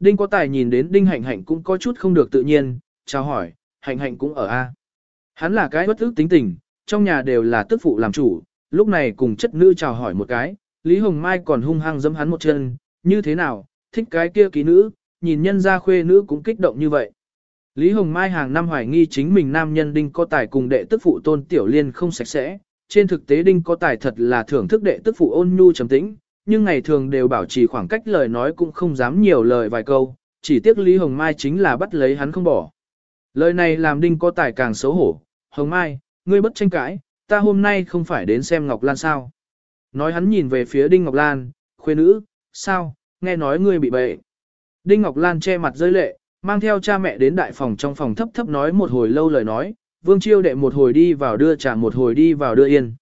Đinh có tài nhìn đến Đinh Hạnh Hạnh cũng có chút không được tự nhiên, chào hỏi, Hạnh Hạnh cũng ở A. Hắn là cái bất ức tính tình, trong nhà đều là tức phụ làm chủ, lúc này cùng chất nữ chào hỏi một cái, Lý Hồng Mai còn hung hăng giẫm hắn một chân, như thế nào, thích cái kia ký nữ, nhìn nhân gia khuê nữ cũng kích động như vậy. Lý Hồng Mai hàng năm hoài nghi chính mình nam nhân đinh có tài cùng đệ tức phụ tôn tiểu liên không sạch sẽ, trên thực tế đinh có tài thật là thưởng thức đệ tức phụ ôn nhu trầm tĩnh, nhưng ngày thường đều bảo trì khoảng cách lời nói cũng không dám nhiều lời vài câu, chỉ tiếc Lý Hồng Mai chính là bắt lấy hắn không bỏ. Lời này làm đinh có tài càng xấu hổ, Hồng Mai, ngươi bất tranh cãi, ta hôm nay không phải đến xem Ngọc Lan sao. Nói hắn nhìn về phía Đinh Ngọc Lan, khuê nữ, sao, nghe nói ngươi bị bệnh. Đinh Ngọc Lan che mặt rơi lệ, mang theo cha mẹ đến đại phòng trong phòng thấp thấp nói một hồi lâu lời nói, Vương Chiêu đệ một hồi đi vào đưa trà một hồi đi vào đưa yên.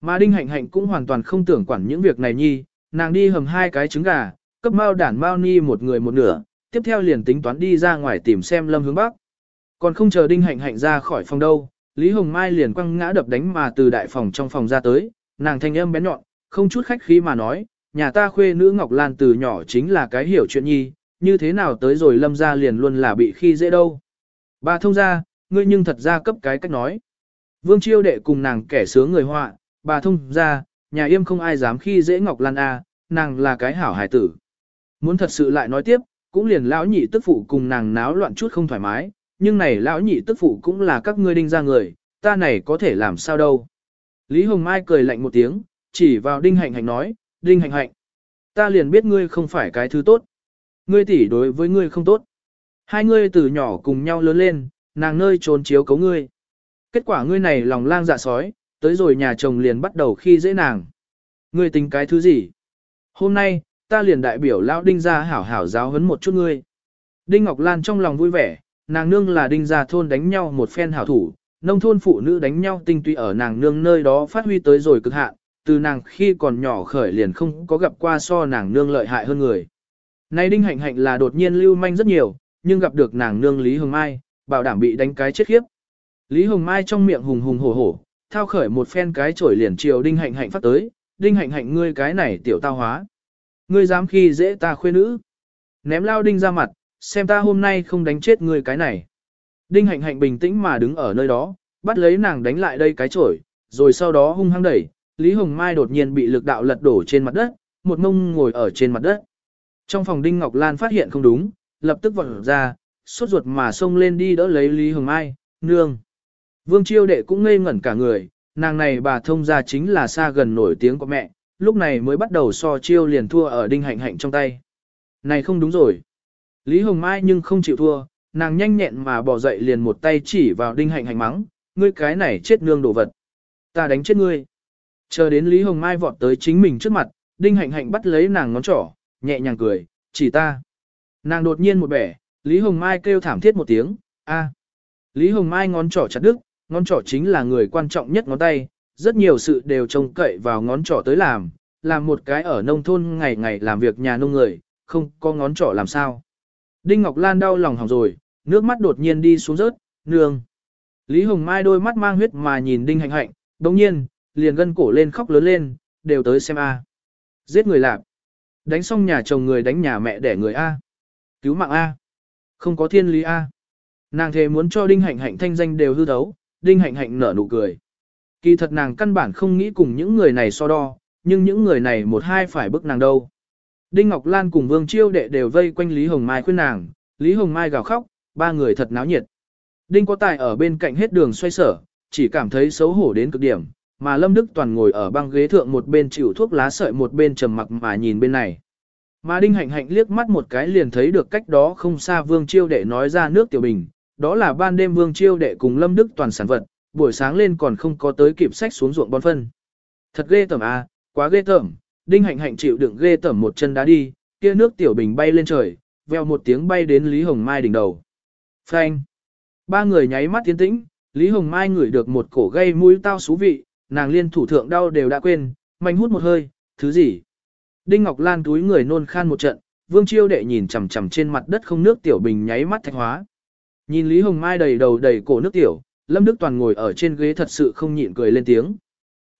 Mà Đinh Hạnh Hạnh cũng hoàn toàn không tưởng quản những việc này nhi, nàng đi hầm hai cái trứng gà, cấp mao đản mao ni một người một nửa, tiếp theo liền tính toán đi ra ngoài tìm xem lâm hướng bắc. Còn không chờ Đinh Hạnh Hạnh ra khỏi phòng đâu, Lý Hồng Mai liền quăng ngã đập đánh mà từ đại phòng trong phòng ra tới, nàng thanh âm bén nhọn, không chút khách khí mà nói, nhà ta khuê nữ Ngọc Lan từ nhỏ chính là cái hiểu chuyện nhi, như thế nào tới rồi lâm ra liền luôn là bị khi dễ đâu. Bà thông ra, ngươi nhưng thật ra cấp cái cách nói. Vương chiêu đệ cùng nàng kẻ sướng người họa, bà thông ra, nhà yêm không ai dám khi dễ Ngọc Lan A, nàng là cái hảo hài tử. Muốn thật sự lại nói tiếp, cũng liền lão nhị tức phụ cùng nàng náo loạn chút không thoải mái, nhưng này lão nhị tức phụ cũng là các ngươi đinh ra người, ta này có thể làm sao đâu. Lý Hồng Mai cười lạnh một tiếng, chỉ vào đinh hạnh hạnh nói, đinh hạnh hạnh, ta liền biết ngươi không phải cái thứ tốt. Ngươi tỷ đối với ngươi không tốt. Hai ngươi từ nhỏ cùng nhau lớn lên, nàng nơi trốn chiếu cấu ngươi. Kết quả ngươi này lòng lang dạ sói, tới rồi nhà chồng liền bắt đầu khi dễ nàng. Ngươi tính cái thứ gì? Hôm nay, ta liền đại biểu lão đinh ra hảo hảo giáo huấn một chút ngươi. Đinh Ngọc Lan trong lòng vui vẻ, nàng nương là đinh gia thôn đánh nhau một phen hảo thủ, nông thôn phụ nữ đánh nhau tinh túy ở nàng nương nơi đó phát huy tới rồi cực hạn, từ nàng khi còn nhỏ khởi liền không có gặp qua so nàng nương lợi hại hơn người. Nay đinh hạnh hạnh là đột nhiên lưu manh rất nhiều, nhưng gặp được nàng nương Lý Hồng Mai, bảo đảm bị đánh cái chết khiếp. Lý Hồng Mai trong miệng hùng hùng hổ hổ, thao khởi một phen cái chổi liền chiều đinh hạnh hạnh phát tới, đinh hạnh hạnh ngươi cái này tiểu tao hóa. Ngươi dám khi dễ ta khuê nữ. Ném lao đinh ra mặt, xem ta hôm nay không đánh chết ngươi cái này. Đinh hạnh hạnh bình tĩnh mà đứng ở nơi đó, bắt lấy nàng đánh lại đây cái chổi, rồi sau đó hung hăng đẩy, Lý Hồng Mai đột nhiên bị lực đạo lật đổ trên mặt đất, một mông ngồi ở trên mặt đất. Trong phòng Đinh Ngọc Lan phát hiện không đúng, lập tức vọt ra, sốt ruột mà xông lên đi đỡ lấy Lý Hồng Mai, nương. Vương Chiêu đệ cũng ngây ngẩn cả người, nàng này bà thông ra chính là xa gần nổi tiếng của mẹ, lúc này mới bắt đầu so chiêu liền thua ở Đinh Hạnh Hạnh trong tay. Này không đúng rồi. Lý Hồng Mai nhưng không chịu thua, nàng nhanh nhẹn mà bỏ dậy liền một tay chỉ vào Đinh Hạnh Hạnh mắng, ngươi cái này chết nương đồ vật. Ta đánh chết ngươi. Chờ đến Lý Hồng Mai vọt tới chính mình trước mặt, Đinh Hạnh Hạnh bắt lấy nàng ngón trỏ, nhẹ nhàng cười, chỉ ta. Nàng đột nhiên một bẻ, Lý Hồng Mai kêu thảm thiết một tiếng, a. Lý Hồng Mai ngón trỏ chặt đứt, ngón trỏ chính là người quan trọng nhất ngón tay, rất nhiều sự đều trông cậy vào ngón trỏ tới làm, làm một cái ở nông thôn ngày ngày làm việc nhà nông người, không có ngón trỏ làm sao. Đinh Ngọc Lan đau lòng hỏng rồi, nước mắt đột nhiên đi xuống rớt, nương. Lý Hồng Mai đôi mắt mang huyết mà nhìn Đinh Hạnh Hạnh, đồng nhiên, liền gân cổ lên khóc lớn lên, đều tới xem A. Giết người lạc. Đánh xong nhà chồng người đánh nhà mẹ đẻ người A. Cứu mạng A. Không có thiên lý A. Nàng thề muốn cho Đinh Hạnh Hạnh thanh danh đều hư thấu, Đinh Hạnh Hạnh nở nụ cười. Kỳ thật nàng căn bản không nghĩ cùng những người này so đo, nhưng những người này một hai phải bức nàng đâu. Đinh Ngọc Lan cùng Vương Chiêu Đệ đều vây quanh Lý Hồng Mai khuyên nàng, Lý Hồng Mai gào khóc, ba người thật náo nhiệt. Đinh có tài ở bên cạnh hết đường xoay sở, chỉ cảm thấy xấu hổ đến cực điểm, mà Lâm Đức Toàn ngồi ở băng ghế thượng một bên chịu thuốc lá sợi một bên trầm mặc mà nhìn bên này. Mà Đinh Hạnh Hạnh liếc mắt một cái liền thấy được cách đó không xa Vương Chiêu Đệ nói ra nước tiểu bình, đó là ban đêm Vương Chiêu Đệ cùng Lâm Đức Toàn sản vật, buổi sáng lên còn không có tới kịp sách xuống ruộng bón phân. Thật ghê tởm à, quá ghê tởm, Đinh Hạnh Hạnh chịu đựng ghê tởm một chân đá đi, kia nước tiểu bình bay lên trời, veo một tiếng bay đến Lý Hồng Mai đỉnh đầu. Phanh! Ba người nháy mắt tiến tĩnh, Lý Hồng Mai ngửi được một cổ gây mũi tao xú vị, nàng liên thủ thượng đau đều đã quên, mạnh hút một hơi, thứ gì? Đinh Ngọc Lan túi người nôn khan một trận, Vương Chiêu đệ nhìn chằm chằm trên mặt đất không nước tiểu bình nháy mắt thạch hóa. Nhìn Lý Hồng Mai đầy đầu đầy cổ nước tiểu, Lâm Đức Toàn ngồi ở trên ghế thật sự không nhịn cười lên tiếng.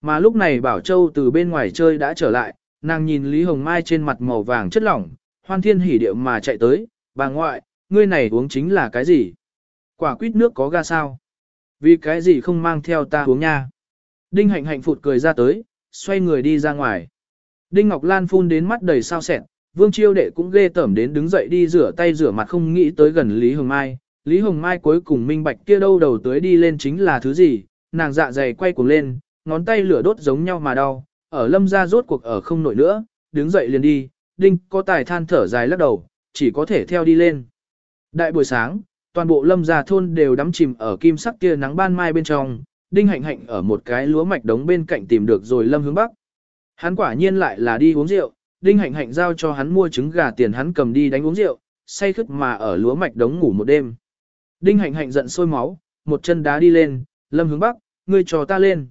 Mà lúc này Bảo Châu từ bên ngoài chơi đã trở lại, nàng nhìn Lý Hồng Mai trên mặt màu vàng chất lỏng, hoan thiên hỉ điệu mà chạy tới, bà ngoại, ngươi này uống chính là cái gì? Quả quýt nước có ga sao? Vì cái gì không mang theo ta uống nha? Đinh hạnh hạnh phụt cười ra tới, xoay người đi ra ngoài. Đinh Ngọc Lan phun đến mắt đầy sao sẹn, Vương Chiêu Đệ cũng ghê tởm đến đứng dậy đi rửa tay rửa mặt không nghĩ tới gần Lý Hồng Mai. Lý Hồng Mai cuối cùng minh bạch kia đâu đầu tới đi lên chính là thứ gì, nàng dạ dày quay cuồng lên, ngón tay lửa đốt giống nhau mà đau, ở lâm ra rốt cuộc ở không nổi nữa, đứng dậy liền đi, Đinh có tài than thở dài lắc đầu, chỉ có thể theo đi lên. Đại buổi sáng, toàn bộ lâm gia thôn đều đắm chìm ở kim sắc kia nắng ban mai bên trong, Đinh hạnh hạnh ở một cái lúa mạch đống bên cạnh tìm được rồi lâm hướng bắc. Hắn quả nhiên lại là đi uống rượu, Đinh hạnh hạnh giao cho hắn mua trứng gà tiền hắn cầm đi đánh uống rượu, say khức mà ở lúa mạch đống ngủ một đêm. Đinh hạnh hạnh giận sôi máu, một chân đá đi lên, lâm hướng bắc, ngươi trò ta lên.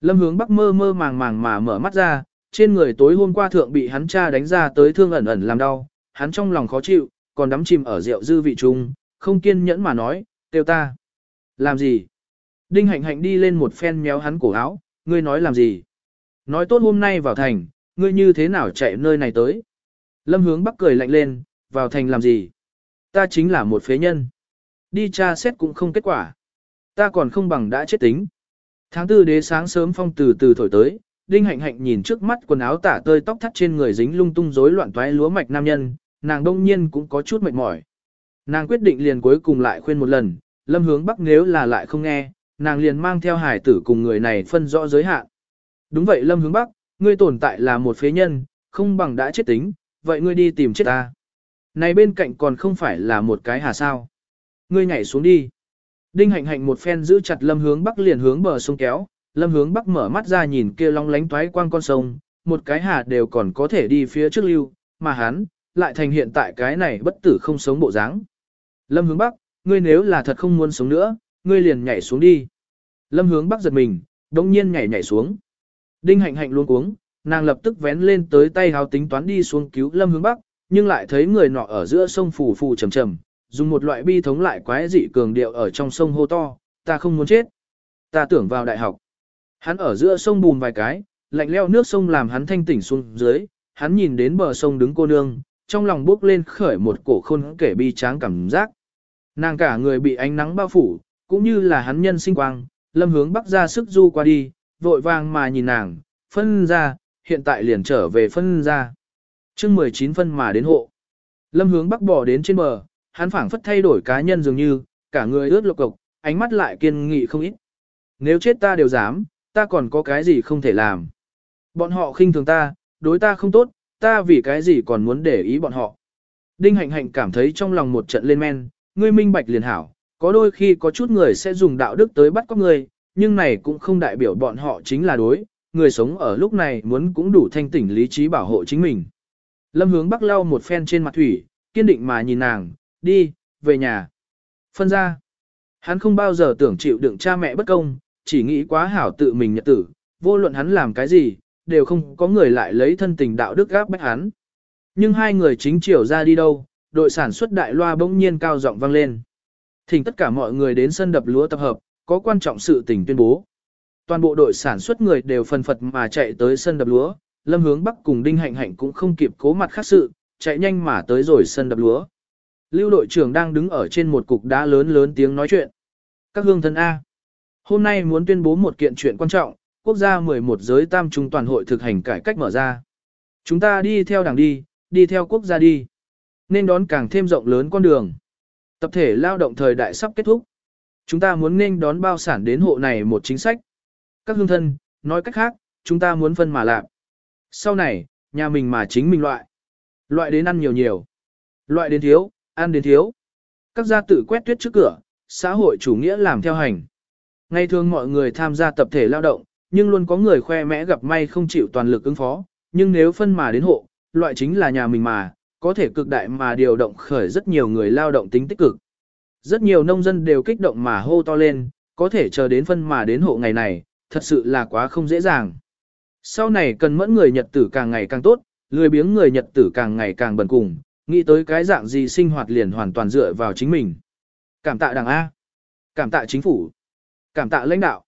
Lâm hướng bắc mơ mơ màng màng mà mở mắt ra, trên người tối hôm qua thượng bị hắn cha đánh ra tới thương ẩn ẩn làm đau, hắn trong lòng khó chịu, còn đắm chìm ở rượu dư vị trùng, không kiên nhẫn mà nói, kêu ta. Làm gì? Đinh hạnh hạnh đi lên một phen méo hắn cổ áo, ngươi nói làm gì? Nói tốt hôm nay vào thành, ngươi như thế nào chạy nơi này tới? Lâm hướng bắc cười lạnh lên, vào thành làm gì? Ta chính là một phế nhân. Đi tra xét cũng không kết quả. Ta còn không bằng đã chết tính. Tháng tư đế sáng sớm phong từ từ thổi tới, Đinh Hạnh Hạnh nhìn trước mắt quần áo tả tơi tóc thắt trên người dính lung tung rối loạn toái lúa mạch nam nhân, nàng đông nhiên cũng có chút mệt mỏi. Nàng quyết định liền cuối cùng lại khuyên một lần, lâm hướng bắc nếu là lại không nghe, nàng liền mang theo hải tử cùng người này phân rõ giới hạn. Đúng vậy lâm hướng bắc, ngươi tồn tại là một phế nhân, không bằng đã chết tính, vậy ngươi đi tìm chết ta. Này bên cạnh còn không phải là một cái hà sao. Ngươi nhảy xuống đi. Đinh hạnh hạnh một phen giữ chặt lâm hướng bắc liền hướng bờ sông kéo, lâm hướng bắc mở mắt ra nhìn kia long lánh toái quang con sông, một cái hà đều còn có thể đi phía trước lưu, mà hắn, lại thành hiện tại cái này bất tử không sống bộ dáng. Lâm hướng bắc, ngươi nếu là thật không muốn sống nữa, ngươi liền nhảy xuống đi. Lâm hướng bắc giật mình, đông nhiên nhảy nhảy xuống. Đinh hạnh hạnh luôn cuống, nàng lập tức vén lên tới tay háo tính toán đi xuống cứu lâm hướng bắc, nhưng lại thấy người nọ ở giữa sông phù phù trầm trầm, dùng một loại bi thống lại quái dị cường điệu ở trong sông hô to, ta không muốn chết. Ta tưởng vào đại học. Hắn ở giữa sông bùn vài cái, lạnh leo nước sông làm hắn thanh tỉnh xuống dưới, hắn nhìn đến bờ sông đứng cô nương, trong lòng bước lên khởi một cổ khôn kể bi tráng cảm giác. Nàng cả người bị ánh nắng bao phủ, cũng như là hắn nhân sinh quang, lâm hướng bắc ra sức du qua đi, vội vàng mà nhìn nàng, phân ra, hiện tại liền trở về phân ra. chương 19 phân mà đến hộ. Lâm hướng bắc bỏ đến trên bờ, hắn phảng phất thay đổi cá nhân dường như, cả người ướt lục cộc, ánh mắt lại kiên nghị không ít. Nếu chết ta đều dám, ta còn có cái gì không thể làm. Bọn họ khinh thường ta, đối ta không tốt, ta vì cái gì còn muốn để ý bọn họ. Đinh hạnh hạnh cảm thấy trong lòng một trận lên men, ngươi minh bạch liền hảo, có đôi khi có chút người sẽ dùng đạo đức tới bắt cóc người, nhưng này cũng không đại biểu bọn họ chính là đối, người sống ở lúc này muốn cũng đủ thanh tỉnh lý trí bảo hộ chính mình. Lâm hướng bắc lau một phen trên mặt thủy, kiên định mà nhìn nàng, đi, về nhà. Phân ra. Hắn không bao giờ tưởng chịu đựng cha mẹ bất công, chỉ nghĩ quá hảo tự mình nhật tử, vô luận hắn làm cái gì, đều không có người lại lấy thân tình đạo đức gáp bách hắn. Nhưng hai người chính chiều ra đi đâu, đội sản xuất đại loa bỗng nhiên cao giọng vang lên. Thỉnh tất cả mọi người đến sân đập lúa tập hợp, có quan trọng sự tình tuyên bố. Toàn bộ đội sản xuất người đều phần phật mà chạy tới sân đập lúa, Lâm Hướng Bắc cùng Đinh Hạnh Hạnh cũng không kịp cố mặt khác sự, chạy nhanh mà tới rồi sân đập lúa. Lưu đội trưởng đang đứng ở trên một cục đá lớn lớn tiếng nói chuyện. Các hương thân A. Hôm nay muốn tuyên bố một kiện chuyện quan trọng, quốc gia 11 giới tam trung toàn hội thực hành cải cách mở ra. Chúng ta đi theo đảng đi, đi theo quốc gia đi. Nên đón càng thêm rộng lớn con đường. Tập thể lao động thời đại sắp kết thúc. Chúng ta muốn nên đón bao sản đến hộ này một chính sách. Các hương thân, nói cách khác, chúng ta muốn phân mà làm. Sau này, nhà mình mà chính mình loại. Loại đến ăn nhiều nhiều. Loại đến thiếu, ăn đến thiếu. Các gia tự quét tuyết trước cửa, xã hội chủ nghĩa làm theo hành. Ngày thường mọi người tham gia tập thể lao động, nhưng luôn có người khoe mẽ gặp may không chịu toàn lực ứng phó, nhưng nếu phân mà đến hộ, loại chính là nhà mình mà, có thể cực đại mà điều động khởi rất nhiều người lao động tính tích cực. Rất nhiều nông dân đều kích động mà hô to lên, có thể chờ đến phân mà đến hộ ngày này, thật sự là quá không dễ dàng. Sau này cần mẫn người Nhật tử càng ngày càng tốt, lười biếng người Nhật tử càng ngày càng bần cùng, nghĩ tới cái dạng gì sinh hoạt liền hoàn toàn dựa vào chính mình. Cảm tạ đảng A. Cảm tạ chính phủ. Cảm tạ lãnh đạo.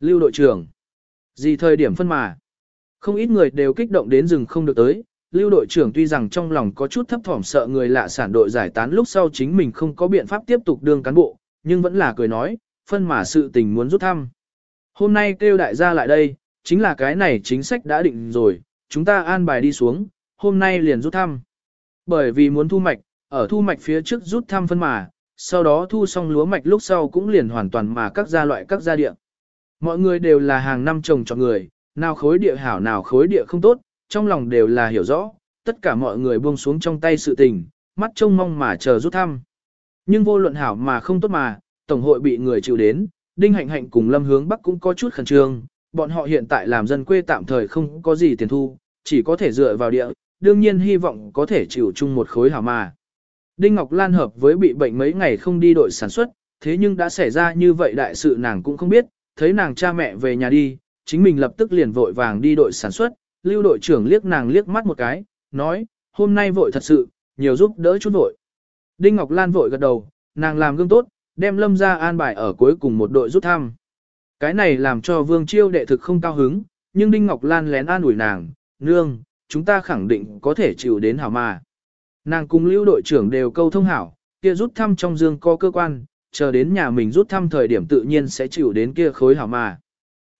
Lưu đội trưởng. Gì thời điểm phân mà. Không ít người đều kích động đến rừng không được tới, lưu đội trưởng tuy rằng trong lòng có chút thấp thỏm sợ người lạ sản đội giải tán lúc sau chính mình không có biện pháp tiếp tục đương cán bộ, nhưng vẫn là cười nói, phân mà sự tình muốn rút thăm. Hôm nay kêu đại gia lại đây, chính là cái này chính sách đã định rồi, chúng ta an bài đi xuống, hôm nay liền rút thăm. Bởi vì muốn thu mạch, ở thu mạch phía trước rút thăm phân mà, sau đó thu xong lúa mạch lúc sau cũng liền hoàn toàn mà các gia loại các gia địa. Mọi người đều là hàng năm trồng cho người, nào khối địa hảo nào khối địa không tốt, trong lòng đều là hiểu rõ, tất cả mọi người buông xuống trong tay sự tình, mắt trông mong mà chờ rút thăm. Nhưng vô luận hảo mà không tốt mà, Tổng hội bị người chịu đến, Đinh Hạnh Hạnh cùng Lâm Hướng Bắc cũng có chút khẩn trương, bọn họ hiện tại làm dân quê tạm thời không có gì tiền thu, chỉ có thể dựa vào địa, đương nhiên hy vọng có thể chịu chung một khối hảo mà. Đinh Ngọc Lan hợp với bị bệnh mấy ngày không đi đội sản xuất, thế nhưng đã xảy ra như vậy đại sự nàng cũng không biết, thấy nàng cha mẹ về nhà đi, chính mình lập tức liền vội vàng đi đội sản xuất, lưu đội trưởng liếc nàng liếc mắt một cái, nói, hôm nay vội thật sự, nhiều giúp đỡ chút vội. Đinh Ngọc Lan vội gật đầu, nàng làm gương tốt, đem lâm ra an bài ở cuối cùng một đội rút thăm. Cái này làm cho Vương Chiêu đệ thực không cao hứng, nhưng Đinh Ngọc Lan lén an ủi nàng, nương, chúng ta khẳng định có thể chịu đến hảo mà. Nàng cùng lưu đội trưởng đều câu thông hảo, kia rút thăm trong dương có cơ quan, chờ đến nhà mình rút thăm thời điểm tự nhiên sẽ chịu đến kia khối hảo mà.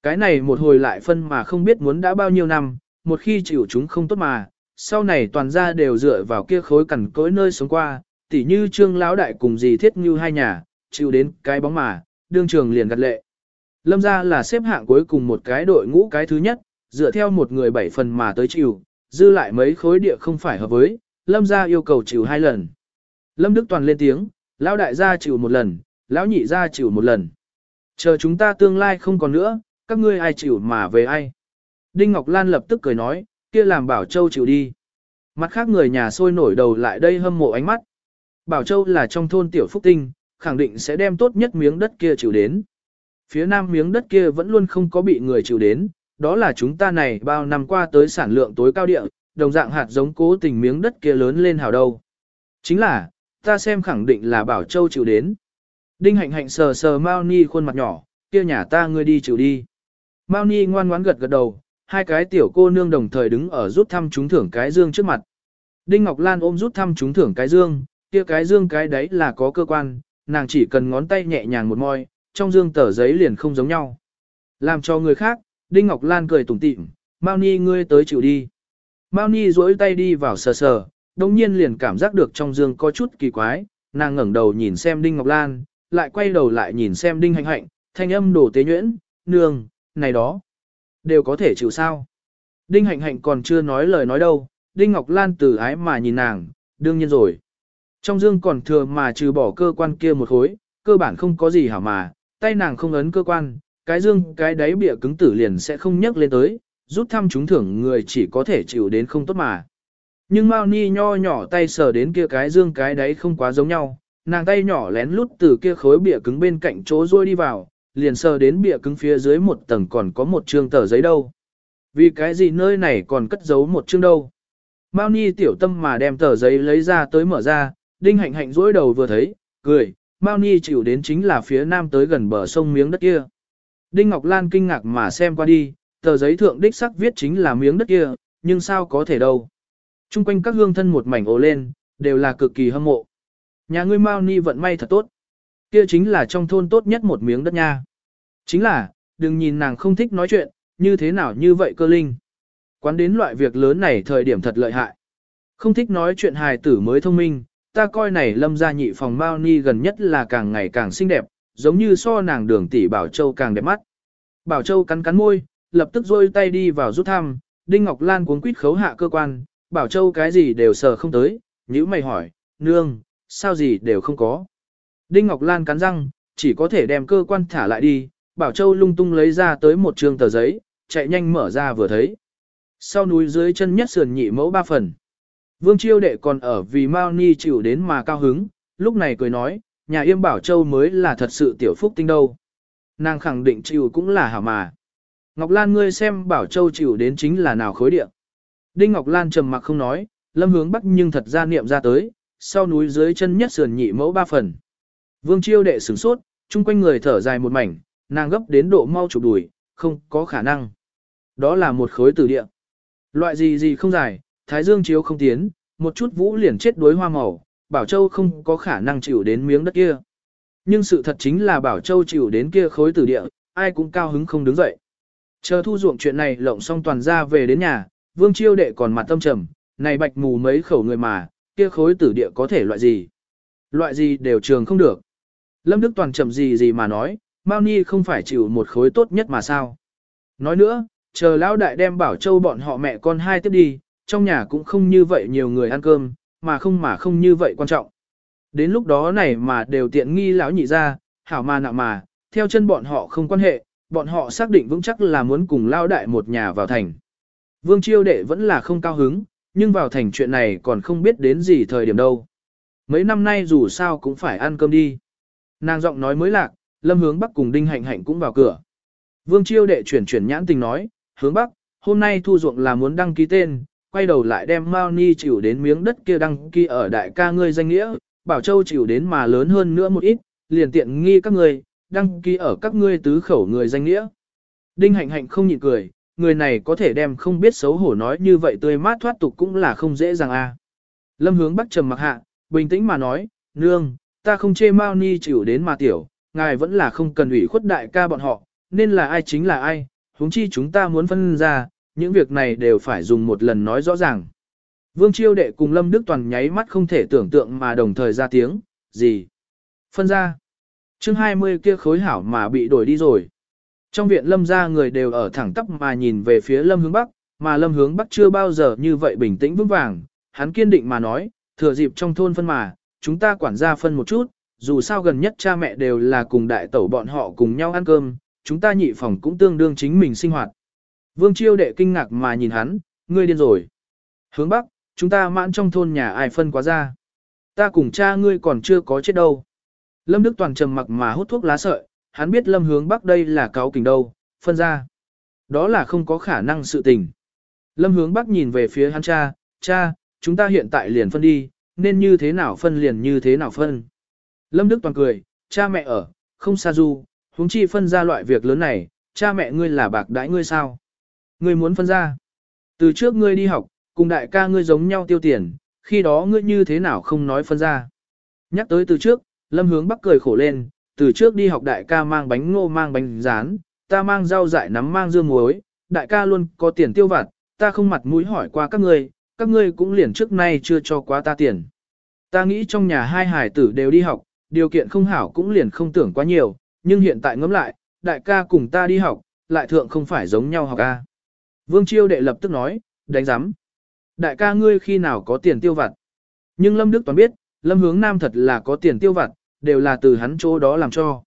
Cái này một hồi lại phân mà không biết muốn đã bao nhiêu năm, một khi chịu chúng không tốt mà, sau này toàn ra đều dựa vào kia khối cằn cối nơi sống qua, tỉ như trương lão đại cùng dì thiết như hai nhà, chịu đến cái bóng mà, đương trường liền gật lệ. Lâm ra là xếp hạng cuối cùng một cái đội ngũ cái thứ nhất, dựa theo một người bảy phần mà tới chịu, dư lại mấy khối địa không phải hợp với, Lâm gia yêu cầu chịu hai lần. Lâm Đức Toàn lên tiếng, lão đại gia chịu một lần, lão nhị gia chịu một lần. Chờ chúng ta tương lai không còn nữa, các ngươi ai chịu mà về ai. Đinh Ngọc Lan lập tức cười nói, kia làm Bảo Châu chịu đi. Mặt khác người nhà sôi nổi đầu lại đây hâm mộ ánh mắt. Bảo Châu là trong thôn Tiểu Phúc Tinh, khẳng định sẽ đem tốt nhất miếng đất kia chịu đến. Phía nam miếng đất kia vẫn luôn không có bị người chịu đến, đó là chúng ta này bao năm qua tới sản lượng tối cao địa, đồng dạng hạt giống cố tình miếng đất kia lớn lên hào đâu. Chính là, ta xem khẳng định là Bảo Châu chịu đến. Đinh hạnh hạnh sờ sờ Mao Ni khuôn mặt nhỏ, kia nhà ta ngươi đi chịu đi. Mao Ni ngoan ngoãn gật gật đầu, hai cái tiểu cô nương đồng thời đứng ở rút thăm trúng thưởng cái dương trước mặt. Đinh Ngọc Lan ôm rút thăm trúng thưởng cái dương, kia cái dương cái đấy là có cơ quan, nàng chỉ cần ngón tay nhẹ nhàng một môi trong dương tờ giấy liền không giống nhau. Làm cho người khác, Đinh Ngọc Lan cười tủm tỉm, Mao Ni ngươi tới chịu đi. Mao Ni duỗi tay đi vào sờ sờ, đồng nhiên liền cảm giác được trong dương có chút kỳ quái, nàng ngẩng đầu nhìn xem Đinh Ngọc Lan, lại quay đầu lại nhìn xem Đinh Hạnh Hạnh, thanh âm đổ tế nhuyễn, nương, này đó, đều có thể chịu sao. Đinh Hạnh Hạnh còn chưa nói lời nói đâu, Đinh Ngọc Lan từ ái mà nhìn nàng, đương nhiên rồi. Trong dương còn thừa mà trừ bỏ cơ quan kia một khối, cơ bản không có gì hảo mà, tay nàng không ấn cơ quan, cái dương cái đáy bịa cứng tử liền sẽ không nhấc lên tới, rút thăm trúng thưởng người chỉ có thể chịu đến không tốt mà. Nhưng Mao Ni nho nhỏ tay sờ đến kia cái dương cái đáy không quá giống nhau, nàng tay nhỏ lén lút từ kia khối bịa cứng bên cạnh chỗ rôi đi vào, liền sờ đến bịa cứng phía dưới một tầng còn có một chương tờ giấy đâu. Vì cái gì nơi này còn cất giấu một chương đâu. Mao Ni tiểu tâm mà đem tờ giấy lấy ra tới mở ra, đinh hạnh hạnh rỗi đầu vừa thấy, cười, Mao Ni chịu đến chính là phía nam tới gần bờ sông miếng đất kia. Đinh Ngọc Lan kinh ngạc mà xem qua đi, tờ giấy thượng đích sắc viết chính là miếng đất kia, nhưng sao có thể đâu. Trung quanh các hương thân một mảnh ồ lên, đều là cực kỳ hâm mộ. Nhà ngươi Mao Ni vận may thật tốt. Kia chính là trong thôn tốt nhất một miếng đất nha. Chính là, đừng nhìn nàng không thích nói chuyện, như thế nào như vậy cơ linh. Quán đến loại việc lớn này thời điểm thật lợi hại. Không thích nói chuyện hài tử mới thông minh, ta coi này lâm gia nhị phòng Mao Ni gần nhất là càng ngày càng xinh đẹp, giống như so nàng đường tỷ Bảo Châu càng đẹp mắt. Bảo Châu cắn cắn môi, lập tức rôi tay đi vào rút thăm, Đinh Ngọc Lan cuống quýt khấu hạ cơ quan, Bảo Châu cái gì đều sờ không tới, nhữ mày hỏi, nương, sao gì đều không có. Đinh Ngọc Lan cắn răng, chỉ có thể đem cơ quan thả lại đi, Bảo Châu lung tung lấy ra tới một trường tờ giấy, chạy nhanh mở ra vừa thấy. Sau núi dưới chân nhất sườn nhị mẫu ba phần. Vương Chiêu Đệ còn ở vì Mao Ni chịu đến mà cao hứng, lúc này cười nói, nhà yêm Bảo Châu mới là thật sự tiểu phúc tinh đâu. Nàng khẳng định chịu cũng là hảo mà. Ngọc Lan ngươi xem Bảo Châu chịu đến chính là nào khối địa. Đinh Ngọc Lan trầm mặc không nói, lâm hướng bắc nhưng thật ra niệm ra tới, sau núi dưới chân nhất sườn nhị mẫu ba phần. Vương Chiêu Đệ sửng sốt, chung quanh người thở dài một mảnh, nàng gấp đến độ mau chụp đùi, không có khả năng. Đó là một khối tử địa. Loại gì gì không dài, thái dương chiếu không tiến, một chút vũ liền chết đuối hoa màu, Bảo Châu không có khả năng chịu đến miếng đất kia. Nhưng sự thật chính là Bảo Châu chịu đến kia khối tử địa, ai cũng cao hứng không đứng dậy. Chờ thu ruộng chuyện này lộng xong toàn ra về đến nhà, Vương Chiêu đệ còn mặt tâm trầm, này bạch mù mấy khẩu người mà, kia khối tử địa có thể loại gì? Loại gì đều trường không được. Lâm Đức Toàn trầm gì gì mà nói, Mao Ni không phải chịu một khối tốt nhất mà sao? Nói nữa, chờ lão đại đem Bảo Châu bọn họ mẹ con hai tiếp đi, trong nhà cũng không như vậy nhiều người ăn cơm, mà không mà không như vậy quan trọng. Đến lúc đó này mà đều tiện nghi lão nhị ra, hảo mà nạ mà, theo chân bọn họ không quan hệ, bọn họ xác định vững chắc là muốn cùng lao đại một nhà vào thành. Vương Chiêu Đệ vẫn là không cao hứng, nhưng vào thành chuyện này còn không biết đến gì thời điểm đâu. Mấy năm nay dù sao cũng phải ăn cơm đi. Nàng giọng nói mới lạc, Lâm Hướng Bắc cùng Đinh Hạnh Hạnh cũng vào cửa. Vương Chiêu Đệ chuyển chuyển nhãn tình nói, Hướng Bắc, hôm nay thu ruộng là muốn đăng ký tên, quay đầu lại đem Mao Ni chịu đến miếng đất kia đăng ký ở đại ca ngươi danh nghĩa, Bảo Châu chịu đến mà lớn hơn nữa một ít, liền tiện nghi các ngươi, đăng ký ở các ngươi tứ khẩu người danh nghĩa. Đinh hạnh hạnh không nhịn cười, người này có thể đem không biết xấu hổ nói như vậy tươi mát thoát tục cũng là không dễ dàng a. Lâm hướng bắc trầm mặc hạ, bình tĩnh mà nói, nương, ta không chê Mao Ni chịu đến mà tiểu, ngài vẫn là không cần ủy khuất đại ca bọn họ, nên là ai chính là ai, huống chi chúng ta muốn phân ra, những việc này đều phải dùng một lần nói rõ ràng. Vương Chiêu Đệ cùng Lâm Đức Toàn nháy mắt không thể tưởng tượng mà đồng thời ra tiếng, gì? Phân ra. chương 20 kia khối hảo mà bị đổi đi rồi. Trong viện Lâm ra người đều ở thẳng tắp mà nhìn về phía Lâm hướng Bắc, mà Lâm hướng Bắc chưa bao giờ như vậy bình tĩnh vững vàng. Hắn kiên định mà nói, thừa dịp trong thôn phân mà, chúng ta quản gia phân một chút, dù sao gần nhất cha mẹ đều là cùng đại tẩu bọn họ cùng nhau ăn cơm, chúng ta nhị phòng cũng tương đương chính mình sinh hoạt. Vương Chiêu đệ kinh ngạc mà nhìn hắn, ngươi điên rồi. Hướng Bắc, chúng ta mãn trong thôn nhà ai phân quá ra. Ta cùng cha ngươi còn chưa có chết đâu. Lâm Đức Toàn trầm mặc mà hút thuốc lá sợi, hắn biết Lâm hướng Bắc đây là cáo kình đâu, phân ra. Đó là không có khả năng sự tình. Lâm hướng Bắc nhìn về phía hắn cha, cha, chúng ta hiện tại liền phân đi, nên như thế nào phân liền như thế nào phân. Lâm Đức Toàn cười, cha mẹ ở, không xa du, huống chi phân ra loại việc lớn này, cha mẹ ngươi là bạc đãi ngươi sao. Ngươi muốn phân ra. Từ trước ngươi đi học, cùng đại ca ngươi giống nhau tiêu tiền, khi đó ngươi như thế nào không nói phân ra. Nhắc tới từ trước, lâm hướng bắc cười khổ lên, từ trước đi học đại ca mang bánh ngô mang bánh rán, ta mang rau dại nắm mang dưa muối, đại ca luôn có tiền tiêu vặt, ta không mặt mũi hỏi qua các ngươi, các ngươi cũng liền trước nay chưa cho quá ta tiền. Ta nghĩ trong nhà hai hải tử đều đi học, điều kiện không hảo cũng liền không tưởng quá nhiều, nhưng hiện tại ngẫm lại, đại ca cùng ta đi học, lại thượng không phải giống nhau học a. Vương Chiêu đệ lập tức nói, đánh giám. Đại ca ngươi khi nào có tiền tiêu vặt. Nhưng Lâm Đức Toàn biết, Lâm Hướng Nam thật là có tiền tiêu vặt, đều là từ hắn chỗ đó làm cho.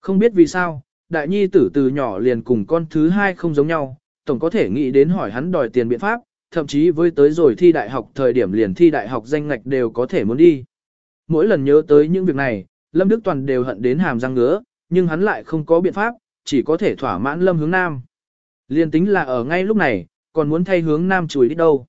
Không biết vì sao, đại nhi tử từ nhỏ liền cùng con thứ hai không giống nhau, tổng có thể nghĩ đến hỏi hắn đòi tiền biện pháp, thậm chí với tới rồi thi đại học thời điểm liền thi đại học danh ngạch đều có thể muốn đi. Mỗi lần nhớ tới những việc này, Lâm Đức Toàn đều hận đến hàm răng ngứa, nhưng hắn lại không có biện pháp, chỉ có thể thỏa mãn Lâm Hướng Nam. Liên tính là ở ngay lúc này, còn muốn thay hướng Nam chùi đi đâu.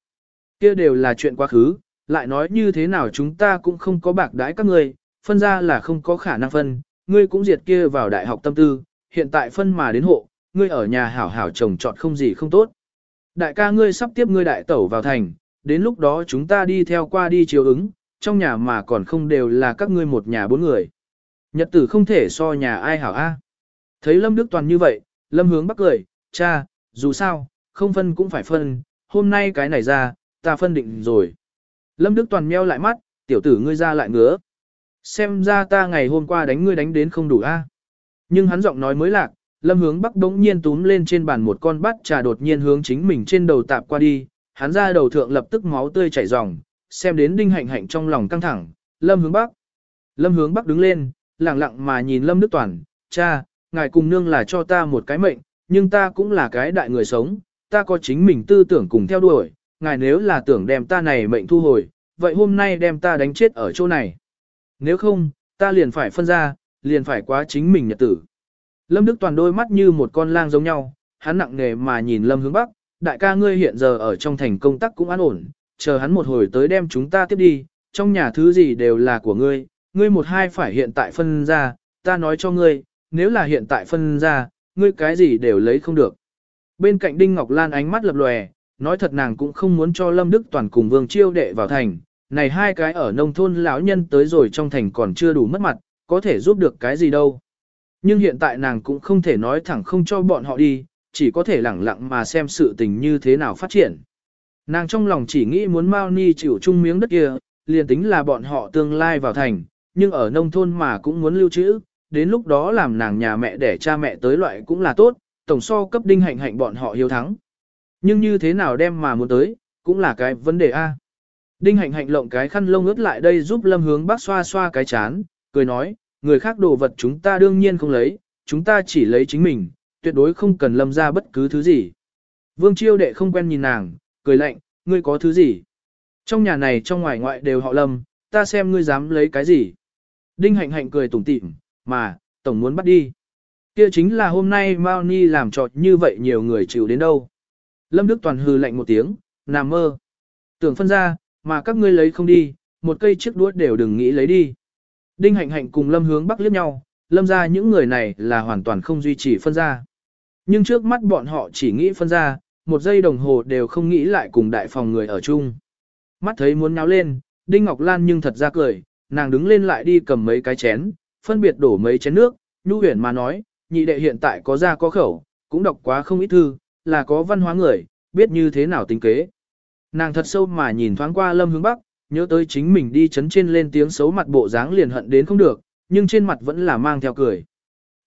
Kia đều là chuyện quá khứ, lại nói như thế nào chúng ta cũng không có bạc đãi các ngươi, phân ra là không có khả năng phân, ngươi cũng diệt kia vào đại học tâm tư, hiện tại phân mà đến hộ, ngươi ở nhà hảo hảo trồng trọt không gì không tốt. Đại ca ngươi sắp tiếp ngươi đại tẩu vào thành, đến lúc đó chúng ta đi theo qua đi chiều ứng, trong nhà mà còn không đều là các ngươi một nhà bốn người. Nhật tử không thể so nhà ai hảo a. Thấy Lâm Đức Toàn như vậy, Lâm hướng bắc cười, cha, dù sao, không phân cũng phải phân, hôm nay cái này ra, ta phân định rồi. Lâm Đức Toàn meo lại mắt, tiểu tử ngươi ra lại ngứa. Xem ra ta ngày hôm qua đánh ngươi đánh đến không đủ a. Nhưng hắn giọng nói mới lạc, Lâm hướng bắc đống nhiên túm lên trên bàn một con bát trà đột nhiên hướng chính mình trên đầu tạp qua đi, hắn ra đầu thượng lập tức máu tươi chảy ròng, xem đến đinh hạnh hạnh trong lòng căng thẳng, Lâm hướng bắc. Lâm hướng bắc đứng lên, lặng lặng mà nhìn Lâm Đức Toàn, cha, ngài cùng nương là cho ta một cái mệnh, nhưng ta cũng là cái đại người sống, ta có chính mình tư tưởng cùng theo đuổi, ngài nếu là tưởng đem ta này mệnh thu hồi, vậy hôm nay đem ta đánh chết ở chỗ này. Nếu không, ta liền phải phân ra, liền phải quá chính mình nhật tử. Lâm Đức Toàn đôi mắt như một con lang giống nhau, hắn nặng nề mà nhìn Lâm hướng Bắc, đại ca ngươi hiện giờ ở trong thành công tác cũng an ổn, chờ hắn một hồi tới đem chúng ta tiếp đi, trong nhà thứ gì đều là của ngươi, ngươi một hai phải hiện tại phân ra, ta nói cho ngươi, nếu là hiện tại phân ra, ngươi cái gì đều lấy không được. Bên cạnh Đinh Ngọc Lan ánh mắt lập lòe, nói thật nàng cũng không muốn cho Lâm Đức Toàn cùng Vương Chiêu đệ vào thành, này hai cái ở nông thôn lão nhân tới rồi trong thành còn chưa đủ mất mặt, có thể giúp được cái gì đâu. Nhưng hiện tại nàng cũng không thể nói thẳng không cho bọn họ đi, chỉ có thể lẳng lặng mà xem sự tình như thế nào phát triển. Nàng trong lòng chỉ nghĩ muốn Mao Ni chịu chung miếng đất kia, liền tính là bọn họ tương lai vào thành, nhưng ở nông thôn mà cũng muốn lưu trữ, đến lúc đó làm nàng nhà mẹ để cha mẹ tới loại cũng là tốt, tổng so cấp đinh hạnh hạnh bọn họ hiếu thắng. Nhưng như thế nào đem mà muốn tới, cũng là cái vấn đề A. Đinh hạnh hạnh lộng cái khăn lông ướt lại đây giúp lâm hướng bác xoa xoa cái chán, cười nói, người khác đồ vật chúng ta đương nhiên không lấy, chúng ta chỉ lấy chính mình, tuyệt đối không cần lâm ra bất cứ thứ gì. Vương chiêu đệ không quen nhìn nàng, cười lạnh, ngươi có thứ gì? Trong nhà này trong ngoài ngoại đều họ lâm, ta xem ngươi dám lấy cái gì? Đinh hạnh hạnh cười tủm tỉm, mà, tổng muốn bắt đi. Kia chính là hôm nay Mao Ni làm trọt như vậy nhiều người chịu đến đâu. Lâm Đức Toàn hừ lạnh một tiếng, nằm mơ. Tưởng phân ra, mà các ngươi lấy không đi, một cây chiếc đuốt đều đừng nghĩ lấy đi. Đinh hạnh hạnh cùng Lâm hướng bắc liếc nhau, Lâm ra những người này là hoàn toàn không duy trì phân ra. Nhưng trước mắt bọn họ chỉ nghĩ phân ra, một giây đồng hồ đều không nghĩ lại cùng đại phòng người ở chung. Mắt thấy muốn nháo lên, Đinh Ngọc Lan nhưng thật ra cười, nàng đứng lên lại đi cầm mấy cái chén, phân biệt đổ mấy chén nước, nhu huyền mà nói, nhị đệ hiện tại có ra có khẩu, cũng đọc quá không ít thư, là có văn hóa người, biết như thế nào tính kế. Nàng thật sâu mà nhìn thoáng qua lâm hướng bắc, nhớ tới chính mình đi chấn trên lên tiếng xấu mặt bộ dáng liền hận đến không được, nhưng trên mặt vẫn là mang theo cười.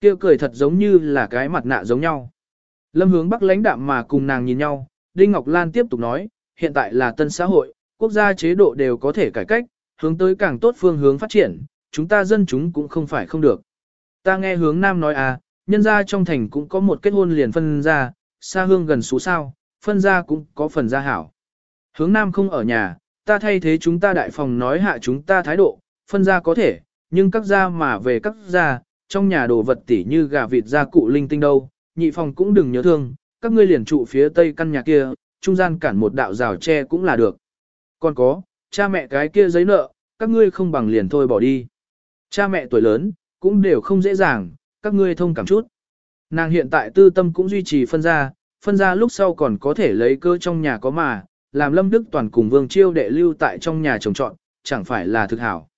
Kêu cười thật giống như là cái mặt nạ giống nhau. Lâm hướng bắc lãnh đạm mà cùng nàng nhìn nhau, Đinh Ngọc Lan tiếp tục nói, hiện tại là tân xã hội, quốc gia chế độ đều có thể cải cách, hướng tới càng tốt phương hướng phát triển, chúng ta dân chúng cũng không phải không được. Ta nghe hướng nam nói à, nhân gia trong thành cũng có một kết hôn liền phân ra, xa hương gần số sao, phân ra cũng có phần gia hảo. Hướng nam không ở nhà, ta thay thế chúng ta đại phòng nói hạ chúng ta thái độ, phân ra có thể, nhưng các gia mà về các gia, trong nhà đồ vật tỉ như gà vịt gia cụ linh tinh đâu, nhị phòng cũng đừng nhớ thương, các ngươi liền trụ phía tây căn nhà kia, trung gian cản một đạo rào tre cũng là được. Còn có, cha mẹ cái kia giấy nợ, các ngươi không bằng liền thôi bỏ đi. Cha mẹ tuổi lớn, cũng đều không dễ dàng, các ngươi thông cảm chút. Nàng hiện tại tư tâm cũng duy trì phân ra, phân ra lúc sau còn có thể lấy cơ trong nhà có mà, làm Lâm Đức Toàn cùng Vương Chiêu đệ lưu tại trong nhà trồng trọn, chẳng phải là thực hảo.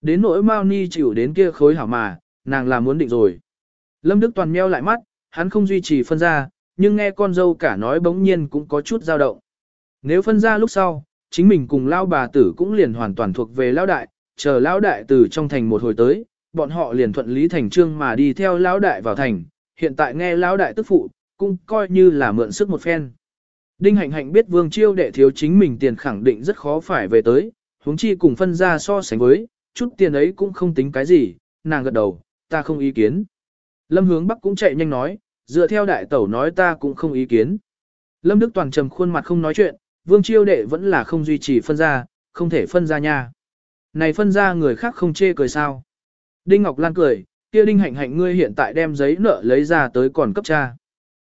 Đến nỗi Mao Ni chịu đến kia khối hảo mà, nàng là muốn định rồi. Lâm Đức Toàn meo lại mắt, hắn không duy trì phân ra, nhưng nghe con dâu cả nói bỗng nhiên cũng có chút dao động. Nếu phân ra lúc sau, chính mình cùng lao bà tử cũng liền hoàn toàn thuộc về lao đại, chờ lão đại từ trong thành một hồi tới, bọn họ liền thuận lý thành trương mà đi theo lão đại vào thành, hiện tại nghe lão đại tức phụ, cũng coi như là mượn sức một phen. Đinh hạnh hạnh biết vương chiêu đệ thiếu chính mình tiền khẳng định rất khó phải về tới, huống chi cùng phân ra so sánh với, chút tiền ấy cũng không tính cái gì, nàng gật đầu, ta không ý kiến. Lâm hướng bắc cũng chạy nhanh nói, dựa theo đại tẩu nói ta cũng không ý kiến. Lâm Đức Toàn trầm khuôn mặt không nói chuyện, vương chiêu đệ vẫn là không duy trì phân ra, không thể phân ra nha. Này phân ra người khác không chê cười sao. Đinh Ngọc Lan cười, kia Đinh Hạnh Hạnh ngươi hiện tại đem giấy nợ lấy ra tới còn cấp cha.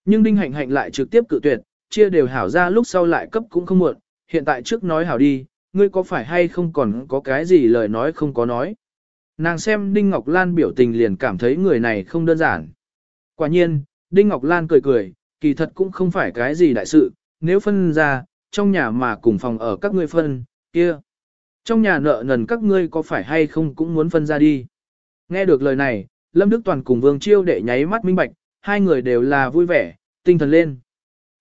Nhưng Đinh Hạnh Hạnh lại trực tiếp cự tuyệt, chia đều hảo ra lúc sau lại cấp cũng không muộn, hiện tại trước nói hảo đi, ngươi có phải hay không còn có cái gì lời nói không có nói. Nàng xem Đinh Ngọc Lan biểu tình liền cảm thấy người này không đơn giản. Quả nhiên, Đinh Ngọc Lan cười cười, kỳ thật cũng không phải cái gì đại sự, nếu phân ra, trong nhà mà cùng phòng ở các ngươi phân, kia. Trong nhà nợ nần các ngươi có phải hay không cũng muốn phân ra đi. Nghe được lời này, Lâm Đức Toàn cùng Vương Chiêu đệ nháy mắt minh bạch, hai người đều là vui vẻ, tinh thần lên.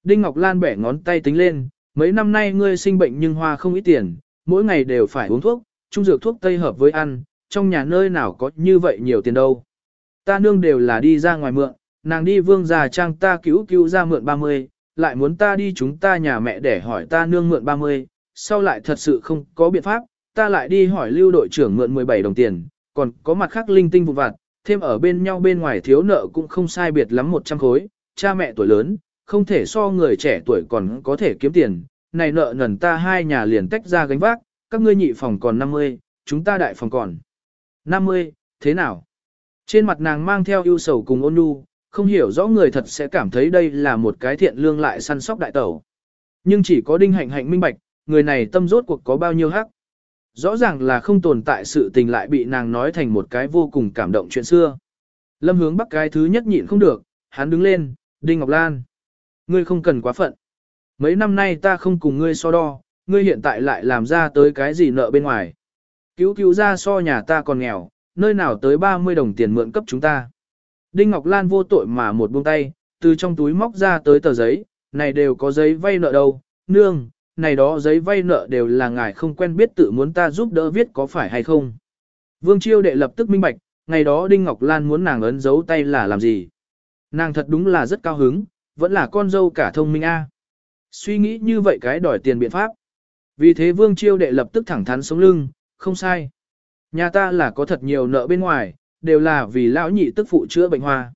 Đinh Ngọc Lan bẻ ngón tay tính lên, mấy năm nay ngươi sinh bệnh nhưng hoa không ít tiền, mỗi ngày đều phải uống thuốc, trung dược thuốc tây hợp với ăn, trong nhà nơi nào có như vậy nhiều tiền đâu. Ta nương đều là đi ra ngoài mượn, nàng đi vương già trang ta cứu cứu ra mượn 30, lại muốn ta đi chúng ta nhà mẹ để hỏi ta nương mượn 30, sau lại thật sự không có biện pháp, ta lại đi hỏi lưu đội trưởng mượn 17 đồng tiền, còn có mặt khác linh tinh vụ vặt, thêm ở bên nhau bên ngoài thiếu nợ cũng không sai biệt lắm 100 khối, cha mẹ tuổi lớn, không thể so người trẻ tuổi còn có thể kiếm tiền, này nợ nần ta hai nhà liền tách ra gánh vác, các ngươi nhị phòng còn 50, chúng ta đại phòng còn 50, thế nào? Trên mặt nàng mang theo ưu sầu cùng ôn nhu, không hiểu rõ người thật sẽ cảm thấy đây là một cái thiện lương lại săn sóc đại tẩu. Nhưng chỉ có đinh hạnh hạnh minh bạch, người này tâm rốt cuộc có bao nhiêu hắc. Rõ ràng là không tồn tại sự tình lại bị nàng nói thành một cái vô cùng cảm động chuyện xưa. Lâm hướng bắc cái thứ nhất nhịn không được, hắn đứng lên, Đinh Ngọc Lan. Ngươi không cần quá phận. Mấy năm nay ta không cùng ngươi so đo, ngươi hiện tại lại làm ra tới cái gì nợ bên ngoài. Cứu cứu ra so nhà ta còn nghèo, nơi nào tới 30 đồng tiền mượn cấp chúng ta. Đinh Ngọc Lan vô tội mà một buông tay, từ trong túi móc ra tới tờ giấy, này đều có giấy vay nợ đâu, nương, này đó giấy vay nợ đều là ngài không quen biết tự muốn ta giúp đỡ viết có phải hay không. Vương Chiêu đệ lập tức minh bạch, ngày đó Đinh Ngọc Lan muốn nàng ấn dấu tay là làm gì. Nàng thật đúng là rất cao hứng, vẫn là con dâu cả thông minh a. Suy nghĩ như vậy cái đòi tiền biện pháp. Vì thế Vương Chiêu đệ lập tức thẳng thắn sống lưng, không sai. Nhà ta là có thật nhiều nợ bên ngoài, đều là vì lão nhị tức phụ chữa bệnh hoa.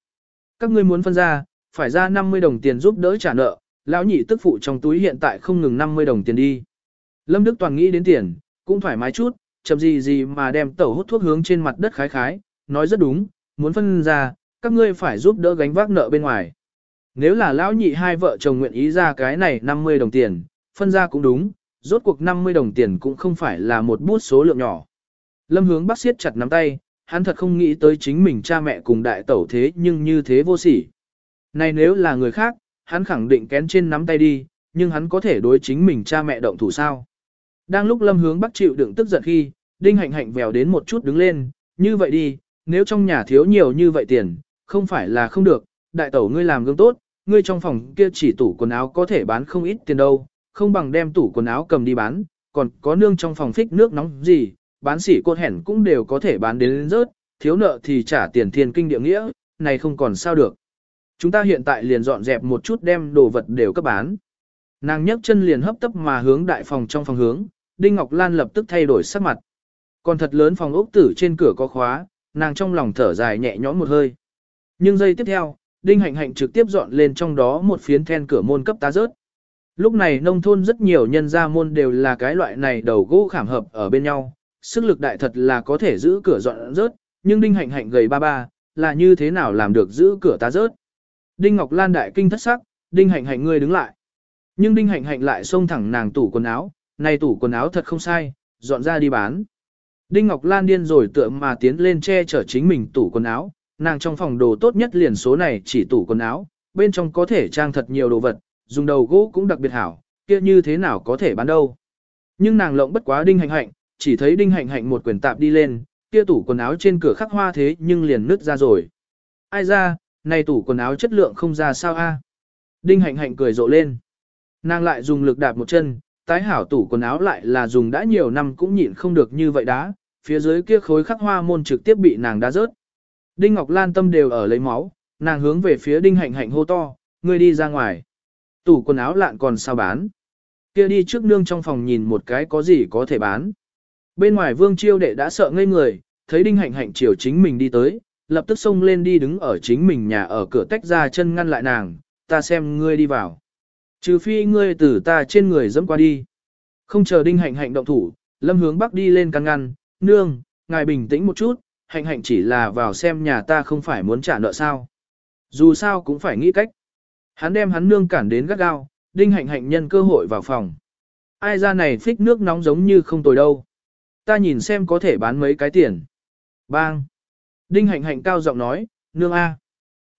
Các ngươi muốn phân ra, phải ra 50 đồng tiền giúp đỡ trả nợ, lão nhị tức phụ trong túi hiện tại không ngừng 50 đồng tiền đi. Lâm Đức Toàn nghĩ đến tiền, cũng thoải mái chút, chậm gì gì mà đem tẩu hút thuốc hướng trên mặt đất khái khái, nói rất đúng, muốn phân ra, các ngươi phải giúp đỡ gánh vác nợ bên ngoài. Nếu là lão nhị hai vợ chồng nguyện ý ra cái này 50 đồng tiền, phân ra cũng đúng, rốt cuộc 50 đồng tiền cũng không phải là một bút số lượng nhỏ. Lâm hướng bác siết chặt nắm tay, hắn thật không nghĩ tới chính mình cha mẹ cùng đại tẩu thế nhưng như thế vô sỉ. Này nếu là người khác, hắn khẳng định kén trên nắm tay đi, nhưng hắn có thể đối chính mình cha mẹ động thủ sao. Đang lúc lâm hướng Bắc chịu đựng tức giận khi, đinh hạnh hạnh vèo đến một chút đứng lên, như vậy đi, nếu trong nhà thiếu nhiều như vậy tiền, không phải là không được, đại tẩu ngươi làm gương tốt, ngươi trong phòng kia chỉ tủ quần áo có thể bán không ít tiền đâu, không bằng đem tủ quần áo cầm đi bán, còn có nương trong phòng phích nước nóng gì, bán sỉ cột hẻn cũng đều có thể bán đến rớt, thiếu nợ thì trả tiền thiên kinh địa nghĩa, này không còn sao được. Chúng ta hiện tại liền dọn dẹp một chút đem đồ vật đều cấp bán. Nàng nhấc chân liền hấp tấp mà hướng đại phòng trong phòng hướng, Đinh Ngọc Lan lập tức thay đổi sắc mặt. Còn thật lớn phòng ốc tử trên cửa có khóa, nàng trong lòng thở dài nhẹ nhõm một hơi. Nhưng giây tiếp theo, Đinh Hạnh Hạnh trực tiếp dọn lên trong đó một phiến then cửa môn cấp tá rớt. Lúc này nông thôn rất nhiều nhân gia môn đều là cái loại này đầu gỗ khảm hợp ở bên nhau, sức lực đại thật là có thể giữ cửa dọn rớt, nhưng Đinh Hạnh Hạnh gầy ba ba, là như thế nào làm được giữ cửa tá rớt. Đinh Ngọc Lan đại kinh thất sắc, Đinh Hạnh Hạnh ngươi đứng lại. Nhưng Đinh Hạnh Hạnh lại xông thẳng nàng tủ quần áo, này tủ quần áo thật không sai, dọn ra đi bán. Đinh Ngọc Lan điên rồi tựa mà tiến lên che chở chính mình tủ quần áo, nàng trong phòng đồ tốt nhất liền số này chỉ tủ quần áo, bên trong có thể trang thật nhiều đồ vật, dùng đầu gỗ cũng đặc biệt hảo, kia như thế nào có thể bán đâu. Nhưng nàng lộng bất quá Đinh Hạnh Hạnh, chỉ thấy Đinh Hạnh Hạnh một quyền tạp đi lên, kia tủ quần áo trên cửa khắc hoa thế nhưng liền nứt ra rồi. Ai ra, này tủ quần áo chất lượng không ra sao a? Đinh Hạnh Hạnh cười rộ lên. Nàng lại dùng lực đạp một chân, tái hảo tủ quần áo lại là dùng đã nhiều năm cũng nhịn không được như vậy đá, phía dưới kia khối khắc hoa môn trực tiếp bị nàng đá rớt. Đinh Ngọc Lan tâm đều ở lấy máu, nàng hướng về phía Đinh Hạnh Hạnh hô to, ngươi đi ra ngoài. Tủ quần áo lạn còn sao bán. Kia đi trước nương trong phòng nhìn một cái có gì có thể bán. Bên ngoài Vương Chiêu Đệ đã sợ ngây người, thấy Đinh Hạnh Hạnh chiều chính mình đi tới, lập tức xông lên đi đứng ở chính mình nhà ở cửa tách ra chân ngăn lại nàng, ta xem ngươi đi vào. Trừ phi ngươi từ ta trên người dẫm qua đi. Không chờ Đinh Hạnh Hạnh động thủ, Lâm hướng bắc đi lên căn ngăn, nương, ngài bình tĩnh một chút, Hạnh Hạnh chỉ là vào xem nhà ta không phải muốn trả nợ sao. Dù sao cũng phải nghĩ cách. Hắn đem hắn nương cản đến gắt gao, Đinh Hạnh Hạnh nhân cơ hội vào phòng. Ai ra này phích nước nóng giống như không tồi đâu. Ta nhìn xem có thể bán mấy cái tiền. Bang! Đinh hạnh hạnh cao giọng nói, nương A.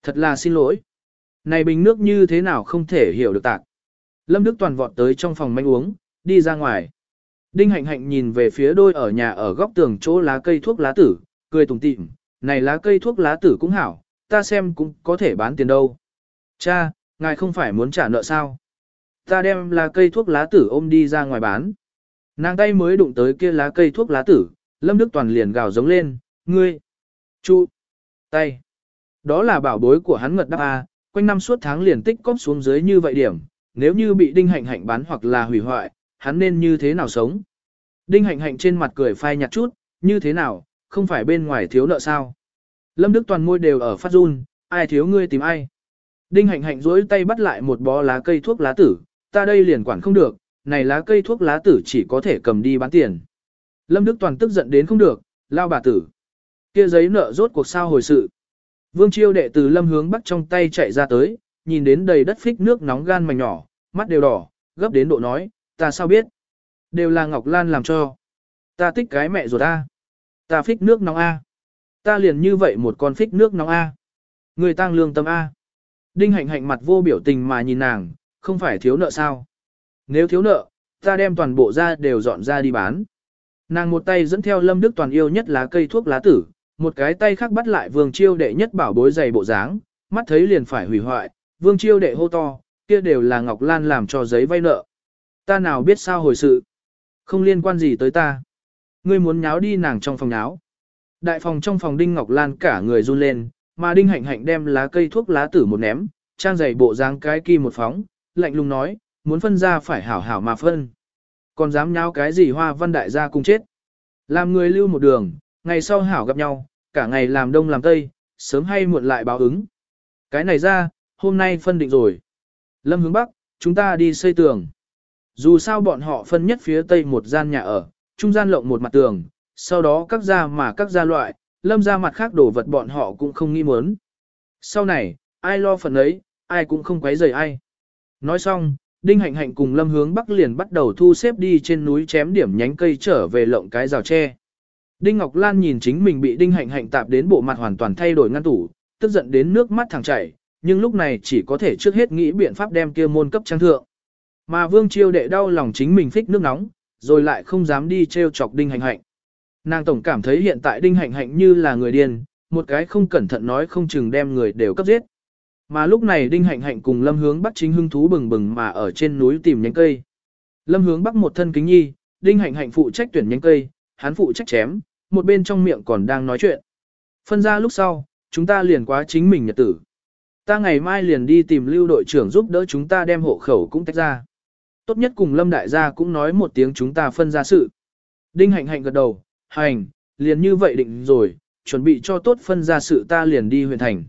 Thật là xin lỗi. Này bình nước như thế nào không thể hiểu được tạc. Lâm Đức Toàn vọt tới trong phòng manh uống, đi ra ngoài. Đinh hạnh hạnh nhìn về phía đôi ở nhà ở góc tường chỗ lá cây thuốc lá tử, cười tủm tỉm, này lá cây thuốc lá tử cũng hảo, ta xem cũng có thể bán tiền đâu. Cha, ngài không phải muốn trả nợ sao? Ta đem lá cây thuốc lá tử ôm đi ra ngoài bán. Nàng tay mới đụng tới kia lá cây thuốc lá tử, Lâm Đức Toàn liền gào giống lên, ngươi. Chu. Tay. Đó là bảo bối của hắn ngật đáp A, quanh năm suốt tháng liền tích cóp xuống dưới như vậy điểm, nếu như bị đinh hạnh hạnh bán hoặc là hủy hoại, hắn nên như thế nào sống? Đinh hạnh hạnh trên mặt cười phai nhạt chút, như thế nào, không phải bên ngoài thiếu nợ sao? Lâm Đức toàn môi đều ở phát run, ai thiếu ngươi tìm ai? Đinh hạnh hạnh duỗi tay bắt lại một bó lá cây thuốc lá tử, ta đây liền quản không được, này lá cây thuốc lá tử chỉ có thể cầm đi bán tiền. Lâm Đức toàn tức giận đến không được, lao bà tử kia giấy nợ rốt cuộc sao hồi sự. Vương Chiêu đệ từ lâm hướng bắc trong tay chạy ra tới, nhìn đến đầy đất phích nước nóng gan mảnh nhỏ, mắt đều đỏ, gấp đến độ nói, ta sao biết. Đều là Ngọc Lan làm cho. Ta thích cái mẹ rồi ta. Ta phích nước nóng A. Ta liền như vậy một con phích nước nóng A. Người tăng lương tâm A. Đinh hạnh hạnh mặt vô biểu tình mà nhìn nàng, không phải thiếu nợ sao. Nếu thiếu nợ, ta đem toàn bộ ra đều dọn ra đi bán. Nàng một tay dẫn theo Lâm Đức Toàn yêu nhất lá cây thuốc lá tử, một cái tay khác bắt lại Vương Chiêu đệ nhất bảo bối dày bộ dáng, mắt thấy liền phải hủy hoại, Vương Chiêu đệ hô to, kia đều là Ngọc Lan làm cho giấy vay nợ. Ta nào biết sao hồi sự, không liên quan gì tới ta. Ngươi muốn nháo đi nàng trong phòng nháo. Đại phòng trong phòng Đinh Ngọc Lan cả người run lên, mà Đinh Hạnh Hạnh đem lá cây thuốc lá tử một ném, trang giày bộ dáng cái kim một phóng, lạnh lùng nói, muốn phân ra phải hảo hảo mà phân. Còn dám nháo cái gì hoa văn đại gia cùng chết. Làm người lưu một đường, ngày sau hảo gặp nhau, cả ngày làm đông làm tây, sớm hay muộn lại báo ứng. Cái này ra, hôm nay phân định rồi. Lâm hướng Bắc, chúng ta đi xây tường. Dù sao bọn họ phân nhất phía tây một gian nhà ở, trung gian lộng một mặt tường, sau đó các gia mà các gia loại, lâm ra mặt khác đổ vật bọn họ cũng không nghĩ muốn. Sau này, ai lo phần ấy, ai cũng không quấy rầy ai. Nói xong, Đinh Hạnh Hạnh cùng Lâm Hướng Bắc liền bắt đầu thu xếp đi trên núi chém điểm nhánh cây trở về lộng cái rào tre. Đinh Ngọc Lan nhìn chính mình bị Đinh Hạnh Hạnh tạp đến bộ mặt hoàn toàn thay đổi ngăn tủ, tức giận đến nước mắt thẳng chảy, nhưng lúc này chỉ có thể trước hết nghĩ biện pháp đem kia môn cấp trang thượng. Mà Vương Chiêu đệ đau lòng chính mình phích nước nóng, rồi lại không dám đi treo chọc Đinh Hạnh Hạnh. Nàng tổng cảm thấy hiện tại Đinh Hạnh Hạnh như là người điên, một cái không cẩn thận nói không chừng đem người đều cấp giết. Mà lúc này Đinh Hạnh Hạnh cùng Lâm Hướng Bắc chính hưng thú bừng bừng mà ở trên núi tìm nhánh cây. Lâm Hướng Bắc một thân kính nhi, Đinh Hạnh Hạnh phụ trách tuyển nhánh cây, hắn phụ trách chém, một bên trong miệng còn đang nói chuyện. Phân ra lúc sau, chúng ta liền quá chính mình nhật tử. Ta ngày mai liền đi tìm lưu đội trưởng giúp đỡ chúng ta đem hộ khẩu cũng tách ra. Tốt nhất cùng Lâm Đại gia cũng nói một tiếng chúng ta phân ra sự. Đinh Hạnh Hạnh gật đầu, hành, liền như vậy định rồi, chuẩn bị cho tốt phân ra sự ta liền đi huyện thành.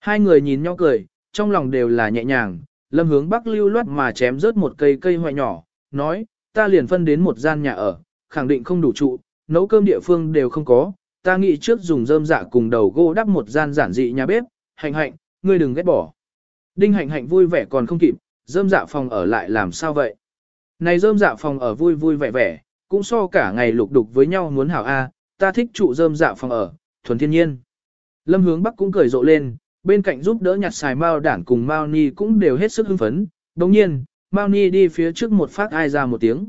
Hai người nhìn nhau cười, trong lòng đều là nhẹ nhàng, lâm hướng bắc lưu loát mà chém rớt một cây cây hoại nhỏ, nói, ta liền phân đến một gian nhà ở, khẳng định không đủ trụ, nấu cơm địa phương đều không có, ta nghĩ trước dùng rơm dạ cùng đầu gỗ đắp một gian giản dị nhà bếp, hạnh hạnh, ngươi đừng ghét bỏ. Đinh hạnh hạnh vui vẻ còn không kịp, rơm dạ phòng ở lại làm sao vậy? Này rơm dạ phòng ở vui vui vẻ vẻ, cũng so cả ngày lục đục với nhau muốn hảo A, ta thích trụ rơm dạ phòng ở, thuần thiên nhiên. Lâm hướng bắc cũng cười rộ lên, bên cạnh giúp đỡ nhặt xài Mao đản cùng Mao Ni cũng đều hết sức hưng phấn. Đồng nhiên, Mao Ni đi phía trước một phát ai ra một tiếng.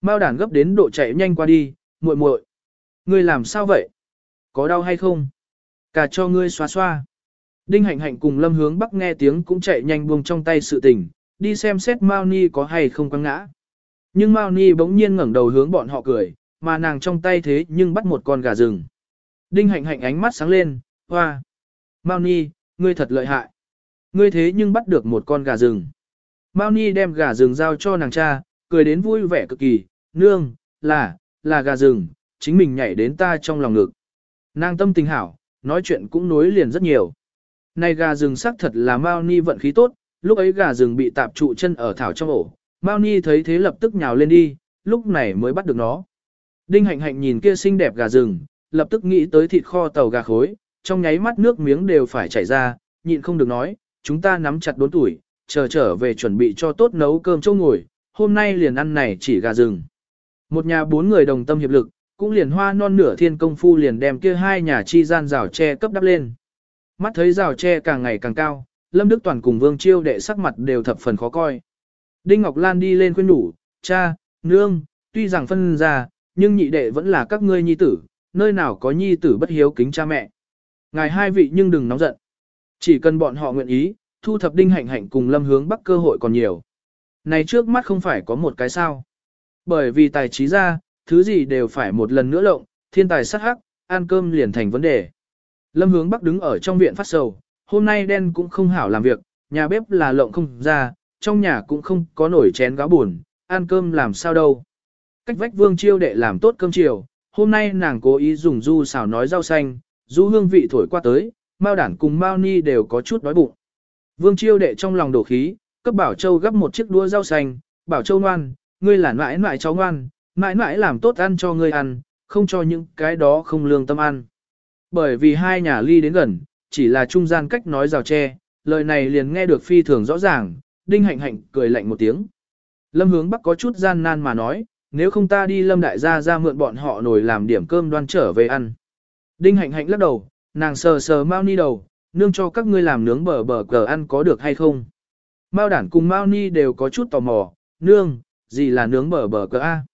Mao đản gấp đến độ chạy nhanh qua đi, muội muội, Ngươi làm sao vậy? Có đau hay không? Cả cho ngươi xoa xoa. Đinh hạnh hạnh cùng lâm hướng bắc nghe tiếng cũng chạy nhanh buông trong tay sự tình, đi xem xét Mao Ni có hay không quăng ngã. Nhưng Mao Ni bỗng nhiên ngẩng đầu hướng bọn họ cười, mà nàng trong tay thế nhưng bắt một con gà rừng. Đinh hạnh hạnh ánh mắt sáng lên, hoa. Mao Ni, ngươi thật lợi hại. Ngươi thế nhưng bắt được một con gà rừng. Mao Ni đem gà rừng giao cho nàng cha, cười đến vui vẻ cực kỳ, nương, là, là gà rừng, chính mình nhảy đến ta trong lòng ngực. Nàng tâm tình hảo, nói chuyện cũng nối liền rất nhiều. Này gà rừng xác thật là Mao Ni vận khí tốt, lúc ấy gà rừng bị tạp trụ chân ở thảo trong ổ. Mao Ni thấy thế lập tức nhào lên đi, lúc này mới bắt được nó. Đinh hạnh hạnh nhìn kia xinh đẹp gà rừng, lập tức nghĩ tới thịt kho tàu gà khối, trong nháy mắt nước miếng đều phải chảy ra, nhịn không được nói, chúng ta nắm chặt đốn tuổi, chờ trở về chuẩn bị cho tốt nấu cơm châu ngồi, hôm nay liền ăn này chỉ gà rừng. Một nhà bốn người đồng tâm hiệp lực, cũng liền hoa non nửa thiên công phu liền đem kia hai nhà chi gian rào tre cấp đắp lên. Mắt thấy rào tre càng ngày càng cao, Lâm Đức Toàn cùng Vương Chiêu đệ sắc mặt đều thập phần khó coi. Đinh Ngọc Lan đi lên khuyên nhủ, cha, nương, tuy rằng phân ra, nhưng nhị đệ vẫn là các ngươi nhi tử, nơi nào có nhi tử bất hiếu kính cha mẹ. Ngài hai vị nhưng đừng nóng giận. Chỉ cần bọn họ nguyện ý, thu thập đinh hạnh hạnh cùng lâm hướng bắc cơ hội còn nhiều. Này trước mắt không phải có một cái sao. Bởi vì tài trí ra, thứ gì đều phải một lần nữa lộng, thiên tài sát hắc, ăn cơm liền thành vấn đề. Lâm hướng bắc đứng ở trong viện phát sầu, hôm nay đen cũng không hảo làm việc, nhà bếp là lộng không ra, trong nhà cũng không có nổi chén gáo buồn, ăn cơm làm sao đâu. Cách vách vương chiêu đệ làm tốt cơm chiều, hôm nay nàng cố ý dùng du xào nói rau xanh, du hương vị thổi qua tới, Mao đản cùng Mao ni đều có chút đói bụng. Vương chiêu đệ trong lòng đổ khí, cấp Bảo Châu gấp một chiếc đua rau xanh, Bảo Châu ngoan, ngươi là mãi mãi cháu ngoan, mãi mãi làm tốt ăn cho ngươi ăn, không cho những cái đó không lương tâm ăn. Bởi vì hai nhà ly đến gần, chỉ là trung gian cách nói rào tre, lời này liền nghe được phi thường rõ ràng, đinh hạnh hạnh cười lạnh một tiếng. Lâm hướng bắc có chút gian nan mà nói, nếu không ta đi lâm đại gia ra mượn bọn họ nổi làm điểm cơm đoan trở về ăn. Đinh hạnh hạnh lắc đầu, nàng sờ sờ Mao Ni đầu, nương cho các ngươi làm nướng bờ bờ cờ ăn có được hay không. Mao đản cùng Mao Ni đều có chút tò mò, nương, gì là nướng bờ bờ cờ A.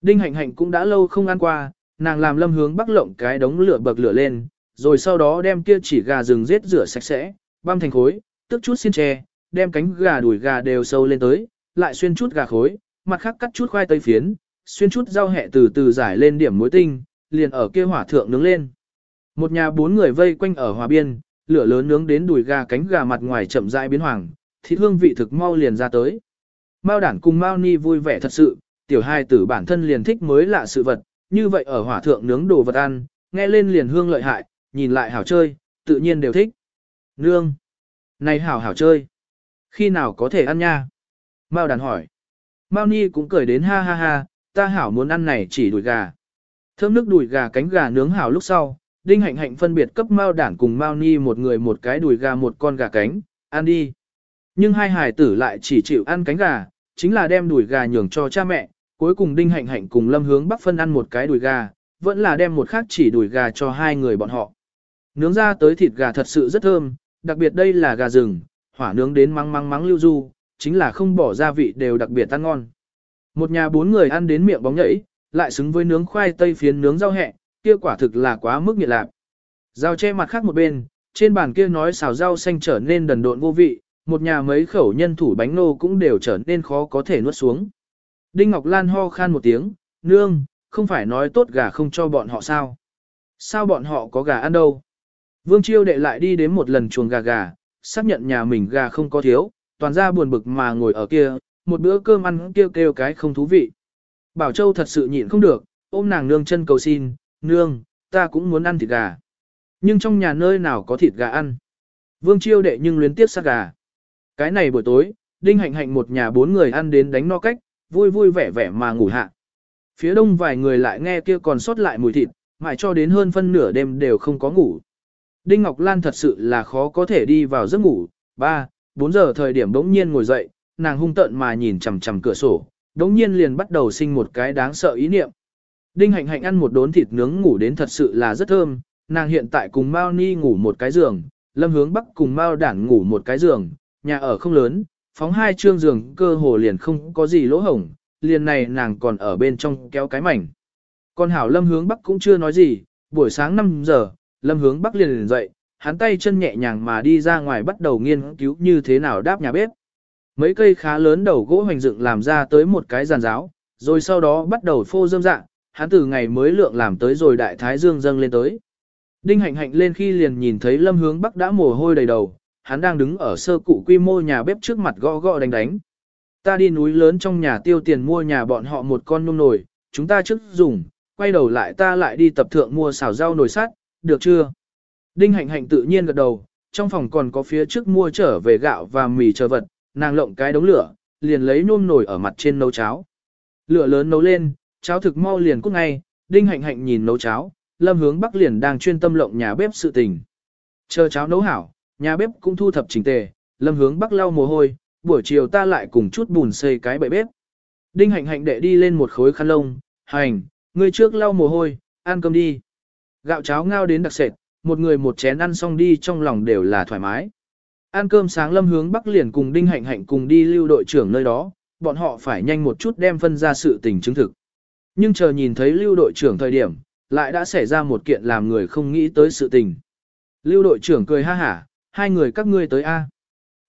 Đinh hạnh hạnh cũng đã lâu không ăn qua, nàng làm lâm hướng bắc lộng cái đống lửa bậc lửa lên, rồi sau đó đem kia chỉ gà rừng giết rửa sạch sẽ, băm thành khối, tức chút xiên tre, đem cánh gà đuổi gà đều sâu lên tới, lại xuyên chút gà khối, mặt khác cắt chút khoai tây phiến, xuyên chút rau hẹ từ từ giải lên điểm muối tinh, liền ở kia hỏa thượng nướng lên. Một nhà bốn người vây quanh ở hòa biên, lửa lớn nướng đến đùi gà cánh gà mặt ngoài chậm rãi biến hoàng, thịt hương vị thực mau liền ra tới. Mao đản cùng Mao Ni vui vẻ thật sự, tiểu hai tử bản thân liền thích mới lạ sự vật, như vậy ở hỏa thượng nướng đồ vật ăn, nghe lên liền hương lợi hại, nhìn lại hảo chơi, tự nhiên đều thích. Nương! Này hảo hảo chơi! Khi nào có thể ăn nha? Mao đàn hỏi. Mao Ni cũng cười đến ha ha ha, ta hảo muốn ăn này chỉ đùi gà. Thơm nước đùi gà cánh gà nướng hảo lúc sau, Đinh Hạnh Hạnh phân biệt cấp Mao đản cùng Mao Ni một người một cái đùi gà một con gà cánh, ăn đi. Nhưng hai hài tử lại chỉ chịu ăn cánh gà, chính là đem đùi gà nhường cho cha mẹ, cuối cùng Đinh Hạnh Hạnh cùng Lâm Hướng Bắc phân ăn một cái đùi gà, vẫn là đem một khác chỉ đùi gà cho hai người bọn họ. Nướng ra tới thịt gà thật sự rất thơm, đặc biệt đây là gà rừng, hỏa nướng đến măng măng mắng lưu du, chính là không bỏ gia vị đều đặc biệt ăn ngon. Một nhà bốn người ăn đến miệng bóng nhảy, lại xứng với nướng khoai tây phiến nướng rau hẹ, kia quả thực là quá mức nhiệt lạc. Rau che mặt khác một bên, trên bàn kia nói xào rau xanh trở nên đần độn vô vị, một nhà mấy khẩu nhân thủ bánh nô cũng đều trở nên khó có thể nuốt xuống. Đinh Ngọc Lan ho khan một tiếng, nương, không phải nói tốt gà không cho bọn họ sao? Sao bọn họ có gà ăn đâu? Vương Chiêu đệ lại đi đến một lần chuồng gà gà, xác nhận nhà mình gà không có thiếu, toàn ra buồn bực mà ngồi ở kia, một bữa cơm ăn kêu kêu cái không thú vị. Bảo Châu thật sự nhịn không được, ôm nàng nương chân cầu xin, nương, ta cũng muốn ăn thịt gà. Nhưng trong nhà nơi nào có thịt gà ăn. Vương Chiêu đệ nhưng luyến tiếp sát gà. Cái này buổi tối, Đinh Hạnh Hạnh một nhà bốn người ăn đến đánh no cách, vui vui vẻ vẻ mà ngủ hạ. Phía đông vài người lại nghe kia còn sót lại mùi thịt, mãi cho đến hơn phân nửa đêm đều không có ngủ. Đinh Ngọc Lan thật sự là khó có thể đi vào giấc ngủ, ba, bốn giờ thời điểm đống nhiên ngồi dậy, nàng hung tợn mà nhìn chằm chằm cửa sổ, đống nhiên liền bắt đầu sinh một cái đáng sợ ý niệm. Đinh Hạnh Hạnh ăn một đốn thịt nướng ngủ đến thật sự là rất thơm, nàng hiện tại cùng Mao Ni ngủ một cái giường, Lâm Hướng Bắc cùng Mao Đản ngủ một cái giường, nhà ở không lớn, phóng hai trương giường cơ hồ liền không có gì lỗ hổng, liền này nàng còn ở bên trong kéo cái mảnh. Còn Hảo Lâm Hướng Bắc cũng chưa nói gì, buổi sáng 5 giờ, Lâm Hướng Bắc liền liền dậy, hắn tay chân nhẹ nhàng mà đi ra ngoài bắt đầu nghiên cứu như thế nào đáp nhà bếp. Mấy cây khá lớn đầu gỗ hoành dựng làm ra tới một cái giàn giáo, rồi sau đó bắt đầu phô dâm dạng, hắn từ ngày mới lượng làm tới rồi đại thái dương dâng lên tới. Đinh hạnh hạnh lên khi liền nhìn thấy lâm hướng bắc đã mồ hôi đầy đầu, hắn đang đứng ở sơ cụ quy mô nhà bếp trước mặt gõ gõ đánh đánh. Ta đi núi lớn trong nhà tiêu tiền mua nhà bọn họ một con nôm nồi, chúng ta trước dùng, quay đầu lại ta lại đi tập thượng mua xào rau nồi sắt, được chưa? Đinh hạnh hạnh tự nhiên gật đầu, trong phòng còn có phía trước mua trở về gạo và mì chờ vật, nàng lộng cái đống lửa, liền lấy nôm nồi ở mặt trên nấu cháo. Lửa lớn nấu lên, cháo thực mau liền cút ngay, đinh hạnh hạnh nhìn nấu cháo, lâm hướng bắc liền đang chuyên tâm lộng nhà bếp sự tình. Chờ cháo nấu hảo, nhà bếp cũng thu thập chỉnh tề, lâm hướng bắc lau mồ hôi, buổi chiều ta lại cùng chút bùn xây cái bậy bếp. Đinh hạnh hạnh đệ đi lên một khối khăn lông, hành, ngươi trước lau mồ hôi, ăn cơm đi. Gạo cháo ngao đến đặc sệt, một người một chén ăn xong đi trong lòng đều là thoải mái. Ăn cơm sáng lâm hướng bắc liền cùng Đinh Hạnh Hạnh cùng đi lưu đội trưởng nơi đó, bọn họ phải nhanh một chút đem phân ra sự tình chứng thực. Nhưng chờ nhìn thấy lưu đội trưởng thời điểm, lại đã xảy ra một kiện làm người không nghĩ tới sự tình. Lưu đội trưởng cười ha hả, hai người các ngươi tới A.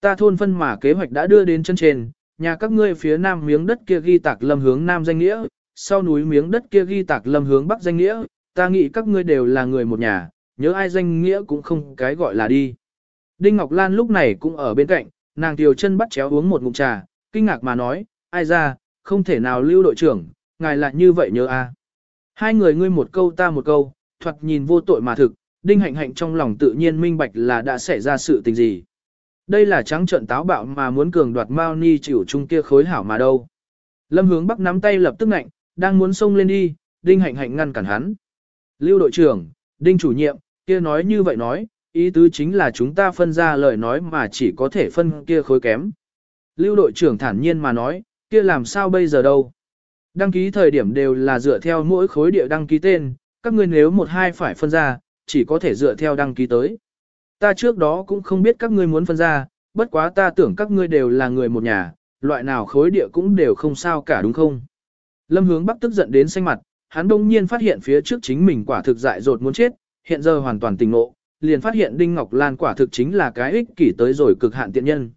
Ta thôn phân mà kế hoạch đã đưa đến chân trên, nhà các ngươi phía nam miếng đất kia ghi tạc lâm hướng nam danh nghĩa, sau núi miếng đất kia ghi tạc lâm hướng bắc danh nghĩa, ta nghĩ các ngươi đều là người một nhà, nhớ ai danh nghĩa cũng không cái gọi là đi. Đinh Ngọc Lan lúc này cũng ở bên cạnh, nàng tiểu chân bắt chéo uống một ngụm trà, kinh ngạc mà nói, ai ra, không thể nào lưu đội trưởng, ngài lại như vậy nhớ a. Hai người ngươi một câu ta một câu, thoạt nhìn vô tội mà thực, đinh hạnh hạnh trong lòng tự nhiên minh bạch là đã xảy ra sự tình gì. Đây là trắng trận táo bạo mà muốn cường đoạt Mao Ni chịu chung kia khối hảo mà đâu. Lâm hướng bắc nắm tay lập tức ngạnh, đang muốn xông lên đi, đinh hạnh hạnh ngăn cản hắn. Lưu đội trưởng, đinh chủ nhiệm, kia nói như vậy nói, ý tứ chính là chúng ta phân ra lời nói mà chỉ có thể phân kia khối kém. Lưu đội trưởng thản nhiên mà nói, kia làm sao bây giờ đâu. Đăng ký thời điểm đều là dựa theo mỗi khối địa đăng ký tên, các ngươi nếu một hai phải phân ra, chỉ có thể dựa theo đăng ký tới. Ta trước đó cũng không biết các ngươi muốn phân ra, bất quá ta tưởng các ngươi đều là người một nhà, loại nào khối địa cũng đều không sao cả đúng không? Lâm hướng bắc tức giận đến xanh mặt, hắn đông nhiên phát hiện phía trước chính mình quả thực dại dột muốn chết, hiện giờ hoàn toàn tỉnh ngộ, liền phát hiện Đinh Ngọc Lan quả thực chính là cái ích kỷ tới rồi cực hạn tiện nhân.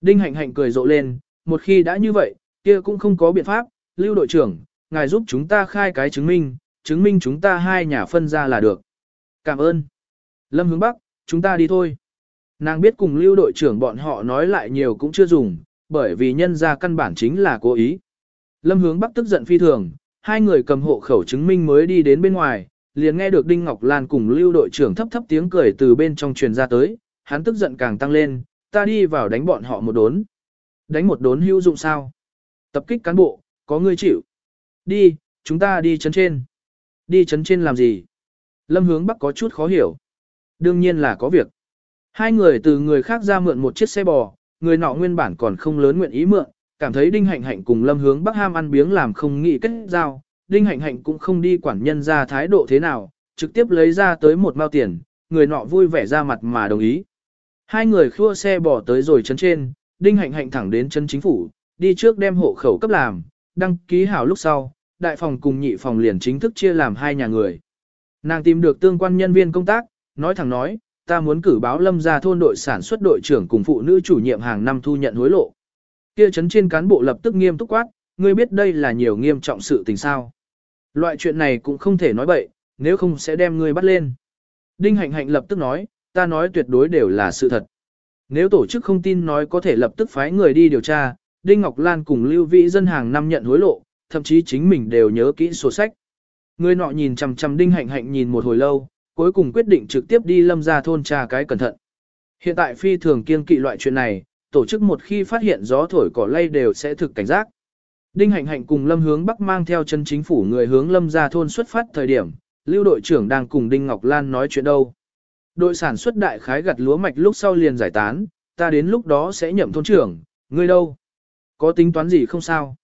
Đinh hạnh hạnh cười rộ lên, một khi đã như vậy, kia cũng không có biện pháp, lưu đội trưởng, ngài giúp chúng ta khai cái chứng minh, chứng minh chúng ta hai nhà phân ra là được. Cảm ơn. Lâm hướng Bắc, chúng ta đi thôi. Nàng biết cùng lưu đội trưởng bọn họ nói lại nhiều cũng chưa dùng, bởi vì nhân ra căn bản chính là cố ý. Lâm hướng Bắc tức giận phi thường, hai người cầm hộ khẩu chứng minh mới đi đến bên ngoài, liền nghe được Đinh Ngọc Lan cùng lưu đội trưởng thấp thấp tiếng cười từ bên trong truyền ra tới, hắn tức giận càng tăng lên, ta đi vào đánh bọn họ một đốn. Đánh một đốn hữu dụng sao? Tập kích cán bộ, có người chịu. Đi, chúng ta đi chấn trên. Đi chấn trên làm gì? Lâm hướng Bắc có chút khó hiểu. Đương nhiên là có việc. Hai người từ người khác ra mượn một chiếc xe bò, người nọ nguyên bản còn không lớn nguyện ý mượn, cảm thấy Đinh Hạnh Hạnh cùng Lâm Hướng Bắc ham ăn biếng làm không nghĩ kết giao, Đinh Hạnh Hạnh cũng không đi quản nhân ra thái độ thế nào, trực tiếp lấy ra tới một mao tiền, người nọ vui vẻ ra mặt mà đồng ý. Hai người khua xe bỏ tới rồi chấn trên, Đinh Hạnh Hạnh thẳng đến chân chính phủ, đi trước đem hộ khẩu cấp làm, đăng ký hảo lúc sau, đại phòng cùng nhị phòng liền chính thức chia làm hai nhà người. Nàng tìm được tương quan nhân viên công tác, nói thẳng nói, ta muốn cử báo lâm ra thôn đội sản xuất đội trưởng cùng phụ nữ chủ nhiệm hàng năm thu nhận hối lộ. Kia chấn trên cán bộ lập tức nghiêm túc quát, ngươi biết đây là nhiều nghiêm trọng sự tình sao. Loại chuyện này cũng không thể nói bậy, nếu không sẽ đem ngươi bắt lên. Đinh hạnh hạnh lập tức nói, ta nói tuyệt đối đều là sự thật. Nếu tổ chức không tin nói có thể lập tức phái người đi điều tra, Đinh Ngọc Lan cùng Lưu Vĩ dân hàng năm nhận hối lộ, thậm chí chính mình đều nhớ kỹ sổ sách. Người nọ nhìn chằm chằm Đinh Hạnh Hạnh nhìn một hồi lâu, cuối cùng quyết định trực tiếp đi lâm ra thôn tra cái cẩn thận. Hiện tại phi thường kiên kỵ loại chuyện này, tổ chức một khi phát hiện gió thổi cỏ lay đều sẽ thực cảnh giác. Đinh Hạnh Hạnh cùng Lâm Hướng Bắc mang theo chân chính phủ người hướng Lâm ra thôn xuất phát thời điểm, Lưu đội trưởng đang cùng Đinh Ngọc Lan nói chuyện đâu. Đội sản xuất đại khái gặt lúa mạch lúc sau liền giải tán, ta đến lúc đó sẽ nhậm thôn trưởng, ngươi đâu? Có tính toán gì không sao?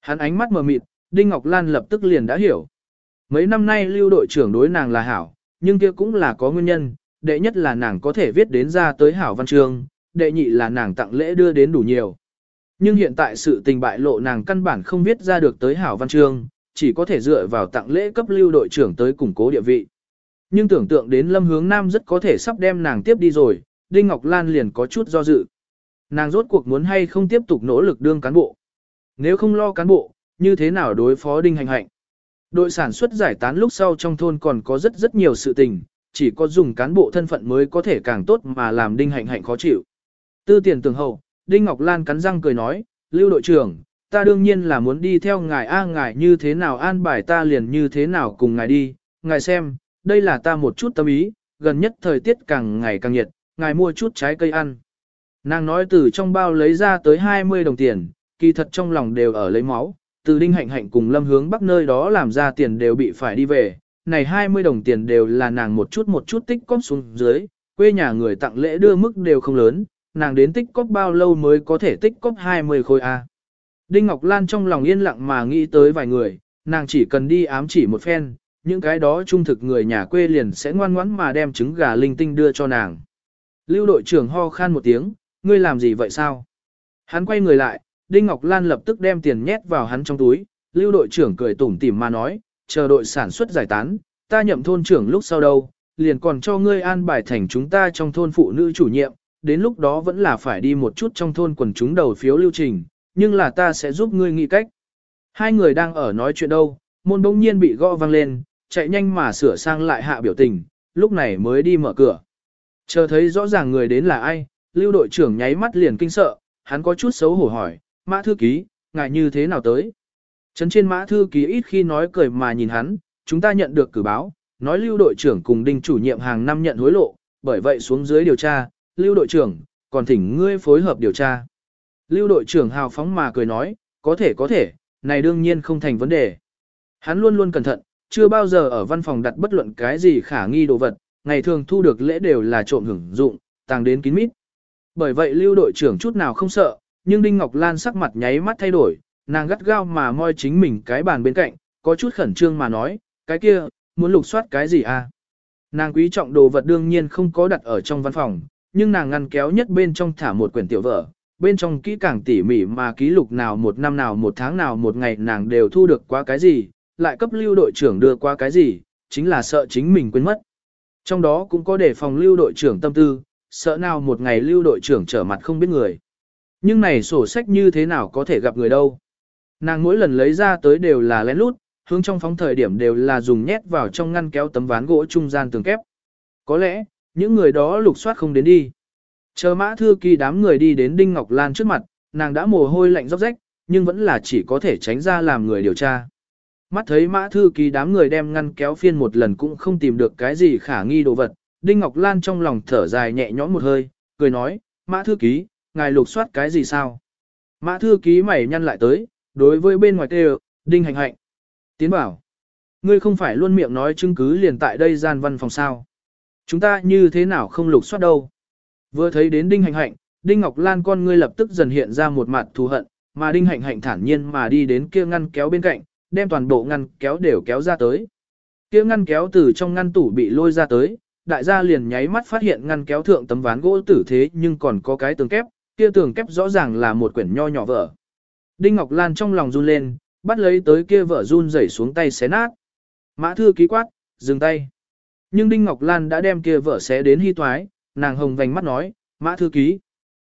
Hắn ánh mắt mờ mịt, Đinh Ngọc Lan lập tức liền đã hiểu. Mấy năm nay lưu đội trưởng đối nàng là hảo, nhưng kia cũng là có nguyên nhân, đệ nhất là nàng có thể viết đến ra tới hảo văn chương, đệ nhị là nàng tặng lễ đưa đến đủ nhiều. Nhưng hiện tại sự tình bại lộ nàng căn bản không viết ra được tới hảo văn chương, chỉ có thể dựa vào tặng lễ cấp lưu đội trưởng tới củng cố địa vị. Nhưng tưởng tượng đến lâm hướng nam rất có thể sắp đem nàng tiếp đi rồi, Đinh Ngọc Lan liền có chút do dự. Nàng rốt cuộc muốn hay không tiếp tục nỗ lực đương cán bộ. Nếu không lo cán bộ, như thế nào đối phó Đinh Hành Hạnh? Đội sản xuất giải tán lúc sau trong thôn còn có rất rất nhiều sự tình, chỉ có dùng cán bộ thân phận mới có thể càng tốt mà làm Đinh Hạnh Hạnh khó chịu. Tư tiền tường hậu, Đinh Ngọc Lan cắn răng cười nói, Lưu đội trưởng, ta đương nhiên là muốn đi theo ngài a ngài như thế nào an bài ta liền như thế nào cùng ngài đi, ngài xem, đây là ta một chút tâm ý, gần nhất thời tiết càng ngày càng nhiệt, ngài mua chút trái cây ăn. Nàng nói từ trong bao lấy ra tới 20 đồng tiền, kỳ thật trong lòng đều ở lấy máu, từ đinh hạnh hạnh cùng lâm hướng bắc nơi đó làm ra tiền đều bị phải đi về, này 20 đồng tiền đều là nàng một chút một chút tích cóp xuống dưới, quê nhà người tặng lễ đưa mức đều không lớn, nàng đến tích cóp bao lâu mới có thể tích cóp 20 khối A. Đinh Ngọc Lan trong lòng yên lặng mà nghĩ tới vài người, nàng chỉ cần đi ám chỉ một phen, những cái đó trung thực người nhà quê liền sẽ ngoan ngoãn mà đem trứng gà linh tinh đưa cho nàng. Lưu đội trưởng ho khan một tiếng, ngươi làm gì vậy sao? Hắn quay người lại, Đinh Ngọc Lan lập tức đem tiền nhét vào hắn trong túi, lưu đội trưởng cười tủm tỉm mà nói, chờ đội sản xuất giải tán, ta nhậm thôn trưởng lúc sau đâu, liền còn cho ngươi an bài thành chúng ta trong thôn phụ nữ chủ nhiệm, đến lúc đó vẫn là phải đi một chút trong thôn quần chúng đầu phiếu lưu trình, nhưng là ta sẽ giúp ngươi nghĩ cách. Hai người đang ở nói chuyện đâu, môn bỗng nhiên bị gõ vang lên, chạy nhanh mà sửa sang lại hạ biểu tình, lúc này mới đi mở cửa. Chờ thấy rõ ràng người đến là ai, lưu đội trưởng nháy mắt liền kinh sợ, hắn có chút xấu hổ hỏi, mã thư ký, ngại như thế nào tới? Trấn trên mã thư ký ít khi nói cười mà nhìn hắn, chúng ta nhận được cử báo, nói lưu đội trưởng cùng đinh chủ nhiệm hàng năm nhận hối lộ, bởi vậy xuống dưới điều tra, lưu đội trưởng, còn thỉnh ngươi phối hợp điều tra. Lưu đội trưởng hào phóng mà cười nói, có thể có thể, này đương nhiên không thành vấn đề. Hắn luôn luôn cẩn thận, chưa bao giờ ở văn phòng đặt bất luận cái gì khả nghi đồ vật, ngày thường thu được lễ đều là trộm hưởng dụng, tàng đến kín mít. Bởi vậy lưu đội trưởng chút nào không sợ, nhưng Đinh Ngọc Lan sắc mặt nháy mắt thay đổi, nàng gắt gao mà moi chính mình cái bàn bên cạnh, có chút khẩn trương mà nói, cái kia, muốn lục soát cái gì à? Nàng quý trọng đồ vật đương nhiên không có đặt ở trong văn phòng, nhưng nàng ngăn kéo nhất bên trong thả một quyển tiểu vở, bên trong kỹ càng tỉ mỉ mà ký lục nào một năm nào một tháng nào một ngày nàng đều thu được qua cái gì, lại cấp lưu đội trưởng đưa qua cái gì, chính là sợ chính mình quên mất. Trong đó cũng có để phòng lưu đội trưởng tâm tư, sợ nào một ngày lưu đội trưởng trở mặt không biết người. Nhưng này sổ sách như thế nào có thể gặp người đâu. Nàng mỗi lần lấy ra tới đều là lén lút, hướng trong phóng thời điểm đều là dùng nhét vào trong ngăn kéo tấm ván gỗ trung gian tường kép. Có lẽ, những người đó lục soát không đến đi. Chờ mã thư kỳ đám người đi đến Đinh Ngọc Lan trước mặt, nàng đã mồ hôi lạnh róc rách, nhưng vẫn là chỉ có thể tránh ra làm người điều tra. Mắt thấy mã thư kỳ đám người đem ngăn kéo phiên một lần cũng không tìm được cái gì khả nghi đồ vật. Đinh Ngọc Lan trong lòng thở dài nhẹ nhõm một hơi, cười nói, mã thư ký, ngài lục soát cái gì sao? Mã thư ký mày nhăn lại tới, đối với bên ngoài kêu, Đinh hành hạnh. Tiến bảo, ngươi không phải luôn miệng nói chứng cứ liền tại đây gian văn phòng sao? Chúng ta như thế nào không lục soát đâu? Vừa thấy đến Đinh Hạnh Hạnh, Đinh Ngọc Lan con ngươi lập tức dần hiện ra một mặt thù hận, mà Đinh Hạnh Hạnh thản nhiên mà đi đến kia ngăn kéo bên cạnh, đem toàn bộ ngăn kéo đều kéo ra tới. Kia ngăn kéo từ trong ngăn tủ bị lôi ra tới, đại gia liền nháy mắt phát hiện ngăn kéo thượng tấm ván gỗ tử thế nhưng còn có cái tường kép, kia tường kép rõ ràng là một quyển nho nhỏ vở. Đinh Ngọc Lan trong lòng run lên, bắt lấy tới kia vở run rẩy xuống tay xé nát. Mã thư ký quát, dừng tay. Nhưng Đinh Ngọc Lan đã đem kia vở xé đến hy toái, nàng hồng vành mắt nói, mã thư ký.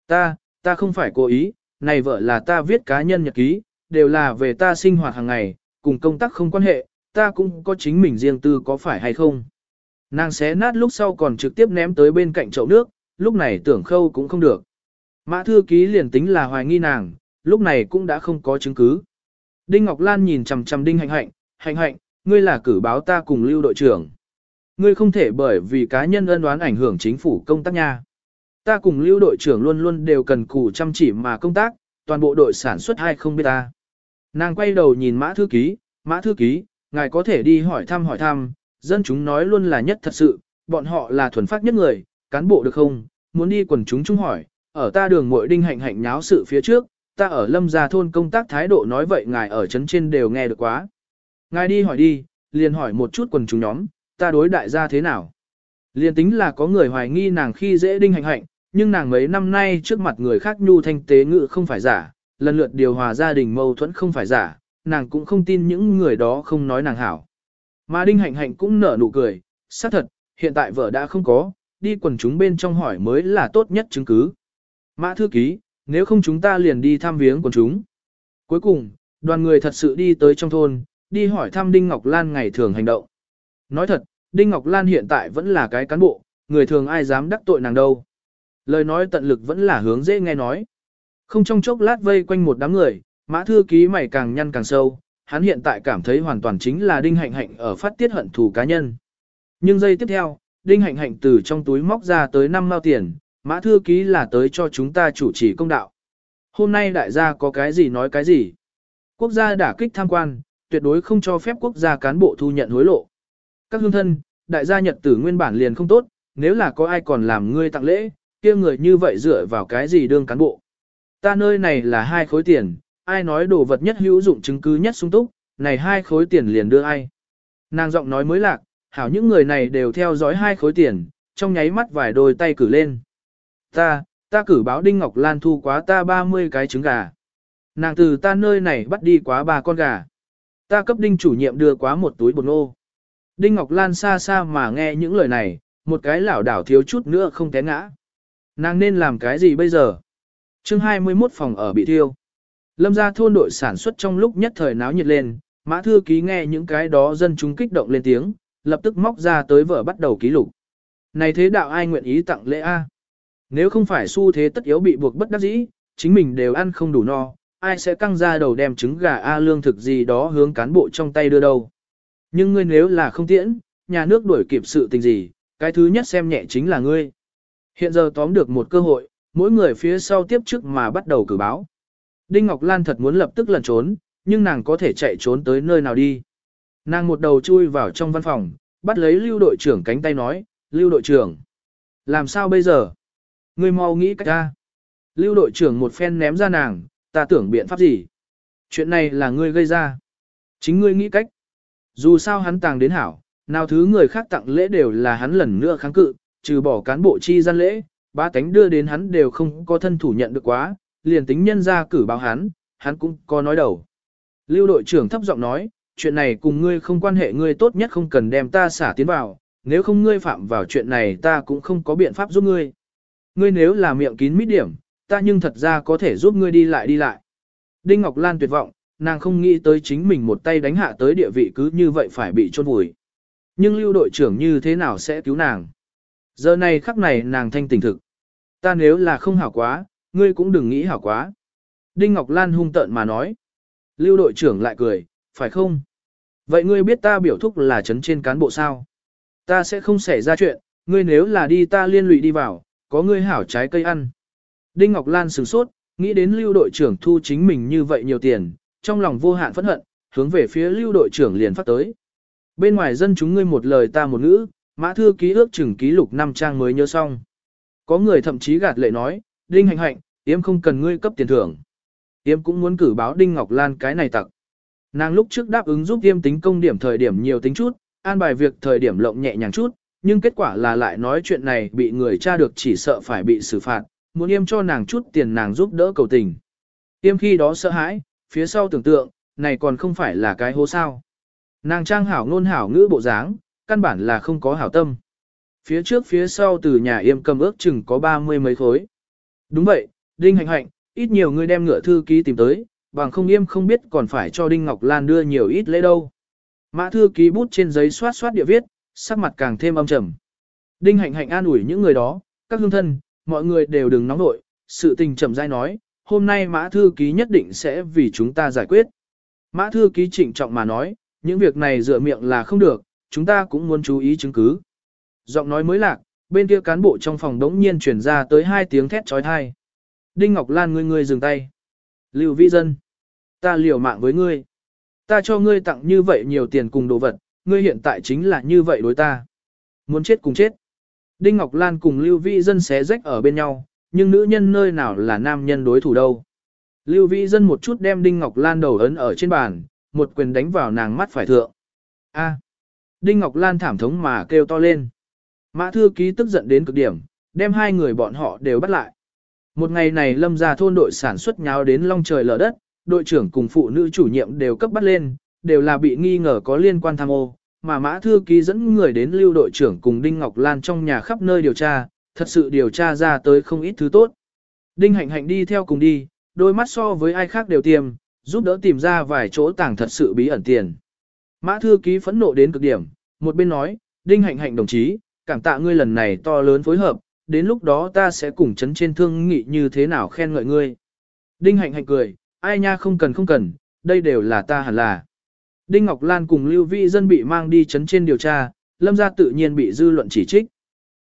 Ta, ta không phải cố ý, này vợ là ta viết cá nhân nhật ký, đều là về ta sinh hoạt hàng ngày, cùng công tác không quan hệ, ta cũng có chính mình riêng tư có phải hay không. Nàng xé nát lúc sau còn trực tiếp ném tới bên cạnh chậu nước, lúc này tưởng khâu cũng không được. Mã thư ký liền tính là hoài nghi nàng, lúc này cũng đã không có chứng cứ. Đinh Ngọc Lan nhìn chằm chằm Đinh Hạnh Hạnh, Hạnh Hạnh, ngươi là cử báo ta cùng lưu đội trưởng. Ngươi không thể bởi vì cá nhân ân đoán ảnh hưởng chính phủ công tác nha. Ta cùng lưu đội trưởng luôn luôn đều cần cù chăm chỉ mà công tác, toàn bộ đội sản xuất hay không biết ta. Nàng quay đầu nhìn mã thư ký, mã thư ký, ngài có thể đi hỏi thăm hỏi thăm, dân chúng nói luôn là nhất thật sự, bọn họ là thuần phát nhất người, cán bộ được không, muốn đi quần chúng chúng hỏi, ở ta đường muội đinh hạnh hạnh nháo sự phía trước, ta ở lâm gia thôn công tác thái độ nói vậy ngài ở trấn trên đều nghe được quá. Ngài đi hỏi đi, liền hỏi một chút quần chúng nhóm, ta đối đại gia thế nào. liền tính là có người hoài nghi nàng khi dễ đinh hạnh hạnh, nhưng nàng mấy năm nay trước mặt người khác nhu thanh tế ngự không phải giả, lần lượt điều hòa gia đình mâu thuẫn không phải giả, nàng cũng không tin những người đó không nói nàng hảo. Mà đinh hạnh hạnh cũng nở nụ cười, xác thật, hiện tại vợ đã không có, đi quần chúng bên trong hỏi mới là tốt nhất chứng cứ. Mã thư ký, nếu không chúng ta liền đi thăm viếng quần chúng. Cuối cùng, đoàn người thật sự đi tới trong thôn, đi hỏi thăm Đinh Ngọc Lan ngày thường hành động. Nói thật, Đinh Ngọc Lan hiện tại vẫn là cái cán bộ, người thường ai dám đắc tội nàng đâu. Lời nói tận lực vẫn là hướng dễ nghe nói. Không trong chốc lát vây quanh một đám người, mã thư ký mày càng nhăn càng sâu, hắn hiện tại cảm thấy hoàn toàn chính là Đinh Hạnh Hạnh ở phát tiết hận thù cá nhân. Nhưng giây tiếp theo, Đinh Hạnh Hạnh từ trong túi móc ra tới 5 mao tiền, mã thư ký là tới cho chúng ta chủ trì công đạo. Hôm nay đại gia có cái gì nói cái gì. Quốc gia đả kích tham quan, tuyệt đối không cho phép quốc gia cán bộ thu nhận hối lộ. Các hương thân, đại gia nhật tử nguyên bản liền không tốt, nếu là có ai còn làm ngươi tặng lễ, kia người như vậy dựa vào cái gì đương cán bộ. Ta nơi này là hai khối tiền, ai nói đồ vật nhất hữu dụng chứng cứ nhất sung túc, này hai khối tiền liền đưa ai. Nàng giọng nói mới lạc, hảo những người này đều theo dõi hai khối tiền, trong nháy mắt vài đôi tay cử lên. Ta, ta cử báo Đinh Ngọc Lan thu quá ta 30 cái trứng gà. Nàng từ ta nơi này bắt đi quá ba con gà. Ta cấp Đinh chủ nhiệm đưa quá một túi bột nô. Đinh Ngọc Lan xa xa mà nghe những lời này, một cái lảo đảo thiếu chút nữa không té ngã. Nàng nên làm cái gì bây giờ? chương 21 phòng ở bị thiêu. Lâm ra thôn đội sản xuất trong lúc nhất thời náo nhiệt lên, mã thư ký nghe những cái đó dân chúng kích động lên tiếng, lập tức móc ra tới vợ bắt đầu ký lục. Này thế đạo ai nguyện ý tặng lễ A? Nếu không phải xu thế tất yếu bị buộc bất đắc dĩ, chính mình đều ăn không đủ no, ai sẽ căng ra đầu đem trứng gà A lương thực gì đó hướng cán bộ trong tay đưa đâu. Nhưng ngươi nếu là không tiễn, nhà nước đuổi kịp sự tình gì, cái thứ nhất xem nhẹ chính là ngươi. Hiện giờ tóm được một cơ hội, mỗi người phía sau tiếp trước mà bắt đầu cử báo. Đinh Ngọc Lan thật muốn lập tức lẩn trốn, nhưng nàng có thể chạy trốn tới nơi nào đi. Nàng một đầu chui vào trong văn phòng, bắt lấy lưu đội trưởng cánh tay nói, lưu đội trưởng. Làm sao bây giờ? Ngươi mau nghĩ cách ra. Lưu đội trưởng một phen ném ra nàng, ta tưởng biện pháp gì? Chuyện này là ngươi gây ra. Chính ngươi nghĩ cách. Dù sao hắn tàng đến hảo, nào thứ người khác tặng lễ đều là hắn lần nữa kháng cự, trừ bỏ cán bộ chi gian lễ, ba tánh đưa đến hắn đều không có thân thủ nhận được quá, liền tính nhân ra cử báo hắn, hắn cũng có nói đầu. Lưu đội trưởng thấp giọng nói, chuyện này cùng ngươi không quan hệ ngươi tốt nhất không cần đem ta xả tiến vào, nếu không ngươi phạm vào chuyện này ta cũng không có biện pháp giúp ngươi. Ngươi nếu là miệng kín mít điểm, ta nhưng thật ra có thể giúp ngươi đi lại đi lại. Đinh Ngọc Lan tuyệt vọng, nàng không nghĩ tới chính mình một tay đánh hạ tới địa vị cứ như vậy phải bị chôn vùi. Nhưng lưu đội trưởng như thế nào sẽ cứu nàng? Giờ này khắc này nàng thanh tỉnh thực. Ta nếu là không hảo quá, ngươi cũng đừng nghĩ hảo quá. Đinh Ngọc Lan hung tợn mà nói. Lưu đội trưởng lại cười, phải không? Vậy ngươi biết ta biểu thúc là chấn trên cán bộ sao? Ta sẽ không xảy ra chuyện, ngươi nếu là đi ta liên lụy đi vào, có ngươi hảo trái cây ăn. Đinh Ngọc Lan sửng sốt, nghĩ đến lưu đội trưởng thu chính mình như vậy nhiều tiền, trong lòng vô hạn phẫn hận, hướng về phía lưu đội trưởng liền phát tới. Bên ngoài dân chúng ngươi một lời ta một ngữ, mã thư ký ước chừng ký lục năm trang mới nhớ xong. Có người thậm chí gạt lệ nói, Đinh hạnh hạnh, yếm không cần ngươi cấp tiền thưởng. Yếm cũng muốn cử báo Đinh Ngọc Lan cái này tặc. Nàng lúc trước đáp ứng giúp yếm tính công điểm thời điểm nhiều tính chút, an bài việc thời điểm lộng nhẹ nhàng chút, nhưng kết quả là lại nói chuyện này bị người cha được chỉ sợ phải bị xử phạt, muốn yêm cho nàng chút tiền nàng giúp đỡ cầu tình. Yêm khi đó sợ hãi, phía sau tưởng tượng, này còn không phải là cái hố sao. Nàng trang hảo ngôn hảo ngữ bộ dáng, căn bản là không có hảo tâm. Phía trước phía sau từ nhà yêm cầm ước chừng có ba mươi mấy khối. Đúng vậy, Đinh Hạnh Hạnh, ít nhiều người đem ngựa thư ký tìm tới, bằng không yêm không biết còn phải cho Đinh Ngọc Lan đưa nhiều ít lễ đâu. Mã thư ký bút trên giấy xoát xoát địa viết, sắc mặt càng thêm âm trầm. Đinh Hạnh Hạnh an ủi những người đó, các hương thân, mọi người đều đừng nóng nội, sự tình chậm rãi nói, hôm nay mã thư ký nhất định sẽ vì chúng ta giải quyết. Mã thư ký trịnh trọng mà nói, những việc này dựa miệng là không được, chúng ta cũng muốn chú ý chứng cứ. Giọng nói mới lạc, bên kia cán bộ trong phòng đống nhiên chuyển ra tới hai tiếng thét trói thai. Đinh Ngọc Lan ngươi ngươi dừng tay. Lưu Vi Dân. Ta liều mạng với ngươi. Ta cho ngươi tặng như vậy nhiều tiền cùng đồ vật, ngươi hiện tại chính là như vậy đối ta. Muốn chết cùng chết. Đinh Ngọc Lan cùng Lưu Vi Dân xé rách ở bên nhau, nhưng nữ nhân nơi nào là nam nhân đối thủ đâu. Lưu Vi Dân một chút đem Đinh Ngọc Lan đầu ấn ở trên bàn, một quyền đánh vào nàng mắt phải thượng. A. Đinh Ngọc Lan thảm thống mà kêu to lên. Mã thư ký tức giận đến cực điểm, đem hai người bọn họ đều bắt lại. Một ngày này lâm ra thôn đội sản xuất nháo đến long trời lở đất, đội trưởng cùng phụ nữ chủ nhiệm đều cấp bắt lên, đều là bị nghi ngờ có liên quan tham ô, mà mã thư ký dẫn người đến lưu đội trưởng cùng Đinh Ngọc Lan trong nhà khắp nơi điều tra, thật sự điều tra ra tới không ít thứ tốt. Đinh hạnh hạnh đi theo cùng đi, đôi mắt so với ai khác đều tiêm, giúp đỡ tìm ra vài chỗ tàng thật sự bí ẩn tiền. Mã thư ký phẫn nộ đến cực điểm, một bên nói, Đinh hạnh hạnh đồng chí, cảm tạ ngươi lần này to lớn phối hợp, đến lúc đó ta sẽ cùng chấn trên thương nghị như thế nào khen ngợi ngươi. Đinh hạnh hạnh cười, ai nha không cần không cần, đây đều là ta hẳn là. Đinh Ngọc Lan cùng Lưu Vi Dân bị mang đi chấn trên điều tra, lâm gia tự nhiên bị dư luận chỉ trích.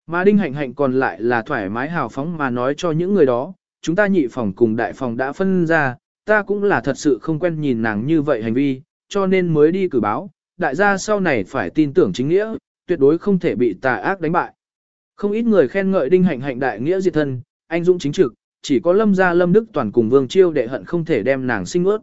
Mà Đinh Hạnh Hạnh còn lại là thoải mái hào phóng mà nói cho những người đó, chúng ta nhị phòng cùng đại phòng đã phân ra, ta cũng là thật sự không quen nhìn nàng như vậy hành vi, cho nên mới đi cử báo, đại gia sau này phải tin tưởng chính nghĩa, tuyệt đối không thể bị tà ác đánh bại. Không ít người khen ngợi Đinh Hạnh Hạnh đại nghĩa diệt thân, anh dũng chính trực, chỉ có Lâm gia Lâm Đức toàn cùng Vương Chiêu đệ hận không thể đem nàng sinh ướt.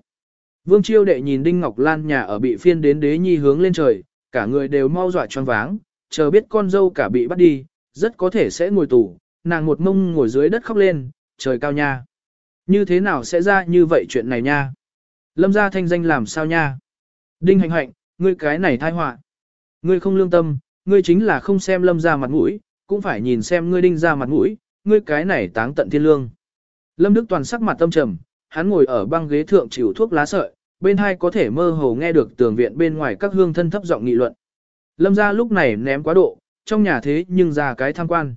Vương Chiêu đệ nhìn Đinh Ngọc Lan nhà ở bị phiên đến đế nhi hướng lên trời, cả người đều mau dọa choáng váng, chờ biết con dâu cả bị bắt đi, rất có thể sẽ ngồi tù, nàng một mông ngồi dưới đất khóc lên, trời cao nha. Như thế nào sẽ ra như vậy chuyện này nha? Lâm gia thanh danh làm sao nha? Đinh hành hạnh, ngươi cái này thai họa. Ngươi không lương tâm, ngươi chính là không xem lâm gia mặt mũi, cũng phải nhìn xem ngươi đinh ra mặt mũi, ngươi cái này táng tận thiên lương. Lâm Đức Toàn sắc mặt tâm trầm, hắn ngồi ở băng ghế thượng chịu thuốc lá sợi, bên hai có thể mơ hồ nghe được tường viện bên ngoài các hương thân thấp giọng nghị luận. Lâm gia lúc này ném quá độ, trong nhà thế nhưng ra cái tham quan.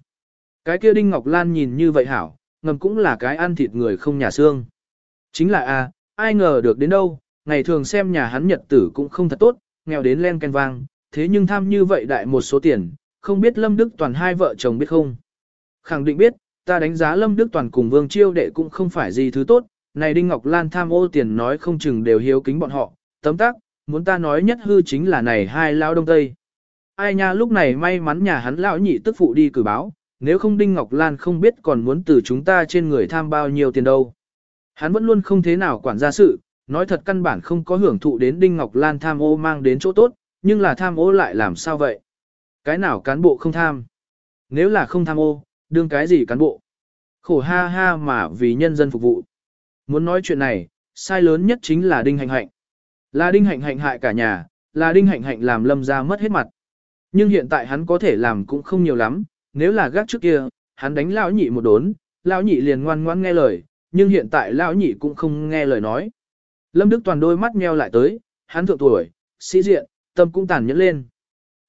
Cái kia Đinh Ngọc Lan nhìn như vậy hảo, ngầm cũng là cái ăn thịt người không nhà xương. Chính là a, ai ngờ được đến đâu, ngày thường xem nhà hắn nhật tử cũng không thật tốt, nghèo đến len ken vang, thế nhưng tham như vậy đại một số tiền, không biết Lâm Đức Toàn hai vợ chồng biết không. Khẳng định biết, ta đánh giá Lâm Đức Toàn cùng Vương Chiêu đệ cũng không phải gì thứ tốt, này Đinh Ngọc Lan tham ô tiền nói không chừng đều hiếu kính bọn họ, tấm tắc, muốn ta nói nhất hư chính là này hai lao đông tây. Ai nha lúc này may mắn nhà hắn lão nhị tức phụ đi cử báo, nếu không Đinh Ngọc Lan không biết còn muốn từ chúng ta trên người tham bao nhiêu tiền đâu. Hắn vẫn luôn không thế nào quản gia sự, nói thật căn bản không có hưởng thụ đến Đinh Ngọc Lan tham ô mang đến chỗ tốt, nhưng là tham ô lại làm sao vậy? Cái nào cán bộ không tham? Nếu là không tham ô, đương cái gì cán bộ? Khổ ha ha mà vì nhân dân phục vụ. Muốn nói chuyện này, sai lớn nhất chính là đinh hạnh hạnh. Là đinh hạnh hạnh hại cả nhà, là đinh hạnh hạnh làm lâm ra mất hết mặt. Nhưng hiện tại hắn có thể làm cũng không nhiều lắm, nếu là gác trước kia, hắn đánh lão nhị một đốn, lão nhị liền ngoan ngoãn nghe lời, nhưng hiện tại lão nhị cũng không nghe lời nói. Lâm Đức Toàn đôi mắt nheo lại tới, hắn thượng tuổi, sĩ diện, tâm cũng tàn nhẫn lên.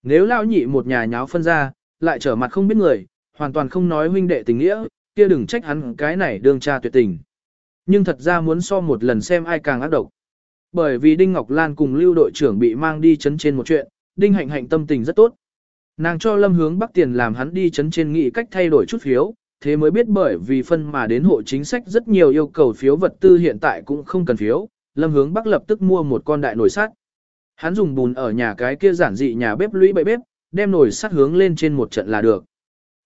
Nếu lão nhị một nhà nháo phân ra, lại trở mặt không biết người, hoàn toàn không nói huynh đệ tình nghĩa, kia đừng trách hắn cái này đương cha tuyệt tình. Nhưng thật ra muốn so một lần xem ai càng ác độc. Bởi vì Đinh Ngọc Lan cùng lưu đội trưởng bị mang đi chấn trên một chuyện, Đinh Hạnh Hạnh tâm tình rất tốt. Nàng cho Lâm hướng Bắc tiền làm hắn đi chấn trên nghị cách thay đổi chút phiếu, thế mới biết bởi vì phân mà đến hộ chính sách rất nhiều yêu cầu phiếu vật tư hiện tại cũng không cần phiếu, Lâm hướng Bắc lập tức mua một con đại nồi sắt. Hắn dùng bùn ở nhà cái kia giản dị nhà bếp lũy bậy bếp, đem nồi sắt hướng lên trên một trận là được.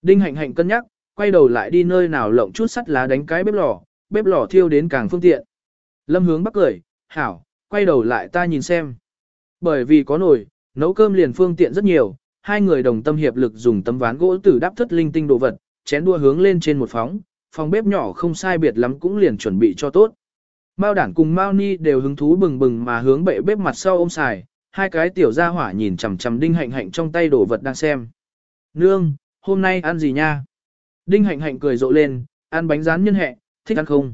Đinh Hạnh Hạnh cân nhắc, quay đầu lại đi nơi nào lộng chút sắt lá đánh cái bếp lò, bếp lò thiêu đến càng phương tiện. Lâm hướng Bắc cười, hảo, quay đầu lại ta nhìn xem. Bởi vì có nồi, nấu cơm liền phương tiện rất nhiều, hai người đồng tâm hiệp lực dùng tấm ván gỗ tử đắp thất linh tinh đồ vật, chén đua hướng lên trên một phóng, phòng bếp nhỏ không sai biệt lắm cũng liền chuẩn bị cho tốt. Mao đản cùng Mao Ni đều hứng thú bừng bừng mà hướng bệ bếp mặt sau ôm xài, hai cái tiểu gia hỏa nhìn chằm chằm đinh hạnh hạnh trong tay đồ vật đang xem. Nương, hôm nay ăn gì nha? Đinh hạnh hạnh cười rộ lên, ăn bánh rán nhân hẹ, thích ăn không?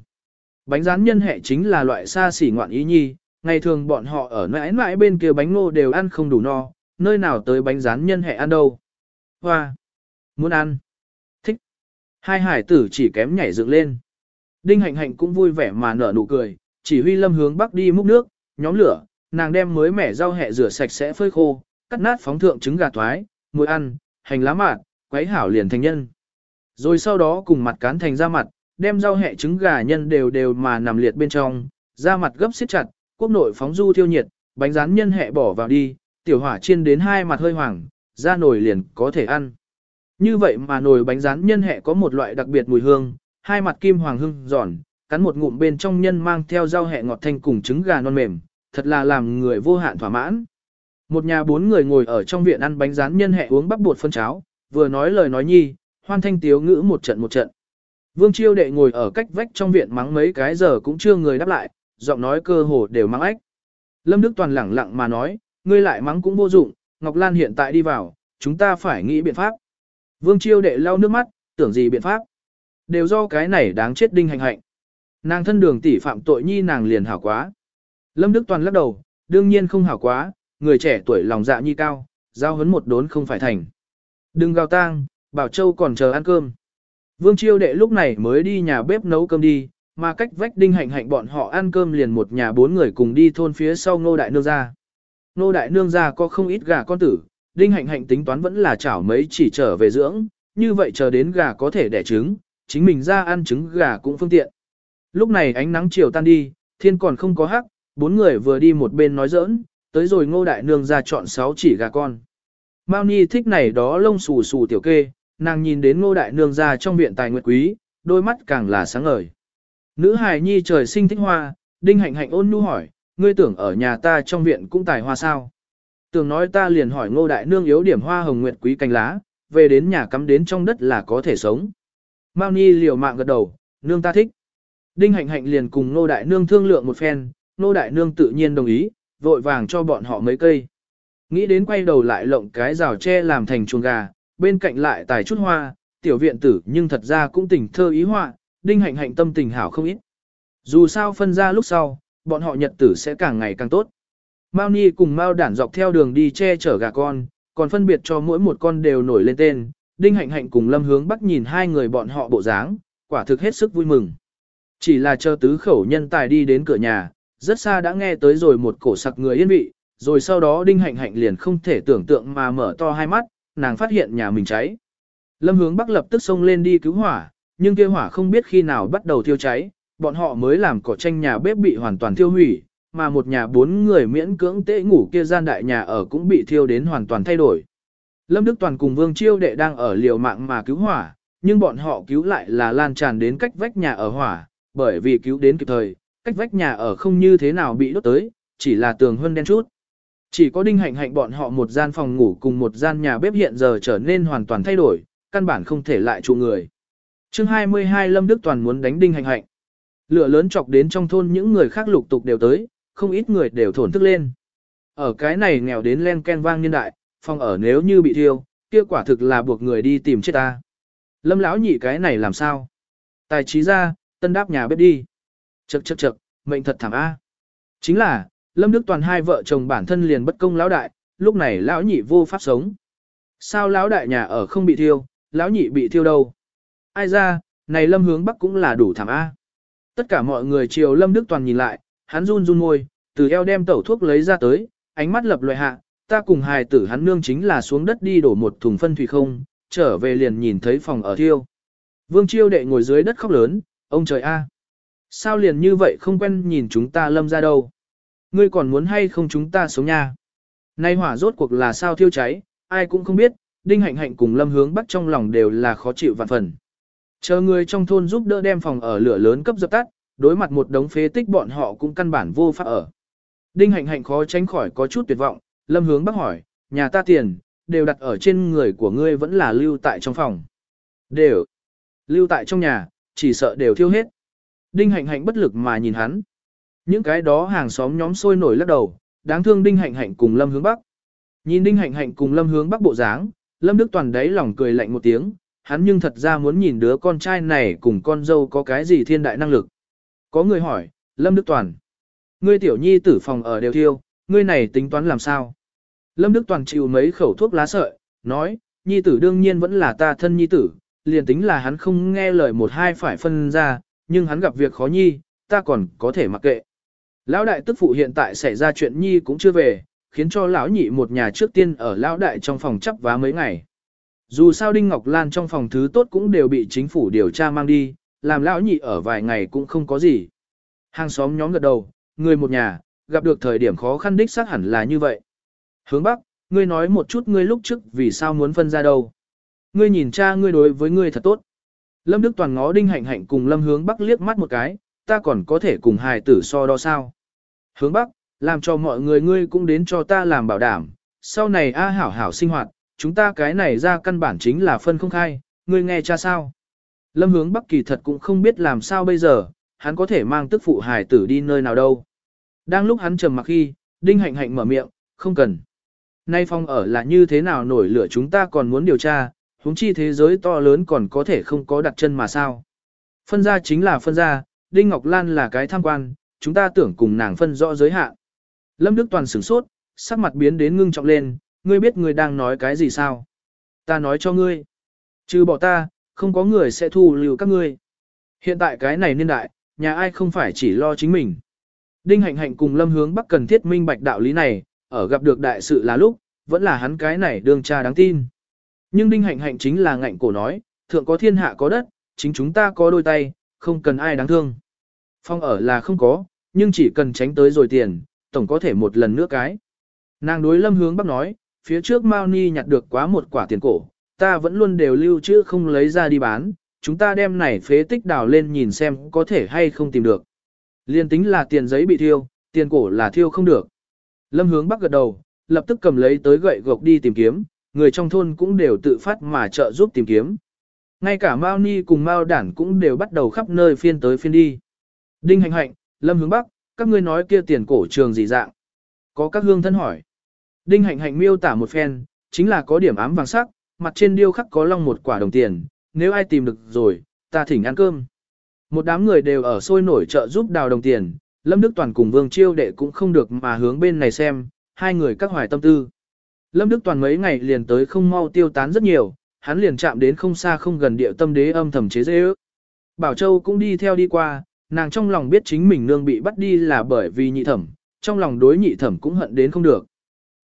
Bánh rán nhân hệ chính là loại xa xỉ ngoạn ý nhi, ngày thường bọn họ ở mãi mãi bên kia bánh ngô đều ăn không đủ no, nơi nào tới bánh rán nhân hệ ăn đâu. Hoa! Muốn ăn! Thích! Hai hải tử chỉ kém nhảy dựng lên. Đinh hạnh hạnh cũng vui vẻ mà nở nụ cười, chỉ huy lâm hướng bắc đi múc nước, nhóm lửa, nàng đem mới mẻ rau hẹ rửa sạch sẽ phơi khô, cắt nát phóng thượng trứng gà thoái, muối ăn, hành lá mạt, quấy hảo liền thành nhân. Rồi sau đó cùng mặt cán thành ra mặt, đem rau hẹ trứng gà nhân đều đều mà nằm liệt bên trong, da mặt gấp xiết chặt, quốc nội phóng du thiêu nhiệt, bánh rán nhân hẹ bỏ vào đi, tiểu hỏa chiên đến hai mặt hơi hoàng, ra nồi liền có thể ăn. Như vậy mà nồi bánh rán nhân hẹ có một loại đặc biệt mùi hương, hai mặt kim hoàng hương giòn, cắn một ngụm bên trong nhân mang theo rau hẹ ngọt thanh cùng trứng gà non mềm, thật là làm người vô hạn thỏa mãn. Một nhà bốn người ngồi ở trong viện ăn bánh rán nhân hẹ uống bắp bột phân cháo, vừa nói lời nói nhi, hoan thanh tiếu ngữ một trận một trận. Vương Chiêu đệ ngồi ở cách vách trong viện mắng mấy cái giờ cũng chưa người đáp lại, giọng nói cơ hồ đều mắng ách. Lâm Đức Toàn lẳng lặng mà nói, ngươi lại mắng cũng vô dụng, Ngọc Lan hiện tại đi vào, chúng ta phải nghĩ biện pháp. Vương Chiêu đệ lau nước mắt, tưởng gì biện pháp. Đều do cái này đáng chết đinh hành hạnh. Nàng thân đường tỷ phạm tội nhi nàng liền hảo quá. Lâm Đức Toàn lắc đầu, đương nhiên không hảo quá, người trẻ tuổi lòng dạ nhi cao, giao hấn một đốn không phải thành. Đừng gào tang, Bảo Châu còn chờ ăn cơm. Vương Chiêu đệ lúc này mới đi nhà bếp nấu cơm đi, mà cách vách đinh hạnh hạnh bọn họ ăn cơm liền một nhà bốn người cùng đi thôn phía sau ngô đại nương ra. Ngô đại nương ra có không ít gà con tử, đinh hạnh hạnh tính toán vẫn là chảo mấy chỉ trở về dưỡng, như vậy chờ đến gà có thể đẻ trứng, chính mình ra ăn trứng gà cũng phương tiện. Lúc này ánh nắng chiều tan đi, thiên còn không có hắc, bốn người vừa đi một bên nói giỡn, tới rồi ngô đại nương ra chọn sáu chỉ gà con. Mao Ni thích này đó lông xù xù tiểu kê, nàng nhìn đến ngô đại nương ra trong viện tài nguyệt quý, đôi mắt càng là sáng ngời. Nữ hài nhi trời sinh thích hoa, đinh hạnh hạnh ôn nhu hỏi, ngươi tưởng ở nhà ta trong viện cũng tài hoa sao? Tưởng nói ta liền hỏi ngô đại nương yếu điểm hoa hồng nguyệt quý cành lá, về đến nhà cắm đến trong đất là có thể sống. Mao Ni liều mạng gật đầu, nương ta thích. Đinh hạnh hạnh liền cùng ngô đại nương thương lượng một phen, ngô đại nương tự nhiên đồng ý, vội vàng cho bọn họ mấy cây. Nghĩ đến quay đầu lại lộng cái rào tre làm thành chuồng gà, bên cạnh lại tài chút hoa, tiểu viện tử nhưng thật ra cũng tình thơ ý họa, đinh hạnh hạnh tâm tình hảo không ít. Dù sao phân ra lúc sau, bọn họ nhật tử sẽ càng ngày càng tốt. Mao Ni cùng Mao đản dọc theo đường đi che chở gà con, còn phân biệt cho mỗi một con đều nổi lên tên. Đinh hạnh hạnh cùng Lâm Hướng Bắc nhìn hai người bọn họ bộ dáng, quả thực hết sức vui mừng. Chỉ là chờ tứ khẩu nhân tài đi đến cửa nhà, rất xa đã nghe tới rồi một cổ sặc người yên vị, rồi sau đó Đinh hạnh hạnh liền không thể tưởng tượng mà mở to hai mắt, nàng phát hiện nhà mình cháy. Lâm Hướng Bắc lập tức xông lên đi cứu hỏa, nhưng kia hỏa không biết khi nào bắt đầu thiêu cháy, bọn họ mới làm cỏ tranh nhà bếp bị hoàn toàn thiêu hủy, mà một nhà bốn người miễn cưỡng tễ ngủ kia gian đại nhà ở cũng bị thiêu đến hoàn toàn thay đổi. Lâm Đức Toàn cùng Vương Chiêu đệ đang ở liều mạng mà cứu hỏa, nhưng bọn họ cứu lại là lan tràn đến cách vách nhà ở hỏa, bởi vì cứu đến kịp thời, cách vách nhà ở không như thế nào bị đốt tới, chỉ là tường hơn đen chút. Chỉ có đinh hạnh hạnh bọn họ một gian phòng ngủ cùng một gian nhà bếp hiện giờ trở nên hoàn toàn thay đổi, căn bản không thể lại trụ người. chương 22 Lâm Đức Toàn muốn đánh đinh hạnh hạnh. Lửa lớn chọc đến trong thôn những người khác lục tục đều tới, không ít người đều thổn thức lên. Ở cái này nghèo đến len ken vang niên đại, phòng ở nếu như bị thiêu, kia quả thực là buộc người đi tìm chết ta. Lâm lão nhị cái này làm sao? Tài trí ra, tân đáp nhà bếp đi. Chậc chậc chậc, mệnh thật thảm a. Chính là, Lâm Đức Toàn hai vợ chồng bản thân liền bất công lão đại, lúc này lão nhị vô pháp sống. Sao lão đại nhà ở không bị thiêu, lão nhị bị thiêu đâu? Ai ra, này Lâm hướng Bắc cũng là đủ thảm a. Tất cả mọi người chiều Lâm Đức Toàn nhìn lại, hắn run run môi, từ eo đem tẩu thuốc lấy ra tới, ánh mắt lập loại hạ, ta cùng hài tử hắn nương chính là xuống đất đi đổ một thùng phân thủy không, trở về liền nhìn thấy phòng ở thiêu. Vương Chiêu đệ ngồi dưới đất khóc lớn, ông trời a, Sao liền như vậy không quen nhìn chúng ta lâm ra đâu? Ngươi còn muốn hay không chúng ta sống nha? Nay hỏa rốt cuộc là sao thiêu cháy, ai cũng không biết, Đinh Hạnh Hạnh cùng Lâm Hướng Bắc trong lòng đều là khó chịu vạn phần. Chờ người trong thôn giúp đỡ đem phòng ở lửa lớn cấp dập tắt, đối mặt một đống phế tích bọn họ cũng căn bản vô pháp ở. Đinh Hạnh Hạnh khó tránh khỏi có chút tuyệt vọng, Lâm Hướng Bắc hỏi, nhà ta tiền, đều đặt ở trên người của ngươi vẫn là lưu tại trong phòng. Đều. Lưu tại trong nhà, chỉ sợ đều thiêu hết. Đinh hạnh hạnh bất lực mà nhìn hắn. Những cái đó hàng xóm nhóm sôi nổi lắc đầu, đáng thương đinh hạnh hạnh cùng lâm hướng bắc. Nhìn đinh hạnh hạnh cùng lâm hướng bắc bộ dáng, lâm đức toàn đấy lòng cười lạnh một tiếng, hắn nhưng thật ra muốn nhìn đứa con trai này cùng con dâu có cái gì thiên đại năng lực. Có người hỏi, lâm đức toàn. Ngươi tiểu nhi tử phòng ở đều thiêu, ngươi này tính toán làm sao? Lâm Đức Toàn chịu mấy khẩu thuốc lá sợi, nói, nhi tử đương nhiên vẫn là ta thân nhi tử, liền tính là hắn không nghe lời một hai phải phân ra, nhưng hắn gặp việc khó nhi, ta còn có thể mặc kệ. Lão đại tức phụ hiện tại xảy ra chuyện nhi cũng chưa về, khiến cho lão nhị một nhà trước tiên ở lão đại trong phòng chấp vá mấy ngày. Dù sao Đinh Ngọc Lan trong phòng thứ tốt cũng đều bị chính phủ điều tra mang đi, làm lão nhị ở vài ngày cũng không có gì. Hàng xóm nhóm gật đầu, người một nhà, gặp được thời điểm khó khăn đích xác hẳn là như vậy. Hướng Bắc, ngươi nói một chút ngươi lúc trước vì sao muốn phân ra đâu. Ngươi nhìn cha ngươi đối với ngươi thật tốt. Lâm Đức Toàn ngó Đinh Hạnh Hạnh cùng Lâm Hướng Bắc liếc mắt một cái, ta còn có thể cùng hài tử so đo sao. Hướng Bắc, làm cho mọi người ngươi cũng đến cho ta làm bảo đảm, sau này A hảo hảo sinh hoạt, chúng ta cái này ra căn bản chính là phân không khai, ngươi nghe cha sao. Lâm Hướng Bắc kỳ thật cũng không biết làm sao bây giờ, hắn có thể mang tức phụ hài tử đi nơi nào đâu. Đang lúc hắn trầm mặc khi, Đinh Hạnh Hạnh mở miệng, không cần. Nay phong ở là như thế nào nổi lửa chúng ta còn muốn điều tra, huống chi thế giới to lớn còn có thể không có đặt chân mà sao. Phân ra chính là phân ra, Đinh Ngọc Lan là cái tham quan, chúng ta tưởng cùng nàng phân rõ giới hạn. Lâm Đức Toàn sửng sốt, sắc mặt biến đến ngưng trọng lên, ngươi biết ngươi đang nói cái gì sao? Ta nói cho ngươi. Trừ bỏ ta, không có người sẽ thu lưu các ngươi. Hiện tại cái này niên đại, nhà ai không phải chỉ lo chính mình. Đinh Hạnh Hạnh cùng Lâm Hướng Bắc cần thiết minh bạch đạo lý này, ở gặp được đại sự là lúc, vẫn là hắn cái này đương cha đáng tin. Nhưng Đinh Hạnh Hạnh chính là ngạnh cổ nói, thượng có thiên hạ có đất, chính chúng ta có đôi tay, không cần ai đáng thương. Phong ở là không có, nhưng chỉ cần tránh tới rồi tiền, tổng có thể một lần nữa cái. Nàng đối lâm hướng bắc nói, phía trước Mao Ni nhặt được quá một quả tiền cổ, ta vẫn luôn đều lưu trữ không lấy ra đi bán, chúng ta đem này phế tích đào lên nhìn xem có thể hay không tìm được. Liên tính là tiền giấy bị thiêu, tiền cổ là thiêu không được. Lâm hướng bắc gật đầu, lập tức cầm lấy tới gậy gộc đi tìm kiếm, người trong thôn cũng đều tự phát mà trợ giúp tìm kiếm. Ngay cả Mao Ni cùng Mao Đản cũng đều bắt đầu khắp nơi phiên tới phiên đi. Đinh hành hạnh, Lâm hướng bắc, các ngươi nói kia tiền cổ trường gì dạng? Có các hương thân hỏi. Đinh hạnh hạnh miêu tả một phen, chính là có điểm ám vàng sắc, mặt trên điêu khắc có long một quả đồng tiền, nếu ai tìm được rồi, ta thỉnh ăn cơm. Một đám người đều ở sôi nổi trợ giúp đào đồng tiền, Lâm Đức Toàn cùng Vương Chiêu Đệ cũng không được mà hướng bên này xem, hai người các hoài tâm tư. Lâm Đức Toàn mấy ngày liền tới không mau tiêu tán rất nhiều, hắn liền chạm đến không xa không gần địa tâm đế âm thầm chế dễ ước. Bảo Châu cũng đi theo đi qua, nàng trong lòng biết chính mình nương bị bắt đi là bởi vì nhị thẩm, trong lòng đối nhị thẩm cũng hận đến không được.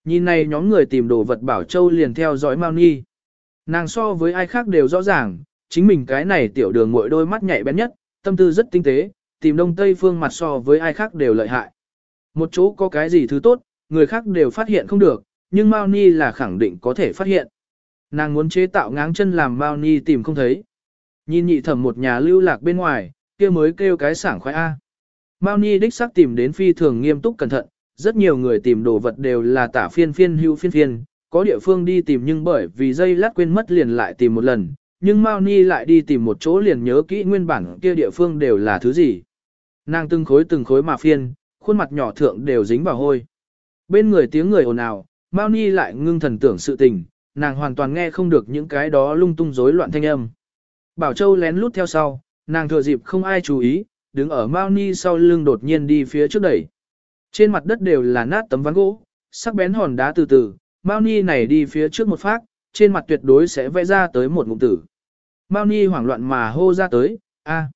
Nhìn này nhóm người tìm đồ vật Bảo Châu liền theo dõi Mao Ni. Nàng so với ai khác đều rõ ràng, chính mình cái này tiểu đường mỗi đôi mắt nhạy bén nhất, tâm tư rất tinh tế, tìm đông tây phương mặt so với ai khác đều lợi hại. Một chỗ có cái gì thứ tốt, người khác đều phát hiện không được, nhưng Mao Ni là khẳng định có thể phát hiện. Nàng muốn chế tạo ngáng chân làm Mao Ni tìm không thấy. Nhìn nhị thẩm một nhà lưu lạc bên ngoài, kia mới kêu cái sảng khoái A. Mao Ni đích xác tìm đến phi thường nghiêm túc cẩn thận, rất nhiều người tìm đồ vật đều là tả phiên phiên hưu phiên phiên, có địa phương đi tìm nhưng bởi vì dây lát quên mất liền lại tìm một lần, nhưng Mao Ni lại đi tìm một chỗ liền nhớ kỹ nguyên bản kia địa phương đều là thứ gì. Nàng từng khối từng khối mà phiên, khuôn mặt nhỏ thượng đều dính vào hôi. Bên người tiếng người ồn ào, Mao Ni lại ngưng thần tưởng sự tình, nàng hoàn toàn nghe không được những cái đó lung tung rối loạn thanh âm. Bảo Châu lén lút theo sau, nàng thừa dịp không ai chú ý, đứng ở Mao Ni sau lưng đột nhiên đi phía trước đẩy. Trên mặt đất đều là nát tấm ván gỗ, sắc bén hòn đá từ từ, Mao Ni này đi phía trước một phát, trên mặt tuyệt đối sẽ vẽ ra tới một ngụm tử. Mao Ni hoảng loạn mà hô ra tới, a.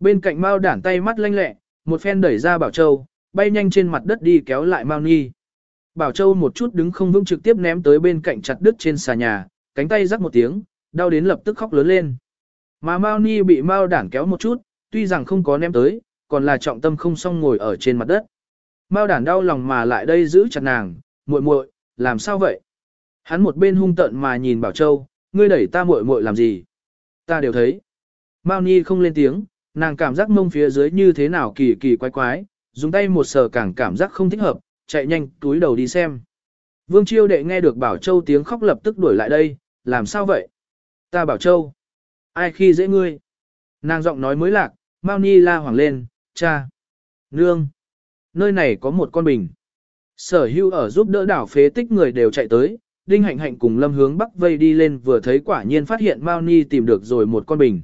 Bên cạnh Mao đản tay mắt lanh lẹ, một phen đẩy ra Bảo Châu, bay nhanh trên mặt đất đi kéo lại Mao Ni. Bảo Châu một chút đứng không vững trực tiếp ném tới bên cạnh chặt đứt trên xà nhà, cánh tay rắc một tiếng, đau đến lập tức khóc lớn lên. Mà Mao Ni bị Mao đản kéo một chút, tuy rằng không có ném tới, còn là trọng tâm không xong ngồi ở trên mặt đất. Mao đản đau lòng mà lại đây giữ chặt nàng, muội muội, làm sao vậy? Hắn một bên hung tận mà nhìn Bảo Châu, ngươi đẩy ta muội muội làm gì? Ta đều thấy. Mao Ni không lên tiếng, nàng cảm giác mông phía dưới như thế nào kỳ kỳ quái quái, dùng tay một sờ càng cảm giác không thích hợp, chạy nhanh túi đầu đi xem. Vương Chiêu đệ nghe được Bảo Châu tiếng khóc lập tức đuổi lại đây, làm sao vậy? Ta Bảo Châu. Ai khi dễ ngươi? Nàng giọng nói mới lạc, Mao Ni la hoảng lên, cha. Nương. Nơi này có một con bình. Sở hưu ở giúp đỡ đảo phế tích người đều chạy tới, Đinh Hạnh Hạnh cùng Lâm hướng Bắc vây đi lên vừa thấy quả nhiên phát hiện Mao Ni tìm được rồi một con bình.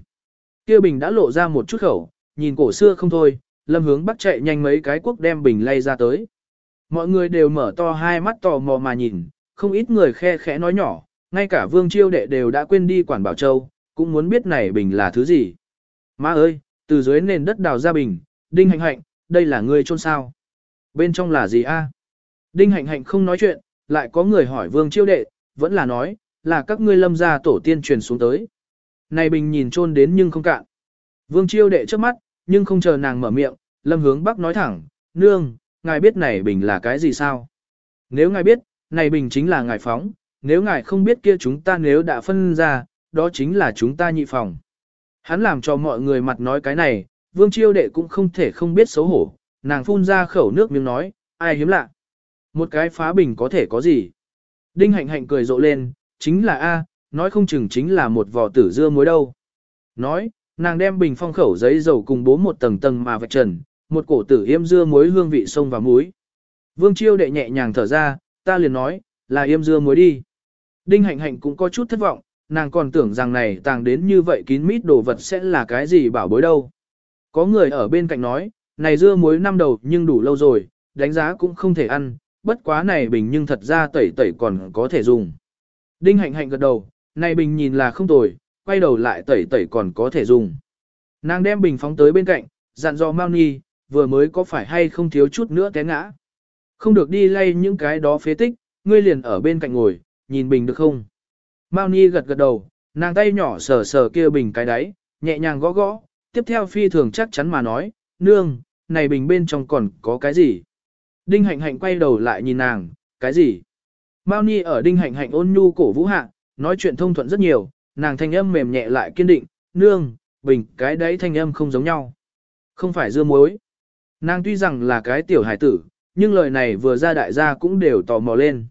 Kia bình đã lộ ra một chút khẩu, nhìn cổ xưa không thôi, Lâm hướng Bắc chạy nhanh mấy cái quốc đem bình lay ra tới. Mọi người đều mở to hai mắt tò mò mà nhìn, không ít người khe khẽ nói nhỏ, ngay cả Vương Chiêu đệ đều đã quên đi quản Bảo Châu, cũng muốn biết này bình là thứ gì. Má ơi, từ dưới nền đất đào ra bình, Đinh Hạnh Hạnh, đây là ngươi chôn sao? Bên trong là gì a? Đinh Hạnh Hạnh không nói chuyện, lại có người hỏi Vương Chiêu đệ, vẫn là nói, là các ngươi lâm gia tổ tiên truyền xuống tới. Này bình nhìn chôn đến nhưng không cạn. Vương Chiêu đệ trước mắt, nhưng không chờ nàng mở miệng, Lâm Hướng Bắc nói thẳng, nương, ngài biết này bình là cái gì sao? Nếu ngài biết, này bình chính là ngài phóng, nếu ngài không biết kia chúng ta nếu đã phân ra, đó chính là chúng ta nhị phòng. Hắn làm cho mọi người mặt nói cái này, Vương Chiêu đệ cũng không thể không biết xấu hổ, nàng phun ra khẩu nước miếng nói, ai hiếm lạ. Một cái phá bình có thể có gì? Đinh hạnh hạnh cười rộ lên, chính là A, nói không chừng chính là một vò tử dưa muối đâu. Nói, nàng đem bình phong khẩu giấy dầu cùng bố một tầng tầng mà vạch trần, một cổ tử yêm dưa muối hương vị sông và muối. Vương chiêu đệ nhẹ nhàng thở ra, ta liền nói, là yêm dưa muối đi. Đinh hạnh hạnh cũng có chút thất vọng, nàng còn tưởng rằng này tàng đến như vậy kín mít đồ vật sẽ là cái gì bảo bối đâu. Có người ở bên cạnh nói, này dưa muối năm đầu nhưng đủ lâu rồi, đánh giá cũng không thể ăn, bất quá này bình nhưng thật ra tẩy tẩy còn có thể dùng. Đinh hạnh hạnh gật đầu, này bình nhìn là không tồi, quay đầu lại tẩy tẩy còn có thể dùng. Nàng đem bình phóng tới bên cạnh, dặn dò Mao Ni, vừa mới có phải hay không thiếu chút nữa té ngã. Không được đi lay những cái đó phế tích, ngươi liền ở bên cạnh ngồi, nhìn bình được không? Mao Ni gật gật đầu, nàng tay nhỏ sờ sờ kia bình cái đáy, nhẹ nhàng gõ gõ, tiếp theo phi thường chắc chắn mà nói, nương, này bình bên trong còn có cái gì? Đinh hạnh hạnh quay đầu lại nhìn nàng, cái gì? Mao Ni ở đinh hạnh hạnh ôn nhu cổ vũ hạ, nói chuyện thông thuận rất nhiều, nàng thanh âm mềm nhẹ lại kiên định, nương, bình cái đấy thanh âm không giống nhau. Không phải dưa muối. Nàng tuy rằng là cái tiểu hải tử, nhưng lời này vừa ra đại gia cũng đều tò mò lên.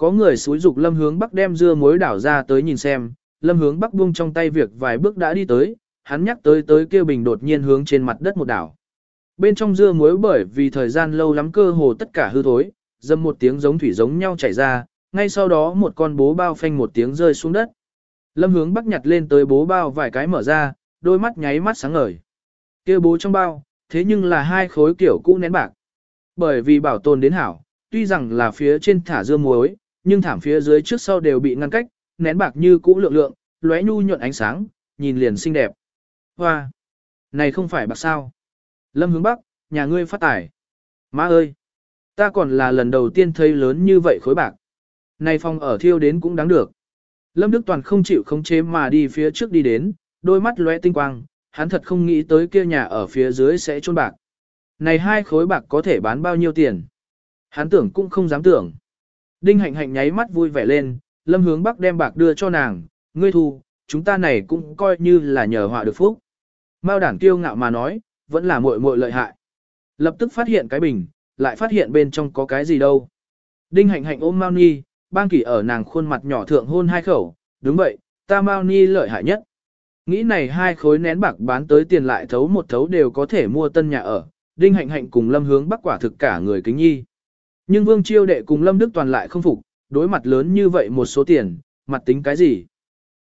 Có người xúi dục lâm hướng bắc đem dưa muối đảo ra tới nhìn xem, lâm hướng bắc buông trong tay việc vài bước đã đi tới, hắn nhắc tới tới kia bình đột nhiên hướng trên mặt đất một đảo. Bên trong dưa muối bởi vì thời gian lâu lắm cơ hồ tất cả hư thối, dâm một tiếng giống thủy giống nhau chảy ra, ngay sau đó một con bố bao phanh một tiếng rơi xuống đất. Lâm hướng bắc nhặt lên tới bố bao vài cái mở ra, đôi mắt nháy mắt sáng ngời. kia bố trong bao, thế nhưng là hai khối kiểu cũ nén bạc. Bởi vì bảo tồn đến hảo, tuy rằng là phía trên thả dưa muối, nhưng thảm phía dưới trước sau đều bị ngăn cách, nén bạc như cũ lượng lượng, lóe nhu nhuận ánh sáng, nhìn liền xinh đẹp. Hoa! Này không phải bạc sao? Lâm hướng bắc, nhà ngươi phát tài. Má ơi! Ta còn là lần đầu tiên thấy lớn như vậy khối bạc. Này phòng ở thiêu đến cũng đáng được. Lâm Đức Toàn không chịu khống chế mà đi phía trước đi đến, đôi mắt lóe tinh quang, hắn thật không nghĩ tới kia nhà ở phía dưới sẽ trôn bạc. Này hai khối bạc có thể bán bao nhiêu tiền? Hắn tưởng cũng không dám tưởng. Đinh hạnh hạnh nháy mắt vui vẻ lên, lâm hướng bắc đem bạc đưa cho nàng, ngươi thu, chúng ta này cũng coi như là nhờ họa được phúc. Mao đản kiêu ngạo mà nói, vẫn là muội muội lợi hại. Lập tức phát hiện cái bình, lại phát hiện bên trong có cái gì đâu. Đinh hạnh hạnh ôm Mao Ni, bang kỷ ở nàng khuôn mặt nhỏ thượng hôn hai khẩu, đúng vậy, ta Mao Ni lợi hại nhất. Nghĩ này hai khối nén bạc bán tới tiền lại thấu một thấu đều có thể mua tân nhà ở, Đinh Hạnh Hạnh cùng Lâm Hướng Bắc quả thực cả người kính nhi. Nhưng Vương Chiêu Đệ cùng Lâm Đức Toàn lại không phục, đối mặt lớn như vậy một số tiền, mặt tính cái gì?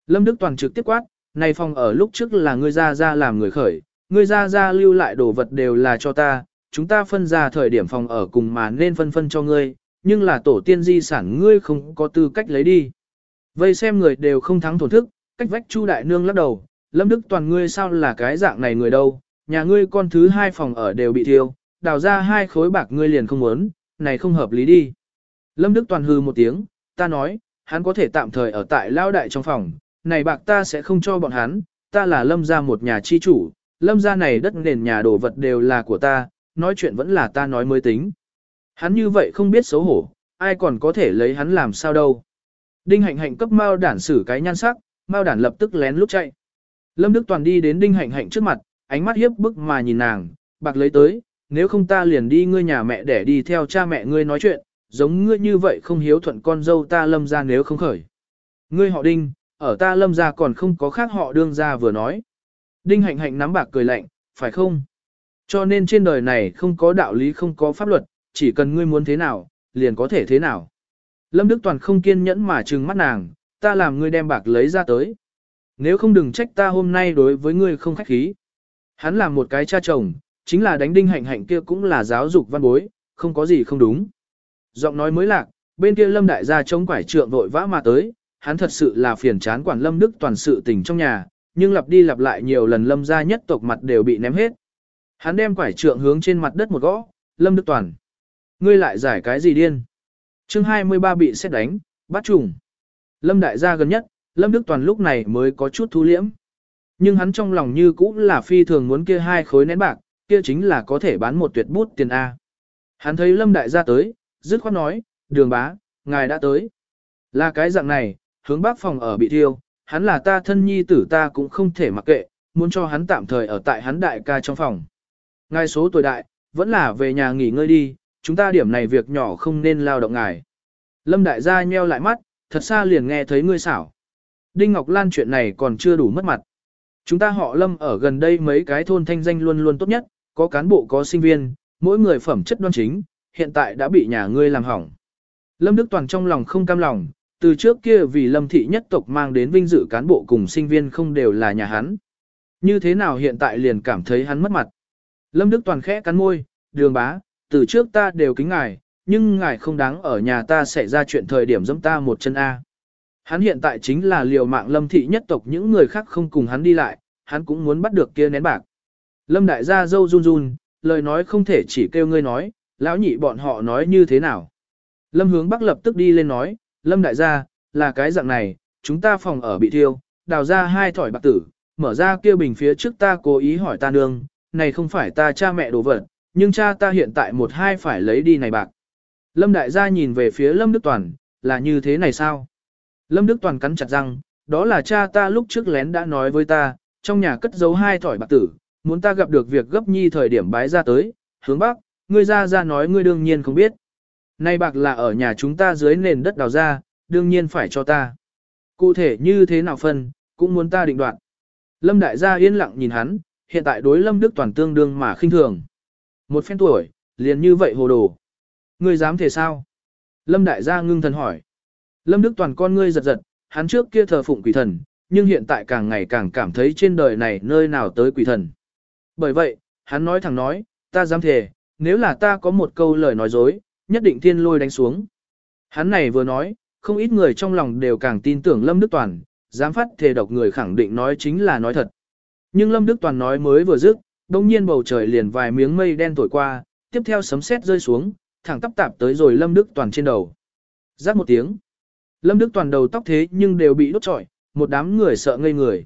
Lâm Đức Toàn trực tiếp quát, này phòng ở lúc trước là ngươi ra ra làm người khởi, ngươi ra ra lưu lại đồ vật đều là cho ta, chúng ta phân ra thời điểm phòng ở cùng mà nên phân phân cho ngươi, nhưng là tổ tiên di sản ngươi không có tư cách lấy đi. Vây xem người đều không thắng thổn thức, cách vách Chu đại nương lắc đầu, Lâm Đức Toàn ngươi sao là cái dạng này người đâu, nhà ngươi con thứ hai phòng ở đều bị thiêu, đào ra hai khối bạc ngươi liền không muốn, này không hợp lý đi. Lâm Đức Toàn hư một tiếng, ta nói, hắn có thể tạm thời ở tại lao đại trong phòng, này bạc ta sẽ không cho bọn hắn, ta là lâm gia một nhà chi chủ, lâm gia này đất nền nhà đồ vật đều là của ta, nói chuyện vẫn là ta nói mới tính. Hắn như vậy không biết xấu hổ, ai còn có thể lấy hắn làm sao đâu. Đinh hạnh hạnh cấp Mao đản xử cái nhan sắc, Mao đản lập tức lén lút chạy. Lâm Đức Toàn đi đến Đinh hạnh hạnh trước mặt, ánh mắt hiếp bức mà nhìn nàng, bạc lấy tới, nếu không ta liền đi ngươi nhà mẹ để đi theo cha mẹ ngươi nói chuyện, giống ngươi như vậy không hiếu thuận con dâu ta lâm ra nếu không khởi. Ngươi họ Đinh, ở ta lâm ra còn không có khác họ đương ra vừa nói. Đinh hạnh hạnh nắm bạc cười lạnh, phải không? Cho nên trên đời này không có đạo lý không có pháp luật, chỉ cần ngươi muốn thế nào, liền có thể thế nào. Lâm Đức Toàn không kiên nhẫn mà trừng mắt nàng, ta làm ngươi đem bạc lấy ra tới. Nếu không đừng trách ta hôm nay đối với ngươi không khách khí. Hắn làm một cái cha chồng, chính là đánh đinh hạnh hạnh kia cũng là giáo dục văn bối, không có gì không đúng. Giọng nói mới lạc, bên kia Lâm đại gia chống quải trượng vội vã mà tới, hắn thật sự là phiền chán quản Lâm Đức toàn sự tình trong nhà, nhưng lặp đi lặp lại nhiều lần Lâm gia nhất tộc mặt đều bị ném hết. Hắn đem quải trượng hướng trên mặt đất một gõ, Lâm Đức toàn. Ngươi lại giải cái gì điên? chương 23 bị xét đánh, bắt trùng. Lâm đại gia gần nhất, Lâm Đức toàn lúc này mới có chút thu liễm. Nhưng hắn trong lòng như cũng là phi thường muốn kia hai khối nén bạc, kia chính là có thể bán một tuyệt bút tiền A. Hắn thấy Lâm đại gia tới, dứt khoát nói, đường bá, ngài đã tới. Là cái dạng này, hướng bác phòng ở bị thiêu, hắn là ta thân nhi tử ta cũng không thể mặc kệ, muốn cho hắn tạm thời ở tại hắn đại ca trong phòng. Ngài số tuổi đại, vẫn là về nhà nghỉ ngơi đi, chúng ta điểm này việc nhỏ không nên lao động ngài. Lâm đại gia nheo lại mắt, thật xa liền nghe thấy ngươi xảo. Đinh Ngọc Lan chuyện này còn chưa đủ mất mặt. Chúng ta họ Lâm ở gần đây mấy cái thôn thanh danh luôn luôn tốt nhất, có cán bộ có sinh viên, mỗi người phẩm chất đoan chính, hiện tại đã bị nhà ngươi làm hỏng. Lâm Đức Toàn trong lòng không cam lòng, từ trước kia vì Lâm thị nhất tộc mang đến vinh dự cán bộ cùng sinh viên không đều là nhà hắn. Như thế nào hiện tại liền cảm thấy hắn mất mặt. Lâm Đức Toàn khẽ cắn môi, đường bá, từ trước ta đều kính ngài, nhưng ngài không đáng ở nhà ta xảy ra chuyện thời điểm dẫm ta một chân A. Hắn hiện tại chính là liều mạng lâm thị nhất tộc những người khác không cùng hắn đi lại, hắn cũng muốn bắt được kia nén bạc. Lâm đại gia dâu run run, lời nói không thể chỉ kêu ngươi nói, lão nhị bọn họ nói như thế nào. Lâm hướng bắc lập tức đi lên nói, Lâm đại gia, là cái dạng này, chúng ta phòng ở bị thiêu, đào ra hai thỏi bạc tử, mở ra kia bình phía trước ta cố ý hỏi ta nương, này không phải ta cha mẹ đồ vật, nhưng cha ta hiện tại một hai phải lấy đi này bạc. Lâm đại gia nhìn về phía Lâm Đức Toàn, là như thế này sao? Lâm Đức Toàn cắn chặt răng, đó là cha ta lúc trước lén đã nói với ta, trong nhà cất giấu hai thỏi bạc tử, muốn ta gặp được việc gấp nhi thời điểm bái ra tới, hướng bắc, ngươi ra ra nói ngươi đương nhiên không biết. Nay bạc là ở nhà chúng ta dưới nền đất đào ra, đương nhiên phải cho ta. Cụ thể như thế nào phân, cũng muốn ta định đoạt. Lâm đại gia yên lặng nhìn hắn, hiện tại đối Lâm Đức Toàn tương đương mà khinh thường. Một phen tuổi, liền như vậy hồ đồ. Ngươi dám thể sao? Lâm đại gia ngưng thần hỏi. Lâm Đức Toàn con ngươi giật giật, hắn trước kia thờ phụng quỷ thần, nhưng hiện tại càng ngày càng cảm thấy trên đời này nơi nào tới quỷ thần. Bởi vậy, hắn nói thẳng nói, ta dám thề, nếu là ta có một câu lời nói dối, nhất định thiên lôi đánh xuống. Hắn này vừa nói, không ít người trong lòng đều càng tin tưởng Lâm Đức Toàn, dám phát thề độc người khẳng định nói chính là nói thật. Nhưng Lâm Đức Toàn nói mới vừa dứt, đông nhiên bầu trời liền vài miếng mây đen thổi qua, tiếp theo sấm sét rơi xuống, thẳng tắp tạp tới rồi Lâm Đức Toàn trên đầu. Rát một tiếng. Lâm Đức Toàn đầu tóc thế nhưng đều bị đốt trọi, một đám người sợ ngây người.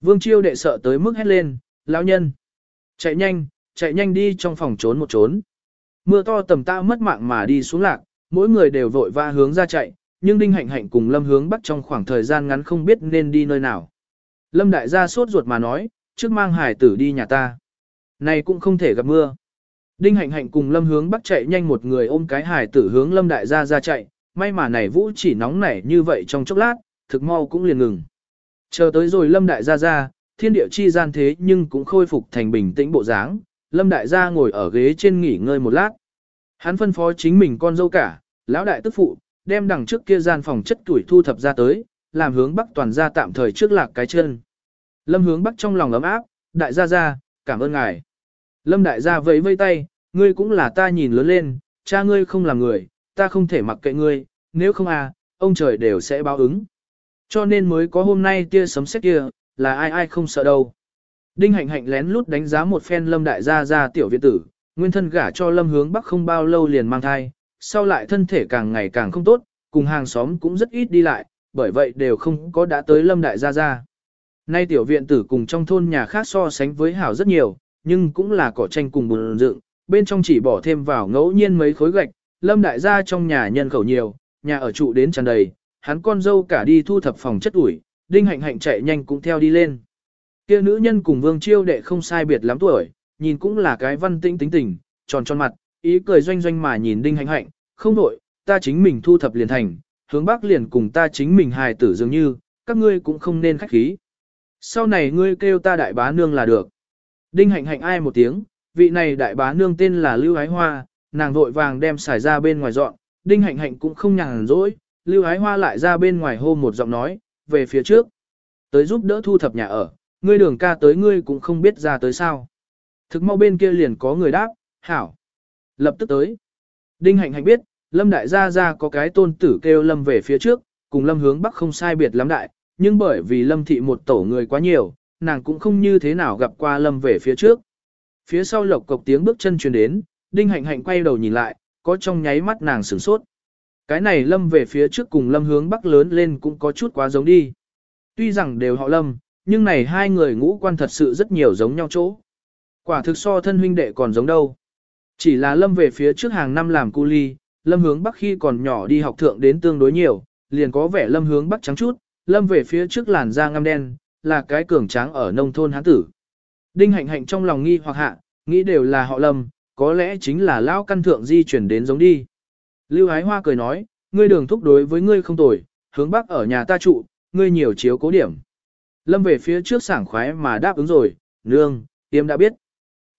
Vương Chiêu đệ sợ tới mức hét lên, lão nhân. Chạy nhanh, chạy nhanh đi trong phòng trốn một trốn. Mưa to tầm ta mất mạng mà đi xuống lạc, mỗi người đều vội va hướng ra chạy, nhưng Đinh Hạnh Hạnh cùng Lâm hướng bắt trong khoảng thời gian ngắn không biết nên đi nơi nào. Lâm đại gia sốt ruột mà nói, trước mang hải tử đi nhà ta. Này cũng không thể gặp mưa. Đinh Hạnh Hạnh cùng Lâm hướng bắt chạy nhanh một người ôm cái hải tử hướng Lâm đại gia ra chạy, may mà này vũ chỉ nóng nảy như vậy trong chốc lát, thực mau cũng liền ngừng. Chờ tới rồi Lâm đại gia ra, thiên địa chi gian thế nhưng cũng khôi phục thành bình tĩnh bộ dáng, Lâm đại gia ngồi ở ghế trên nghỉ ngơi một lát. Hắn phân phó chính mình con dâu cả, lão đại tức phụ, đem đằng trước kia gian phòng chất tuổi thu thập ra tới, làm hướng bắc toàn gia tạm thời trước lạc cái chân. Lâm hướng bắc trong lòng ấm áp, đại gia gia, cảm ơn ngài. Lâm đại gia vẫy vây tay, ngươi cũng là ta nhìn lớn lên, cha ngươi không là người, ta không thể mặc kệ ngươi, nếu không à, ông trời đều sẽ báo ứng. Cho nên mới có hôm nay tia sấm sét kia, là ai ai không sợ đâu. Đinh hạnh hạnh lén lút đánh giá một phen lâm đại gia gia tiểu viện tử, nguyên thân gả cho lâm hướng bắc không bao lâu liền mang thai, sau lại thân thể càng ngày càng không tốt, cùng hàng xóm cũng rất ít đi lại, bởi vậy đều không có đã tới lâm đại gia gia. Nay tiểu viện tử cùng trong thôn nhà khác so sánh với hảo rất nhiều, nhưng cũng là cỏ tranh cùng bùn dựng, bên trong chỉ bỏ thêm vào ngẫu nhiên mấy khối gạch, lâm đại gia trong nhà nhân khẩu nhiều, nhà ở trụ đến tràn đầy, hắn con dâu cả đi thu thập phòng chất ủi, đinh hạnh hạnh chạy nhanh cũng theo đi lên. Kia nữ nhân cùng vương chiêu đệ không sai biệt lắm tuổi, nhìn cũng là cái văn tĩnh tính tình, tròn tròn mặt, ý cười doanh doanh mà nhìn đinh hạnh hạnh, không đổi, ta chính mình thu thập liền thành, hướng bắc liền cùng ta chính mình hài tử dường như, các ngươi cũng không nên khách khí. Sau này ngươi kêu ta đại bá nương là được. Đinh hạnh hạnh ai một tiếng, vị này đại bá nương tên là Lưu Ái Hoa, nàng vội vàng đem xài ra bên ngoài dọn, đinh hạnh hạnh cũng không nhàn rỗi, Lưu Ái Hoa lại ra bên ngoài hô một giọng nói, về phía trước. Tới giúp đỡ thu thập nhà ở, ngươi đường ca tới ngươi cũng không biết ra tới sao. Thực mau bên kia liền có người đáp, hảo. Lập tức tới. Đinh hạnh hạnh biết, Lâm đại gia gia có cái tôn tử kêu Lâm về phía trước, cùng Lâm hướng bắc không sai biệt lắm đại, nhưng bởi vì Lâm thị một tổ người quá nhiều, nàng cũng không như thế nào gặp qua Lâm về phía trước. Phía sau lộc cộc tiếng bước chân truyền đến, Đinh hạnh hạnh quay đầu nhìn lại, có trong nháy mắt nàng sửng sốt. Cái này Lâm về phía trước cùng Lâm hướng bắc lớn lên cũng có chút quá giống đi. Tuy rằng đều họ Lâm, nhưng này hai người ngũ quan thật sự rất nhiều giống nhau chỗ. Quả thực so thân huynh đệ còn giống đâu. Chỉ là Lâm về phía trước hàng năm làm cu ly, Lâm hướng bắc khi còn nhỏ đi học thượng đến tương đối nhiều, liền có vẻ Lâm hướng bắc trắng chút, Lâm về phía trước làn da ngăm đen, là cái cường tráng ở nông thôn hán tử. Đinh hạnh hạnh trong lòng nghi hoặc hạ, nghĩ đều là họ Lâm, có lẽ chính là lão căn thượng di chuyển đến giống đi. Lưu Ái Hoa cười nói, ngươi đường thúc đối với ngươi không tồi, hướng bắc ở nhà ta trụ, ngươi nhiều chiếu cố điểm. Lâm về phía trước sảng khoái mà đáp ứng rồi, nương, tiêm đã biết.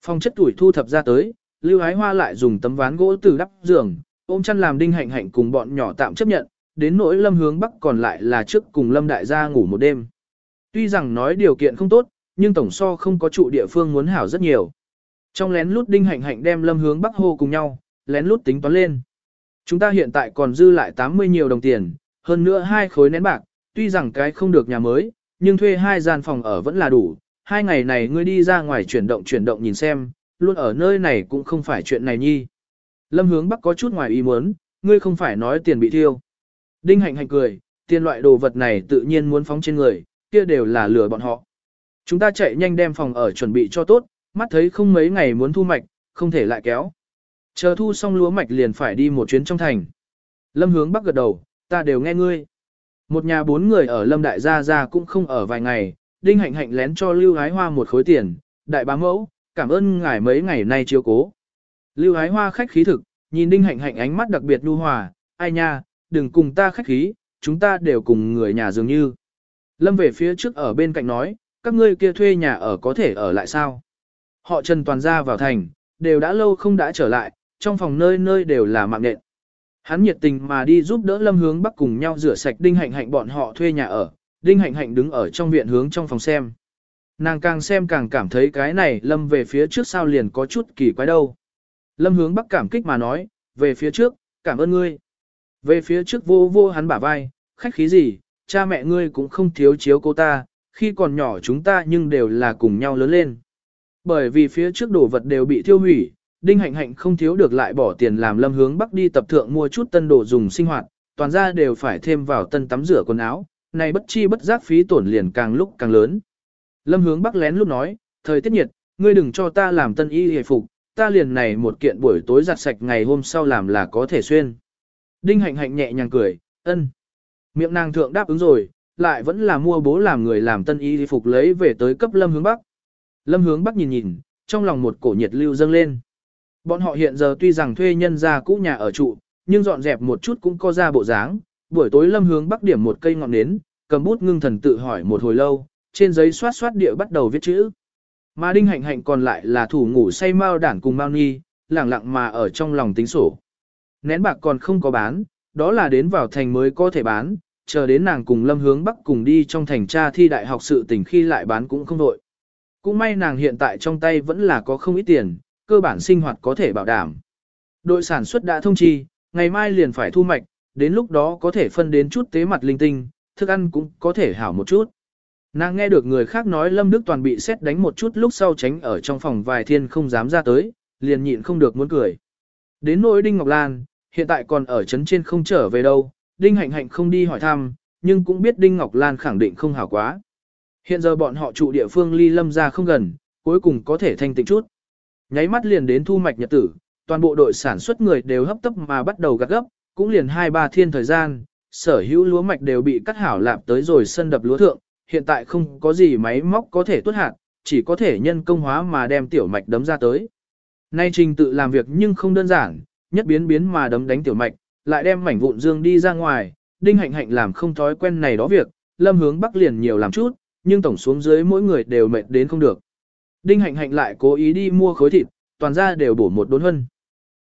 Phong chất tuổi thu thập ra tới, Lưu Ái Hoa lại dùng tấm ván gỗ từ đắp giường, ôm chăn làm đinh hạnh hạnh cùng bọn nhỏ tạm chấp nhận, đến nỗi Lâm hướng bắc còn lại là trước cùng Lâm đại gia ngủ một đêm. Tuy rằng nói điều kiện không tốt, nhưng tổng so không có trụ địa phương muốn hảo rất nhiều. Trong lén lút đinh hạnh hạnh đem Lâm hướng bắc hô cùng nhau, lén lút tính toán lên. Chúng ta hiện tại còn dư lại 80 nhiều đồng tiền, hơn nữa hai khối nén bạc, tuy rằng cái không được nhà mới, nhưng thuê hai gian phòng ở vẫn là đủ. Hai ngày này ngươi đi ra ngoài chuyển động chuyển động nhìn xem, luôn ở nơi này cũng không phải chuyện này nhi. Lâm hướng bắc có chút ngoài ý muốn, ngươi không phải nói tiền bị thiêu. Đinh hạnh hạnh cười, tiền loại đồ vật này tự nhiên muốn phóng trên người, kia đều là lừa bọn họ. Chúng ta chạy nhanh đem phòng ở chuẩn bị cho tốt, mắt thấy không mấy ngày muốn thu mạch, không thể lại kéo. Chờ thu xong lúa mạch liền phải đi một chuyến trong thành. Lâm hướng bắc gật đầu, ta đều nghe ngươi. Một nhà bốn người ở Lâm Đại Gia Gia cũng không ở vài ngày, Đinh Hạnh Hạnh lén cho Lưu Ái Hoa một khối tiền, đại bá mẫu, cảm ơn ngài mấy ngày nay chiếu cố. Lưu Ái Hoa khách khí thực, nhìn Đinh Hạnh Hạnh ánh mắt đặc biệt nhu hòa, ai nha, đừng cùng ta khách khí, chúng ta đều cùng người nhà dường như. Lâm về phía trước ở bên cạnh nói, các ngươi kia thuê nhà ở có thể ở lại sao? Họ Trần toàn ra vào thành, đều đã lâu không đã trở lại, trong phòng nơi nơi đều là mạng nện. Hắn nhiệt tình mà đi giúp đỡ Lâm Hướng Bắc cùng nhau rửa sạch Đinh Hạnh Hạnh bọn họ thuê nhà ở, Đinh Hạnh Hạnh đứng ở trong viện hướng trong phòng xem. Nàng càng xem càng cảm thấy cái này Lâm về phía trước sao liền có chút kỳ quái đâu. Lâm Hướng Bắc cảm kích mà nói, về phía trước, cảm ơn ngươi. Về phía trước vô vô hắn bả vai, khách khí gì, cha mẹ ngươi cũng không thiếu chiếu cô ta, khi còn nhỏ chúng ta nhưng đều là cùng nhau lớn lên. Bởi vì phía trước đồ vật đều bị thiêu hủy, Đinh Hạnh Hạnh không thiếu được lại bỏ tiền làm Lâm Hướng Bắc đi tập thượng mua chút tân đồ dùng sinh hoạt, toàn ra đều phải thêm vào tân tắm rửa quần áo, này bất chi bất giác phí tổn liền càng lúc càng lớn. Lâm Hướng Bắc lén lúc nói, thời tiết nhiệt, ngươi đừng cho ta làm tân y hề phục, ta liền này một kiện buổi tối giặt sạch ngày hôm sau làm là có thể xuyên. Đinh Hạnh Hạnh nhẹ nhàng cười, ân. Miệng nàng thượng đáp ứng rồi, lại vẫn là mua bố làm người làm tân y phục lấy về tới cấp Lâm Hướng Bắc. Lâm Hướng Bắc nhìn nhìn, trong lòng một cổ nhiệt lưu dâng lên. Bọn họ hiện giờ tuy rằng thuê nhân ra cũ nhà ở trụ, nhưng dọn dẹp một chút cũng có ra bộ dáng. Buổi tối lâm hướng bắc điểm một cây ngọn nến, cầm bút ngưng thần tự hỏi một hồi lâu, trên giấy xoát xoát địa bắt đầu viết chữ. Mà Đinh Hạnh Hạnh còn lại là thủ ngủ say mau đản cùng Mao Nhi, lẳng lặng mà ở trong lòng tính sổ. Nén bạc còn không có bán, đó là đến vào thành mới có thể bán, chờ đến nàng cùng Lâm Hướng Bắc cùng đi trong thành tra thi đại học sự tỉnh khi lại bán cũng không đội. Cũng may nàng hiện tại trong tay vẫn là có không ít tiền, cơ bản sinh hoạt có thể bảo đảm. Đội sản xuất đã thông chi, ngày mai liền phải thu mạch, đến lúc đó có thể phân đến chút tế mặt linh tinh, thức ăn cũng có thể hảo một chút. Nàng nghe được người khác nói Lâm Đức Toàn bị xét đánh một chút lúc sau tránh ở trong phòng vài thiên không dám ra tới, liền nhịn không được muốn cười. Đến nỗi Đinh Ngọc Lan, hiện tại còn ở trấn trên không trở về đâu, Đinh Hạnh Hạnh không đi hỏi thăm, nhưng cũng biết Đinh Ngọc Lan khẳng định không hảo quá. Hiện giờ bọn họ trụ địa phương ly lâm ra không gần, cuối cùng có thể thanh tịnh chút. Nháy mắt liền đến thu mạch nhật tử, toàn bộ đội sản xuất người đều hấp tấp mà bắt đầu gặt gấp, cũng liền hai ba thiên thời gian, sở hữu lúa mạch đều bị cắt hảo lạp tới rồi sân đập lúa thượng, hiện tại không có gì máy móc có thể tuốt hạt, chỉ có thể nhân công hóa mà đem tiểu mạch đấm ra tới. Nay trình tự làm việc nhưng không đơn giản, nhất biến biến mà đấm đánh tiểu mạch, lại đem mảnh vụn dương đi ra ngoài, đinh hạnh hạnh làm không thói quen này đó việc, lâm hướng bắc liền nhiều làm chút, nhưng tổng xuống dưới mỗi người đều mệt đến không được. Đinh hạnh hạnh lại cố ý đi mua khối thịt, toàn ra đều bổ một đốn hân.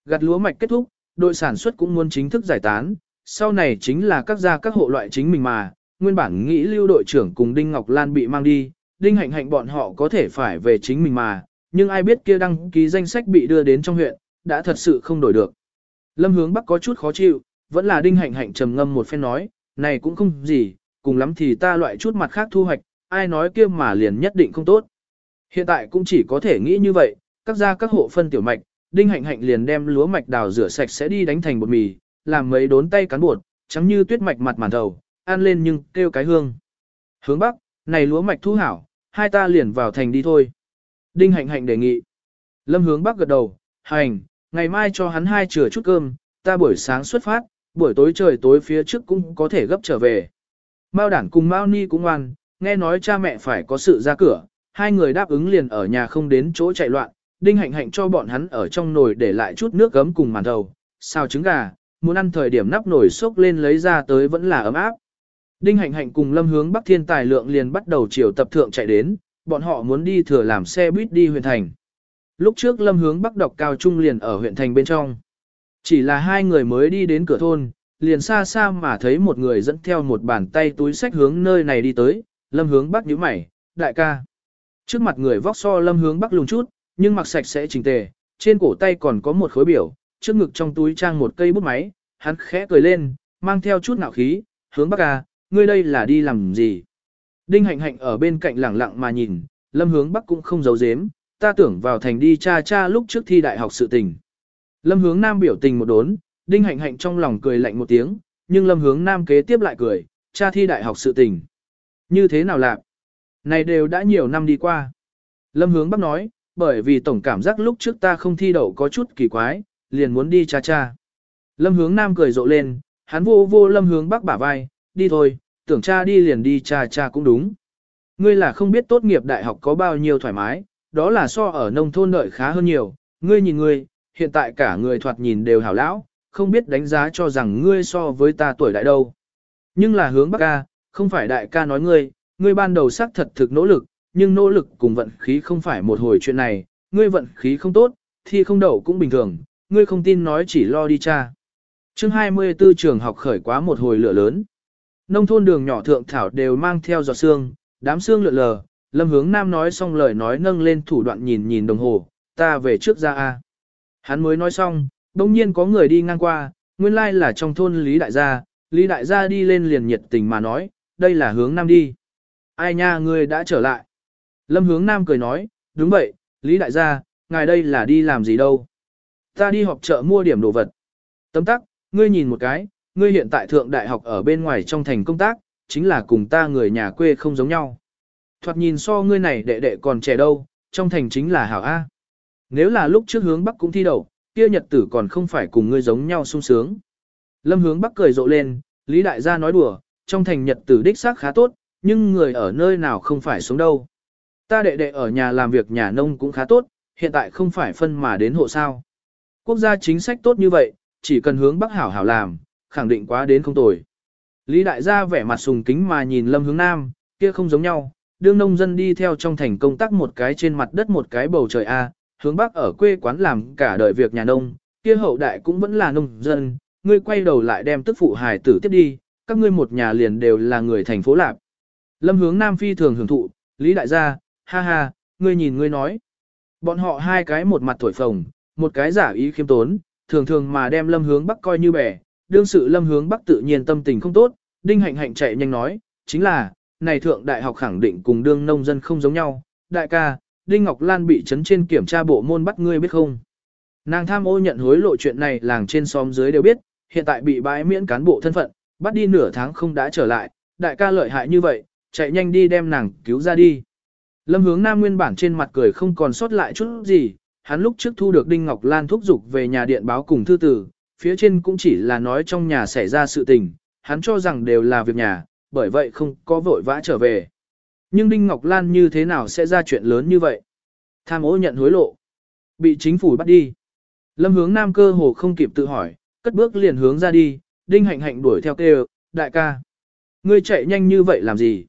Gặt lúa mạch kết thúc, đội sản xuất cũng muốn chính thức giải tán, sau này chính là các gia các hộ loại chính mình mà, nguyên bản nghĩ lưu đội trưởng cùng Đinh Ngọc Lan bị mang đi, Đinh Hạnh Hạnh bọn họ có thể phải về chính mình mà, nhưng ai biết kia đăng ký danh sách bị đưa đến trong huyện, đã thật sự không đổi được. Lâm Hướng Bắc có chút khó chịu, vẫn là Đinh Hạnh Hạnh trầm ngâm một phen nói, này cũng không gì, cùng lắm thì ta loại chút mặt khác thu hoạch, ai nói kia mà liền nhất định không tốt. Hiện tại cũng chỉ có thể nghĩ như vậy, các gia các hộ phân tiểu mạch, Đinh Hạnh Hạnh liền đem lúa mạch đào rửa sạch sẽ đi đánh thành bột mì, làm mấy đốn tay cán bột, trắng như tuyết mạch mặt màn đầu, ăn lên nhưng kêu cái hương. Hướng Bắc, này lúa mạch thu hảo, hai ta liền vào thành đi thôi. Đinh Hạnh Hạnh đề nghị. Lâm Hướng Bắc gật đầu, hành, ngày mai cho hắn hai chừa chút cơm, ta buổi sáng xuất phát, buổi tối trời tối phía trước cũng có thể gấp trở về. Mao đản cùng Mao Ni cũng ngoan, nghe nói cha mẹ phải có sự ra cửa, hai người đáp ứng liền ở nhà không đến chỗ chạy loạn, đinh hạnh hạnh cho bọn hắn ở trong nồi để lại chút nước gấm cùng màn thầu, xào trứng gà, muốn ăn thời điểm nắp nồi xốc lên lấy ra tới vẫn là ấm áp. Đinh hạnh hạnh cùng lâm hướng Bắc Thiên Tài Lượng liền bắt đầu chiều tập thượng chạy đến, bọn họ muốn đi thừa làm xe buýt đi huyện thành. Lúc trước lâm hướng Bắc đọc cao trung liền ở huyện thành bên trong. Chỉ là hai người mới đi đến cửa thôn, liền xa xa mà thấy một người dẫn theo một bàn tay túi sách hướng nơi này đi tới, lâm hướng Bắc nhíu mày, đại ca. Trước mặt người vóc so lâm hướng Bắc lùng chút, nhưng mặc sạch sẽ chỉnh tề, trên cổ tay còn có một khối biểu, trước ngực trong túi trang một cây bút máy, hắn khẽ cười lên, mang theo chút nạo khí, hướng Bắc à, ngươi đây là đi làm gì? Đinh hạnh hạnh ở bên cạnh lẳng lặng mà nhìn, lâm hướng Bắc cũng không giấu giếm, ta tưởng vào thành đi cha cha lúc trước thi đại học sự tình. Lâm hướng Nam biểu tình một đốn, đinh hạnh hạnh trong lòng cười lạnh một tiếng, nhưng lâm hướng Nam kế tiếp lại cười, cha thi đại học sự tình. Như thế nào lạc? Này đều đã nhiều năm đi qua. Lâm hướng Bắc nói, bởi vì tổng cảm giác lúc trước ta không thi đậu có chút kỳ quái, liền muốn đi cha cha. Lâm hướng Nam cười rộ lên, hắn vô vô lâm hướng Bắc bả vai, đi thôi, tưởng cha đi liền đi cha cha cũng đúng. Ngươi là không biết tốt nghiệp đại học có bao nhiêu thoải mái, đó là so ở nông thôn đợi khá hơn nhiều, ngươi nhìn ngươi, hiện tại cả người thoạt nhìn đều hảo lão, không biết đánh giá cho rằng ngươi so với ta tuổi đại đâu. Nhưng là hướng Bắc ca, không phải đại ca nói ngươi, ngươi ban đầu xác thật thực nỗ lực, nhưng nỗ lực cùng vận khí không phải một hồi chuyện này, ngươi vận khí không tốt, thì không đậu cũng bình thường, ngươi không tin nói chỉ lo đi cha. chương 24 trường học khởi quá một hồi lửa lớn. Nông thôn đường nhỏ thượng thảo đều mang theo giọt xương, đám xương lượn lờ, lâm hướng nam nói xong lời nói nâng lên thủ đoạn nhìn nhìn đồng hồ, ta về trước ra a Hắn mới nói xong, bỗng nhiên có người đi ngang qua, nguyên lai là trong thôn Lý Đại Gia, Lý Đại Gia đi lên liền nhiệt tình mà nói, đây là hướng nam đi. Ai nha ngươi đã trở lại. Lâm hướng nam cười nói, đúng vậy, Lý Đại gia, ngài đây là đi làm gì đâu. Ta đi họp chợ mua điểm đồ vật. Tấm tắc, ngươi nhìn một cái, ngươi hiện tại thượng đại học ở bên ngoài trong thành công tác, chính là cùng ta người nhà quê không giống nhau. Thoạt nhìn so ngươi này đệ đệ còn trẻ đâu, trong thành chính là hảo A. Nếu là lúc trước hướng Bắc cũng thi đậu, kia nhật tử còn không phải cùng ngươi giống nhau sung sướng. Lâm hướng Bắc cười rộ lên, Lý Đại gia nói đùa, trong thành nhật tử đích xác khá tốt, nhưng người ở nơi nào không phải sống đâu. Ta đệ đệ ở nhà làm việc nhà nông cũng khá tốt, hiện tại không phải phân mà đến hộ sao. Quốc gia chính sách tốt như vậy, chỉ cần hướng Bắc hảo hảo làm, khẳng định quá đến không tồi. Lý đại gia vẻ mặt sùng kính mà nhìn Lâm hướng Nam, kia không giống nhau, đương nông dân đi theo trong thành công tác một cái trên mặt đất một cái bầu trời A, hướng bắc ở quê quán làm cả đời việc nhà nông, kia hậu đại cũng vẫn là nông dân, ngươi quay đầu lại đem tức phụ hài tử tiếp đi, các ngươi một nhà liền đều là người thành phố Lạp. Lâm hướng Nam Phi thường hưởng thụ, Lý đại gia, ha ha, ngươi nhìn ngươi nói. Bọn họ hai cái một mặt thổi phồng, một cái giả ý khiêm tốn, thường thường mà đem lâm hướng bắc coi như bè, đương sự lâm hướng bắc tự nhiên tâm tình không tốt, đinh hạnh hạnh chạy nhanh nói, chính là, này thượng đại học khẳng định cùng đương nông dân không giống nhau, đại ca, Đinh Ngọc Lan bị chấn trên kiểm tra bộ môn bắt ngươi biết không? Nàng tham ô nhận hối lộ chuyện này làng trên xóm dưới đều biết, hiện tại bị bãi miễn cán bộ thân phận, bắt đi nửa tháng không đã trở lại, đại ca lợi hại như vậy, chạy nhanh đi đem nàng cứu ra đi. Lâm hướng nam nguyên bản trên mặt cười không còn sót lại chút gì, hắn lúc trước thu được Đinh Ngọc Lan thúc giục về nhà điện báo cùng thư tử, phía trên cũng chỉ là nói trong nhà xảy ra sự tình, hắn cho rằng đều là việc nhà, bởi vậy không có vội vã trở về. Nhưng Đinh Ngọc Lan như thế nào sẽ ra chuyện lớn như vậy? Tham ô nhận hối lộ. Bị chính phủ bắt đi. Lâm hướng nam cơ hồ không kịp tự hỏi, cất bước liền hướng ra đi, Đinh hạnh hạnh đuổi theo kêu, đại ca. Ngươi chạy nhanh như vậy làm gì?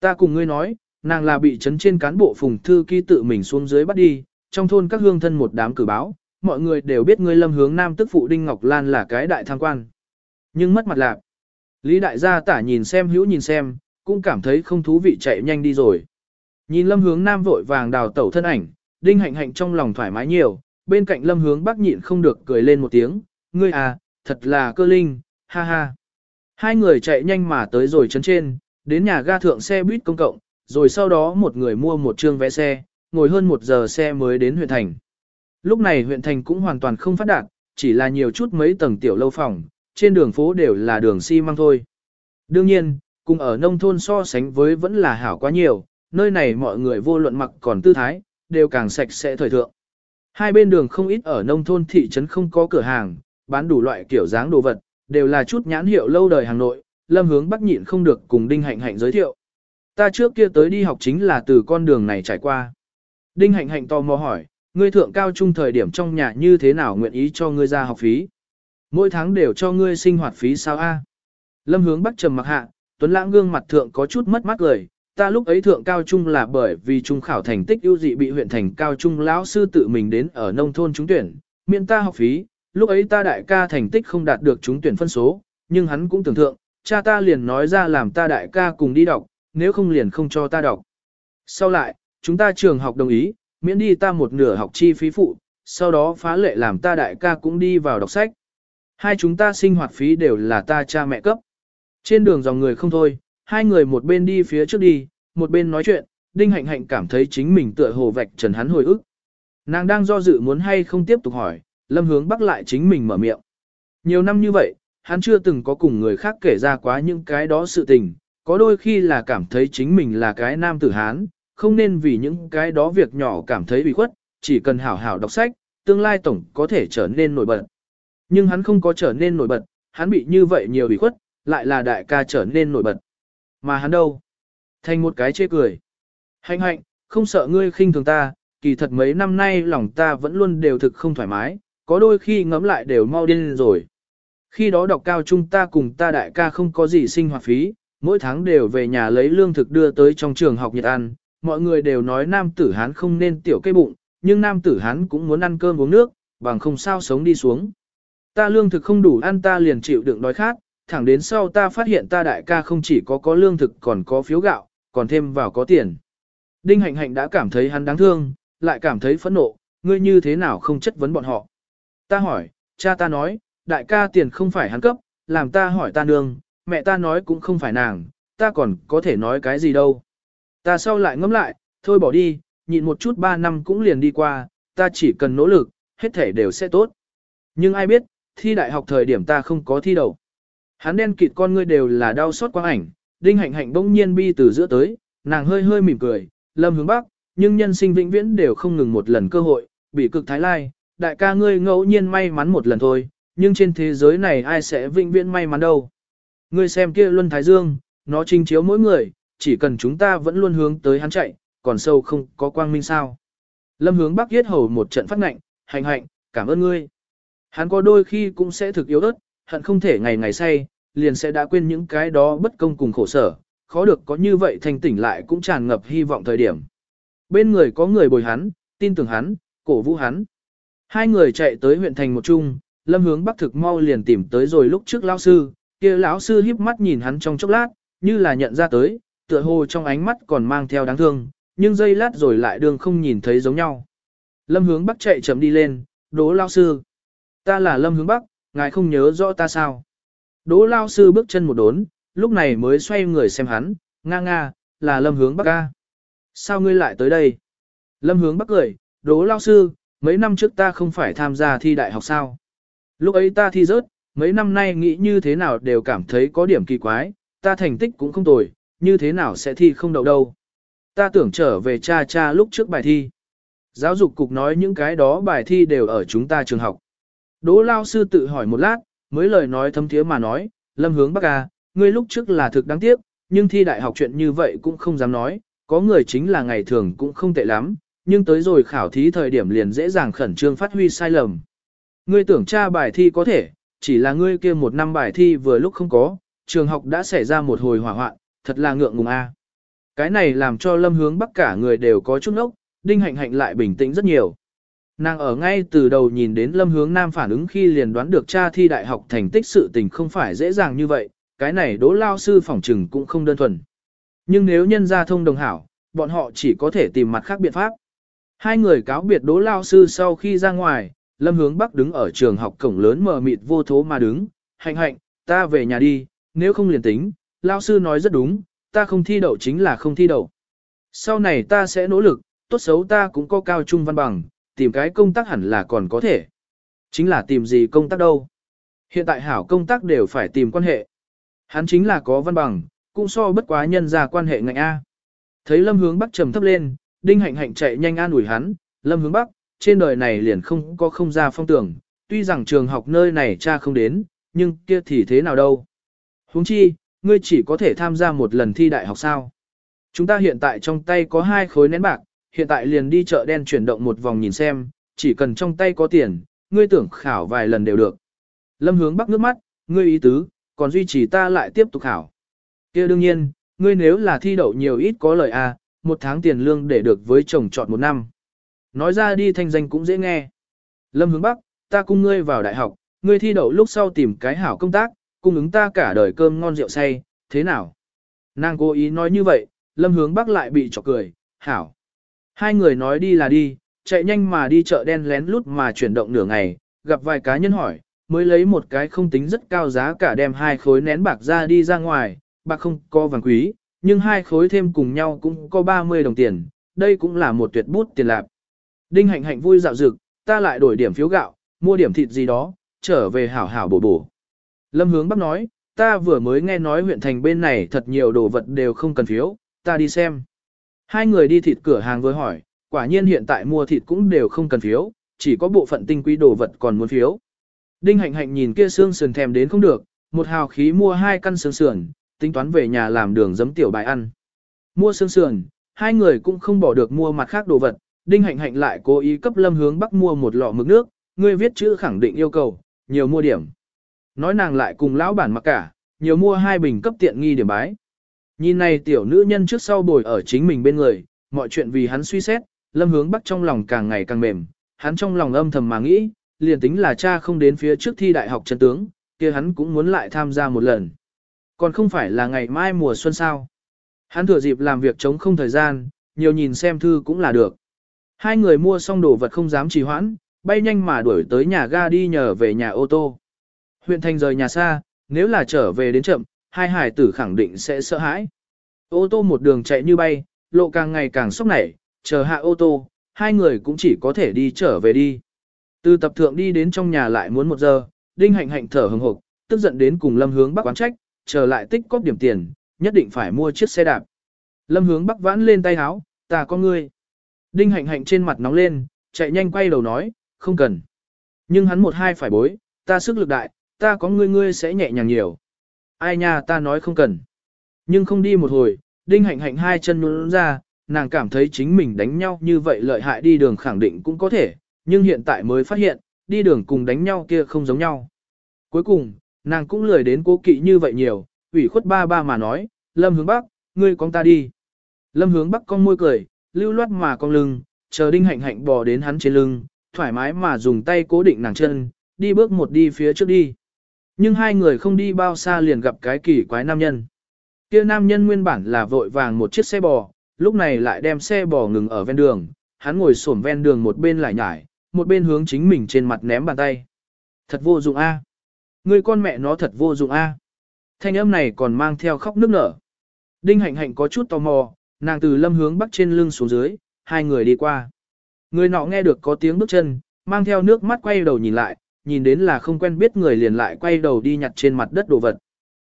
Ta cùng ngươi nói, nàng là bị chấn trên cán bộ phùng thư ký tự mình xuống dưới bắt đi, trong thôn các hương thân một đám cử báo, mọi người đều biết ngươi lâm hướng nam tức phụ Đinh Ngọc Lan là cái đại tham quan. Nhưng mất mặt lạc. Lý đại gia tả nhìn xem hữu nhìn xem, cũng cảm thấy không thú vị chạy nhanh đi rồi. Nhìn lâm hướng nam vội vàng đào tẩu thân ảnh, đinh hạnh hạnh trong lòng thoải mái nhiều, bên cạnh lâm hướng bắc nhịn không được cười lên một tiếng, ngươi à, thật là cơ linh, ha ha. Hai người chạy nhanh mà tới rồi chấn trên, đến nhà ga thượng xe buýt công cộng, rồi sau đó một người mua một trương vé xe, ngồi hơn một giờ xe mới đến huyện thành. Lúc này huyện thành cũng hoàn toàn không phát đạt, chỉ là nhiều chút mấy tầng tiểu lâu phòng, trên đường phố đều là đường xi măng thôi. Đương nhiên, cùng ở nông thôn so sánh với vẫn là hảo quá nhiều, nơi này mọi người vô luận mặc còn tư thái, đều càng sạch sẽ thời thượng. Hai bên đường không ít ở nông thôn thị trấn không có cửa hàng, bán đủ loại kiểu dáng đồ vật, đều là chút nhãn hiệu lâu đời hàng nội, lâm hướng bắc nhịn không được cùng Đinh Hạnh Hạnh giới thiệu. Ta trước kia tới đi học chính là từ con đường này trải qua. Đinh Hạnh Hạnh tò mò hỏi, ngươi thượng cao trung thời điểm trong nhà như thế nào nguyện ý cho ngươi ra học phí? Mỗi tháng đều cho ngươi sinh hoạt phí sao a? Lâm hướng bắc trầm mặc hạ, Tuấn Lãng gương mặt thượng có chút mất mát cười, ta lúc ấy thượng cao trung là bởi vì trung khảo thành tích ưu dị bị huyện thành cao trung lão sư tự mình đến ở nông thôn trúng tuyển, miễn ta học phí, lúc ấy ta đại ca thành tích không đạt được trúng tuyển phân số, nhưng hắn cũng tưởng thượng, cha ta liền nói ra làm ta đại ca cùng đi đọc, nếu không liền không cho ta đọc. Sau lại, chúng ta trường học đồng ý, miễn đi ta một nửa học chi phí phụ, sau đó phá lệ làm ta đại ca cũng đi vào đọc sách. Hai chúng ta sinh hoạt phí đều là ta cha mẹ cấp. Trên đường dòng người không thôi, hai người một bên đi phía trước đi, một bên nói chuyện, Đinh Hạnh Hạnh cảm thấy chính mình tựa hồ vạch trần hắn hồi ức. Nàng đang do dự muốn hay không tiếp tục hỏi, Lâm Hướng Bắc lại chính mình mở miệng. Nhiều năm như vậy, hắn chưa từng có cùng người khác kể ra quá những cái đó sự tình, có đôi khi là cảm thấy chính mình là cái nam tử hán, không nên vì những cái đó việc nhỏ cảm thấy bị khuất, chỉ cần hảo hảo đọc sách, tương lai tổng có thể trở nên nổi bật. Nhưng hắn không có trở nên nổi bật, hắn bị như vậy nhiều bị khuất, lại là đại ca trở nên nổi bật. Mà hắn đâu? Thành một cái chê cười. Hạnh hạnh, không sợ ngươi khinh thường ta, kỳ thật mấy năm nay lòng ta vẫn luôn đều thực không thoải mái, có đôi khi ngẫm lại đều mau điên rồi. Khi đó đọc cao trung ta cùng ta đại ca không có gì sinh hoạt phí, mỗi tháng đều về nhà lấy lương thực đưa tới trong trường học nhiệt ăn, mọi người đều nói nam tử hán không nên tiểu cây bụng, nhưng nam tử hán cũng muốn ăn cơm uống nước, bằng không sao sống đi xuống. Ta lương thực không đủ ăn ta liền chịu đựng đói khát, thẳng đến sau ta phát hiện ta đại ca không chỉ có có lương thực còn có phiếu gạo, còn thêm vào có tiền. Đinh hạnh hạnh đã cảm thấy hắn đáng thương, lại cảm thấy phẫn nộ, ngươi như thế nào không chất vấn bọn họ. Ta hỏi, cha ta nói, đại ca tiền không phải hắn cấp, làm ta hỏi ta nương, mẹ ta nói cũng không phải nàng, ta còn có thể nói cái gì đâu. Ta sau lại ngẫm lại, thôi bỏ đi, nhịn một chút ba năm cũng liền đi qua, ta chỉ cần nỗ lực, hết thể đều sẽ tốt. Nhưng ai biết, thi đại học thời điểm ta không có thi đầu. Hắn đen kịt con ngươi đều là đau xót quang ảnh, đinh hạnh hạnh bỗng nhiên bi từ giữa tới, nàng hơi hơi mỉm cười, lâm hướng bắc, nhưng nhân sinh vĩnh viễn đều không ngừng một lần cơ hội, bị cực thái lai, đại ca ngươi ngẫu nhiên may mắn một lần thôi, nhưng trên thế giới này ai sẽ vĩnh viễn may mắn đâu. Ngươi xem kia luân thái dương, nó trình chiếu mỗi người, chỉ cần chúng ta vẫn luôn hướng tới hắn chạy, còn sâu không có quang minh sao. Lâm hướng bắc yết hầu một trận phát ngạnh, hành hạnh, cảm ơn ngươi. Hắn có đôi khi cũng sẽ thực yếu ớt, hận không thể ngày ngày say, liền sẽ đã quên những cái đó bất công cùng khổ sở, khó được có như vậy thành tỉnh lại cũng tràn ngập hy vọng thời điểm. Bên người có người bồi hắn, tin tưởng hắn, cổ vũ hắn. Hai người chạy tới huyện thành một chung, lâm hướng bắc thực mau liền tìm tới rồi lúc trước lão sư, kia lão sư híp mắt nhìn hắn trong chốc lát, như là nhận ra tới, tựa hồ trong ánh mắt còn mang theo đáng thương, nhưng giây lát rồi lại đường không nhìn thấy giống nhau. Lâm hướng bắc chạy chậm đi lên, đố lão sư. Ta là lâm hướng bắc, ngài không nhớ rõ ta sao. Đỗ lão sư bước chân một đốn, lúc này mới xoay người xem hắn, nga nga, là lâm hướng bắc ca. Sao ngươi lại tới đây? Lâm hướng bắc cười, đỗ lão sư, mấy năm trước ta không phải tham gia thi đại học sao? Lúc ấy ta thi rớt, mấy năm nay nghĩ như thế nào đều cảm thấy có điểm kỳ quái, ta thành tích cũng không tồi, như thế nào sẽ thi không đậu đâu. Ta tưởng trở về cha cha lúc trước bài thi. Giáo dục cục nói những cái đó bài thi đều ở chúng ta trường học. Đỗ lao sư tự hỏi một lát, mới lời nói thâm thiế mà nói, lâm hướng bắc ca, ngươi lúc trước là thực đáng tiếc, nhưng thi đại học chuyện như vậy cũng không dám nói, có người chính là ngày thường cũng không tệ lắm, nhưng tới rồi khảo thí thời điểm liền dễ dàng khẩn trương phát huy sai lầm. Ngươi tưởng tra bài thi có thể, chỉ là ngươi kia một năm bài thi vừa lúc không có, trường học đã xảy ra một hồi hỏa hoạn, thật là ngượng ngùng a. Cái này làm cho lâm hướng bắc cả người đều có chút ốc, đinh hạnh hạnh lại bình tĩnh rất nhiều. Nàng ở ngay từ đầu nhìn đến lâm hướng nam phản ứng khi liền đoán được cha thi đại học thành tích sự tình không phải dễ dàng như vậy, cái này đố lao sư phỏng trừng cũng không đơn thuần. Nhưng nếu nhân ra thông đồng hảo, bọn họ chỉ có thể tìm mặt khác biện pháp. Hai người cáo biệt đố lao sư sau khi ra ngoài, lâm hướng bắc đứng ở trường học cổng lớn mờ mịt vô thố mà đứng, hạnh hạnh, ta về nhà đi, nếu không liền tính, lao sư nói rất đúng, ta không thi đậu chính là không thi đậu. Sau này ta sẽ nỗ lực, tốt xấu ta cũng có cao trung văn bằng, tìm cái công tác hẳn là còn có thể. Chính là tìm gì công tác đâu. Hiện tại hảo công tác đều phải tìm quan hệ. Hắn chính là có văn bằng, cũng so bất quá nhân ra quan hệ ngạnh A. Thấy lâm hướng bắc trầm thấp lên, đinh hạnh hạnh chạy nhanh an ủi hắn, lâm hướng bắc, trên đời này liền không có không ra phong tưởng, tuy rằng trường học nơi này cha không đến, nhưng kia thì thế nào đâu. huống chi, ngươi chỉ có thể tham gia một lần thi đại học sao. Chúng ta hiện tại trong tay có hai khối nén bạc, hiện tại liền đi chợ đen chuyển động một vòng nhìn xem, chỉ cần trong tay có tiền, ngươi tưởng khảo vài lần đều được. Lâm hướng bắc nước mắt, ngươi ý tứ, còn duy trì ta lại tiếp tục khảo. kia đương nhiên, ngươi nếu là thi đậu nhiều ít có lời à, một tháng tiền lương để được với chồng chọn một năm. Nói ra đi thanh danh cũng dễ nghe. Lâm hướng bắc, ta cung ngươi vào đại học, ngươi thi đậu lúc sau tìm cái hảo công tác, cung ứng ta cả đời cơm ngon rượu say, thế nào? Nàng cố ý nói như vậy, lâm hướng bắc lại bị chọc cười, hảo. Hai người nói đi là đi, chạy nhanh mà đi chợ đen lén lút mà chuyển động nửa ngày, gặp vài cá nhân hỏi, mới lấy một cái không tính rất cao giá cả đem hai khối nén bạc ra đi ra ngoài, bạc không có vàng quý, nhưng hai khối thêm cùng nhau cũng có 30 đồng tiền, đây cũng là một tuyệt bút tiền lạc. Đinh hạnh hạnh vui dạo dực, ta lại đổi điểm phiếu gạo, mua điểm thịt gì đó, trở về hảo hảo bổ bổ. Lâm hướng bắp nói, ta vừa mới nghe nói huyện thành bên này thật nhiều đồ vật đều không cần phiếu, ta đi xem. Hai người đi thịt cửa hàng với hỏi, quả nhiên hiện tại mua thịt cũng đều không cần phiếu, chỉ có bộ phận tinh quý đồ vật còn muốn phiếu. Đinh hạnh hạnh nhìn kia xương sườn thèm đến không được, một hào khí mua hai căn xương sườn, tính toán về nhà làm đường giấm tiểu bài ăn. Mua xương sườn, hai người cũng không bỏ được mua mặt khác đồ vật, Đinh hạnh hạnh lại cố ý cấp lâm hướng bắc mua một lọ mực nước, ngươi viết chữ khẳng định yêu cầu, nhiều mua điểm. Nói nàng lại cùng lão bản mặc cả, nhiều mua hai bình cấp tiện nghi điểm bái. Nhìn này tiểu nữ nhân trước sau bồi ở chính mình bên người, mọi chuyện vì hắn suy xét, lâm hướng bắc trong lòng càng ngày càng mềm, hắn trong lòng âm thầm mà nghĩ, liền tính là cha không đến phía trước thi đại học chân tướng, kia hắn cũng muốn lại tham gia một lần. Còn không phải là ngày mai mùa xuân sao. Hắn thừa dịp làm việc chống không thời gian, nhiều nhìn xem thư cũng là được. Hai người mua xong đồ vật không dám trì hoãn, bay nhanh mà đuổi tới nhà ga đi nhờ về nhà ô tô. Huyện thành rời nhà xa, nếu là trở về đến chậm, hai hải tử khẳng định sẽ sợ hãi. Ô tô một đường chạy như bay, lộ càng ngày càng sốc nảy, chờ hạ ô tô, hai người cũng chỉ có thể đi trở về đi. Từ tập thượng đi đến trong nhà lại muốn một giờ, đinh hạnh hạnh thở hừng hộp, tức giận đến cùng lâm hướng bắc quán trách, chờ lại tích cóp điểm tiền, nhất định phải mua chiếc xe đạp. Lâm hướng bắc vãn lên tay háo, ta có ngươi. Đinh hạnh hạnh trên mặt nóng lên, chạy nhanh quay đầu nói, không cần. Nhưng hắn một hai phải bối, ta sức lực đại, ta có ngươi ngươi sẽ nhẹ nhàng nhiều. Ai nha ta nói không cần. Nhưng không đi một hồi, đinh hạnh hạnh hai chân nhún ra, nàng cảm thấy chính mình đánh nhau như vậy lợi hại đi đường khẳng định cũng có thể, nhưng hiện tại mới phát hiện, đi đường cùng đánh nhau kia không giống nhau. Cuối cùng, nàng cũng lười đến cố kỵ như vậy nhiều, ủy khuất ba ba mà nói, lâm hướng bắc, ngươi con ta đi. Lâm hướng bắc con môi cười, lưu loát mà cong lưng, chờ đinh hạnh hạnh bò đến hắn trên lưng, thoải mái mà dùng tay cố định nàng chân, đi bước một đi phía trước đi. Nhưng hai người không đi bao xa liền gặp cái kỳ quái nam nhân. Kia nam nhân nguyên bản là vội vàng một chiếc xe bò, lúc này lại đem xe bò ngừng ở ven đường, hắn ngồi xổm ven đường một bên lại nhải, một bên hướng chính mình trên mặt ném bàn tay. Thật vô dụng a. Người con mẹ nó thật vô dụng a. Thanh âm này còn mang theo khóc nức nở. Đinh hạnh hạnh có chút tò mò, nàng từ lâm hướng bắc trên lưng xuống dưới, hai người đi qua. Người nọ nghe được có tiếng bước chân, mang theo nước mắt quay đầu nhìn lại, nhìn đến là không quen biết người liền lại quay đầu đi nhặt trên mặt đất đồ vật.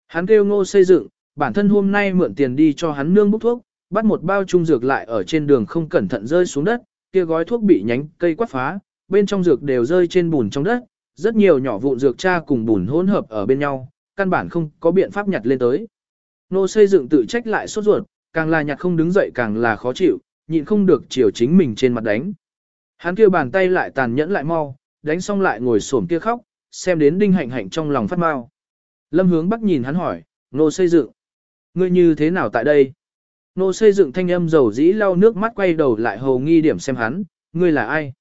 Hắn kêu ngô xây dựng, bản thân hôm nay mượn tiền đi cho hắn nương bốc thuốc, bắt một bao trung dược lại ở trên đường không cẩn thận rơi xuống đất, kia gói thuốc bị nhánh cây quát phá, bên trong dược đều rơi trên bùn trong đất, rất nhiều nhỏ vụn dược cha cùng bùn hỗn hợp ở bên nhau, căn bản không có biện pháp nhặt lên tới. Nô xây dựng tự trách lại sốt ruột, càng là nhặt không đứng dậy càng là khó chịu, nhịn không được chiều chính mình trên mặt đánh. Hắn kia bàn tay lại tàn nhẫn lại mau, đánh xong lại ngồi xổm kia khóc, xem đến đinh hạnh hạnh trong lòng phát mau. Lâm hướng bắc nhìn hắn hỏi, nô xây dựng. Ngươi như thế nào tại đây? Nô xây dựng thanh âm dầu dĩ lau nước mắt quay đầu lại hầu nghi điểm xem hắn, ngươi là ai?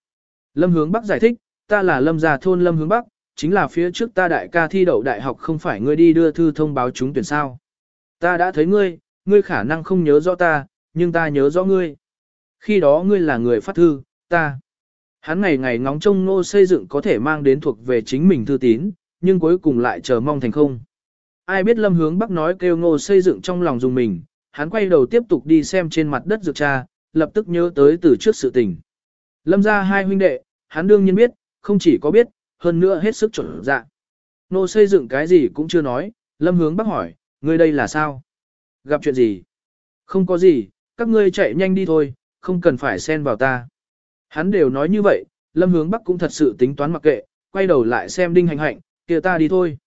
Lâm hướng bắc giải thích, ta là lâm gia thôn lâm hướng bắc, chính là phía trước ta đại ca thi đậu đại học không phải ngươi đi đưa thư thông báo chúng tuyển sao. Ta đã thấy ngươi, ngươi khả năng không nhớ rõ ta, nhưng ta nhớ rõ ngươi. Khi đó ngươi là người phát thư, ta. Hắn ngày ngày ngóng trông ngô xây dựng có thể mang đến thuộc về chính mình thư tín, nhưng cuối cùng lại chờ mong thành không. Ai biết lâm hướng bắc nói kêu ngô xây dựng trong lòng dùng mình, hắn quay đầu tiếp tục đi xem trên mặt đất dược cha, lập tức nhớ tới từ trước sự tình. Lâm ra hai huynh đệ, hắn đương nhiên biết, không chỉ có biết, hơn nữa hết sức chuẩn dạ. Nô xây dựng cái gì cũng chưa nói, lâm hướng bắc hỏi, ngươi đây là sao? Gặp chuyện gì? Không có gì, các ngươi chạy nhanh đi thôi, không cần phải xen vào ta. Hắn đều nói như vậy, lâm hướng bắc cũng thật sự tính toán mặc kệ, quay đầu lại xem đinh hạnh hạnh, kia ta đi thôi.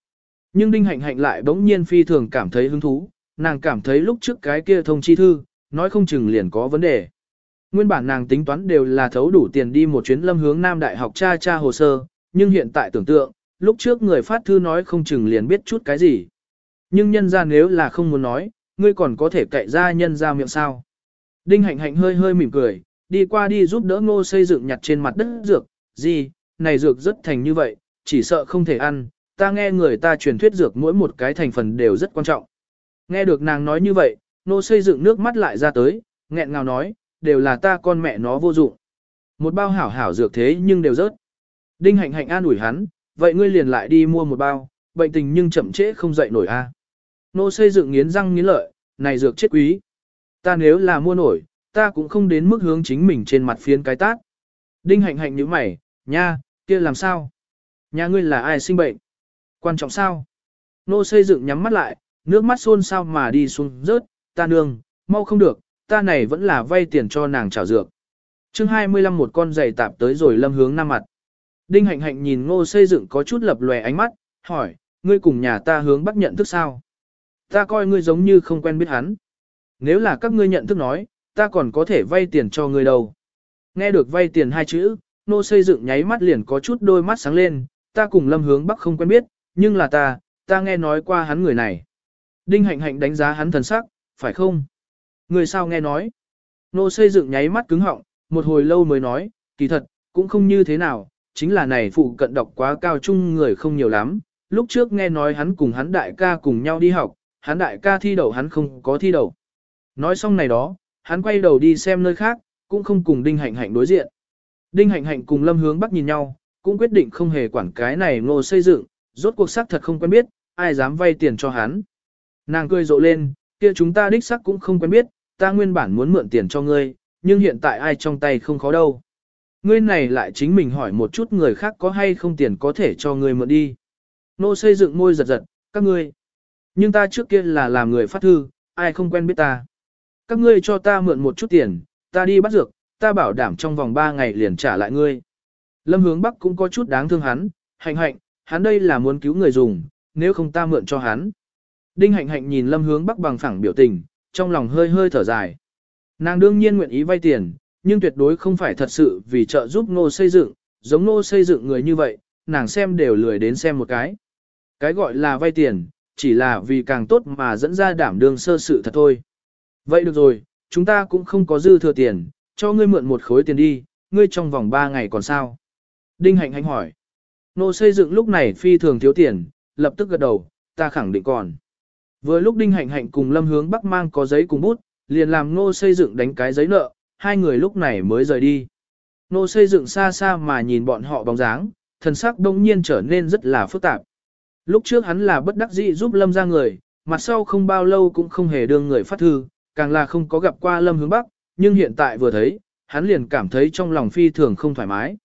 Nhưng đinh hạnh hạnh lại bỗng nhiên phi thường cảm thấy hứng thú, nàng cảm thấy lúc trước cái kia thông chi thư, nói không chừng liền có vấn đề. Nguyên bản nàng tính toán đều là thấu đủ tiền đi một chuyến lâm hướng Nam Đại học tra tra hồ sơ, nhưng hiện tại tưởng tượng, lúc trước người phát thư nói không chừng liền biết chút cái gì. Nhưng nhân ra nếu là không muốn nói, ngươi còn có thể cậy ra nhân ra miệng sao. Đinh hạnh hạnh hơi hơi mỉm cười, đi qua đi giúp đỡ ngô xây dựng nhặt trên mặt đất dược, gì, này dược rất thành như vậy, chỉ sợ không thể ăn, ta nghe người ta truyền thuyết dược mỗi một cái thành phần đều rất quan trọng. Nghe được nàng nói như vậy, nô xây dựng nước mắt lại ra tới, nghẹn ngào nói, đều là ta con mẹ nó vô dụng. Một bao hảo hảo dược thế nhưng đều rớt. Đinh hạnh hạnh an ủi hắn, vậy ngươi liền lại đi mua một bao, bệnh tình nhưng chậm trễ không dậy nổi a. Nô xây dựng nghiến răng nghiến lợi, này dược chết quý. Ta nếu là mua nổi, ta cũng không đến mức hướng chính mình trên mặt phiến cái tát. Đinh hạnh hạnh như mày, nha, kia làm sao? Nhà ngươi là ai sinh bệnh? Quan trọng sao? Nô xây dựng nhắm mắt lại, nước mắt xôn sao mà đi xuống rớt, ta nương, mau không được, ta này vẫn là vay tiền cho nàng trả dược. chương 25 một con giày tạp tới rồi lâm hướng năm mặt. Đinh hạnh hạnh nhìn ngô xây dựng có chút lập lòe ánh mắt, hỏi, ngươi cùng nhà ta hướng bắt nhận thức sao? Ta coi ngươi giống như không quen biết hắn. Nếu là các ngươi nhận thức nói, ta còn có thể vay tiền cho ngươi đâu. Nghe được vay tiền hai chữ, nô xây dựng nháy mắt liền có chút đôi mắt sáng lên, ta cùng lâm hướng bắc không quen biết, nhưng là ta, ta nghe nói qua hắn người này. Đinh hạnh hạnh đánh giá hắn thần sắc, phải không? Người sao nghe nói? Nô xây dựng nháy mắt cứng họng, một hồi lâu mới nói, kỳ thật, cũng không như thế nào, chính là này phụ cận độc quá cao trung người không nhiều lắm. Lúc trước nghe nói hắn cùng hắn đại ca cùng nhau đi học, hắn đại ca thi đậu hắn không có thi đậu. Nói xong này đó, hắn quay đầu đi xem nơi khác, cũng không cùng Đinh Hạnh Hạnh đối diện. Đinh Hạnh Hạnh cùng Lâm Hướng Bắc nhìn nhau, cũng quyết định không hề quản cái này ngô xây dựng, rốt cuộc xác thật không quen biết, ai dám vay tiền cho hắn. Nàng cười rộ lên, kia chúng ta đích xác cũng không quen biết, ta nguyên bản muốn mượn tiền cho ngươi, nhưng hiện tại ai trong tay không khó đâu. Ngươi này lại chính mình hỏi một chút người khác có hay không tiền có thể cho ngươi mượn đi. Nô xây dựng môi giật giật, các ngươi. Nhưng ta trước kia là làm người phát thư, ai không quen biết ta. Các ngươi cho ta mượn một chút tiền, ta đi bắt dược, ta bảo đảm trong vòng 3 ngày liền trả lại ngươi. Lâm hướng Bắc cũng có chút đáng thương hắn, hạnh hạnh, hắn đây là muốn cứu người dùng, nếu không ta mượn cho hắn. Đinh hạnh hạnh nhìn lâm hướng bắc bằng phẳng biểu tình, trong lòng hơi hơi thở dài. Nàng đương nhiên nguyện ý vay tiền, nhưng tuyệt đối không phải thật sự vì trợ giúp nô xây dựng, giống nô xây dựng người như vậy, nàng xem đều lười đến xem một cái. Cái gọi là vay tiền, chỉ là vì càng tốt mà dẫn ra đảm đương sơ sự thật thôi. Vậy được rồi, chúng ta cũng không có dư thừa tiền, cho ngươi mượn một khối tiền đi, ngươi trong vòng 3 ngày còn sao? Đinh Hạnh Hạnh hỏi. Nô xây dựng lúc này phi thường thiếu tiền, lập tức gật đầu, ta khẳng định còn. Vừa lúc Đinh Hạnh Hạnh cùng Lâm Hướng Bắc mang có giấy cùng bút, liền làm nô xây dựng đánh cái giấy nợ, hai người lúc này mới rời đi. Nô xây dựng xa xa mà nhìn bọn họ bóng dáng, thần sắc đông nhiên trở nên rất là phức tạp. Lúc trước hắn là bất đắc dĩ giúp Lâm ra người, mặt sau không bao lâu cũng không hề đương người phát thư, càng là không có gặp qua Lâm hướng Bắc, nhưng hiện tại vừa thấy, hắn liền cảm thấy trong lòng phi thường không thoải mái.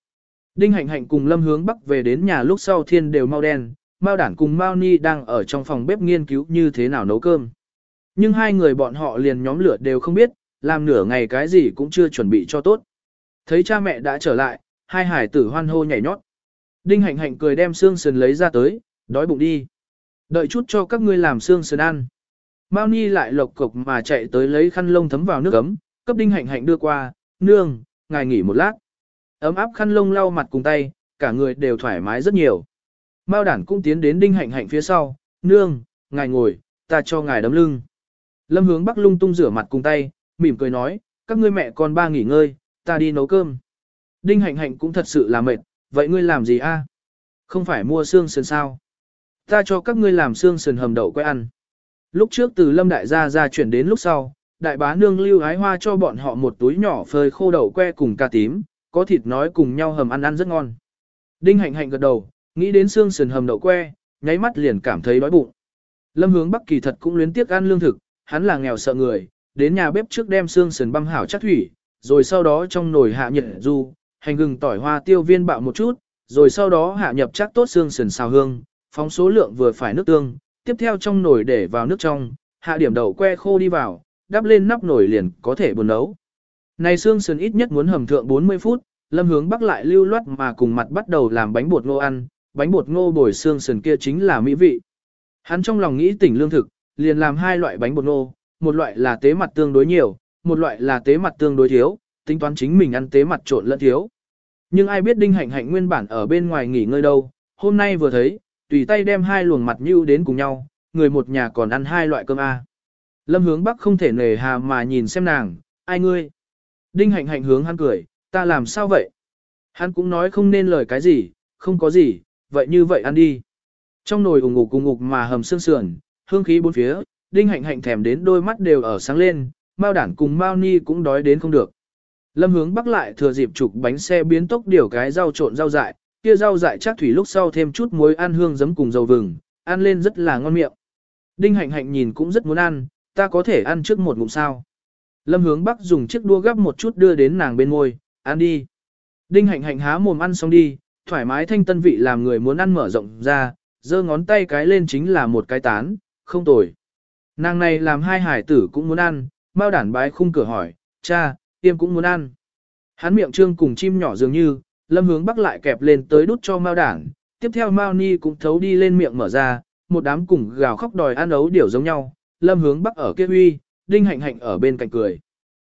Đinh hạnh hạnh cùng Lâm hướng Bắc về đến nhà lúc sau thiên đều mau đen, Mao đản cùng Mao Ni đang ở trong phòng bếp nghiên cứu như thế nào nấu cơm. Nhưng hai người bọn họ liền nhóm lửa đều không biết, làm nửa ngày cái gì cũng chưa chuẩn bị cho tốt. Thấy cha mẹ đã trở lại, hai hải tử hoan hô nhảy nhót. Đinh hạnh hạnh cười đem xương sườn lấy ra tới, đói bụng đi. Đợi chút cho các ngươi làm xương sườn ăn. Mao Ni lại lộc cục mà chạy tới lấy khăn lông thấm vào nước ấm, cấp đinh hạnh hạnh đưa qua, nương, ngài nghỉ một lát. Ấm áp khăn lông lau mặt cùng tay, cả người đều thoải mái rất nhiều. Mao đản cũng tiến đến đinh hạnh hạnh phía sau, nương, ngài ngồi, ta cho ngài đấm lưng. Lâm hướng bắc lung tung rửa mặt cùng tay, mỉm cười nói, các ngươi mẹ con ba nghỉ ngơi, ta đi nấu cơm. Đinh hạnh hạnh cũng thật sự là mệt, vậy ngươi làm gì a? Không phải mua xương sườn sao? Ta cho các ngươi làm xương sườn hầm đậu quay ăn. Lúc trước từ lâm đại gia ra chuyển đến lúc sau, đại bá nương lưu ái hoa cho bọn họ một túi nhỏ phơi khô đậu que cùng cà tím, có thịt nói cùng nhau hầm ăn ăn rất ngon. Đinh hạnh hạnh gật đầu, nghĩ đến xương sườn hầm đậu que, nháy mắt liền cảm thấy đói bụng. Lâm hướng bắc kỳ thật cũng luyến tiếc ăn lương thực, hắn là nghèo sợ người, đến nhà bếp trước đem xương sườn băm hảo chắc thủy, rồi sau đó trong nồi hạ nhiệt du, hành gừng tỏi hoa tiêu viên bạo một chút, rồi sau đó hạ nhập chắc tốt xương sườn xào hương, phóng số lượng vừa phải nước tương, tiếp theo trong nồi để vào nước trong, hạ điểm đậu que khô đi vào, đắp lên nắp nồi liền có thể buồn nấu. Này xương sườn ít nhất muốn hầm thượng 40 phút, lâm hướng bắc lại lưu loát mà cùng mặt bắt đầu làm bánh bột ngô ăn, bánh bột ngô bồi xương sườn kia chính là mỹ vị. Hắn trong lòng nghĩ tỉnh lương thực, liền làm hai loại bánh bột ngô, một loại là tế mặt tương đối nhiều, một loại là tế mặt tương đối thiếu, tính toán chính mình ăn tế mặt trộn lẫn thiếu. Nhưng ai biết đinh hạnh hạnh nguyên bản ở bên ngoài nghỉ ngơi đâu, hôm nay vừa thấy, tùy tay đem hai luồng mặt nhưu đến cùng nhau, người một nhà còn ăn hai loại cơm A. Lâm hướng bắc không thể nề hà mà nhìn xem nàng, ai ngươi? Đinh hạnh hạnh hướng hắn cười, ta làm sao vậy? Hắn cũng nói không nên lời cái gì, không có gì, vậy như vậy ăn đi. Trong nồi ủng ngục cùng ngục mà hầm xương sườn, hương khí bốn phía, đinh hạnh hạnh thèm đến đôi mắt đều ở sáng lên, Mao đản cùng Mao Ni cũng đói đến không được. Lâm hướng bắc lại thừa dịp chụp bánh xe biến tốc điều cái rau trộn rau dại, kia rau dại chắc thủy lúc sau thêm chút muối ăn hương giấm cùng dầu vừng, ăn lên rất là ngon miệng. Đinh hạnh hạnh nhìn cũng rất muốn ăn, ta có thể ăn trước một ngụm sao. Lâm hướng bắc dùng chiếc đua gắp một chút đưa đến nàng bên môi, ăn đi. Đinh hạnh hạnh há mồm ăn xong đi, thoải mái thanh tân vị làm người muốn ăn mở rộng ra, giơ ngón tay cái lên chính là một cái tán, không tồi. Nàng này làm hai hải tử cũng muốn ăn, bao đản bái khung cửa hỏi, cha, tiêm cũng muốn ăn. Hắn miệng trương cùng chim nhỏ dường như, lâm hướng bắc lại kẹp lên tới đút cho Mao Đảng. tiếp theo Mao ni cũng thấu đi lên miệng mở ra, một đám cùng gào khóc đòi ăn ấu điều giống nhau, lâm hướng bắc ở kia huy, đinh hạnh hạnh ở bên cạnh cười.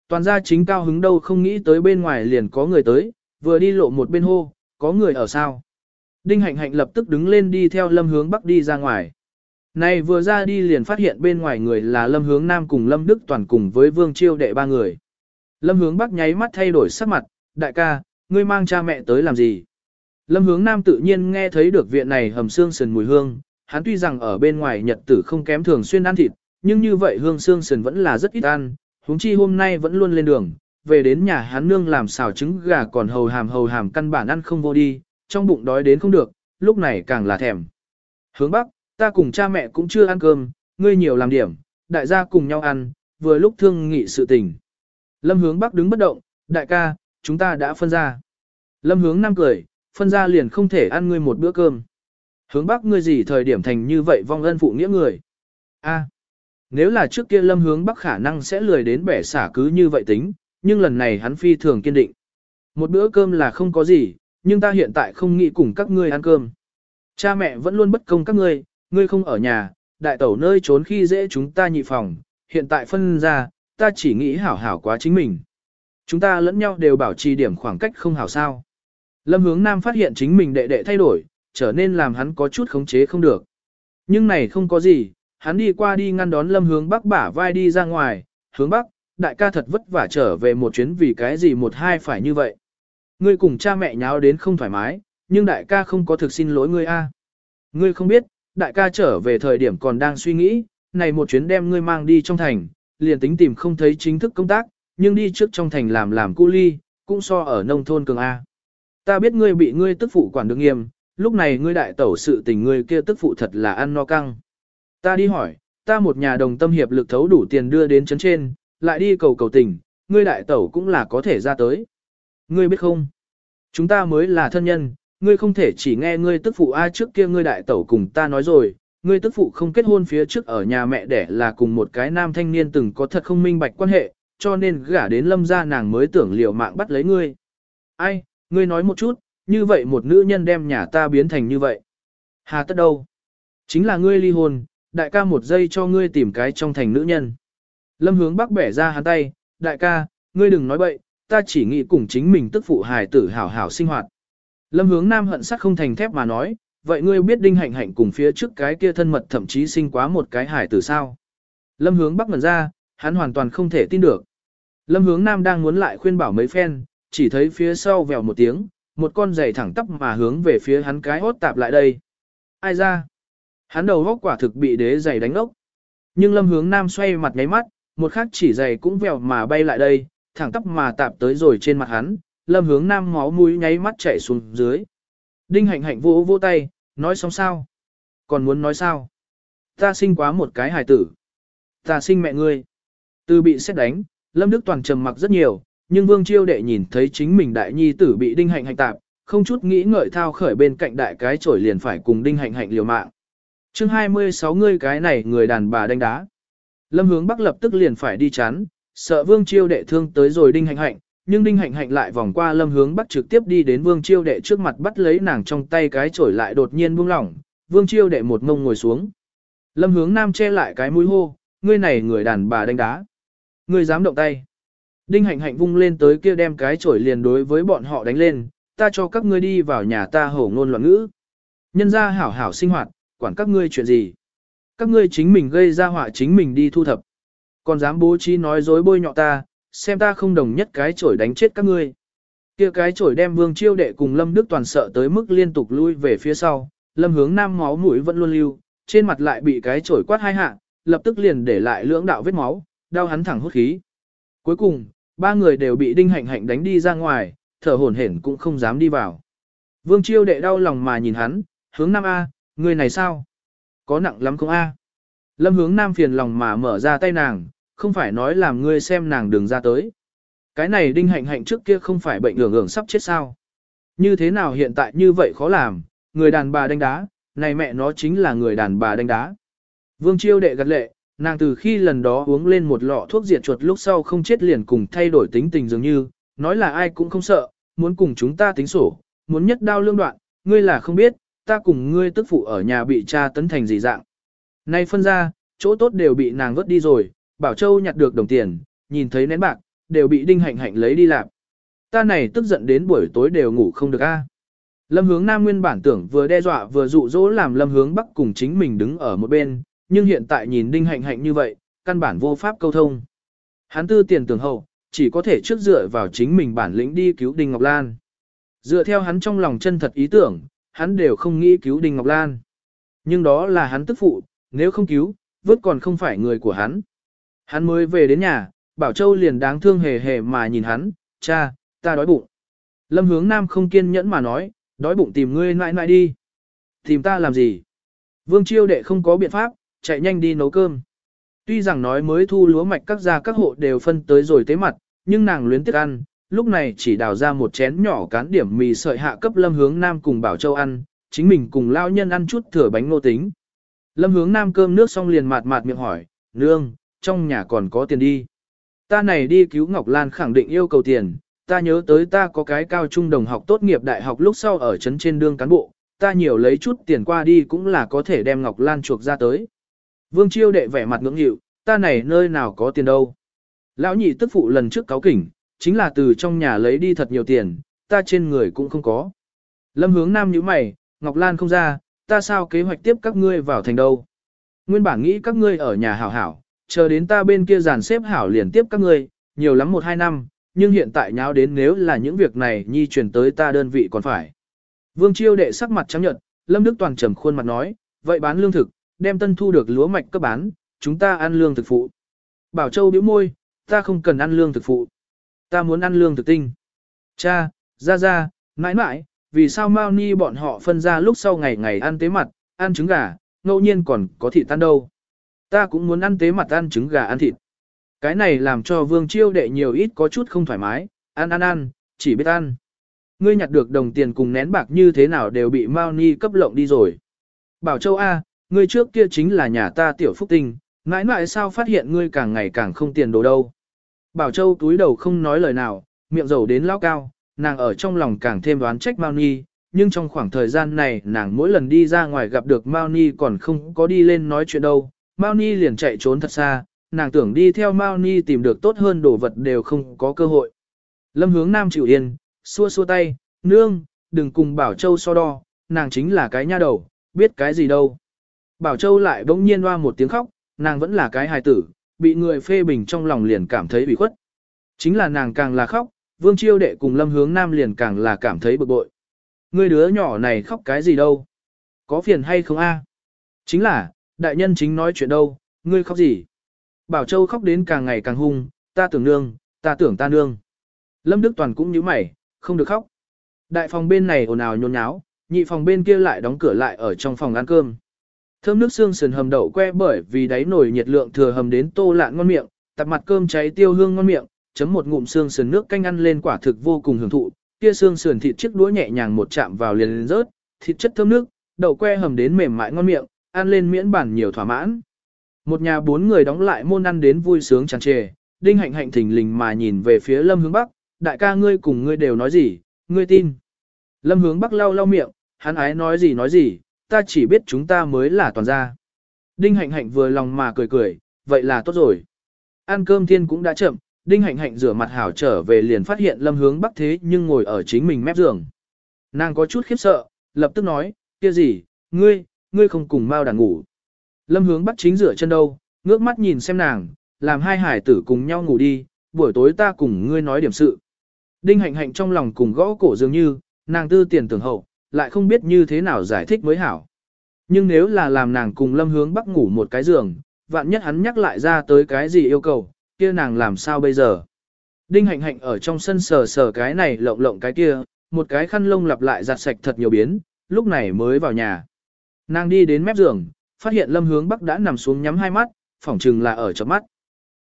Toàn gia chính cao hứng đâu không nghĩ tới bên ngoài liền có người tới, vừa đi lộ một bên hô, có người ở sao. Đinh hạnh hạnh lập tức đứng lên đi theo lâm hướng bắc đi ra ngoài. Này vừa ra đi liền phát hiện bên ngoài người là Lâm Hướng Nam cùng Lâm Đức Toàn cùng với Vương Chiêu đệ ba người. Lâm Hướng Bắc nháy mắt thay đổi sắc mặt, đại ca, ngươi mang cha mẹ tới làm gì? Lâm Hướng Nam tự nhiên nghe thấy được viện này hầm xương sườn mùi hương, hắn tuy rằng ở bên ngoài nhật tử không kém thường xuyên ăn thịt, nhưng như vậy hương xương sườn vẫn là rất ít ăn, huống chi hôm nay vẫn luôn lên đường, về đến nhà hắn nương làm xào trứng gà còn hầu hàm hầu hàm căn bản ăn không vô đi, trong bụng đói đến không được, lúc này càng là thèm. Hướng Bắc, ta cùng cha mẹ cũng chưa ăn cơm, ngươi nhiều làm điểm, đại gia cùng nhau ăn, vừa lúc thương nghị sự tình. Lâm hướng bắc đứng bất động, đại ca, chúng ta đã phân ra. Lâm hướng nam cười, phân ra liền không thể ăn ngươi một bữa cơm. Hướng bắc ngươi gì thời điểm thành như vậy vong ân phụ nghĩa người. a nếu là trước kia lâm hướng bắc khả năng sẽ lười đến bẻ xả cứ như vậy tính, nhưng lần này hắn phi thường kiên định. Một bữa cơm là không có gì, nhưng ta hiện tại không nghĩ cùng các ngươi ăn cơm. Cha mẹ vẫn luôn bất công các ngươi, ngươi không ở nhà, đại tẩu nơi trốn khi dễ chúng ta nhị phòng, hiện tại phân ra, ta chỉ nghĩ hảo hảo quá chính mình. Chúng ta lẫn nhau đều bảo trì điểm khoảng cách không hảo sao. Lâm hướng nam phát hiện chính mình đệ đệ thay đổi, trở nên làm hắn có chút khống chế không được. Nhưng này không có gì, hắn đi qua đi ngăn đón lâm hướng bắc bả vai đi ra ngoài, hướng bắc, đại ca thật vất vả trở về một chuyến vì cái gì một hai phải như vậy. Ngươi cùng cha mẹ nháo đến không thoải mái, nhưng đại ca không có thực xin lỗi ngươi a. À. Ngươi không biết, đại ca trở về thời điểm còn đang suy nghĩ, này một chuyến đem ngươi mang đi trong thành, liền tính tìm không thấy chính thức công tác, nhưng đi trước trong thành làm làm cu ly, cũng so ở nông thôn cường A. Ta biết ngươi bị ngươi tức phụ quản được nghiêm, lúc này ngươi đại tẩu sự tình ngươi kia tức phụ thật là ăn no căng. Ta đi hỏi, ta một nhà đồng tâm hiệp lực thấu đủ tiền đưa đến chấn trên, lại đi cầu cầu tình, ngươi đại tẩu cũng là có thể ra tới. Ngươi biết không? Chúng ta mới là thân nhân, ngươi không thể chỉ nghe ngươi tức phụ ai trước kia ngươi đại tẩu cùng ta nói rồi, ngươi tức phụ không kết hôn phía trước ở nhà mẹ đẻ là cùng một cái nam thanh niên từng có thật không minh bạch quan hệ, cho nên gả đến lâm gia nàng mới tưởng liều mạng bắt lấy ngươi. Ai, ngươi nói một chút, như vậy một nữ nhân đem nhà ta biến thành như vậy. Hà tất đâu? Chính là ngươi ly hôn, đại ca một giây cho ngươi tìm cái trong thành nữ nhân. Lâm hướng bắc bẻ ra hắn tay, đại ca, ngươi đừng nói bậy, ta chỉ nghĩ cùng chính mình tức phụ hài tử hảo hảo sinh hoạt. Lâm hướng nam hận sắc không thành thép mà nói, vậy ngươi biết đinh hạnh hạnh cùng phía trước cái kia thân mật thậm chí sinh quá một cái hài tử sao? Lâm hướng bắc ngần ra, hắn hoàn toàn không thể tin được. Lâm hướng nam đang muốn lại khuyên bảo mấy phen, chỉ thấy phía sau vèo một tiếng, một con giày thẳng tắp mà hướng về phía hắn cái hốt tạp lại đây. Ai ra? Hắn đầu góc quả thực bị đế giày đánh ốc. Nhưng lâm hướng nam xoay mặt nháy mắt, một khắc chỉ giày cũng vèo mà bay lại đây, thẳng tắp mà tạp tới rồi trên mặt hắn, lâm hướng nam máu mũi nháy mắt chảy xuống dưới. Đinh hạnh hạnh vỗ vỗ tay, nói xong sao? Còn muốn nói sao? Ta sinh quá một cái hài tử. Ta sinh mẹ ngươi. Từ bị xét đánh, Lâm Đức Toàn trầm mặc rất nhiều, nhưng Vương Chiêu Đệ nhìn thấy chính mình đại nhi tử bị đinh hạnh hạnh tạp, không chút nghĩ ngợi thao khởi bên cạnh đại cái chổi liền phải cùng đinh hạnh hạnh liều mạng. chương 26 ngươi cái này người đàn bà đánh đá. Lâm hướng bắc lập tức liền phải đi chán, sợ Vương Chiêu Đệ thương tới rồi đinh hạnh hạnh, nhưng đinh hạnh hạnh lại vòng qua lâm hướng bắc trực tiếp đi đến Vương Chiêu Đệ trước mặt bắt lấy nàng trong tay cái chổi lại đột nhiên buông lỏng, Vương Chiêu Đệ một ngông ngồi xuống. Lâm hướng nam che lại cái mũi hô, ngươi này người đàn bà đánh đá. Ngươi dám động tay. Đinh hạnh hạnh vung lên tới kia đem cái chổi liền đối với bọn họ đánh lên, ta cho các ngươi đi vào nhà ta hổ ngôn loạn ngữ. Nhân ra hảo hảo sinh hoạt, quản các ngươi chuyện gì. Các ngươi chính mình gây ra họa chính mình đi thu thập. Còn dám bố trí nói dối bôi nhọ ta, xem ta không đồng nhất cái chổi đánh chết các ngươi. Kia cái chổi đem Vương Chiêu đệ cùng Lâm Đức Toàn sợ tới mức liên tục lui về phía sau, Lâm Hướng Nam máu mũi vẫn luôn lưu, trên mặt lại bị cái chổi quát hai hạ, lập tức liền để lại lưỡng đạo vết máu, đau hắn thẳng hốt khí. Cuối cùng, ba người đều bị đinh hạnh hạnh đánh đi ra ngoài, thở hổn hển cũng không dám đi vào. Vương chiêu đệ đau lòng mà nhìn hắn, hướng nam A, người này sao? Có nặng lắm không A? Lâm hướng nam phiền lòng mà mở ra tay nàng, không phải nói làm ngươi xem nàng đừng ra tới. Cái này đinh hạnh hạnh trước kia không phải bệnh ngưỡng ngưỡng sắp chết sao? Như thế nào hiện tại như vậy khó làm, người đàn bà đánh đá, này mẹ nó chính là người đàn bà đánh đá. Vương chiêu đệ gật lệ, Nàng từ khi lần đó uống lên một lọ thuốc diệt chuột lúc sau không chết liền cùng thay đổi tính tình dường như, nói là ai cũng không sợ, muốn cùng chúng ta tính sổ, muốn nhất đao lương đoạn, ngươi là không biết, ta cùng ngươi tức phụ ở nhà bị cha tấn thành gì dạng. Nay phân ra, chỗ tốt đều bị nàng vớt đi rồi, Bảo Châu nhặt được đồng tiền, nhìn thấy nén bạc, đều bị đinh hạnh hạnh lấy đi làm. Ta này tức giận đến buổi tối đều ngủ không được a. Lâm hướng Nam nguyên bản tưởng vừa đe dọa vừa dụ dỗ làm Lâm hướng Bắc cùng chính mình đứng ở một bên, nhưng hiện tại nhìn đinh hạnh hạnh như vậy, căn bản vô pháp câu thông. Hắn tư tiền tưởng hậu, chỉ có thể trước dựa vào chính mình bản lĩnh đi cứu Đinh Ngọc Lan. Dựa theo hắn trong lòng chân thật ý tưởng, hắn đều không nghĩ cứu Đinh Ngọc Lan. Nhưng đó là hắn tức phụ, nếu không cứu, vứt còn không phải người của hắn. Hắn mới về đến nhà, Bảo Châu liền đáng thương hề hề mà nhìn hắn, cha, ta đói bụng. Lâm hướng nam không kiên nhẫn mà nói, đói bụng tìm ngươi nãi nãi đi. Tìm ta làm gì? Vương chiêu đệ không có biện pháp, chạy nhanh đi nấu cơm. Tuy rằng nói mới thu lúa mạch các gia các hộ đều phân tới rồi tế mặt, nhưng nàng luyến tiếc ăn, lúc này chỉ đào ra một chén nhỏ cán điểm mì sợi hạ cấp lâm hướng nam cùng bảo châu ăn, chính mình cùng lao nhân ăn chút thừa bánh nô tính. Lâm hướng nam cơm nước xong liền mạt mạt miệng hỏi, nương, trong nhà còn có tiền đi. Ta này đi cứu Ngọc Lan khẳng định yêu cầu tiền, ta nhớ tới ta có cái cao trung đồng học tốt nghiệp đại học lúc sau ở trấn trên đương cán bộ, ta nhiều lấy chút tiền qua đi cũng là có thể đem Ngọc Lan chuộc ra tới. Vương chiêu đệ vẻ mặt ngưỡng nghịu, ta này nơi nào có tiền đâu. Lão nhị tức phụ lần trước cáo kỉnh, chính là từ trong nhà lấy đi thật nhiều tiền, ta trên người cũng không có. Lâm hướng nam như mày, Ngọc Lan không ra, ta sao kế hoạch tiếp các ngươi vào thành đâu. Nguyên bản nghĩ các ngươi ở nhà hảo hảo, chờ đến ta bên kia giàn xếp hảo liền tiếp các ngươi, nhiều lắm một hai năm, nhưng hiện tại nháo đến nếu là những việc này nhi truyền tới ta đơn vị còn phải. Vương Chiêu đệ sắc mặt trắng nhợt, Lâm Đức Toàn trầm khuôn mặt nói, vậy bán lương thực, đem tân thu được lúa mạch cấp bán, chúng ta ăn lương thực phụ. Bảo Châu bĩu môi, ta không cần ăn lương thực phụ. Ta muốn ăn lương thực tinh. Cha, ra ra, mãi mãi, vì sao Mao Ni bọn họ phân ra lúc sau ngày ngày ăn tế mặt, ăn trứng gà, ngẫu nhiên còn có thịt tan đâu. Ta cũng muốn ăn tế mặt ăn trứng gà ăn thịt. Cái này làm cho Vương Chiêu đệ nhiều ít có chút không thoải mái, ăn ăn ăn, chỉ biết ăn. Ngươi nhặt được đồng tiền cùng nén bạc như thế nào đều bị Mao Ni cấp lộng đi rồi. Bảo Châu A, ngươi trước kia chính là nhà ta tiểu phúc tinh, mãi mãi sao phát hiện ngươi càng ngày càng không tiền đồ đâu. Bảo Châu túi đầu không nói lời nào, miệng dầu đến lao cao, nàng ở trong lòng càng thêm đoán trách Mao Ni, nhưng trong khoảng thời gian này nàng mỗi lần đi ra ngoài gặp được Mao Ni còn không có đi lên nói chuyện đâu. Mao Ni liền chạy trốn thật xa, nàng tưởng đi theo Mao Ni tìm được tốt hơn đồ vật đều không có cơ hội. Lâm hướng nam chịu yên, xua xua tay, nương, đừng cùng Bảo Châu so đo, nàng chính là cái nha đầu, biết cái gì đâu. Bảo Châu lại bỗng nhiên hoa một tiếng khóc, nàng vẫn là cái hài tử, bị người phê bình trong lòng liền cảm thấy bị khuất. Chính là nàng càng là khóc, Vương Chiêu Đệ cùng Lâm Hướng Nam liền càng là cảm thấy bực bội. Ngươi đứa nhỏ này khóc cái gì đâu? Có phiền hay không a? Chính là, đại nhân chính nói chuyện đâu, ngươi khóc gì? Bảo Châu khóc đến càng ngày càng hung, ta tưởng nương, ta tưởng ta nương. Lâm Đức Toàn cũng như mày, không được khóc. Đại phòng bên này ồn ào nhôn nháo, nhị phòng bên kia lại đóng cửa lại ở trong phòng ăn cơm. Thơm nước xương sườn hầm đậu que bởi vì đáy nổi nhiệt lượng thừa hầm đến tô lạn ngon miệng, tạp mặt cơm cháy tiêu hương ngon miệng, chấm một ngụm xương sườn nước canh ăn lên quả thực vô cùng hưởng thụ, kia xương sườn thịt chiếc đũa nhẹ nhàng một chạm vào liền lên rớt, thịt chất thơm nước, đậu que hầm đến mềm mại ngon miệng, ăn lên miễn bản nhiều thỏa mãn. Một nhà bốn người đóng lại môn ăn đến vui sướng tràn trề, đinh hạnh hạnh thình lình mà nhìn về phía lâm hướng bắc, đại ca ngươi cùng ngươi đều nói gì, ngươi tin. Lâm hướng bắc lau lau miệng, hắn ái nói gì nói gì, ta chỉ biết chúng ta mới là toàn gia. Đinh hạnh hạnh vừa lòng mà cười cười, vậy là tốt rồi. Ăn cơm thiên cũng đã chậm, Đinh hạnh hạnh rửa mặt hảo trở về liền phát hiện lâm hướng bắc thế nhưng ngồi ở chính mình mép giường. Nàng có chút khiếp sợ, lập tức nói, kia gì, ngươi, ngươi không cùng mau đàn ngủ. Lâm hướng bắc chính rửa chân đâu, ngước mắt nhìn xem nàng, làm hai hải tử cùng nhau ngủ đi, buổi tối ta cùng ngươi nói điểm sự. Đinh hạnh hạnh trong lòng cùng gõ cổ dường như, nàng tư tiền tưởng hậu, lại không biết như thế nào giải thích mới hảo. Nhưng nếu là làm nàng cùng lâm hướng bắc ngủ một cái giường, vạn nhất hắn nhắc lại ra tới cái gì yêu cầu, kia nàng làm sao bây giờ? Đinh hạnh hạnh ở trong sân sờ sờ cái này lộng lộng cái kia, một cái khăn lông lặp lại giặt sạch thật nhiều biến, lúc này mới vào nhà. Nàng đi đến mép giường, phát hiện lâm hướng bắc đã nằm xuống nhắm hai mắt, phỏng chừng là ở chớp mắt.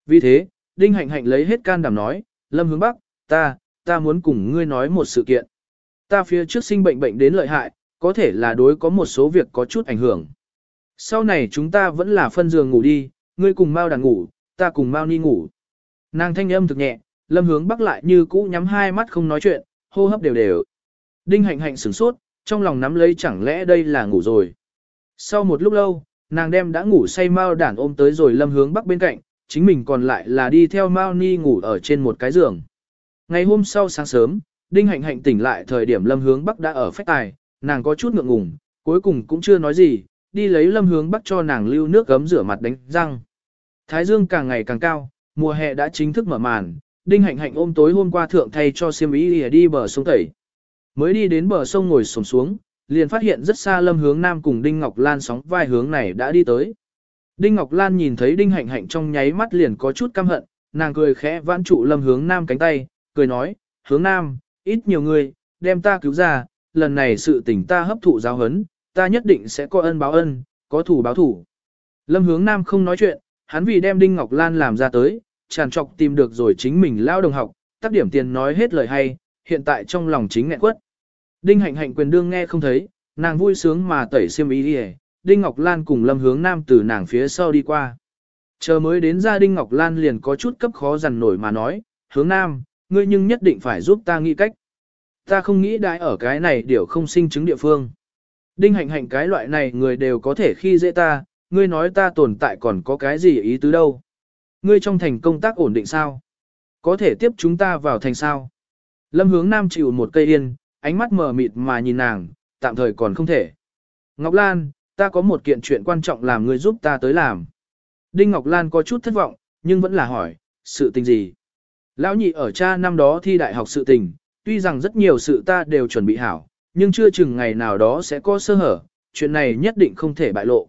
Vì thế, Đinh hạnh hạnh lấy hết can đảm nói, lâm hướng bắc, ta, ta muốn cùng ngươi nói một sự kiện. Ta phía trước sinh bệnh bệnh đến lợi hại, có thể là đối có một số việc có chút ảnh hưởng. Sau này chúng ta vẫn là phân giường ngủ đi, ngươi cùng Mao đàn ngủ, ta cùng Mao Ni ngủ. Nàng thanh âm thực nhẹ, lâm hướng bắc lại như cũ nhắm hai mắt không nói chuyện, hô hấp đều đều. Đinh hạnh hạnh sửng sốt, trong lòng nắm lấy chẳng lẽ đây là ngủ rồi. Sau một lúc lâu, nàng đem đã ngủ say Mao đản ôm tới rồi lâm hướng bắc bên cạnh, chính mình còn lại là đi theo Mao Ni ngủ ở trên một cái giường. Ngày hôm sau sáng sớm, Đinh hạnh hạnh tỉnh lại thời điểm lâm hướng bắc đã ở phách tài, nàng có chút ngượng ngùng, cuối cùng cũng chưa nói gì, đi lấy lâm hướng bắc cho nàng lưu nước gấm rửa mặt đánh răng. Thái dương càng ngày càng cao, mùa hè đã chính thức mở màn, Đinh Hạnh Hạnh ôm tối hôm qua thượng thay cho siêm ý đi bờ sông tẩy. Mới đi đến bờ sông ngồi xổm xuống, liền phát hiện rất xa Lâm Hướng Nam cùng Đinh Ngọc Lan sóng vai hướng này đã đi tới. Đinh Ngọc Lan nhìn thấy Đinh Hạnh Hạnh trong nháy mắt liền có chút căm hận, nàng cười khẽ vãn trụ Lâm Hướng Nam cánh tay, cười nói, "Hướng Nam, ít nhiều người, đem ta cứu ra, lần này sự tình ta hấp thụ giáo hấn, ta nhất định sẽ có ân báo ân, có thủ báo thủ." Lâm Hướng Nam không nói chuyện, hắn vì đem Đinh Ngọc Lan làm ra tới, tràn trọc tìm được rồi chính mình lao đồng học, tác điểm tiền nói hết lời hay, hiện tại trong lòng chính nghẹn quất. Đinh hạnh hạnh quyền đương nghe không thấy, nàng vui sướng mà tẩy xiêm ý đi Đinh Ngọc Lan cùng lâm hướng nam từ nàng phía sau đi qua. Chờ mới đến ra Đinh Ngọc Lan liền có chút cấp khó dằn nổi mà nói, hướng nam, ngươi nhưng nhất định phải giúp ta nghĩ cách. Ta không nghĩ đại ở cái này điều không sinh chứng địa phương. Đinh hạnh hạnh cái loại này người đều có thể khi dễ ta, ngươi nói ta tồn tại còn có cái gì ý tứ đâu. Ngươi trong thành công tác ổn định sao? Có thể tiếp chúng ta vào thành sao? Lâm hướng nam chịu một cây yên, ánh mắt mờ mịt mà nhìn nàng, tạm thời còn không thể. Ngọc Lan, ta có một kiện chuyện quan trọng làm ngươi giúp ta tới làm. Đinh Ngọc Lan có chút thất vọng, nhưng vẫn là hỏi, sự tình gì? Lão nhị ở cha năm đó thi đại học sự tình, tuy rằng rất nhiều sự ta đều chuẩn bị hảo, nhưng chưa chừng ngày nào đó sẽ có sơ hở, chuyện này nhất định không thể bại lộ.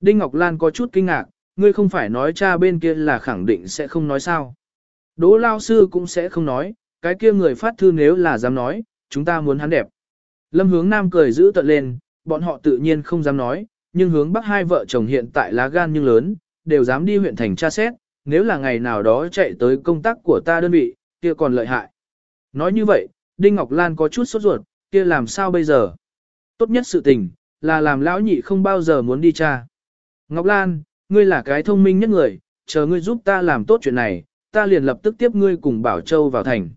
Đinh Ngọc Lan có chút kinh ngạc, ngươi không phải nói cha bên kia là khẳng định sẽ không nói sao. Đỗ Lao Sư cũng sẽ không nói, cái kia người phát thư nếu là dám nói, chúng ta muốn hắn đẹp. Lâm hướng nam cười giữ tận lên, bọn họ tự nhiên không dám nói, nhưng hướng bắc hai vợ chồng hiện tại lá gan nhưng lớn, đều dám đi huyện thành tra xét, nếu là ngày nào đó chạy tới công tác của ta đơn vị, kia còn lợi hại. Nói như vậy, Đinh Ngọc Lan có chút sốt ruột, kia làm sao bây giờ? Tốt nhất sự tình, là làm lão nhị không bao giờ muốn đi tra. Ngọc Lan, ngươi là cái thông minh nhất người, chờ ngươi giúp ta làm tốt chuyện này, ta liền lập tức tiếp ngươi cùng Bảo Châu vào thành.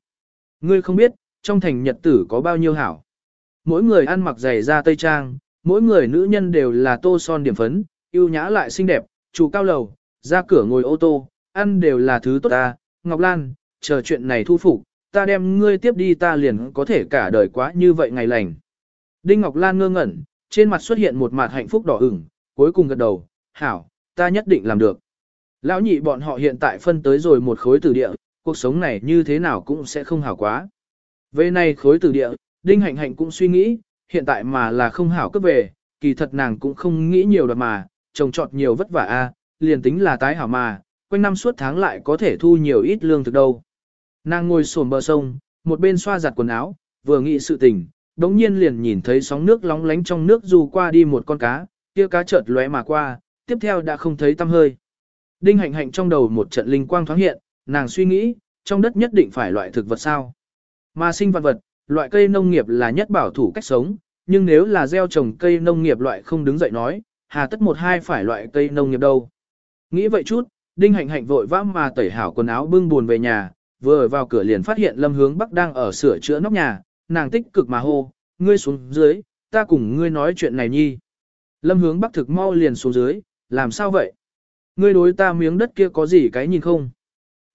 Ngươi không biết, trong thành nhật tử có bao nhiêu hảo. Mỗi người ăn mặc giày da tây trang, mỗi người nữ nhân đều là tô son điểm phấn, yêu nhã lại xinh đẹp, chủ cao lầu, ra cửa ngồi ô tô, ăn đều là thứ tốt ta. Ngọc Lan, chờ chuyện này thu phục, ta đem ngươi tiếp đi ta liền có thể cả đời quá như vậy ngày lành. Đinh Ngọc Lan ngơ ngẩn, trên mặt xuất hiện một mặt hạnh phúc đỏ ửng, cuối cùng gật đầu, hảo, ta nhất định làm được. Lão nhị bọn họ hiện tại phân tới rồi một khối tử địa, cuộc sống này như thế nào cũng sẽ không hảo quá. Về này khối tử địa, Đinh Hạnh Hạnh cũng suy nghĩ, hiện tại mà là không hảo cấp về, kỳ thật nàng cũng không nghĩ nhiều đoạt mà, trồng trọt nhiều vất vả a, liền tính là tái hảo mà, quanh năm suốt tháng lại có thể thu nhiều ít lương thực đâu. Nàng ngồi xổm bờ sông, một bên xoa giặt quần áo, vừa nghĩ sự tình, đống nhiên liền nhìn thấy sóng nước lóng lánh trong nước dù qua đi một con cá, kia cá chợt lóe mà qua, tiếp theo đã không thấy tăm hơi. Đinh hạnh hạnh trong đầu một trận linh quang thoáng hiện, nàng suy nghĩ, trong đất nhất định phải loại thực vật sao. Mà sinh vật vật, loại cây nông nghiệp là nhất bảo thủ cách sống, nhưng nếu là gieo trồng cây nông nghiệp loại không đứng dậy nói, hà tất một hai phải loại cây nông nghiệp đâu. Nghĩ vậy chút, Đinh hạnh hạnh vội vã mà tẩy hảo quần áo bưng buồn về nhà, vừa vào cửa liền phát hiện Lâm Hướng Bắc đang ở sửa chữa nóc nhà, nàng tích cực mà hô, ngươi xuống dưới, ta cùng ngươi nói chuyện này nhi. Lâm Hướng Bắc thực mau liền xuống dưới, làm sao vậy? Ngươi đối ta miếng đất kia có gì cái nhìn không?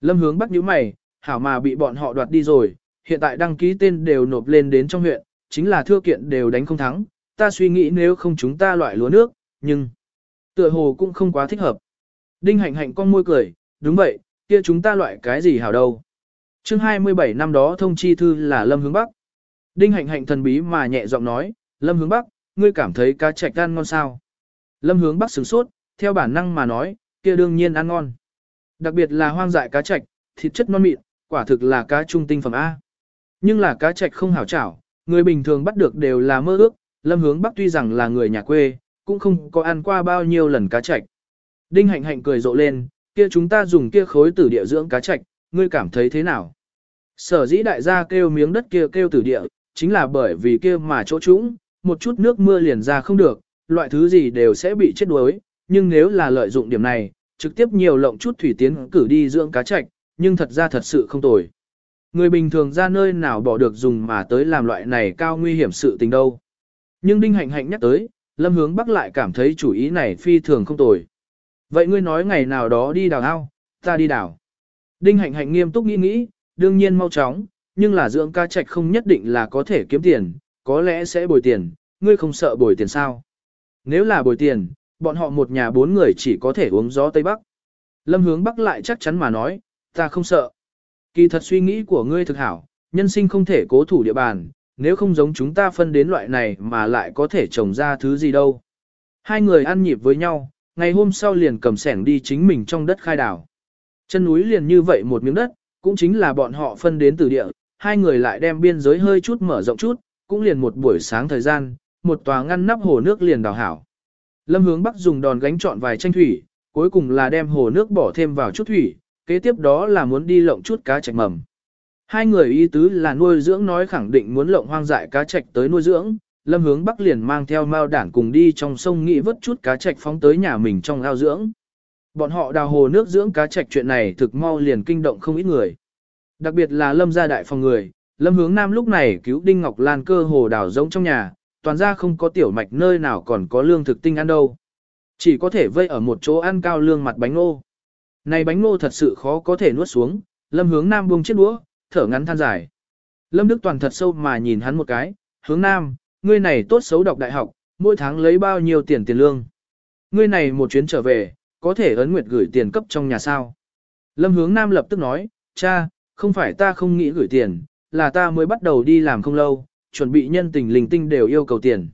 Lâm Hướng Bắc nhíu mày, hảo mà bị bọn họ đoạt đi rồi, hiện tại đăng ký tên đều nộp lên đến trong huyện, chính là thưa kiện đều đánh không thắng, ta suy nghĩ nếu không chúng ta loại lúa nước, nhưng tựa hồ cũng không quá thích hợp. Đinh hạnh hạnh con môi cười, đúng vậy, kia chúng ta loại cái gì hảo đâu. Chương 27 năm đó thông chi thư là Lâm Hướng Bắc. Đinh hạnh hạnh thần bí mà nhẹ giọng nói, Lâm Hướng Bắc, ngươi cảm thấy cá trạch ăn ngon sao? Lâm Hướng Bắc sửng sốt, theo bản năng mà nói, kia đương nhiên ăn ngon. Đặc biệt là hoang dại cá trạch, thịt chất non mịn, quả thực là cá trung tinh phẩm A. Nhưng là cá trạch không hảo chảo, người bình thường bắt được đều là mơ ước, Lâm Hướng Bắc tuy rằng là người nhà quê, cũng không có ăn qua bao nhiêu lần cá trạch. Đinh hạnh hạnh cười rộ lên, kia chúng ta dùng kia khối tử địa dưỡng cá trạch, ngươi cảm thấy thế nào? Sở dĩ đại gia kêu miếng đất kia kêu tử địa, chính là bởi vì kia mà chỗ trũng, một chút nước mưa liền ra không được, loại thứ gì đều sẽ bị chết đuối, nhưng nếu là lợi dụng điểm này, trực tiếp nhiều lộng chút thủy tiến cử đi dưỡng cá trạch, nhưng thật ra thật sự không tồi. Người bình thường ra nơi nào bỏ được dùng mà tới làm loại này cao nguy hiểm sự tình đâu. Nhưng Đinh Hạnh Hạnh nhắc tới, Lâm Hướng Bắc lại cảm thấy chủ ý này phi thường không tồi. Vậy ngươi nói ngày nào đó đi đào ao, ta đi đào. Đinh Hạnh Hạnh nghiêm túc nghĩ nghĩ, đương nhiên mau chóng, nhưng là dưỡng ca trạch không nhất định là có thể kiếm tiền, có lẽ sẽ bồi tiền, ngươi không sợ bồi tiền sao? Nếu là bồi tiền, bọn họ một nhà bốn người chỉ có thể uống gió Tây Bắc. Lâm hướng Bắc lại chắc chắn mà nói, ta không sợ. Kỳ thật suy nghĩ của ngươi thực hảo, nhân sinh không thể cố thủ địa bàn, nếu không giống chúng ta phân đến loại này mà lại có thể trồng ra thứ gì đâu. Hai người ăn nhịp với nhau, ngày hôm sau liền cầm sẻng đi chính mình trong đất khai đảo. Chân núi liền như vậy một miếng đất, cũng chính là bọn họ phân đến từ địa, hai người lại đem biên giới hơi chút mở rộng chút, cũng liền một buổi sáng thời gian, một tòa ngăn nắp hồ nước liền đào hảo. Lâm hướng bắc dùng đòn gánh trọn vài tranh thủy, cuối cùng là đem hồ nước bỏ thêm vào chút thủy, kế tiếp đó là muốn đi lộng chút cá trạch mầm. Hai người ý tứ là nuôi dưỡng nói khẳng định muốn lộng hoang dại cá trạch tới nuôi dưỡng, Lâm hướng bắc liền mang theo mao đản cùng đi trong sông nghĩ vớt chút cá trạch phóng tới nhà mình trong ao dưỡng. Bọn họ đào hồ nước dưỡng cá trạch chuyện này thực mau liền kinh động không ít người. Đặc biệt là lâm gia đại phòng người, lâm hướng nam lúc này cứu Đinh Ngọc Lan cơ hồ đào giống trong nhà, toàn ra không có tiểu mạch nơi nào còn có lương thực tinh ăn đâu. Chỉ có thể vây ở một chỗ ăn cao lương mặt bánh ngô. Này bánh ngô thật sự khó có thể nuốt xuống, lâm hướng nam buông chiếc đũa, thở ngắn than dài. Lâm Đức Toàn thật sâu mà nhìn hắn một cái, hướng nam, ngươi này tốt xấu đọc đại học, mỗi tháng lấy bao nhiêu tiền tiền lương. Ngươi này một chuyến trở về, có thể ấn nguyệt gửi tiền cấp trong nhà sao. Lâm hướng nam lập tức nói, cha, không phải ta không nghĩ gửi tiền, là ta mới bắt đầu đi làm không lâu, chuẩn bị nhân tình linh tinh đều yêu cầu tiền.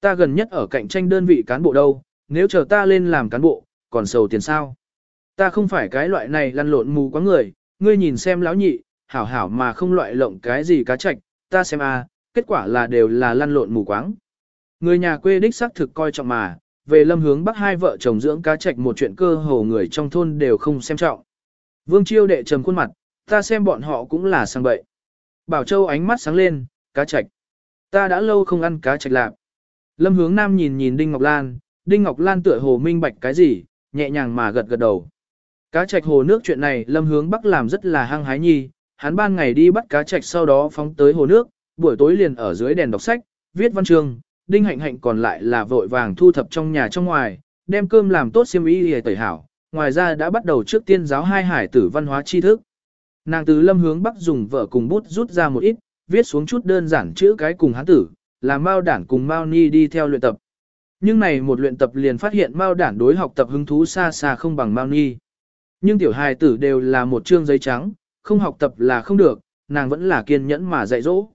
Ta gần nhất ở cạnh tranh đơn vị cán bộ đâu, nếu chờ ta lên làm cán bộ, còn sầu tiền sao. Ta không phải cái loại này lăn lộn mù quá người, ngươi nhìn xem lão nhị, hảo hảo mà không loại lộng cái gì cá trạch, ta xem a, kết quả là đều là lăn lộn mù quáng. Người nhà quê đích xác thực coi trọng mà, về lâm hướng bắc hai vợ chồng dưỡng cá trạch một chuyện cơ hồ người trong thôn đều không xem trọng. Vương chiêu đệ trầm khuôn mặt, ta xem bọn họ cũng là sang bậy. Bảo Châu ánh mắt sáng lên, cá trạch. Ta đã lâu không ăn cá trạch lạc. Lâm hướng nam nhìn nhìn Đinh Ngọc Lan, Đinh Ngọc Lan tựa hồ minh bạch cái gì, nhẹ nhàng mà gật gật đầu. Cá trạch hồ nước chuyện này lâm hướng bắc làm rất là hăng hái nhi, hắn ban ngày đi bắt cá trạch sau đó phóng tới hồ nước, buổi tối liền ở dưới đèn đọc sách, viết văn chương, đinh hạnh hạnh còn lại là vội vàng thu thập trong nhà trong ngoài, đem cơm làm tốt xiêm y để tẩy hảo, ngoài ra đã bắt đầu trước tiên giáo hai hải tử văn hóa tri thức. Nàng từ lâm hướng bắc dùng vợ cùng bút rút ra một ít, viết xuống chút đơn giản chữ cái cùng hán tử, làm Mao Đản cùng Mao Ni đi theo luyện tập. Nhưng này một luyện tập liền phát hiện Mao Đản đối học tập hứng thú xa xa không bằng Mao Ni. Nhưng tiểu hài tử đều là một chương giấy trắng, không học tập là không được, nàng vẫn là kiên nhẫn mà dạy dỗ.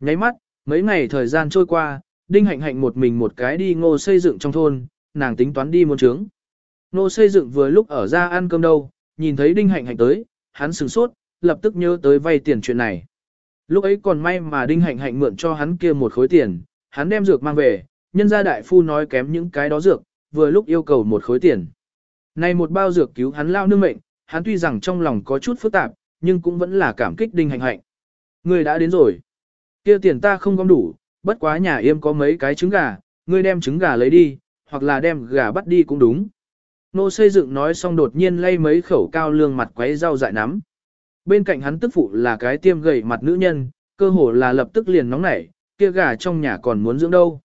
Nháy mắt, mấy ngày thời gian trôi qua, Đinh Hạnh Hạnh một mình một cái đi ngô xây dựng trong thôn, nàng tính toán đi muôn trướng. Ngô xây dựng vừa lúc ở ra ăn cơm đâu, nhìn thấy Đinh Hạnh Hạnh tới, hắn sửng sốt, lập tức nhớ tới vay tiền chuyện này. Lúc ấy còn may mà Đinh Hạnh Hạnh mượn cho hắn kia một khối tiền, hắn đem dược mang về, nhân gia đại phu nói kém những cái đó dược, vừa lúc yêu cầu một khối tiền. Này một bao dược cứu hắn lao nương mệnh, hắn tuy rằng trong lòng có chút phức tạp, nhưng cũng vẫn là cảm kích Đinh Hạnh Hạnh. Người đã đến rồi. Kia tiền ta không gom đủ, bất quá nhà yêm có mấy cái trứng gà, ngươi đem trứng gà lấy đi, hoặc là đem gà bắt đi cũng đúng. Nô xây dựng nói xong đột nhiên lay mấy khẩu cao lương mặt quấy rau dại nắm. Bên cạnh hắn tức phụ là cái tiêm gầy mặt nữ nhân, cơ hồ là lập tức liền nóng nảy, kia gà trong nhà còn muốn dưỡng đâu.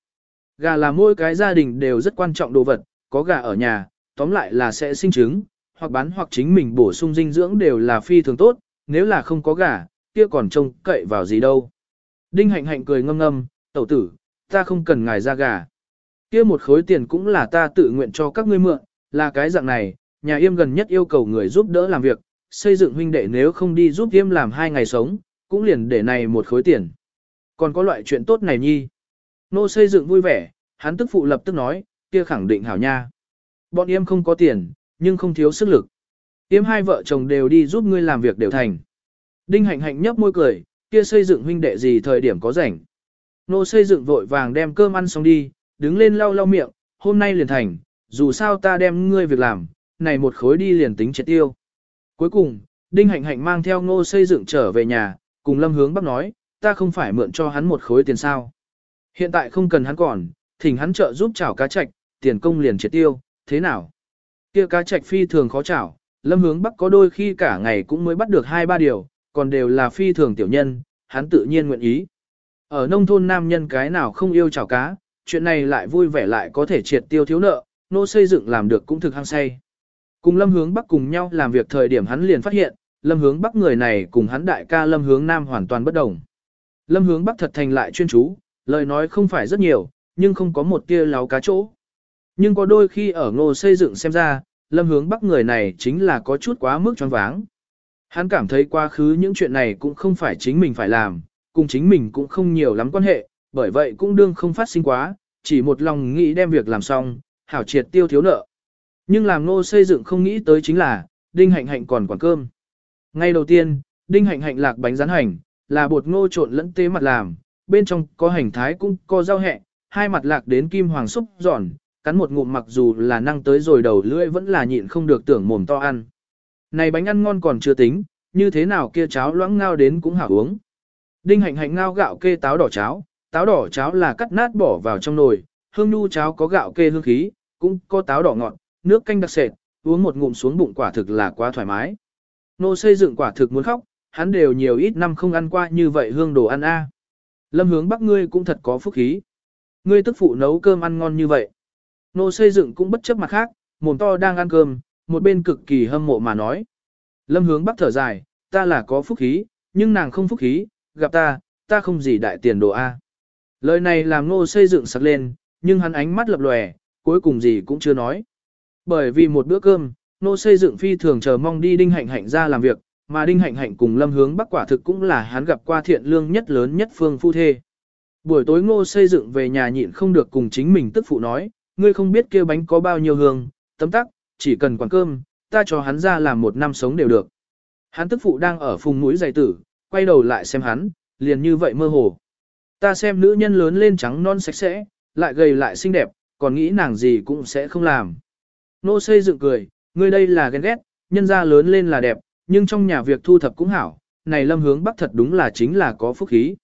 Gà là mỗi cái gia đình đều rất quan trọng đồ vật, có gà ở nhà, tóm lại là sẽ sinh trứng, hoặc bán hoặc chính mình bổ sung dinh dưỡng đều là phi thường tốt, nếu là không có gà, kia còn trông cậy vào gì đâu. Đinh hạnh hạnh cười ngâm ngâm, tẩu tử, ta không cần ngài ra gà. kia một khối tiền cũng là ta tự nguyện cho các ngươi mượn, là cái dạng này, nhà yêm gần nhất yêu cầu người giúp đỡ làm việc, xây dựng huynh đệ nếu không đi giúp yêm làm hai ngày sống, cũng liền để này một khối tiền. Còn có loại chuyện tốt này nhi. Nô xây dựng vui vẻ, hắn tức phụ lập tức nói, kia khẳng định hảo nha. Bọn yêm không có tiền, nhưng không thiếu sức lực. Yêm hai vợ chồng đều đi giúp ngươi làm việc đều thành. Đinh hạnh hạnh nhấp môi cười, kia xây dựng huynh đệ gì thời điểm có rảnh. Nô xây dựng vội vàng đem cơm ăn xong đi, đứng lên lau lau miệng, hôm nay liền thành, dù sao ta đem ngươi việc làm, này một khối đi liền tính triệt tiêu. Cuối cùng, Đinh Hạnh Hạnh mang theo ngô xây dựng trở về nhà, cùng Lâm Hướng Bắc nói, ta không phải mượn cho hắn một khối tiền sao. Hiện tại không cần hắn còn, thỉnh hắn trợ giúp chảo cá trạch, tiền công liền triệt tiêu, thế nào? Kia cá trạch phi thường khó chảo, Lâm Hướng Bắc có đôi khi cả ngày cũng mới bắt được hai ba điều, còn đều là phi thường tiểu nhân, hắn tự nhiên nguyện ý. Ở nông thôn nam nhân cái nào không yêu chảo cá, chuyện này lại vui vẻ lại có thể triệt tiêu thiếu nợ, nô xây dựng làm được cũng thực hăng say. Cùng Lâm Hướng Bắc cùng nhau làm việc thời điểm hắn liền phát hiện, Lâm Hướng Bắc người này cùng hắn đại ca Lâm Hướng Nam hoàn toàn bất đồng. Lâm Hướng Bắc thật thành lại chuyên chú, lời nói không phải rất nhiều, nhưng không có một tia láo cá chỗ. Nhưng có đôi khi ở ngô xây dựng xem ra, Lâm Hướng Bắc người này chính là có chút quá mức choáng váng. Hắn cảm thấy quá khứ những chuyện này cũng không phải chính mình phải làm, cùng chính mình cũng không nhiều lắm quan hệ, bởi vậy cũng đương không phát sinh quá, chỉ một lòng nghĩ đem việc làm xong, hảo triệt tiêu thiếu nợ. Nhưng làm ngô xây dựng không nghĩ tới chính là, đinh hạnh hạnh còn quản cơm. Ngay đầu tiên, đinh hạnh hạnh lạc bánh rán hành, là bột ngô trộn lẫn tế mặt làm, bên trong có hành thái cũng có rau hẹ, hai mặt lạc đến kim hoàng xúc giòn, cắn một ngụm mặc dù là năng tới rồi đầu lưỡi vẫn là nhịn không được tưởng mồm to ăn. Này bánh ăn ngon còn chưa tính, như thế nào kia cháo loãng ngao đến cũng hảo uống. Đinh hạnh hạnh ngao gạo kê táo đỏ cháo, táo đỏ cháo là cắt nát bỏ vào trong nồi, hương nhu cháo có gạo kê hương khí, cũng có táo đỏ ngọt, nước canh đặc sệt, uống một ngụm xuống bụng quả thực là quá thoải mái. Nô xây dựng quả thực muốn khóc, hắn đều nhiều ít năm không ăn qua như vậy hương đồ ăn a. Lâm hướng bắc ngươi cũng thật có phúc khí. Ngươi tức phụ nấu cơm ăn ngon như vậy. Nô xây dựng cũng bất chấp mặt khác, mồm to đang ăn cơm, một bên cực kỳ hâm mộ mà nói. Lâm hướng bắc thở dài, ta là có phúc khí, nhưng nàng không phúc khí, gặp ta, ta không gì đại tiền đồ A. Lời này làm nô xây dựng sặc lên, nhưng hắn ánh mắt lập lòe, cuối cùng gì cũng chưa nói. Bởi vì một bữa cơm, nô xây dựng phi thường chờ mong đi đinh hạnh hạnh ra làm việc, mà đinh hạnh hạnh cùng lâm hướng bắc quả thực cũng là hắn gặp qua thiện lương nhất lớn nhất phương phu thê. Buổi tối ngô xây dựng về nhà nhịn không được cùng chính mình tức phụ nói, ngươi không biết kia bánh có bao nhiêu hương, tấm tắc, chỉ cần quán cơm, ta cho hắn ra làm một năm sống đều được. Hắn tức phụ đang ở phùng mũi dày tử, quay đầu lại xem hắn, liền như vậy mơ hồ. Ta xem nữ nhân lớn lên trắng non sạch sẽ, lại gầy lại xinh đẹp, còn nghĩ nàng gì cũng sẽ không làm. Nô xây dựng cười, ngươi đây là ghen ghét, nhân ra lớn lên là đẹp, nhưng trong nhà việc thu thập cũng hảo, này lâm hướng bắc thật đúng là chính là có phúc khí.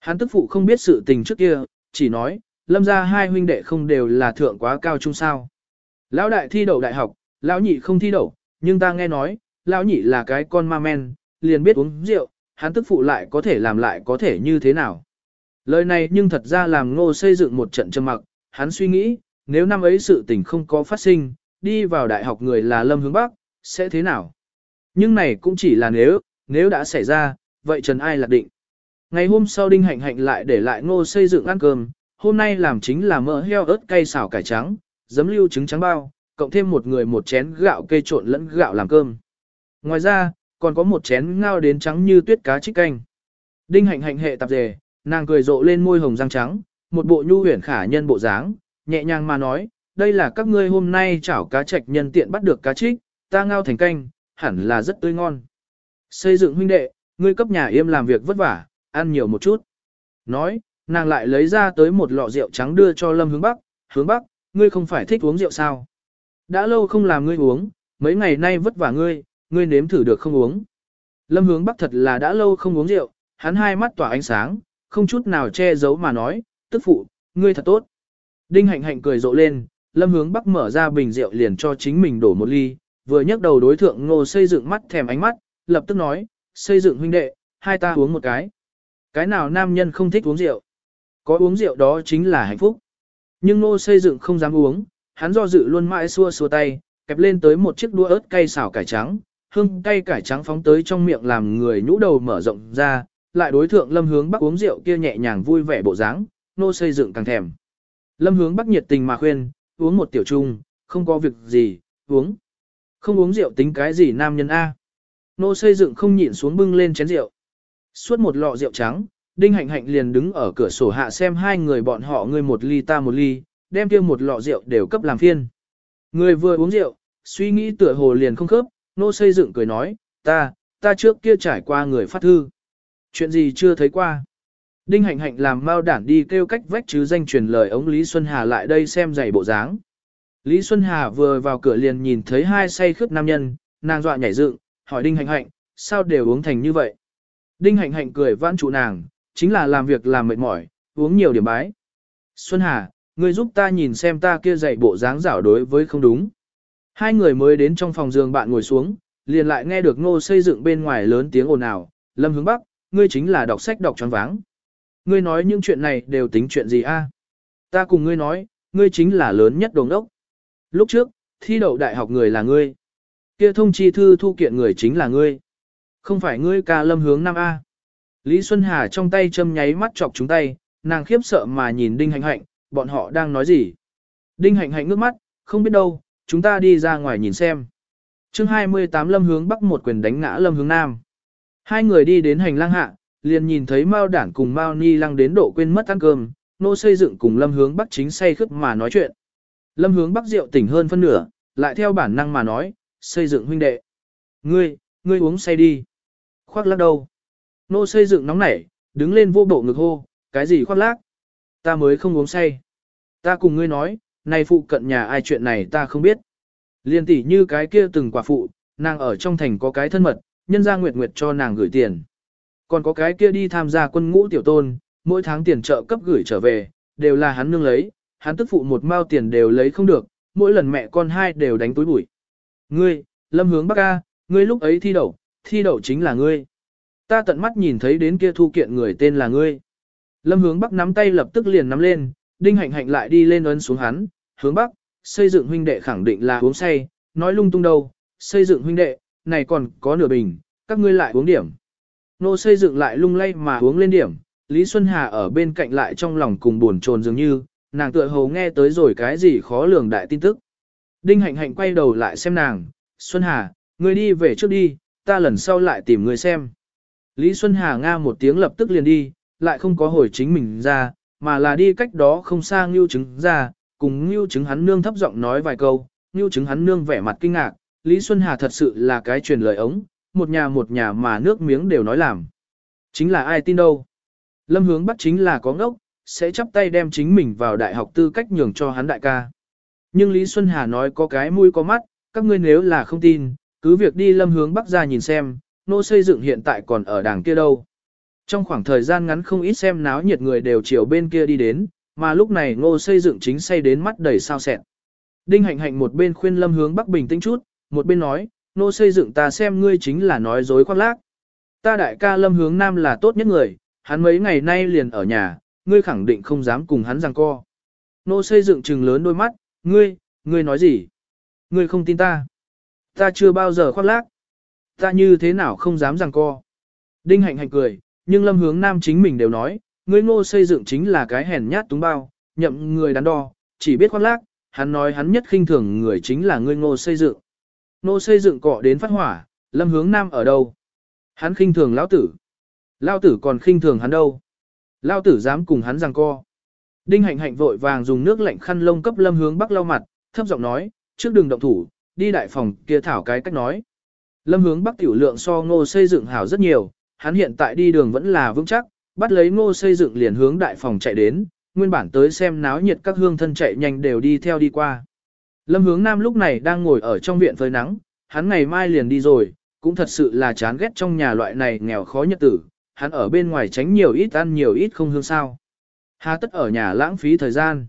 Hắn tức phụ không biết sự tình trước kia, chỉ nói, lâm ra hai huynh đệ không đều là thượng quá cao trung sao. Lão đại thi đậu đại học, lão nhị không thi đậu, nhưng ta nghe nói, lão nhị là cái con ma men, liền biết uống rượu, hắn tức phụ lại có thể làm lại có thể như thế nào. Lời này nhưng thật ra làm ngô xây dựng một trận trầm mặc, hắn suy nghĩ, nếu năm ấy sự tình không có phát sinh, đi vào đại học người là Lâm Hướng Bắc, sẽ thế nào? Nhưng này cũng chỉ là nếu, nếu đã xảy ra, vậy Trần Ai lạc định. Ngày hôm sau Đinh Hạnh Hạnh lại để lại ngô xây dựng ăn cơm, hôm nay làm chính là mỡ heo ớt cay xào cải trắng, giấm lưu trứng trắng bao, cộng thêm một người một chén gạo kê trộn lẫn gạo làm cơm. Ngoài ra, còn có một chén ngao đến trắng như tuyết cá trích canh. Đinh Hạnh Hạnh hệ tạp dề, nàng cười rộ lên môi hồng răng trắng, một bộ nhu huyển khả nhân bộ dáng, nhẹ nhàng mà nói, đây là các ngươi hôm nay chảo cá trạch nhân tiện bắt được cá trích, ta ngao thành canh, hẳn là rất tươi ngon. Xây dựng huynh đệ, ngươi cấp nhà yêm làm việc vất vả, ăn nhiều một chút. Nói, nàng lại lấy ra tới một lọ rượu trắng đưa cho Lâm hướng Bắc, hướng Bắc, ngươi không phải thích uống rượu sao? Đã lâu không làm ngươi uống, mấy ngày nay vất vả ngươi, ngươi nếm thử được không uống. Lâm hướng Bắc thật là đã lâu không uống rượu, hắn hai mắt tỏa ánh sáng, không chút nào che giấu mà nói, tức phụ, ngươi thật tốt. Đinh hạnh hạnh cười rộ lên, lâm hướng bắc mở ra bình rượu liền cho chính mình đổ một ly, vừa nhấc đầu đối thượng ngô xây dựng mắt thèm ánh mắt, lập tức nói, xây dựng huynh đệ, hai ta uống một cái. Cái nào nam nhân không thích uống rượu? Có uống rượu đó chính là hạnh phúc. Nhưng nô xây dựng không dám uống, hắn do dự luôn mãi xua xua tay, kẹp lên tới một chiếc đũa ớt cay xào cải trắng, hương cay cải trắng phóng tới trong miệng làm người nhũ đầu mở rộng ra, lại đối thượng lâm hướng bắc uống rượu kia nhẹ nhàng vui vẻ bộ dáng, nô xây dựng càng thèm. Lâm hướng bắc nhiệt tình mà khuyên, uống một tiểu chung, không có việc gì, uống. Không uống rượu tính cái gì nam nhân A. Nô xây dựng không nhịn xuống bưng lên chén rượu. Suốt một lọ rượu trắng, Đinh Hạnh Hạnh liền đứng ở cửa sổ hạ xem hai người bọn họ người một ly ta một ly, đem kia một lọ rượu đều cấp làm phiên. Người vừa uống rượu, suy nghĩ tựa hồ liền không khớp, nô xây dựng cười nói, ta, ta trước kia trải qua người phát thư. Chuyện gì chưa thấy qua. Đinh hạnh hạnh làm mau đản đi kêu cách vách chứ danh truyền lời ống Lý Xuân Hà lại đây xem giày bộ dáng. Lý Xuân Hà vừa vào cửa liền nhìn thấy hai say khướt nam nhân, nàng dọa nhảy dựng, hỏi Đinh hạnh hạnh, sao đều uống thành như vậy. Đinh hạnh hạnh cười vãn trụ nàng, chính là làm việc làm mệt mỏi, uống nhiều điểm bái. Xuân Hà, ngươi giúp ta nhìn xem ta kia dạy bộ dáng rảo đối với không đúng. Hai người mới đến trong phòng giường bạn ngồi xuống, liền lại nghe được ngô xây dựng bên ngoài lớn tiếng ồn ào, lâm hướng bắc, ngươi chính là đọc sách đọc tròn váng. Ngươi nói những chuyện này đều tính chuyện gì a? Ta cùng ngươi nói, ngươi chính là lớn nhất đồng đốc. Lúc trước, thi đậu đại học người là ngươi. Kia thông chi thư thu kiện người chính là ngươi. Không phải ngươi ca lâm hướng năm A. Lý Xuân Hà trong tay châm nháy mắt chọc chúng tay, nàng khiếp sợ mà nhìn Đinh Hạnh Hạnh, bọn họ đang nói gì. Đinh Hạnh Hạnh ngước mắt, không biết đâu, chúng ta đi ra ngoài nhìn xem. chương 28 lâm hướng bắc một quyền đánh ngã lâm hướng nam. Hai người đi đến hành lang hạ, liền nhìn thấy Mao Đản cùng Mao Ni Lăng đến độ quên mất ăn cơm, nô xây dựng cùng Lâm Hướng Bắc chính say khướt mà nói chuyện. Lâm Hướng Bắc rượu tỉnh hơn phân nửa, lại theo bản năng mà nói, xây dựng huynh đệ. Ngươi, ngươi uống say đi. Khoác lắc đầu. Nô xây dựng nóng nảy, đứng lên vô bộ ngực hô, cái gì khoác lác? Ta mới không uống say. Ta cùng ngươi nói, này phụ cận nhà ai chuyện này ta không biết. Liên tỷ như cái kia từng quả phụ, nàng ở trong thành có cái thân mật, nhân ra nguyệt nguyệt cho nàng gửi tiền. Còn có cái kia đi tham gia quân ngũ tiểu tôn, mỗi tháng tiền trợ cấp gửi trở về, đều là hắn nương lấy, hắn tức phụ một mao tiền đều lấy không được, mỗi lần mẹ con hai đều đánh túi bụi. Ngươi, lâm hướng bắc A, ngươi lúc ấy thi đậu, thi đậu chính là ngươi. Ta tận mắt nhìn thấy đến kia thu kiện người tên là ngươi. Lâm hướng bắc nắm tay lập tức liền nắm lên, đinh hạnh hạnh lại đi lên ấn xuống hắn, hướng bắc, xây dựng huynh đệ khẳng định là uống say, nói lung tung đâu, xây dựng huynh đệ, này còn có nửa bình, các ngươi lại uống điểm. Nô xây dựng lại lung lay mà uống lên điểm, Lý Xuân Hà ở bên cạnh lại trong lòng cùng buồn chồn dường như, nàng tựa hồ nghe tới rồi cái gì khó lường đại tin tức. Đinh hạnh hạnh quay đầu lại xem nàng, Xuân Hà, ngươi đi về trước đi, ta lần sau lại tìm ngươi xem. Lý Xuân Hà nga một tiếng lập tức liền đi, lại không có hồi chính mình ra, mà là đi cách đó không xa Ngưu Trứng ra, cùng Ngưu Trứng hắn nương thấp giọng nói vài câu, Ngưu Trứng hắn nương vẻ mặt kinh ngạc, Lý Xuân Hà thật sự là cái truyền lời ống, một nhà một nhà mà nước miếng đều nói làm. Chính là ai tin đâu. Lâm hướng bắt chính là có ngốc, sẽ chắp tay đem chính mình vào đại học tư cách nhường cho hắn đại ca. Nhưng Lý Xuân Hà nói có cái mũi có mắt, các ngươi nếu là không tin, cứ việc đi lâm hướng bắc ra nhìn xem, nô xây dựng hiện tại còn ở đảng kia đâu. Trong khoảng thời gian ngắn không ít xem náo nhiệt người đều chiều bên kia đi đến, mà lúc này ngô xây dựng chính say đến mắt đầy sao sẹn. Đinh hạnh hạnh một bên khuyên lâm hướng bắc bình tĩnh chút, một bên nói, nô xây dựng ta xem ngươi chính là nói dối khoác lác. Ta đại ca lâm hướng nam là tốt nhất người, hắn mấy ngày nay liền ở nhà, ngươi khẳng định không dám cùng hắn giằng co. Nô xây dựng trừng lớn đôi mắt, ngươi, ngươi nói gì? Ngươi không tin ta. Ta chưa bao giờ khoác lác. Ta như thế nào không dám giằng co. Đinh hạnh hạnh cười, nhưng lâm hướng nam chính mình đều nói, ngươi ngô xây dựng chính là cái hèn nhát túng bao, nhậm người đắn đo, chỉ biết khoác lác, hắn nói hắn nhất khinh thường người chính là ngươi ngô xây dựng. Ngô xây dựng cọ đến phát hỏa, lâm hướng nam ở đâu? Hắn khinh thường lão tử. Lão tử còn khinh thường hắn đâu? Lão tử dám cùng hắn giằng co. Đinh hạnh hạnh vội vàng dùng nước lạnh khăn lông cấp lâm hướng bắc lau mặt, thấp giọng nói, trước đường động thủ, đi đại phòng kia thảo cái cách nói. Lâm hướng bắc tiểu lượng so ngô xây dựng hảo rất nhiều, hắn hiện tại đi đường vẫn là vững chắc, bắt lấy ngô xây dựng liền hướng đại phòng chạy đến, nguyên bản tới xem náo nhiệt các hương thân chạy nhanh đều đi theo đi qua. Lâm hướng nam lúc này đang ngồi ở trong viện phơi nắng, hắn ngày mai liền đi rồi, cũng thật sự là chán ghét trong nhà loại này nghèo khó nhật tử, hắn ở bên ngoài tránh nhiều ít ăn nhiều ít không hương sao. Hà tất ở nhà lãng phí thời gian.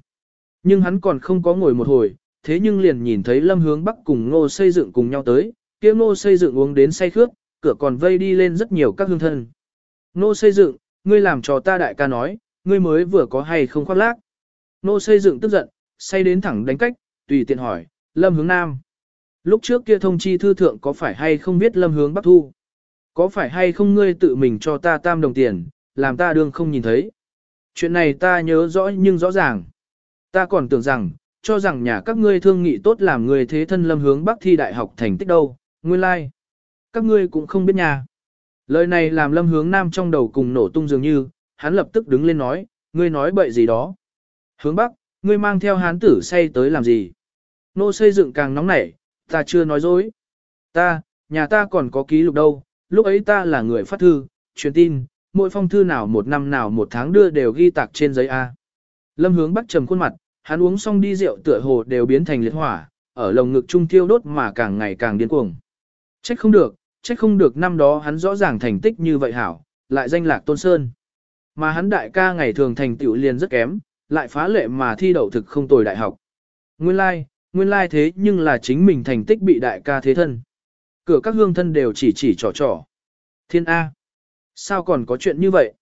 Nhưng hắn còn không có ngồi một hồi, thế nhưng liền nhìn thấy lâm hướng bắc cùng ngô xây dựng cùng nhau tới, kia ngô xây dựng uống đến say khước, cửa còn vây đi lên rất nhiều các hương thân. Ngô xây dựng, ngươi làm cho ta đại ca nói, ngươi mới vừa có hay không khoác lác. Ngô xây dựng tức giận, say đến thẳng đánh cách, tùy tiện hỏi, lâm hướng nam. Lúc trước kia thông chi thư thượng có phải hay không biết lâm hướng bắc thu? Có phải hay không ngươi tự mình cho ta tam đồng tiền, làm ta đương không nhìn thấy? Chuyện này ta nhớ rõ nhưng rõ ràng. Ta còn tưởng rằng, cho rằng nhà các ngươi thương nghị tốt làm người thế thân lâm hướng bắc thi đại học thành tích đâu, nguyên lai. Like. Các ngươi cũng không biết nhà. Lời này làm lâm hướng nam trong đầu cùng nổ tung dường như, hắn lập tức đứng lên nói, ngươi nói bậy gì đó. Hướng bắc, ngươi mang theo hán tử say tới làm gì? Nô xây dựng càng nóng nảy, ta chưa nói dối. Ta, nhà ta còn có ký lục đâu, lúc ấy ta là người phát thư, truyền tin, mỗi phong thư nào một năm nào một tháng đưa đều ghi tạc trên giấy A. Lâm hướng bắc trầm khuôn mặt, hắn uống xong đi rượu tựa hồ đều biến thành liệt hỏa, ở lồng ngực trung tiêu đốt mà càng ngày càng điên cuồng. Trách không được, trách không được năm đó hắn rõ ràng thành tích như vậy hảo, lại danh lạc tôn sơn. Mà hắn đại ca ngày thường thành tựu liền rất kém, lại phá lệ mà thi đậu thực không tồi đại học. Nguyên lai, like, nguyên lai like thế nhưng là chính mình thành tích bị đại ca thế thân. Cửa các hương thân đều chỉ chỉ trò trò. Thiên A. Sao còn có chuyện như vậy?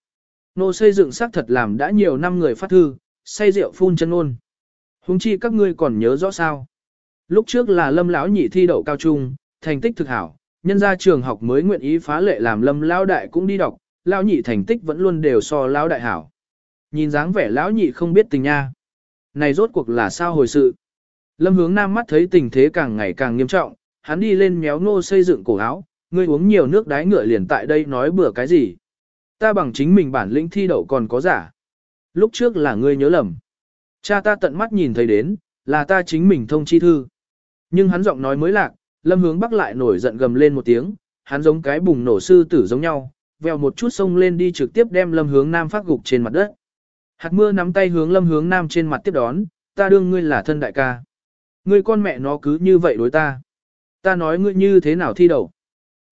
Nô xây dựng xác thật làm đã nhiều năm người phát thư, say rượu phun chân ôn. Hùng chi các ngươi còn nhớ rõ sao? Lúc trước là lâm lão nhị thi đậu cao trung, thành tích thực hảo, nhân ra trường học mới nguyện ý phá lệ làm lâm lao đại cũng đi đọc, lao nhị thành tích vẫn luôn đều so lao đại hảo. Nhìn dáng vẻ lão nhị không biết tình nha. Này rốt cuộc là sao hồi sự? Lâm hướng nam mắt thấy tình thế càng ngày càng nghiêm trọng, hắn đi lên méo nô xây dựng cổ áo, ngươi uống nhiều nước đái ngựa liền tại đây nói bừa cái gì. Ta bằng chính mình bản lĩnh thi đậu còn có giả. Lúc trước là ngươi nhớ lầm. Cha ta tận mắt nhìn thấy đến, là ta chính mình thông chi thư. Nhưng hắn giọng nói mới lạc, lâm hướng bắc lại nổi giận gầm lên một tiếng, hắn giống cái bùng nổ sư tử giống nhau, vèo một chút sông lên đi trực tiếp đem lâm hướng nam phát gục trên mặt đất. Hạt mưa nắm tay hướng lâm hướng nam trên mặt tiếp đón, ta đương ngươi là thân đại ca. Ngươi con mẹ nó cứ như vậy đối ta. Ta nói ngươi như thế nào thi đậu.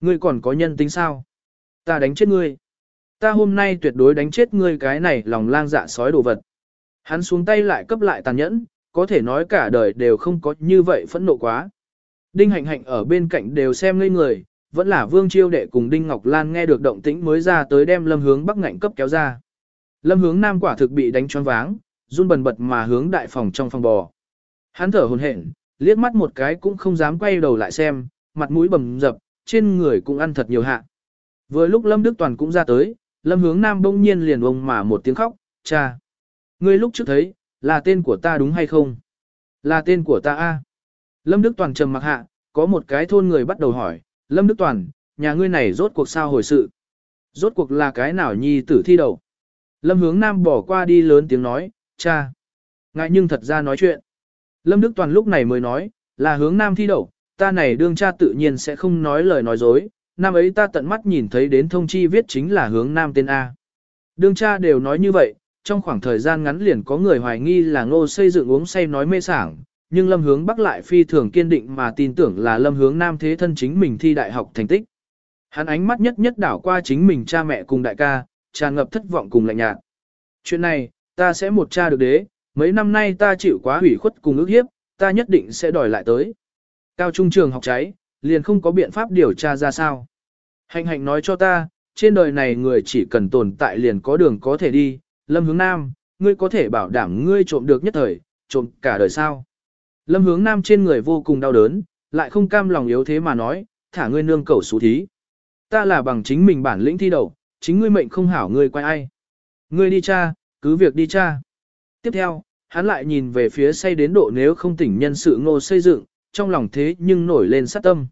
Ngươi còn có nhân tính sao? Ta đánh chết ngươi. Ta hôm nay tuyệt đối đánh chết ngươi cái này lòng lang dạ sói đồ vật. Hắn xuống tay lại cấp lại tàn nhẫn, có thể nói cả đời đều không có như vậy phẫn nộ quá. Đinh hạnh hạnh ở bên cạnh đều xem ngây người, vẫn là Vương Chiêu Đệ cùng Đinh Ngọc Lan nghe được động tĩnh mới ra tới đem Lâm Hướng Bắc ngạnh cấp kéo ra. Lâm Hướng Nam quả thực bị đánh choáng váng, run bần bật mà hướng đại phòng trong phòng bò. Hắn thở hổn hển, liếc mắt một cái cũng không dám quay đầu lại xem, mặt mũi bầm dập, trên người cũng ăn thật nhiều hạ. Vừa lúc Lâm Đức Toàn cũng ra tới, Lâm Hướng Nam bỗng nhiên liền ông mà một tiếng khóc, cha. Ngươi lúc trước thấy, là tên của ta đúng hay không? Là tên của ta a. Lâm Đức Toàn trầm mặc hạ, có một cái thôn người bắt đầu hỏi, Lâm Đức Toàn, nhà ngươi này rốt cuộc sao hồi sự? Rốt cuộc là cái nào nhi tử thi đầu? Lâm hướng nam bỏ qua đi lớn tiếng nói, cha. Ngại nhưng thật ra nói chuyện. Lâm Đức Toàn lúc này mới nói, là hướng nam thi đậu, ta này đương cha tự nhiên sẽ không nói lời nói dối, năm ấy ta tận mắt nhìn thấy đến thông chi viết chính là hướng nam tên A. Đương cha đều nói như vậy, trong khoảng thời gian ngắn liền có người hoài nghi là ngô xây dựng uống say nói mê sảng, nhưng lâm hướng bắc lại phi thường kiên định mà tin tưởng là lâm hướng nam thế thân chính mình thi đại học thành tích. Hắn ánh mắt nhất nhất đảo qua chính mình cha mẹ cùng đại ca, tràn ngập thất vọng cùng lạnh nhạt. Chuyện này, ta sẽ một cha được đế, mấy năm nay ta chịu quá hủy khuất cùng ước hiếp, ta nhất định sẽ đòi lại tới. Cao trung trường học cháy, liền không có biện pháp điều tra ra sao. Hạnh hạnh nói cho ta, trên đời này người chỉ cần tồn tại liền có đường có thể đi, lâm hướng nam, ngươi có thể bảo đảm ngươi trộm được nhất thời, trộm cả đời sao. Lâm hướng nam trên người vô cùng đau đớn, lại không cam lòng yếu thế mà nói, thả ngươi nương cầu xú thí. Ta là bằng chính mình bản lĩnh thi đầu, chính ngươi mệnh không hảo ngươi quay ai. Ngươi đi cha, cứ việc đi cha. Tiếp theo, hắn lại nhìn về phía say đến độ nếu không tỉnh nhân sự ngô xây dựng, trong lòng thế nhưng nổi lên sát tâm.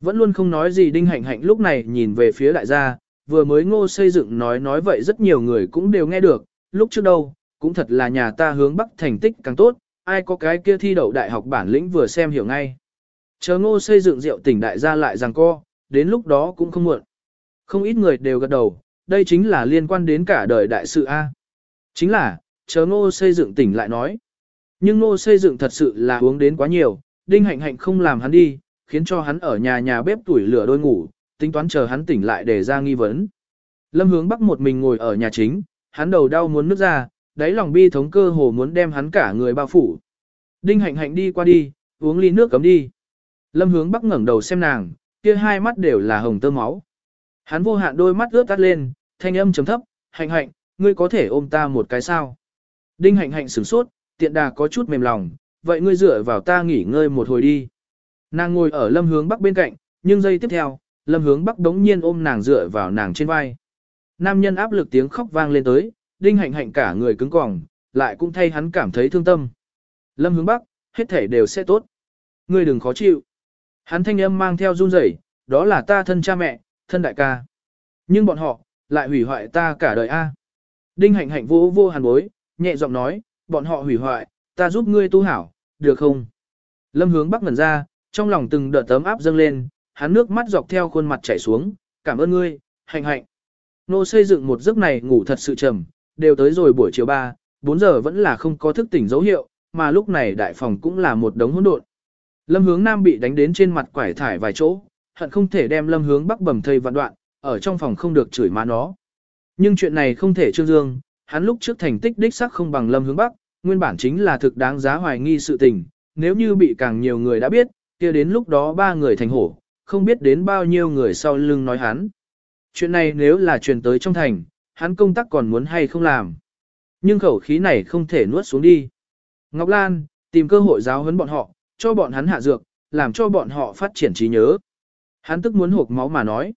Vẫn luôn không nói gì đinh hạnh hạnh lúc này nhìn về phía đại gia, vừa mới ngô xây dựng nói nói vậy rất nhiều người cũng đều nghe được, lúc trước đâu, cũng thật là nhà ta hướng bắc thành tích càng tốt, ai có cái kia thi đậu đại học bản lĩnh vừa xem hiểu ngay. Chờ ngô xây dựng rượu tỉnh đại gia lại rằng co, đến lúc đó cũng không muộn. Không ít người đều gật đầu, đây chính là liên quan đến cả đời đại sự A. Chính là, chờ ngô xây dựng tỉnh lại nói. Nhưng ngô xây dựng thật sự là uống đến quá nhiều, đinh hạnh hạnh không làm hắn đi, khiến cho hắn ở nhà nhà bếp tuổi lửa đôi ngủ, tính toán chờ hắn tỉnh lại để ra nghi vấn. Lâm hướng bắc một mình ngồi ở nhà chính, hắn đầu đau muốn nước ra, đáy lòng bi thống cơ hồ muốn đem hắn cả người bao phủ. Đinh hạnh hạnh đi qua đi, uống ly nước cấm đi. Lâm hướng bắc ngẩng đầu xem nàng, kia hai mắt đều là hồng tơ máu. Hắn vô hạn đôi mắt ướt tắt lên, thanh âm chấm thấp, hạnh hạnh, ngươi có thể ôm ta một cái sao. Đinh hạnh hạnh sửng sốt, tiện đà có chút mềm lòng, vậy ngươi dựa vào ta nghỉ ngơi một hồi đi. Nàng ngồi ở lâm hướng bắc bên cạnh, nhưng giây tiếp theo, lâm hướng bắc đống nhiên ôm nàng dựa vào nàng trên vai. Nam nhân áp lực tiếng khóc vang lên tới, đinh hạnh hạnh cả người cứng cỏng, lại cũng thay hắn cảm thấy thương tâm. Lâm hướng bắc, hết thể đều sẽ tốt. Ngươi đừng khó chịu. Hắn thanh âm mang theo run rẩy, đó là ta thân cha mẹ, thân đại ca. Nhưng bọn họ, lại hủy hoại ta cả đời a. Đinh hạnh hạnh vô vô hàn bối, nhẹ giọng nói, bọn họ hủy hoại, ta giúp ngươi tu hảo, được không? Lâm hướng bắc ngẩn ra, trong lòng từng đợt tấm áp dâng lên, hắn nước mắt dọc theo khuôn mặt chảy xuống, cảm ơn ngươi, hạnh hạnh. Nô xây dựng một giấc này ngủ thật sự trầm, đều tới rồi buổi chiều 3, 4 giờ vẫn là không có thức tỉnh dấu hiệu, mà lúc này đại phòng cũng là một đống hỗn độn. Lâm hướng nam bị đánh đến trên mặt quải thải vài chỗ, hận không thể đem lâm hướng bắc bầm thây vạn đoạn, ở trong phòng không được chửi má nó. Nhưng chuyện này không thể trương dương, hắn lúc trước thành tích đích sắc không bằng lâm hướng bắc, nguyên bản chính là thực đáng giá hoài nghi sự tình, nếu như bị càng nhiều người đã biết, kia đến lúc đó ba người thành hổ, không biết đến bao nhiêu người sau lưng nói hắn. Chuyện này nếu là truyền tới trong thành, hắn công tác còn muốn hay không làm. Nhưng khẩu khí này không thể nuốt xuống đi. Ngọc Lan, tìm cơ hội giáo huấn bọn họ, cho bọn hắn hạ dược, làm cho bọn họ phát triển trí nhớ. Hắn tức muốn hộp máu mà nói.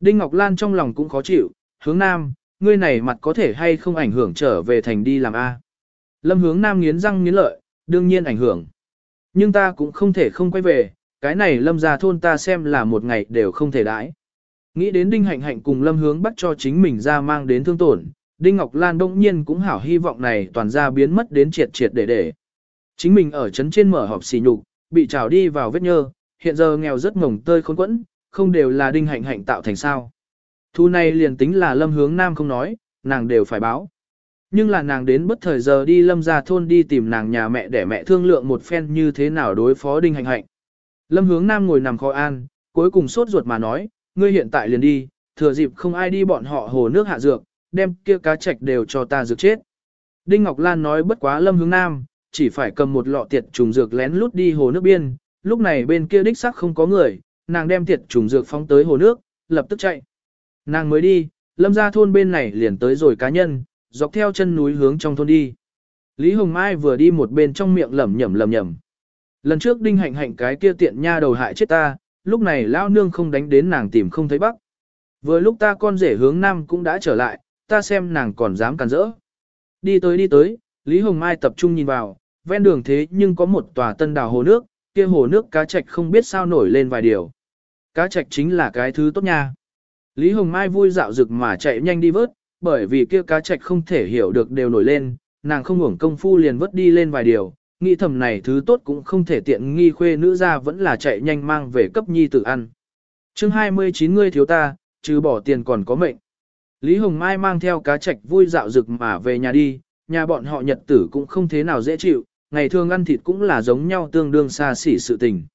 Đinh Ngọc Lan trong lòng cũng khó chịu, hướng nam, ngươi này mặt có thể hay không ảnh hưởng trở về thành đi làm A. Lâm hướng nam nghiến răng nghiến lợi, đương nhiên ảnh hưởng. Nhưng ta cũng không thể không quay về, cái này lâm ra thôn ta xem là một ngày đều không thể đãi. Nghĩ đến Đinh Hạnh Hạnh cùng lâm hướng bắt cho chính mình ra mang đến thương tổn, Đinh Ngọc Lan đông nhiên cũng hảo hy vọng này toàn ra biến mất đến triệt triệt để để. Chính mình ở trấn trên mở họp xì nhục, bị trào đi vào vết nhơ, hiện giờ nghèo rất ngồng tơi khốn quẫn, không đều là Đinh Hạnh Hạnh tạo thành sao. Thu này liền tính là lâm hướng nam không nói, nàng đều phải báo. Nhưng là nàng đến bất thời giờ đi lâm ra thôn đi tìm nàng nhà mẹ để mẹ thương lượng một phen như thế nào đối phó đinh hạnh hạnh. Lâm hướng nam ngồi nằm khó an, cuối cùng sốt ruột mà nói, ngươi hiện tại liền đi, thừa dịp không ai đi bọn họ hồ nước hạ dược, đem kia cá trạch đều cho ta dược chết. Đinh Ngọc Lan nói bất quá lâm hướng nam, chỉ phải cầm một lọ tiệt trùng dược lén lút đi hồ nước biên, lúc này bên kia đích xác không có người, nàng đem tiệt trùng dược phóng tới hồ nước, lập tức chạy. Nàng mới đi, lâm ra thôn bên này liền tới rồi cá nhân, dọc theo chân núi hướng trong thôn đi. Lý Hồng Mai vừa đi một bên trong miệng lẩm nhẩm lẩm nhẩm. Lần trước đinh hạnh hạnh cái kia tiện nha đầu hại chết ta, lúc này lão nương không đánh đến nàng tìm không thấy bắc. Vừa lúc ta con rể hướng nam cũng đã trở lại, ta xem nàng còn dám cản rỡ. Đi tới đi tới, Lý Hồng Mai tập trung nhìn vào, ven đường thế nhưng có một tòa tân đào hồ nước, kia hồ nước cá trạch không biết sao nổi lên vài điều. Cá trạch chính là cái thứ tốt nha. Lý Hồng Mai vui dạo rực mà chạy nhanh đi vớt, bởi vì kia cá trạch không thể hiểu được đều nổi lên, nàng không ngủng công phu liền vớt đi lên vài điều, nghĩ thầm này thứ tốt cũng không thể tiện nghi khuê nữ ra vẫn là chạy nhanh mang về cấp nhi tử ăn. chương 29 ngươi thiếu ta, trừ bỏ tiền còn có mệnh. Lý Hồng Mai mang theo cá trạch vui dạo rực mà về nhà đi, nhà bọn họ nhật tử cũng không thế nào dễ chịu, ngày thường ăn thịt cũng là giống nhau tương đương xa xỉ sự tình.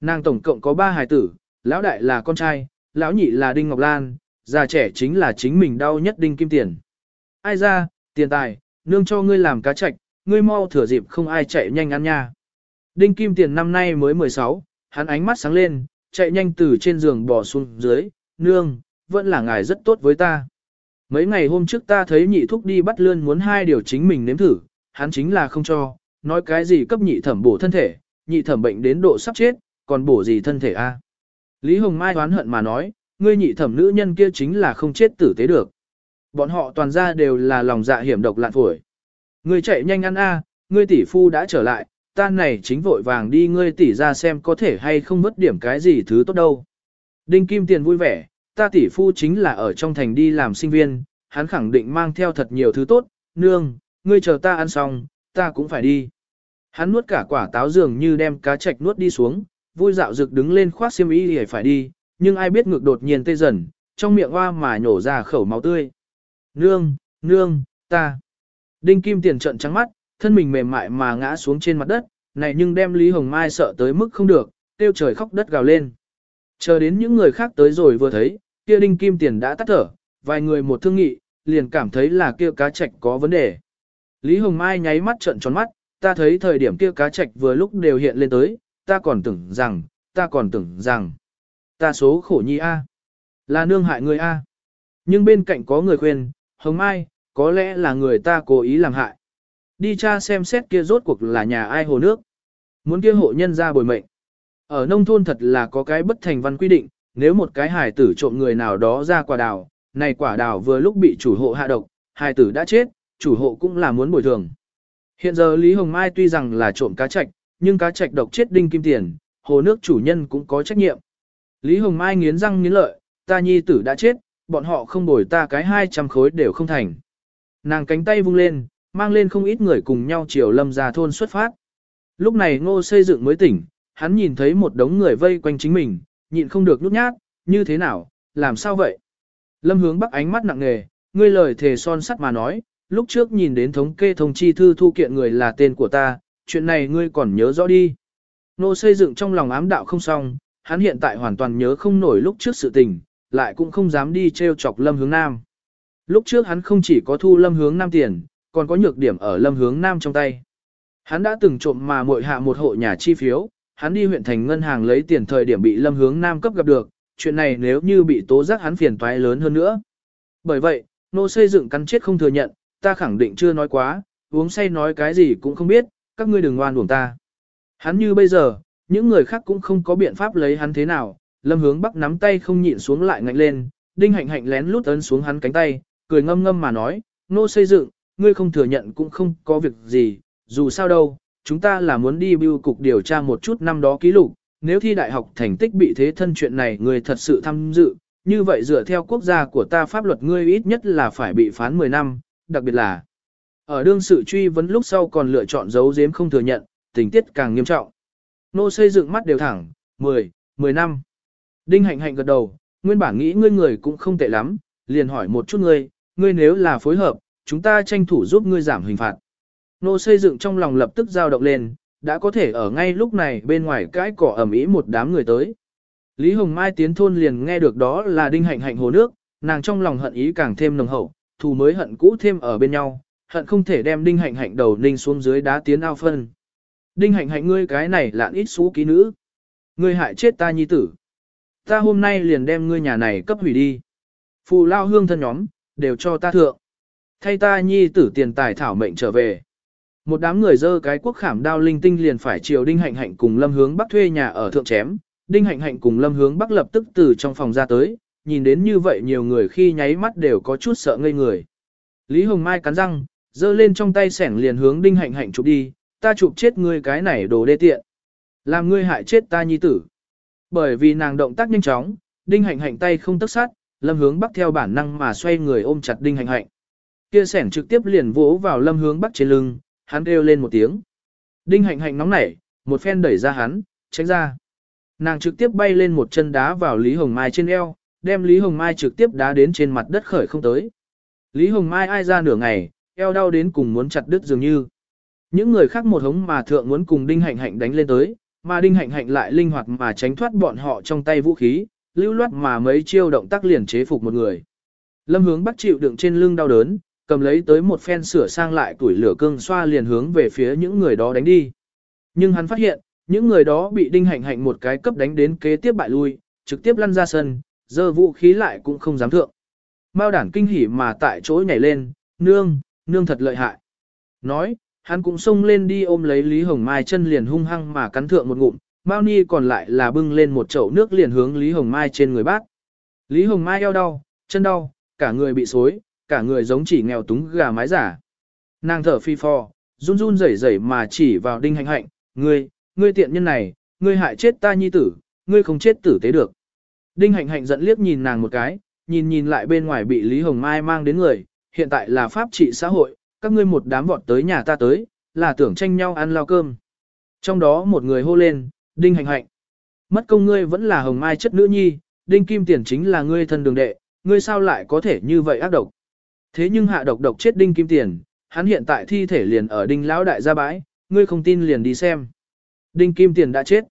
Nàng tổng cộng có ba hài tử, lão đại là con trai, lão nhị là Đinh Ngọc Lan, già trẻ chính là chính mình đau nhất Đinh Kim Tiền. Ai ra, tiền tài, nương cho ngươi làm cá trạch, ngươi mau thừa dịp không ai chạy nhanh ăn nha. Đinh Kim Tiền năm nay mới 16, hắn ánh mắt sáng lên, chạy nhanh từ trên giường bò xuống dưới, nương, vẫn là ngài rất tốt với ta. Mấy ngày hôm trước ta thấy nhị thúc đi bắt lươn muốn hai điều chính mình nếm thử, hắn chính là không cho, nói cái gì cấp nhị thẩm bổ thân thể, nhị thẩm bệnh đến độ sắp chết, còn bổ gì thân thể a? Lý Hồng Mai oán hận mà nói, ngươi nhị thẩm nữ nhân kia chính là không chết tử tế được. Bọn họ toàn ra đều là lòng dạ hiểm độc lạn phổi. Ngươi chạy nhanh ăn a, ngươi tỷ phu đã trở lại, ta này chính vội vàng đi ngươi tỷ ra xem có thể hay không mất điểm cái gì thứ tốt đâu. Đinh Kim Tiền vui vẻ, ta tỷ phu chính là ở trong thành đi làm sinh viên, hắn khẳng định mang theo thật nhiều thứ tốt, nương, ngươi chờ ta ăn xong, ta cũng phải đi. Hắn nuốt cả quả táo dường như đem cá chạch nuốt đi xuống, vui dạo rực đứng lên khoác xiêm y để phải đi, nhưng ai biết ngược đột nhiên tê dần, trong miệng hoa mà nhổ ra khẩu máu tươi. Nương, nương, ta. Đinh Kim Tiền trợn trắng mắt, thân mình mềm mại mà ngã xuống trên mặt đất, này nhưng đem Lý Hồng Mai sợ tới mức không được, tiêu trời khóc đất gào lên. Chờ đến những người khác tới rồi vừa thấy, kia Đinh Kim Tiền đã tắt thở, vài người một thương nghị, liền cảm thấy là kia cá trạch có vấn đề. Lý Hồng Mai nháy mắt trợn tròn mắt, ta thấy thời điểm kia cá trạch vừa lúc đều hiện lên tới, ta còn tưởng rằng, ta còn tưởng rằng, ta số khổ nhi A, là nương hại người A. Nhưng bên cạnh có người khuyên, Hồng Mai, có lẽ là người ta cố ý làm hại. Đi cha xem xét kia rốt cuộc là nhà ai hồ nước. Muốn kia hộ nhân ra bồi mệnh. Ở nông thôn thật là có cái bất thành văn quy định, nếu một cái hài tử trộm người nào đó ra quả đào, này quả đào vừa lúc bị chủ hộ hạ độc, hài tử đã chết, chủ hộ cũng là muốn bồi thường. Hiện giờ Lý Hồng Mai tuy rằng là trộm cá trạch, nhưng cá trạch độc chết đinh kim tiền, hồ nước chủ nhân cũng có trách nhiệm. Lý Hồng Mai nghiến răng nghiến lợi, ta nhi tử đã chết, bọn họ không bồi ta cái 200 khối đều không thành. Nàng cánh tay vung lên, mang lên không ít người cùng nhau chiều lâm ra thôn xuất phát. Lúc này ngô xây dựng mới tỉnh, hắn nhìn thấy một đống người vây quanh chính mình, nhịn không được nhút nhát, như thế nào, làm sao vậy? Lâm hướng bắc ánh mắt nặng nề, ngươi lời thề son sắt mà nói, lúc trước nhìn đến thống kê thông chi thư thu kiện người là tên của ta, chuyện này ngươi còn nhớ rõ đi. Nô xây dựng trong lòng ám đạo không xong, hắn hiện tại hoàn toàn nhớ không nổi lúc trước sự tình, lại cũng không dám đi treo chọc lâm hướng nam. Lúc trước hắn không chỉ có thu lâm hướng nam tiền, còn có nhược điểm ở lâm hướng nam trong tay. Hắn đã từng trộm mà muội hạ một hộ nhà chi phiếu, hắn đi huyện thành ngân hàng lấy tiền thời điểm bị lâm hướng nam cấp gặp được, chuyện này nếu như bị tố giác hắn phiền toái lớn hơn nữa. Bởi vậy, nô xây dựng cắn chết không thừa nhận, ta khẳng định chưa nói quá, uống say nói cái gì cũng không biết, các ngươi đừng ngoan uổng ta. Hắn như bây giờ, những người khác cũng không có biện pháp lấy hắn thế nào, lâm hướng bắc nắm tay không nhịn xuống lại ngạnh lên, đinh hạnh hạnh lén lút ấn xuống hắn cánh tay, cười ngâm ngâm mà nói, nô xây dựng, ngươi không thừa nhận cũng không có việc gì, dù sao đâu, chúng ta là muốn đi bưu cục điều tra một chút năm đó ký lục, nếu thi đại học thành tích bị thế thân chuyện này ngươi thật sự tham dự, như vậy dựa theo quốc gia của ta pháp luật ngươi ít nhất là phải bị phán 10 năm, đặc biệt là ở đương sự truy vấn lúc sau còn lựa chọn giấu giếm không thừa nhận, tình tiết càng nghiêm trọng. Nô xây dựng mắt đều thẳng, 10, 10 năm. Đinh hạnh hạnh gật đầu, nguyên bản nghĩ ngươi người cũng không tệ lắm, liền hỏi một chút ngươi, ngươi nếu là phối hợp, chúng ta tranh thủ giúp ngươi giảm hình phạt. Nô xây dựng trong lòng lập tức dao động lên, đã có thể ở ngay lúc này bên ngoài cãi cỏ ẩm ý một đám người tới. Lý Hồng Mai tiến thôn liền nghe được đó là đinh hạnh hạnh hồ nước, nàng trong lòng hận ý càng thêm nồng hậu, thù mới hận cũ thêm ở bên nhau, hận không thể đem đinh hạnh hạnh đầu ninh xuống dưới đá tiến ao phân. Đinh hạnh hạnh ngươi cái này lạn ít xú ký nữ. Ngươi hại chết ta nhi tử. Ta hôm nay liền đem ngươi nhà này cấp hủy đi. Phù lao hương thân nhóm, đều cho ta thượng. Thay ta nhi tử tiền tài thảo mệnh trở về. Một đám người dơ cái quốc khảm đao linh tinh liền phải chiều đinh hạnh hạnh cùng lâm hướng bắc thuê nhà ở thượng chém. Đinh hạnh hạnh cùng lâm hướng bắc lập tức từ trong phòng ra tới, nhìn đến như vậy nhiều người khi nháy mắt đều có chút sợ ngây người. Lý Hồng Mai cắn răng, dơ lên trong tay sẻng liền hướng đinh hạnh hạnh chụp đi, ta chụp chết ngươi cái này đồ đê tiện. Làm ngươi hại chết ta nhi tử. Bởi vì nàng động tác nhanh chóng, đinh hạnh hạnh tay không tức sát, lâm hướng bắc theo bản năng mà xoay người ôm chặt đinh hạnh hạnh. Kia sẻn trực tiếp liền vỗ vào lâm hướng bắc trên lưng, hắn kêu lên một tiếng. Đinh hạnh hạnh nóng nảy, một phen đẩy ra hắn, tránh ra. Nàng trực tiếp bay lên một chân đá vào Lý Hồng Mai trên eo, đem Lý Hồng Mai trực tiếp đá đến trên mặt đất khởi không tới. Lý Hồng Mai ai ra nửa ngày, eo đau đến cùng muốn chặt đứt dường như. Những người khác một hống mà thượng muốn cùng Đinh Hạnh Hạnh đánh lên tới, mà Đinh Hạnh Hạnh lại linh hoạt mà tránh thoát bọn họ trong tay vũ khí, lưu loát mà mấy chiêu động tác liền chế phục một người. Lâm hướng bắt chịu đựng trên lưng đau đớn, cầm lấy tới một phen sửa sang lại tuổi lửa cương xoa liền hướng về phía những người đó đánh đi. Nhưng hắn phát hiện, những người đó bị Đinh Hạnh Hạnh một cái cấp đánh đến kế tiếp bại lui, trực tiếp lăn ra sân, giờ vũ khí lại cũng không dám thượng. Mao đản kinh hỉ mà tại chỗ nhảy lên, nương, nương thật lợi hại. Nói, hắn cũng xông lên đi ôm lấy Lý Hồng Mai chân liền hung hăng mà cắn thượng một ngụm, Mao Ni còn lại là bưng lên một chậu nước liền hướng Lý Hồng Mai trên người bác. Lý Hồng Mai eo đau, chân đau, cả người bị xối, cả người giống chỉ nghèo túng gà mái giả. Nàng thở phi phò, run run rẩy rẩy mà chỉ vào đinh hạnh hạnh, ngươi, ngươi tiện nhân này, ngươi hại chết ta nhi tử, ngươi không chết tử tế được. Đinh hạnh hạnh giận liếc nhìn nàng một cái, nhìn nhìn lại bên ngoài bị Lý Hồng Mai mang đến người, hiện tại là pháp trị xã hội, các ngươi một đám vọt tới nhà ta tới, là tưởng tranh nhau ăn lao cơm. Trong đó một người hô lên, Đinh hạnh hạnh. Mất công ngươi vẫn là Hồng Mai chất nữ nhi, Đinh Kim Tiền chính là ngươi thân đường đệ, ngươi sao lại có thể như vậy ác độc. Thế nhưng hạ độc độc chết Đinh Kim Tiền, hắn hiện tại thi thể liền ở Đinh Lão Đại gia bãi, ngươi không tin liền đi xem. Đinh Kim Tiền đã chết.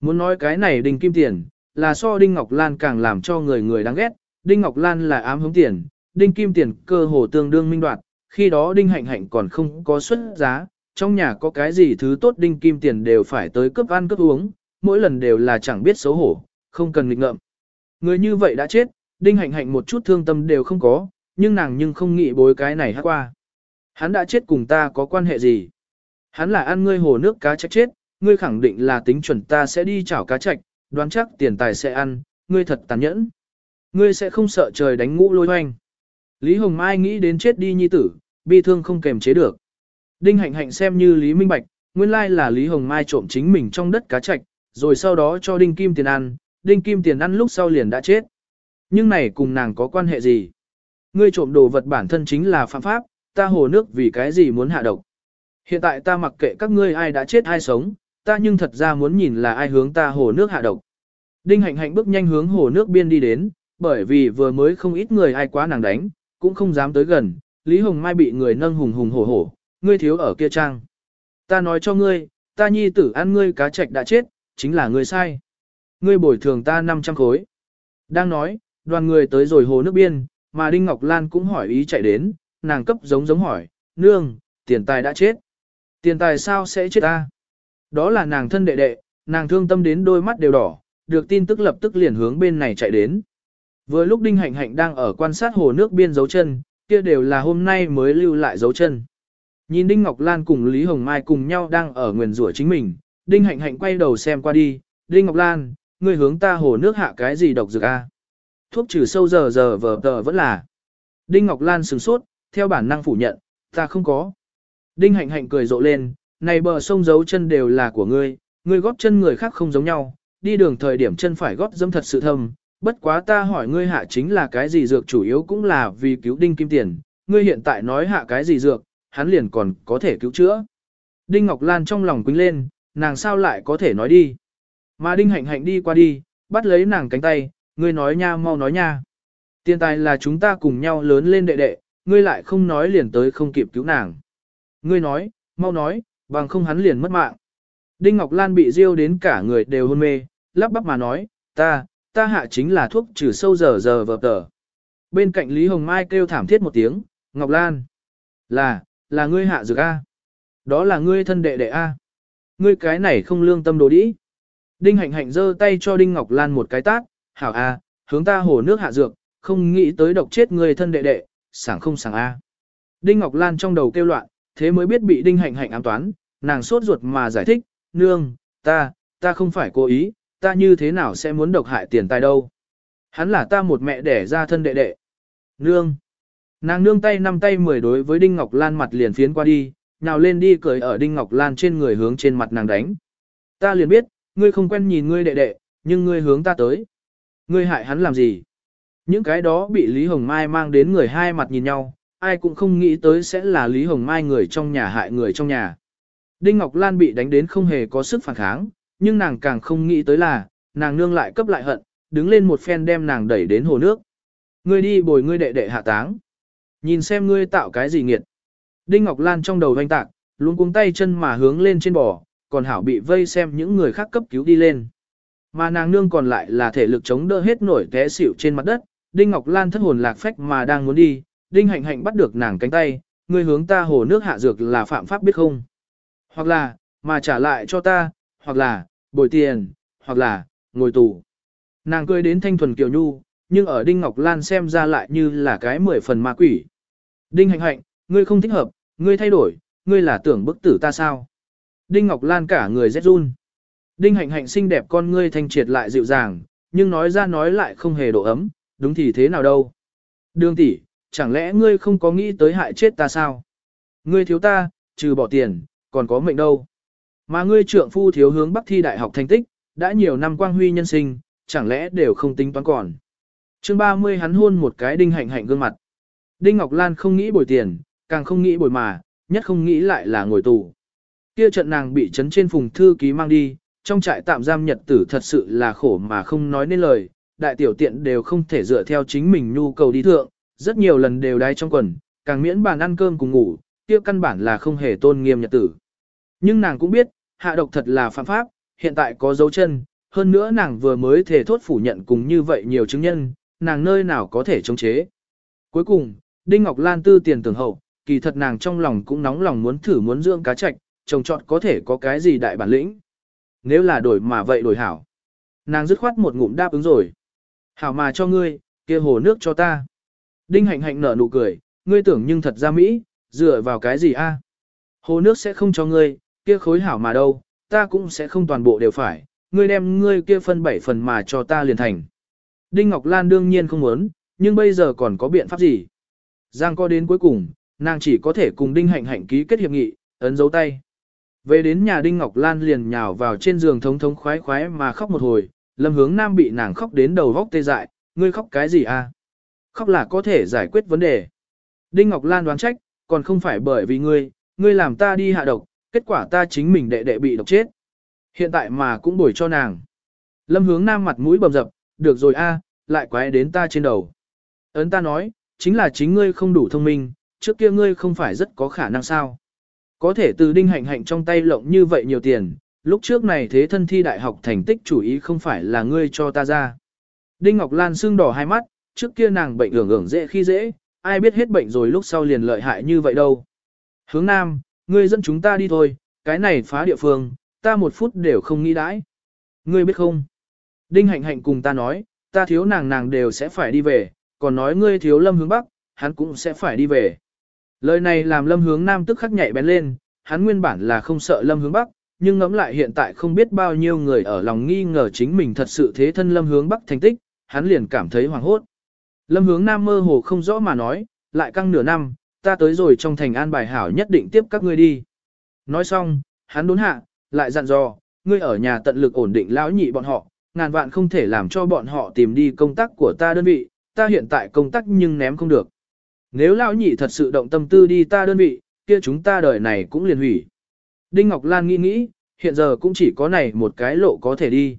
Muốn nói cái này Đinh Kim Tiền, là so Đinh Ngọc Lan càng làm cho người người đáng ghét, Đinh Ngọc Lan là ám hống tiền, Đinh Kim Tiền cơ hồ tương đương minh đoạt, khi đó Đinh Hạnh Hạnh còn không có xuất giá, trong nhà có cái gì thứ tốt Đinh Kim Tiền đều phải tới cướp ăn cướp uống, mỗi lần đều là chẳng biết xấu hổ, không cần nghịch ngợm. Người như vậy đã chết, Đinh Hạnh Hạnh một chút thương tâm đều không có, nhưng nàng nhưng không nghĩ bối cái này hát qua. Hắn đã chết cùng ta có quan hệ gì? Hắn là ăn ngươi hồ nước cá trách chết, ngươi khẳng định là tính chuẩn ta sẽ đi chảo cá trạch, đoán chắc tiền tài sẽ ăn, ngươi thật tàn nhẫn. Ngươi sẽ không sợ trời đánh ngũ lôi hoanh. Lý Hồng Mai nghĩ đến chết đi nhi tử, bi thương không kềm chế được. Đinh hạnh hạnh xem như Lý Minh Bạch, nguyên lai là Lý Hồng Mai trộm chính mình trong đất cá trạch, rồi sau đó cho Đinh Kim tiền ăn, Đinh Kim tiền ăn lúc sau liền đã chết. Nhưng này cùng nàng có quan hệ gì? Ngươi trộm đồ vật bản thân chính là phạm pháp, ta hồ nước vì cái gì muốn hạ độc. Hiện tại ta mặc kệ các ngươi ai đã chết ai sống, ta nhưng thật ra muốn nhìn là ai hướng ta hồ nước hạ độc. Đinh hạnh hạnh bước nhanh hướng hồ nước biên đi đến, bởi vì vừa mới không ít người ai quá nàng đánh, cũng không dám tới gần, Lý Hồng Mai bị người nâng hùng hùng hổ hổ, ngươi thiếu ở kia trang. Ta nói cho ngươi, ta nhi tử ăn ngươi cá trạch đã chết, chính là ngươi sai. Ngươi bồi thường ta 500 khối. Đang nói, đoàn người tới rồi hồ nước biên, mà Đinh Ngọc Lan cũng hỏi ý chạy đến, nàng cấp giống giống hỏi, nương, tiền tài đã chết. Tiền tài sao sẽ chết ta? Đó là nàng thân đệ đệ, nàng thương tâm đến đôi mắt đều đỏ, được tin tức lập tức liền hướng bên này chạy đến. Vừa lúc Đinh Hạnh Hạnh đang ở quan sát hồ nước biên dấu chân, kia đều là hôm nay mới lưu lại dấu chân. Nhìn Đinh Ngọc Lan cùng Lý Hồng Mai cùng nhau đang ở nguyền rủa chính mình, Đinh Hạnh Hạnh quay đầu xem qua đi, Đinh Ngọc Lan, ngươi hướng ta hồ nước hạ cái gì độc dược a? Thuốc trừ sâu giờ giờ vờ tờ vẫn là. Đinh Ngọc Lan sửng sốt, theo bản năng phủ nhận, ta không có. Đinh Hạnh Hạnh cười rộ lên, này bờ sông dấu chân đều là của ngươi, ngươi góp chân người khác không giống nhau, đi đường thời điểm chân phải góp dâm thật sự thâm, bất quá ta hỏi ngươi hạ chính là cái gì dược chủ yếu cũng là vì cứu đinh kim tiền, ngươi hiện tại nói hạ cái gì dược, hắn liền còn có thể cứu chữa. Đinh Ngọc Lan trong lòng quýnh lên, nàng sao lại có thể nói đi. Mà Đinh Hạnh Hạnh đi qua đi, bắt lấy nàng cánh tay, ngươi nói nha mau nói nha. Tiền tài là chúng ta cùng nhau lớn lên đệ đệ, ngươi lại không nói liền tới không kịp cứu nàng. Ngươi nói, mau nói, bằng không hắn liền mất mạng. Đinh Ngọc Lan bị riêu đến cả người đều hôn mê, lắp bắp mà nói, ta, ta hạ chính là thuốc trừ sâu giờ giờ vợp tờ. Bên cạnh Lý Hồng Mai kêu thảm thiết một tiếng, Ngọc Lan, là, là ngươi hạ dược A. Đó là ngươi thân đệ đệ A. Ngươi cái này không lương tâm đồ đĩ. Đinh hạnh hạnh giơ tay cho Đinh Ngọc Lan một cái tát, hảo A, hướng ta hồ nước hạ dược, không nghĩ tới độc chết ngươi thân đệ đệ, sảng không sảng A. Đinh Ngọc Lan trong đầu kêu loạn, thế mới biết bị Đinh hạnh hạnh ám toán, nàng sốt ruột mà giải thích, nương, ta, ta không phải cố ý, ta như thế nào sẽ muốn độc hại tiền tài đâu. Hắn là ta một mẹ đẻ ra thân đệ đệ. Nương. Nàng nương tay năm tay mười đối với Đinh Ngọc Lan mặt liền phiến qua đi, nhào lên đi cười ở Đinh Ngọc Lan trên người hướng trên mặt nàng đánh. Ta liền biết, ngươi không quen nhìn ngươi đệ đệ, nhưng ngươi hướng ta tới. Ngươi hại hắn làm gì? Những cái đó bị Lý Hồng Mai mang đến người hai mặt nhìn nhau, ai cũng không nghĩ tới sẽ là Lý Hồng Mai người trong nhà hại người trong nhà. Đinh Ngọc Lan bị đánh đến không hề có sức phản kháng, nhưng nàng càng không nghĩ tới là, nàng nương lại cấp lại hận, đứng lên một phen đem nàng đẩy đến hồ nước. Ngươi đi bồi ngươi đệ đệ hạ táng. Nhìn xem ngươi tạo cái gì nghiệt. Đinh Ngọc Lan trong đầu hoanh tạc, luôn cuống tay chân mà hướng lên trên bò, còn hảo bị vây xem những người khác cấp cứu đi lên. Mà nàng nương còn lại là thể lực chống đỡ hết nổi té xỉu trên mặt đất, Đinh Ngọc Lan thất hồn lạc phách mà đang muốn đi, Đinh Hạnh Hạnh bắt được nàng cánh tay, ngươi hướng ta hồ nước hạ dược là phạm pháp biết không? Hoặc là, mà trả lại cho ta, hoặc là, bồi tiền, hoặc là, ngồi tù. Nàng cười đến thanh thuần kiều nhu, nhưng ở Đinh Ngọc Lan xem ra lại như là cái mười phần ma quỷ. Đinh Hạnh Hạnh, ngươi không thích hợp, ngươi thay đổi, ngươi là tưởng bức tử ta sao? Đinh Ngọc Lan cả người rét run. Đinh Hạnh Hạnh xinh đẹp con ngươi thanh triệt lại dịu dàng, nhưng nói ra nói lại không hề độ ấm, đúng thì thế nào đâu. Đường tỷ, chẳng lẽ ngươi không có nghĩ tới hại chết ta sao? Ngươi thiếu ta, trừ bỏ tiền, còn có mệnh đâu. Mà ngươi trượng phu thiếu hướng bắc thi đại học thành tích, đã nhiều năm quang huy nhân sinh, chẳng lẽ đều không tính toán còn. chương 30 hắn hôn một cái đinh hạnh hạnh gương mặt. Đinh Ngọc Lan không nghĩ bồi tiền, càng không nghĩ bồi mà, nhất không nghĩ lại là ngồi tù. Kia trận nàng bị trấn trên phùng thư ký mang đi, trong trại tạm giam nhật tử thật sự là khổ mà không nói nên lời, đại tiểu tiện đều không thể dựa theo chính mình nhu cầu đi thượng, rất nhiều lần đều đai trong quần, càng miễn bàn ăn cơm cùng ngủ, kia căn bản là không hề tôn nghiêm nhật tử. Nhưng nàng cũng biết, hạ độc thật là phạm pháp, hiện tại có dấu chân, hơn nữa nàng vừa mới thể thốt phủ nhận cùng như vậy nhiều chứng nhân, nàng nơi nào có thể chống chế. Cuối cùng, Đinh Ngọc Lan tư tiền tưởng hậu, kỳ thật nàng trong lòng cũng nóng lòng muốn thử muốn dưỡng cá trạch, trồng trọt có thể có cái gì đại bản lĩnh. Nếu là đổi mà vậy đổi hảo. Nàng dứt khoát một ngụm đáp ứng rồi. Hảo mà cho ngươi, kia hồ nước cho ta. Đinh hạnh hạnh nở nụ cười, ngươi tưởng nhưng thật ra Mỹ, dựa vào cái gì a? Hồ nước sẽ không cho ngươi, kia khối hảo mà đâu, ta cũng sẽ không toàn bộ đều phải, ngươi đem ngươi kia phân bảy phần mà cho ta liền thành. Đinh Ngọc Lan đương nhiên không muốn, nhưng bây giờ còn có biện pháp gì? Giang co đến cuối cùng, nàng chỉ có thể cùng Đinh Hạnh Hạnh ký kết hiệp nghị, ấn dấu tay. Về đến nhà Đinh Ngọc Lan liền nhào vào trên giường thống thống khoái khoái mà khóc một hồi, Lâm Hướng Nam bị nàng khóc đến đầu góc tê dại, ngươi khóc cái gì à? Khóc là có thể giải quyết vấn đề. Đinh Ngọc Lan đoán trách, còn không phải bởi vì ngươi, ngươi làm ta đi hạ độc, kết quả ta chính mình đệ đệ bị độc chết. Hiện tại mà cũng bồi cho nàng. Lâm hướng nam mặt mũi bầm dập, được rồi a, lại quái đến ta trên đầu. Ấn ta nói, chính là chính ngươi không đủ thông minh, trước kia ngươi không phải rất có khả năng sao. Có thể từ đinh hạnh hạnh trong tay lộng như vậy nhiều tiền, lúc trước này thế thân thi đại học thành tích chủ ý không phải là ngươi cho ta ra. Đinh Ngọc Lan sưng đỏ hai mắt, trước kia nàng bệnh ưởng ưởng dễ khi dễ, ai biết hết bệnh rồi lúc sau liền lợi hại như vậy đâu. Hướng Nam, ngươi dẫn chúng ta đi thôi, cái này phá địa phương, ta một phút đều không nghĩ đãi. Ngươi biết không? Đinh hạnh hạnh cùng ta nói, ta thiếu nàng nàng đều sẽ phải đi về, còn nói ngươi thiếu lâm hướng bắc, hắn cũng sẽ phải đi về. Lời này làm lâm hướng nam tức khắc nhạy bén lên, hắn nguyên bản là không sợ lâm hướng bắc, nhưng ngẫm lại hiện tại không biết bao nhiêu người ở lòng nghi ngờ chính mình thật sự thế thân lâm hướng bắc thành tích, hắn liền cảm thấy hoảng hốt. Lâm hướng nam mơ hồ không rõ mà nói, lại căng nửa năm, ta tới rồi trong thành an bài hảo nhất định tiếp các ngươi đi. Nói xong, hắn đốn hạ, lại dặn dò, ngươi ở nhà tận lực ổn định lão nhị bọn họ, ngàn vạn không thể làm cho bọn họ tìm đi công tác của ta đơn vị, ta hiện tại công tác nhưng ném không được. Nếu lão nhị thật sự động tâm tư đi ta đơn vị, kia chúng ta đời này cũng liền hủy. Đinh Ngọc Lan nghĩ nghĩ, hiện giờ cũng chỉ có này một cái lộ có thể đi.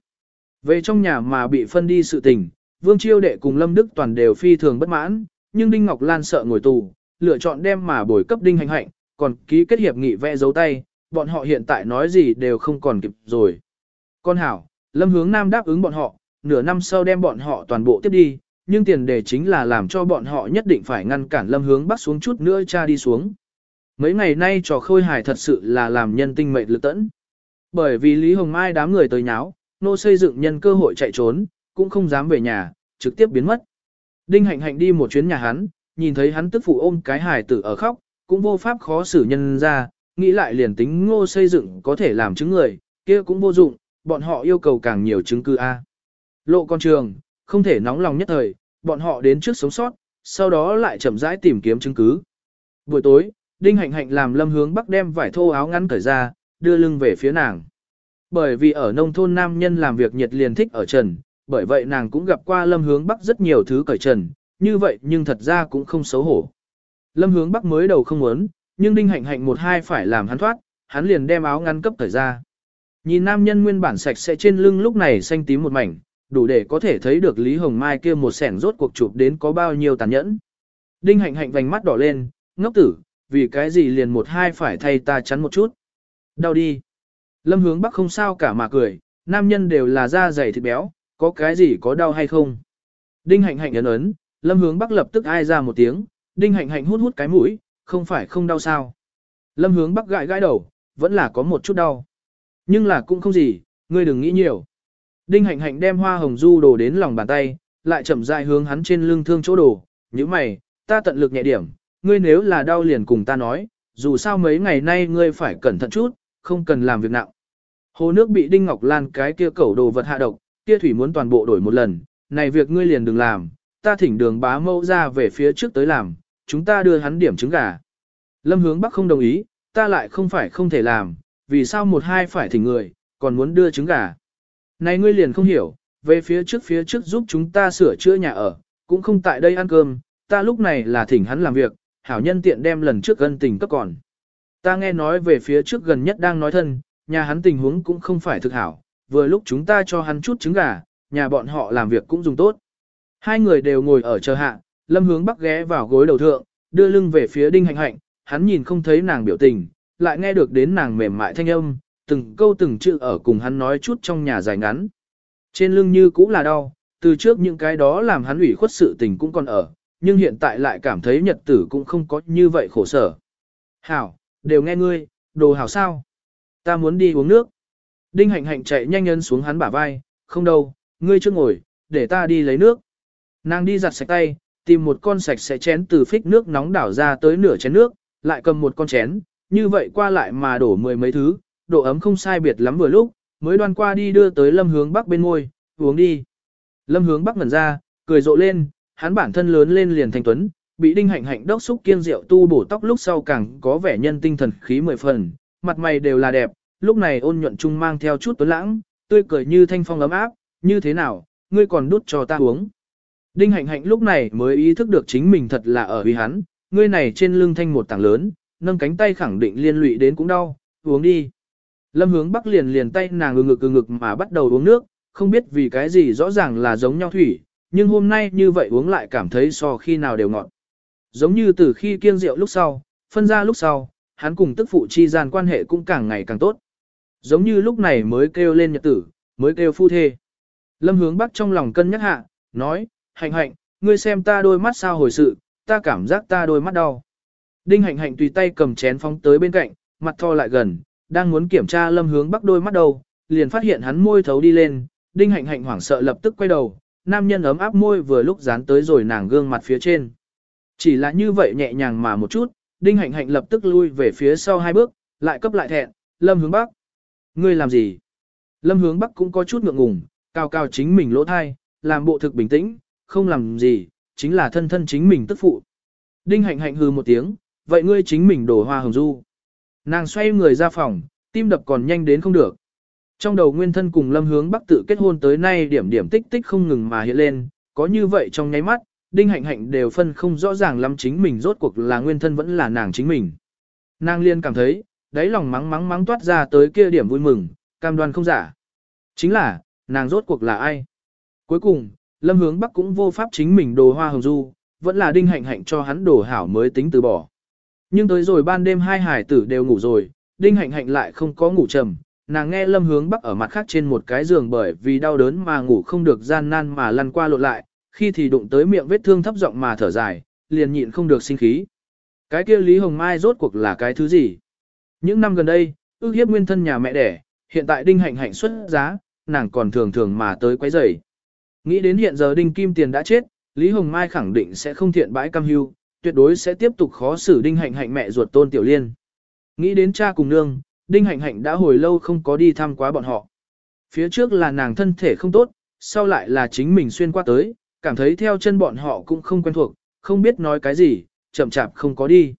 Về trong nhà mà bị phân đi sự tình, Vương Chiêu Đệ cùng Lâm Đức Toàn đều phi thường bất mãn, nhưng Đinh Ngọc Lan sợ ngồi tù, lựa chọn đem mà bồi cấp Đinh Hành Hạnh, còn ký kết hiệp nghị vẽ dấu tay, bọn họ hiện tại nói gì đều không còn kịp rồi. Con hảo, Lâm Hướng Nam đáp ứng bọn họ, nửa năm sau đem bọn họ toàn bộ tiếp đi, nhưng tiền đề chính là làm cho bọn họ nhất định phải ngăn cản Lâm Hướng Bắc xuống chút nữa cha đi xuống. Mấy ngày nay trò khôi hài thật sự là làm nhân tinh mệnh lực tẫn. Bởi vì Lý Hồng Mai đám người tới nháo, nô xây dựng nhân cơ hội chạy trốn, cũng không dám về nhà, trực tiếp biến mất. Đinh hạnh hạnh đi một chuyến nhà hắn, nhìn thấy hắn tức phụ ôm cái hài tử ở khóc, cũng vô pháp khó xử nhân ra, nghĩ lại liền tính ngô xây dựng có thể làm chứng người, kia cũng vô dụng, bọn họ yêu cầu càng nhiều chứng cứ A. Lộ con trường, không thể nóng lòng nhất thời, bọn họ đến trước sống sót, sau đó lại chậm rãi tìm kiếm chứng cứ. Buổi tối, Đinh Hạnh Hạnh làm lâm hướng bắc đem vải thô áo ngắn cởi ra, đưa lưng về phía nàng. Bởi vì ở nông thôn nam nhân làm việc nhiệt liền thích ở trần, bởi vậy nàng cũng gặp qua lâm hướng bắc rất nhiều thứ cởi trần, như vậy nhưng thật ra cũng không xấu hổ. Lâm hướng bắc mới đầu không muốn, nhưng đinh hạnh hạnh một hai phải làm hắn thoát, hắn liền đem áo ngắn cấp thời ra. Nhìn nam nhân nguyên bản sạch sẽ trên lưng lúc này xanh tím một mảnh, đủ để có thể thấy được Lý Hồng Mai kia một sẻn rốt cuộc chụp đến có bao nhiêu tàn nhẫn. Đinh hạnh hạnh vành mắt đỏ lên, ngốc tử, vì cái gì liền một hai phải thay ta chắn một chút. Đau đi. Lâm hướng bắc không sao cả mà cười, nam nhân đều là da dày thịt béo, có cái gì có đau hay không. Đinh hạnh hạnh ấn ấn, lâm hướng bắc lập tức ai ra một tiếng, đinh hạnh hạnh hút hút cái mũi, không phải không đau sao. Lâm hướng bắc gãi gãi đầu, vẫn là có một chút đau. Nhưng là cũng không gì, ngươi đừng nghĩ nhiều. Đinh hạnh hạnh đem hoa hồng du đổ đến lòng bàn tay, lại chậm rãi hướng hắn trên lưng thương chỗ đổ. Như mày, ta tận lực nhẹ điểm, ngươi nếu là đau liền cùng ta nói, dù sao mấy ngày nay ngươi phải cẩn thận chút, không cần làm việc nặng. Hồ nước bị Đinh Ngọc Lan cái kia cẩu đồ vật hạ độc, kia thủy muốn toàn bộ đổi một lần, này việc ngươi liền đừng làm, ta thỉnh đường bá mẫu ra về phía trước tới làm, chúng ta đưa hắn điểm trứng gà. Lâm hướng Bắc không đồng ý, ta lại không phải không thể làm, vì sao một hai phải thỉnh người, còn muốn đưa trứng gà. Này ngươi liền không hiểu, về phía trước phía trước giúp chúng ta sửa chữa nhà ở, cũng không tại đây ăn cơm, ta lúc này là thỉnh hắn làm việc, hảo nhân tiện đem lần trước gân tình cấp còn. Ta nghe nói về phía trước gần nhất đang nói thân, nhà hắn tình huống cũng không phải thực hảo, vừa lúc chúng ta cho hắn chút trứng gà, nhà bọn họ làm việc cũng dùng tốt. Hai người đều ngồi ở chờ hạ, lâm hướng bắc ghé vào gối đầu thượng, đưa lưng về phía đinh hạnh hạnh, hắn nhìn không thấy nàng biểu tình, lại nghe được đến nàng mềm mại thanh âm, từng câu từng chữ ở cùng hắn nói chút trong nhà dài ngắn. Trên lưng như cũng là đau, từ trước những cái đó làm hắn ủy khuất sự tình cũng còn ở, nhưng hiện tại lại cảm thấy nhật tử cũng không có như vậy khổ sở. Hảo, đều nghe ngươi, đồ hảo sao? Ta muốn đi uống nước. Đinh hạnh hạnh chạy nhanh nhân xuống hắn bả vai, không đâu, ngươi chưa ngồi, để ta đi lấy nước. Nàng đi giặt sạch tay, tìm một con sạch sẽ chén từ phích nước nóng đảo ra tới nửa chén nước, lại cầm một con chén, như vậy qua lại mà đổ mười mấy thứ, độ ấm không sai biệt lắm vừa lúc, mới đoan qua đi đưa tới lâm hướng bắc bên ngôi, uống đi. Lâm hướng bắc ngẩn ra, cười rộ lên, hắn bản thân lớn lên liền thành tuấn, bị đinh hạnh hạnh đốc xúc kiêng rượu tu bổ tóc lúc sau càng có vẻ nhân tinh thần khí mười phần, mặt mày đều là đẹp, lúc này ôn nhuận trung mang theo chút tuấn lãng, tươi cười như thanh phong ấm áp, như thế nào, ngươi còn đút cho ta uống. Đinh hạnh hạnh lúc này mới ý thức được chính mình thật là ở vì hắn, ngươi này trên lưng thanh một tảng lớn, nâng cánh tay khẳng định liên lụy đến cũng đau, uống đi. Lâm hướng bắc liền liền tay nàng ngực ngực ngực mà bắt đầu uống nước, không biết vì cái gì rõ ràng là giống nhau thủy, nhưng hôm nay như vậy uống lại cảm thấy so khi nào đều ngọt. Giống như từ khi kiêng rượu lúc sau, phân ra lúc sau, hắn cùng tức phụ chi gian quan hệ cũng càng ngày càng tốt. Giống như lúc này mới kêu lên nhật tử, mới kêu phu thê. Lâm hướng bắc trong lòng cân nhắc hạ, nói, hạnh hạnh, ngươi xem ta đôi mắt sao hồi sự, ta cảm giác ta đôi mắt đau. Đinh hạnh hạnh tùy tay cầm chén phóng tới bên cạnh, mặt tho lại gần, đang muốn kiểm tra lâm hướng bắc đôi mắt đầu, liền phát hiện hắn môi thấu đi lên, đinh hạnh hạnh hoảng sợ lập tức quay đầu, nam nhân ấm áp môi vừa lúc dán tới rồi nàng gương mặt phía trên. Chỉ là như vậy nhẹ nhàng mà một chút, đinh hạnh hạnh lập tức lui về phía sau hai bước, lại cấp lại thẹn, lâm hướng bắc. Ngươi làm gì? Lâm hướng bắc cũng có chút ngượng ngùng, cao cao chính mình lỗ thai, làm bộ thực bình tĩnh, không làm gì, chính là thân thân chính mình tức phụ. Đinh hạnh hạnh hừ một tiếng, vậy ngươi chính mình đổ hoa hồng du. Nàng xoay người ra phòng, tim đập còn nhanh đến không được. Trong đầu nguyên thân cùng lâm hướng bắc tự kết hôn tới nay điểm điểm tích tích không ngừng mà hiện lên, có như vậy trong nháy mắt, đinh hạnh hạnh đều phân không rõ ràng lắm chính mình rốt cuộc là nguyên thân vẫn là nàng chính mình. Nàng liên cảm thấy, đáy lòng mắng mắng mắng toát ra tới kia điểm vui mừng, cam đoan không giả. Chính là, nàng rốt cuộc là ai? Cuối cùng, lâm hướng bắc cũng vô pháp chính mình đồ hoa hồng du, vẫn là đinh hạnh hạnh cho hắn đồ hảo mới tính từ bỏ. Nhưng tới rồi ban đêm hai hải tử đều ngủ rồi, đinh hạnh hạnh lại không có ngủ trầm, nàng nghe lâm hướng bắc ở mặt khác trên một cái giường bởi vì đau đớn mà ngủ không được gian nan mà lăn qua lộn lại, khi thì đụng tới miệng vết thương thấp giọng mà thở dài, liền nhịn không được sinh khí. Cái kia Lý Hồng Mai rốt cuộc là cái thứ gì? Những năm gần đây, ước hiếp nguyên thân nhà mẹ đẻ, hiện tại đinh hạnh hạnh xuất giá, nàng còn thường thường mà tới quấy rầy. Nghĩ đến hiện giờ đinh kim tiền đã chết, Lý Hồng Mai khẳng định sẽ không thiện bãi cam hưu, tuyệt đối sẽ tiếp tục khó xử đinh hạnh hạnh mẹ ruột tôn tiểu liên. Nghĩ đến cha cùng nương, đinh hạnh hạnh đã hồi lâu không có đi thăm quá bọn họ. Phía trước là nàng thân thể không tốt, sau lại là chính mình xuyên qua tới, cảm thấy theo chân bọn họ cũng không quen thuộc, không biết nói cái gì, chậm chạp không có đi.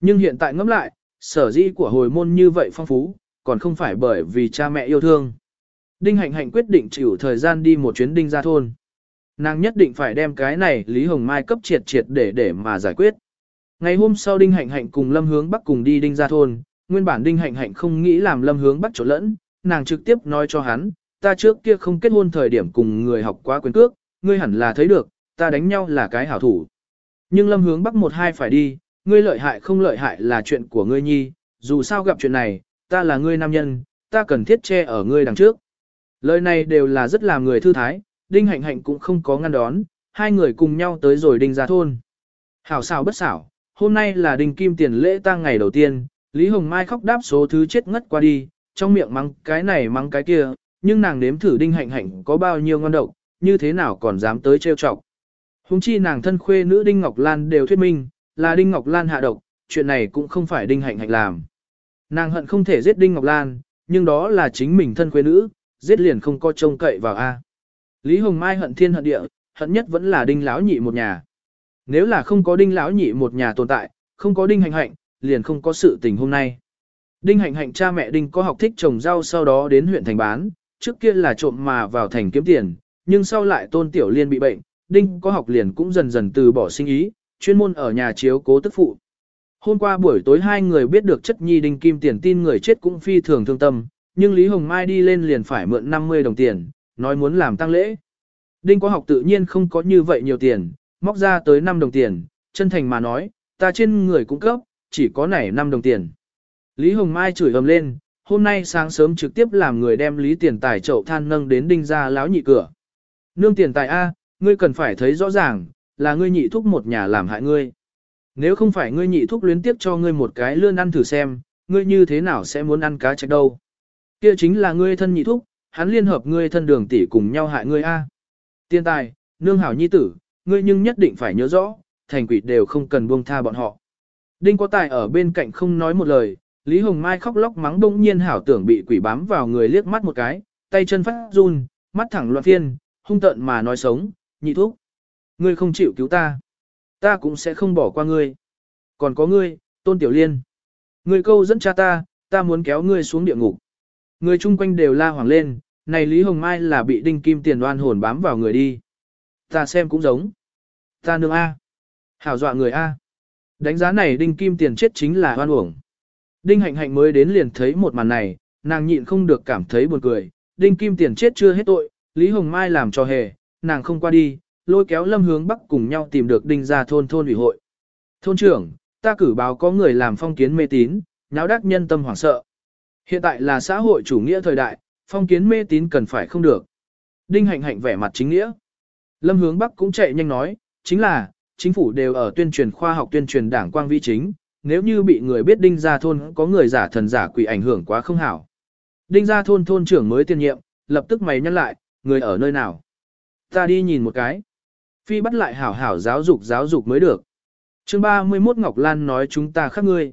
Nhưng hiện tại ngẫm lại, sở dĩ của hồi môn như vậy phong phú, còn không phải bởi vì cha mẹ yêu thương. Đinh Hạnh Hạnh quyết định chịu thời gian đi một chuyến đinh ra thôn. Nàng nhất định phải đem cái này Lý Hồng Mai cấp triệt triệt để để mà giải quyết. Ngày hôm sau Đinh Hạnh Hạnh cùng Lâm Hướng Bắc cùng đi đinh gia thôn, nguyên bản Đinh Hạnh Hạnh không nghĩ làm Lâm Hướng Bắc trộn lẫn, nàng trực tiếp nói cho hắn, ta trước kia không kết hôn thời điểm cùng người học quá quyền cước, ngươi hẳn là thấy được, ta đánh nhau là cái hảo thủ. Nhưng Lâm Hướng Bắc một hai phải đi, ngươi lợi hại không lợi hại là chuyện của ngươi nhi, dù sao gặp chuyện này, ta là ngươi nam nhân, ta cần thiết che ở ngươi đằng trước. Lời này đều là rất làm người thư thái, Đinh Hạnh Hạnh cũng không có ngăn đón, hai người cùng nhau tới rồi Đinh ra thôn. Hảo xảo bất xảo, hôm nay là Đinh Kim tiền lễ tang ngày đầu tiên, Lý Hồng Mai khóc đáp số thứ chết ngất qua đi, trong miệng mắng cái này mắng cái kia, nhưng nàng nếm thử Đinh Hạnh Hạnh có bao nhiêu ngon độc, như thế nào còn dám tới trêu chọc. Hùng chi nàng thân khuê nữ Đinh Ngọc Lan đều thuyết minh, là Đinh Ngọc Lan hạ độc, chuyện này cũng không phải Đinh Hạnh Hạnh làm. Nàng hận không thể giết Đinh Ngọc Lan, nhưng đó là chính mình thân khuê nữ, giết liền không có trông cậy vào A. Lý Hồng Mai hận thiên hận địa, hận nhất vẫn là Đinh Lão Nhị một nhà. Nếu là không có Đinh Lão Nhị một nhà tồn tại, không có Đinh Hạnh Hạnh, liền không có sự tình hôm nay. Đinh Hạnh Hạnh cha mẹ Đinh có học thích trồng rau sau đó đến huyện thành bán, trước kia là trộm mà vào thành kiếm tiền, nhưng sau lại Tôn Tiểu Liên bị bệnh, Đinh có học liền cũng dần dần từ bỏ sinh ý, chuyên môn ở nhà chiếu cố tức phụ. Hôm qua buổi tối hai người biết được chất nhi Đinh Kim tiền tin người chết cũng phi thường thương tâm, nhưng Lý Hồng Mai đi lên liền phải mượn 50 đồng tiền, nói muốn làm tăng lễ. Đinh có học tự nhiên không có như vậy nhiều tiền, móc ra tới 5 đồng tiền, chân thành mà nói, ta trên người cũng cấp, chỉ có nảy 5 đồng tiền. Lý Hồng Mai chửi ầm lên, hôm nay sáng sớm trực tiếp làm người đem Lý Tiền Tài chậu than nâng đến đinh ra láo nhị cửa. Nương Tiền Tài A, ngươi cần phải thấy rõ ràng, là ngươi nhị thúc một nhà làm hại ngươi. Nếu không phải ngươi nhị thúc luyến tiếp cho ngươi một cái lươn ăn thử xem, ngươi như thế nào sẽ muốn ăn cá trạch đâu. Kia chính là ngươi thân nhị thúc, hắn liên hợp ngươi thân đường tỷ cùng nhau hại ngươi A. Tiên tài, nương hảo nhi tử, ngươi nhưng nhất định phải nhớ rõ, thành quỷ đều không cần buông tha bọn họ. Đinh có tài ở bên cạnh không nói một lời, Lý Hồng Mai khóc lóc mắng đông nhiên hảo tưởng bị quỷ bám vào người liếc mắt một cái, tay chân phát run, mắt thẳng loạn thiên hung tợn mà nói sống, nhị thúc. Ngươi không chịu cứu ta. Ta cũng sẽ không bỏ qua ngươi. Còn có ngươi, Tôn Tiểu Liên. Ngươi câu dẫn cha ta, ta muốn kéo ngươi xuống địa ngục. Người chung quanh đều la hoảng lên, này Lý Hồng Mai là bị đinh kim tiền đoan hồn bám vào người đi. Ta xem cũng giống. Ta nương A. Hảo dọa người A. Đánh giá này đinh kim tiền chết chính là hoan uổng. Đinh hạnh hạnh mới đến liền thấy một màn này, nàng nhịn không được cảm thấy buồn cười. Đinh kim tiền chết chưa hết tội, Lý Hồng Mai làm cho hề, nàng không qua đi, lôi kéo lâm hướng bắc cùng nhau tìm được đinh ra thôn thôn ủy hội. Thôn trưởng, ta cử báo có người làm phong kiến mê tín, nháo đắc nhân tâm hoảng sợ. Hiện tại là xã hội chủ nghĩa thời đại, phong kiến mê tín cần phải không được. Đinh hạnh hạnh vẻ mặt chính nghĩa. Lâm hướng Bắc cũng chạy nhanh nói, chính là, chính phủ đều ở tuyên truyền khoa học tuyên truyền đảng quang vi chính, nếu như bị người biết đinh gia thôn có người giả thần giả quỷ ảnh hưởng quá không hảo. Đinh gia thôn thôn trưởng mới tiên nhiệm, lập tức mày nhăn lại, người ở nơi nào. Ta đi nhìn một cái. Phi bắt lại hảo hảo giáo dục giáo dục mới được. chương 31 Ngọc Lan nói chúng ta khác ngươi.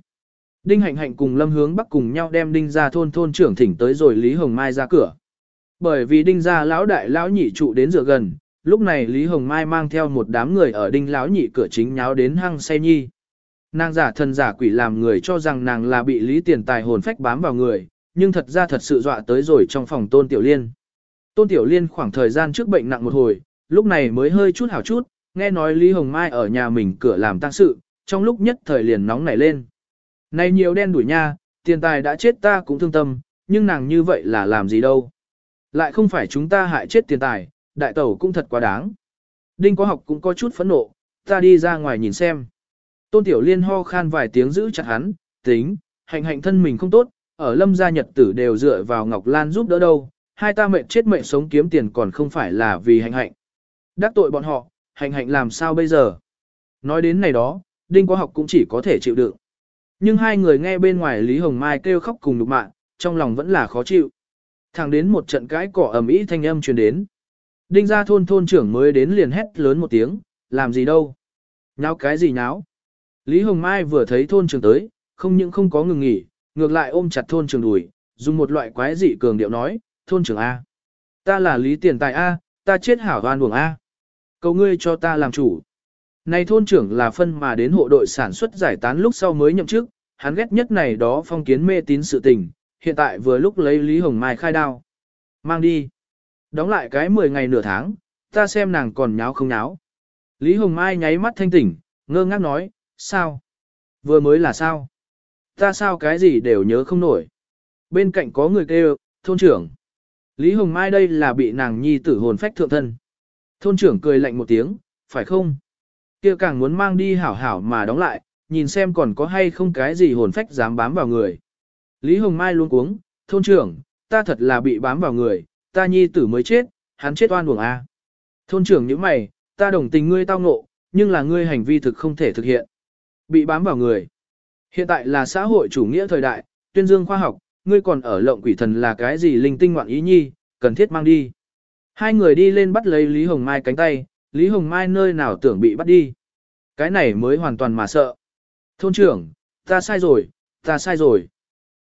Đinh Hạnh Hạnh cùng Lâm Hướng Bắc cùng nhau đem Đinh ra thôn thôn trưởng thỉnh tới rồi Lý Hồng Mai ra cửa. Bởi vì Đinh gia lão đại lão nhị trụ đến dựa gần, lúc này Lý Hồng Mai mang theo một đám người ở Đinh lão nhị cửa chính nháo đến hăng say nhi. Nàng giả thần giả quỷ làm người cho rằng nàng là bị Lý Tiền Tài hồn phách bám vào người, nhưng thật ra thật sự dọa tới rồi trong phòng Tôn Tiểu Liên. Tôn Tiểu Liên khoảng thời gian trước bệnh nặng một hồi, lúc này mới hơi chút hảo chút, nghe nói Lý Hồng Mai ở nhà mình cửa làm tang sự, trong lúc nhất thời liền nóng nảy lên. Này nhiều đen đuổi nha, tiền tài đã chết ta cũng thương tâm, nhưng nàng như vậy là làm gì đâu. Lại không phải chúng ta hại chết tiền tài, đại tẩu cũng thật quá đáng. Đinh có học cũng có chút phẫn nộ, ta đi ra ngoài nhìn xem. Tôn Tiểu Liên ho khan vài tiếng giữ chặt hắn, tính, hạnh hạnh thân mình không tốt, ở lâm gia nhật tử đều dựa vào Ngọc Lan giúp đỡ đâu, hai ta mệnh chết mệnh sống kiếm tiền còn không phải là vì hạnh hạnh. Đắc tội bọn họ, hạnh hạnh làm sao bây giờ? Nói đến này đó, Đinh có học cũng chỉ có thể chịu đựng. Nhưng hai người nghe bên ngoài Lý Hồng Mai kêu khóc cùng nhục mạ, trong lòng vẫn là khó chịu. Thẳng đến một trận cãi cỏ ầm ĩ thanh âm truyền đến. Đinh Gia thôn thôn trưởng mới đến liền hét lớn một tiếng, làm gì đâu? Nháo cái gì nháo? Lý Hồng Mai vừa thấy thôn trưởng tới, không những không có ngừng nghỉ, ngược lại ôm chặt thôn trưởng đùi, dùng một loại quái dị cường điệu nói, thôn trưởng A. Ta là Lý Tiền Tài A, ta chết hảo hoan buồng A. Cầu ngươi cho ta làm chủ. Này thôn trưởng là phân mà đến hộ đội sản xuất giải tán lúc sau mới nhậm chức, hắn ghét nhất này đó phong kiến mê tín sự tình, hiện tại vừa lúc lấy Lý Hồng Mai khai đao. Mang đi. Đóng lại cái 10 ngày nửa tháng, ta xem nàng còn nháo không nháo. Lý Hồng Mai nháy mắt thanh tỉnh, ngơ ngác nói, sao? Vừa mới là sao? Ta sao cái gì đều nhớ không nổi. Bên cạnh có người kêu, thôn trưởng. Lý Hồng Mai đây là bị nàng nhi tử hồn phách thượng thân. Thôn trưởng cười lạnh một tiếng, phải không? Kia càng muốn mang đi hảo hảo mà đóng lại, nhìn xem còn có hay không cái gì hồn phách dám bám vào người. Lý Hồng Mai luôn cuống, thôn trưởng, ta thật là bị bám vào người, ta nhi tử mới chết, hắn chết oan uổng a. À. Thôn trưởng như mày, ta đồng tình ngươi tao ngộ, nhưng là ngươi hành vi thực không thể thực hiện. Bị bám vào người. Hiện tại là xã hội chủ nghĩa thời đại, tuyên dương khoa học, ngươi còn ở lộng quỷ thần là cái gì linh tinh ngoạn ý nhi, cần thiết mang đi. Hai người đi lên bắt lấy Lý Hồng Mai cánh tay, Lý Hồng Mai nơi nào tưởng bị bắt đi. Cái này mới hoàn toàn mà sợ. Thôn trưởng, ta sai rồi, ta sai rồi.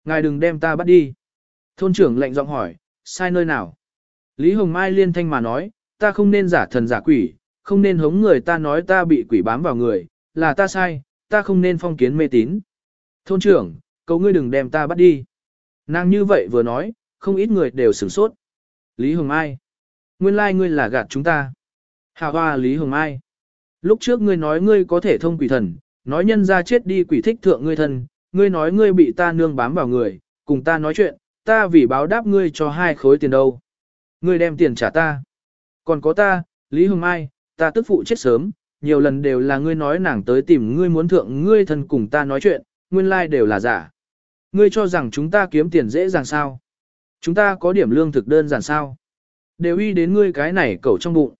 Ngài đừng đem ta bắt đi. Thôn trưởng lệnh giọng hỏi, sai nơi nào? Lý Hồng Mai liên thanh mà nói, ta không nên giả thần giả quỷ, không nên hống người ta nói ta bị quỷ bám vào người, là ta sai, ta không nên phong kiến mê tín. Thôn trưởng, cầu ngươi đừng đem ta bắt đi. Nàng như vậy vừa nói, không ít người đều sửng sốt. Lý Hồng Mai, nguyên lai like ngươi là gạt chúng ta. Hà hoa Lý Hồng Mai, lúc trước ngươi nói ngươi có thể thông quỷ thần, nói nhân ra chết đi quỷ thích thượng ngươi thân, ngươi nói ngươi bị ta nương bám vào người, cùng ta nói chuyện, ta vì báo đáp ngươi cho hai khối tiền đâu. Ngươi đem tiền trả ta. Còn có ta, Lý Hồng Mai, ta tức phụ chết sớm, nhiều lần đều là ngươi nói nàng tới tìm ngươi muốn thượng ngươi thân cùng ta nói chuyện, nguyên lai like đều là giả. Ngươi cho rằng chúng ta kiếm tiền dễ dàng sao? Chúng ta có điểm lương thực đơn giản sao? Đều y đến ngươi cái này cẩu trong bụng.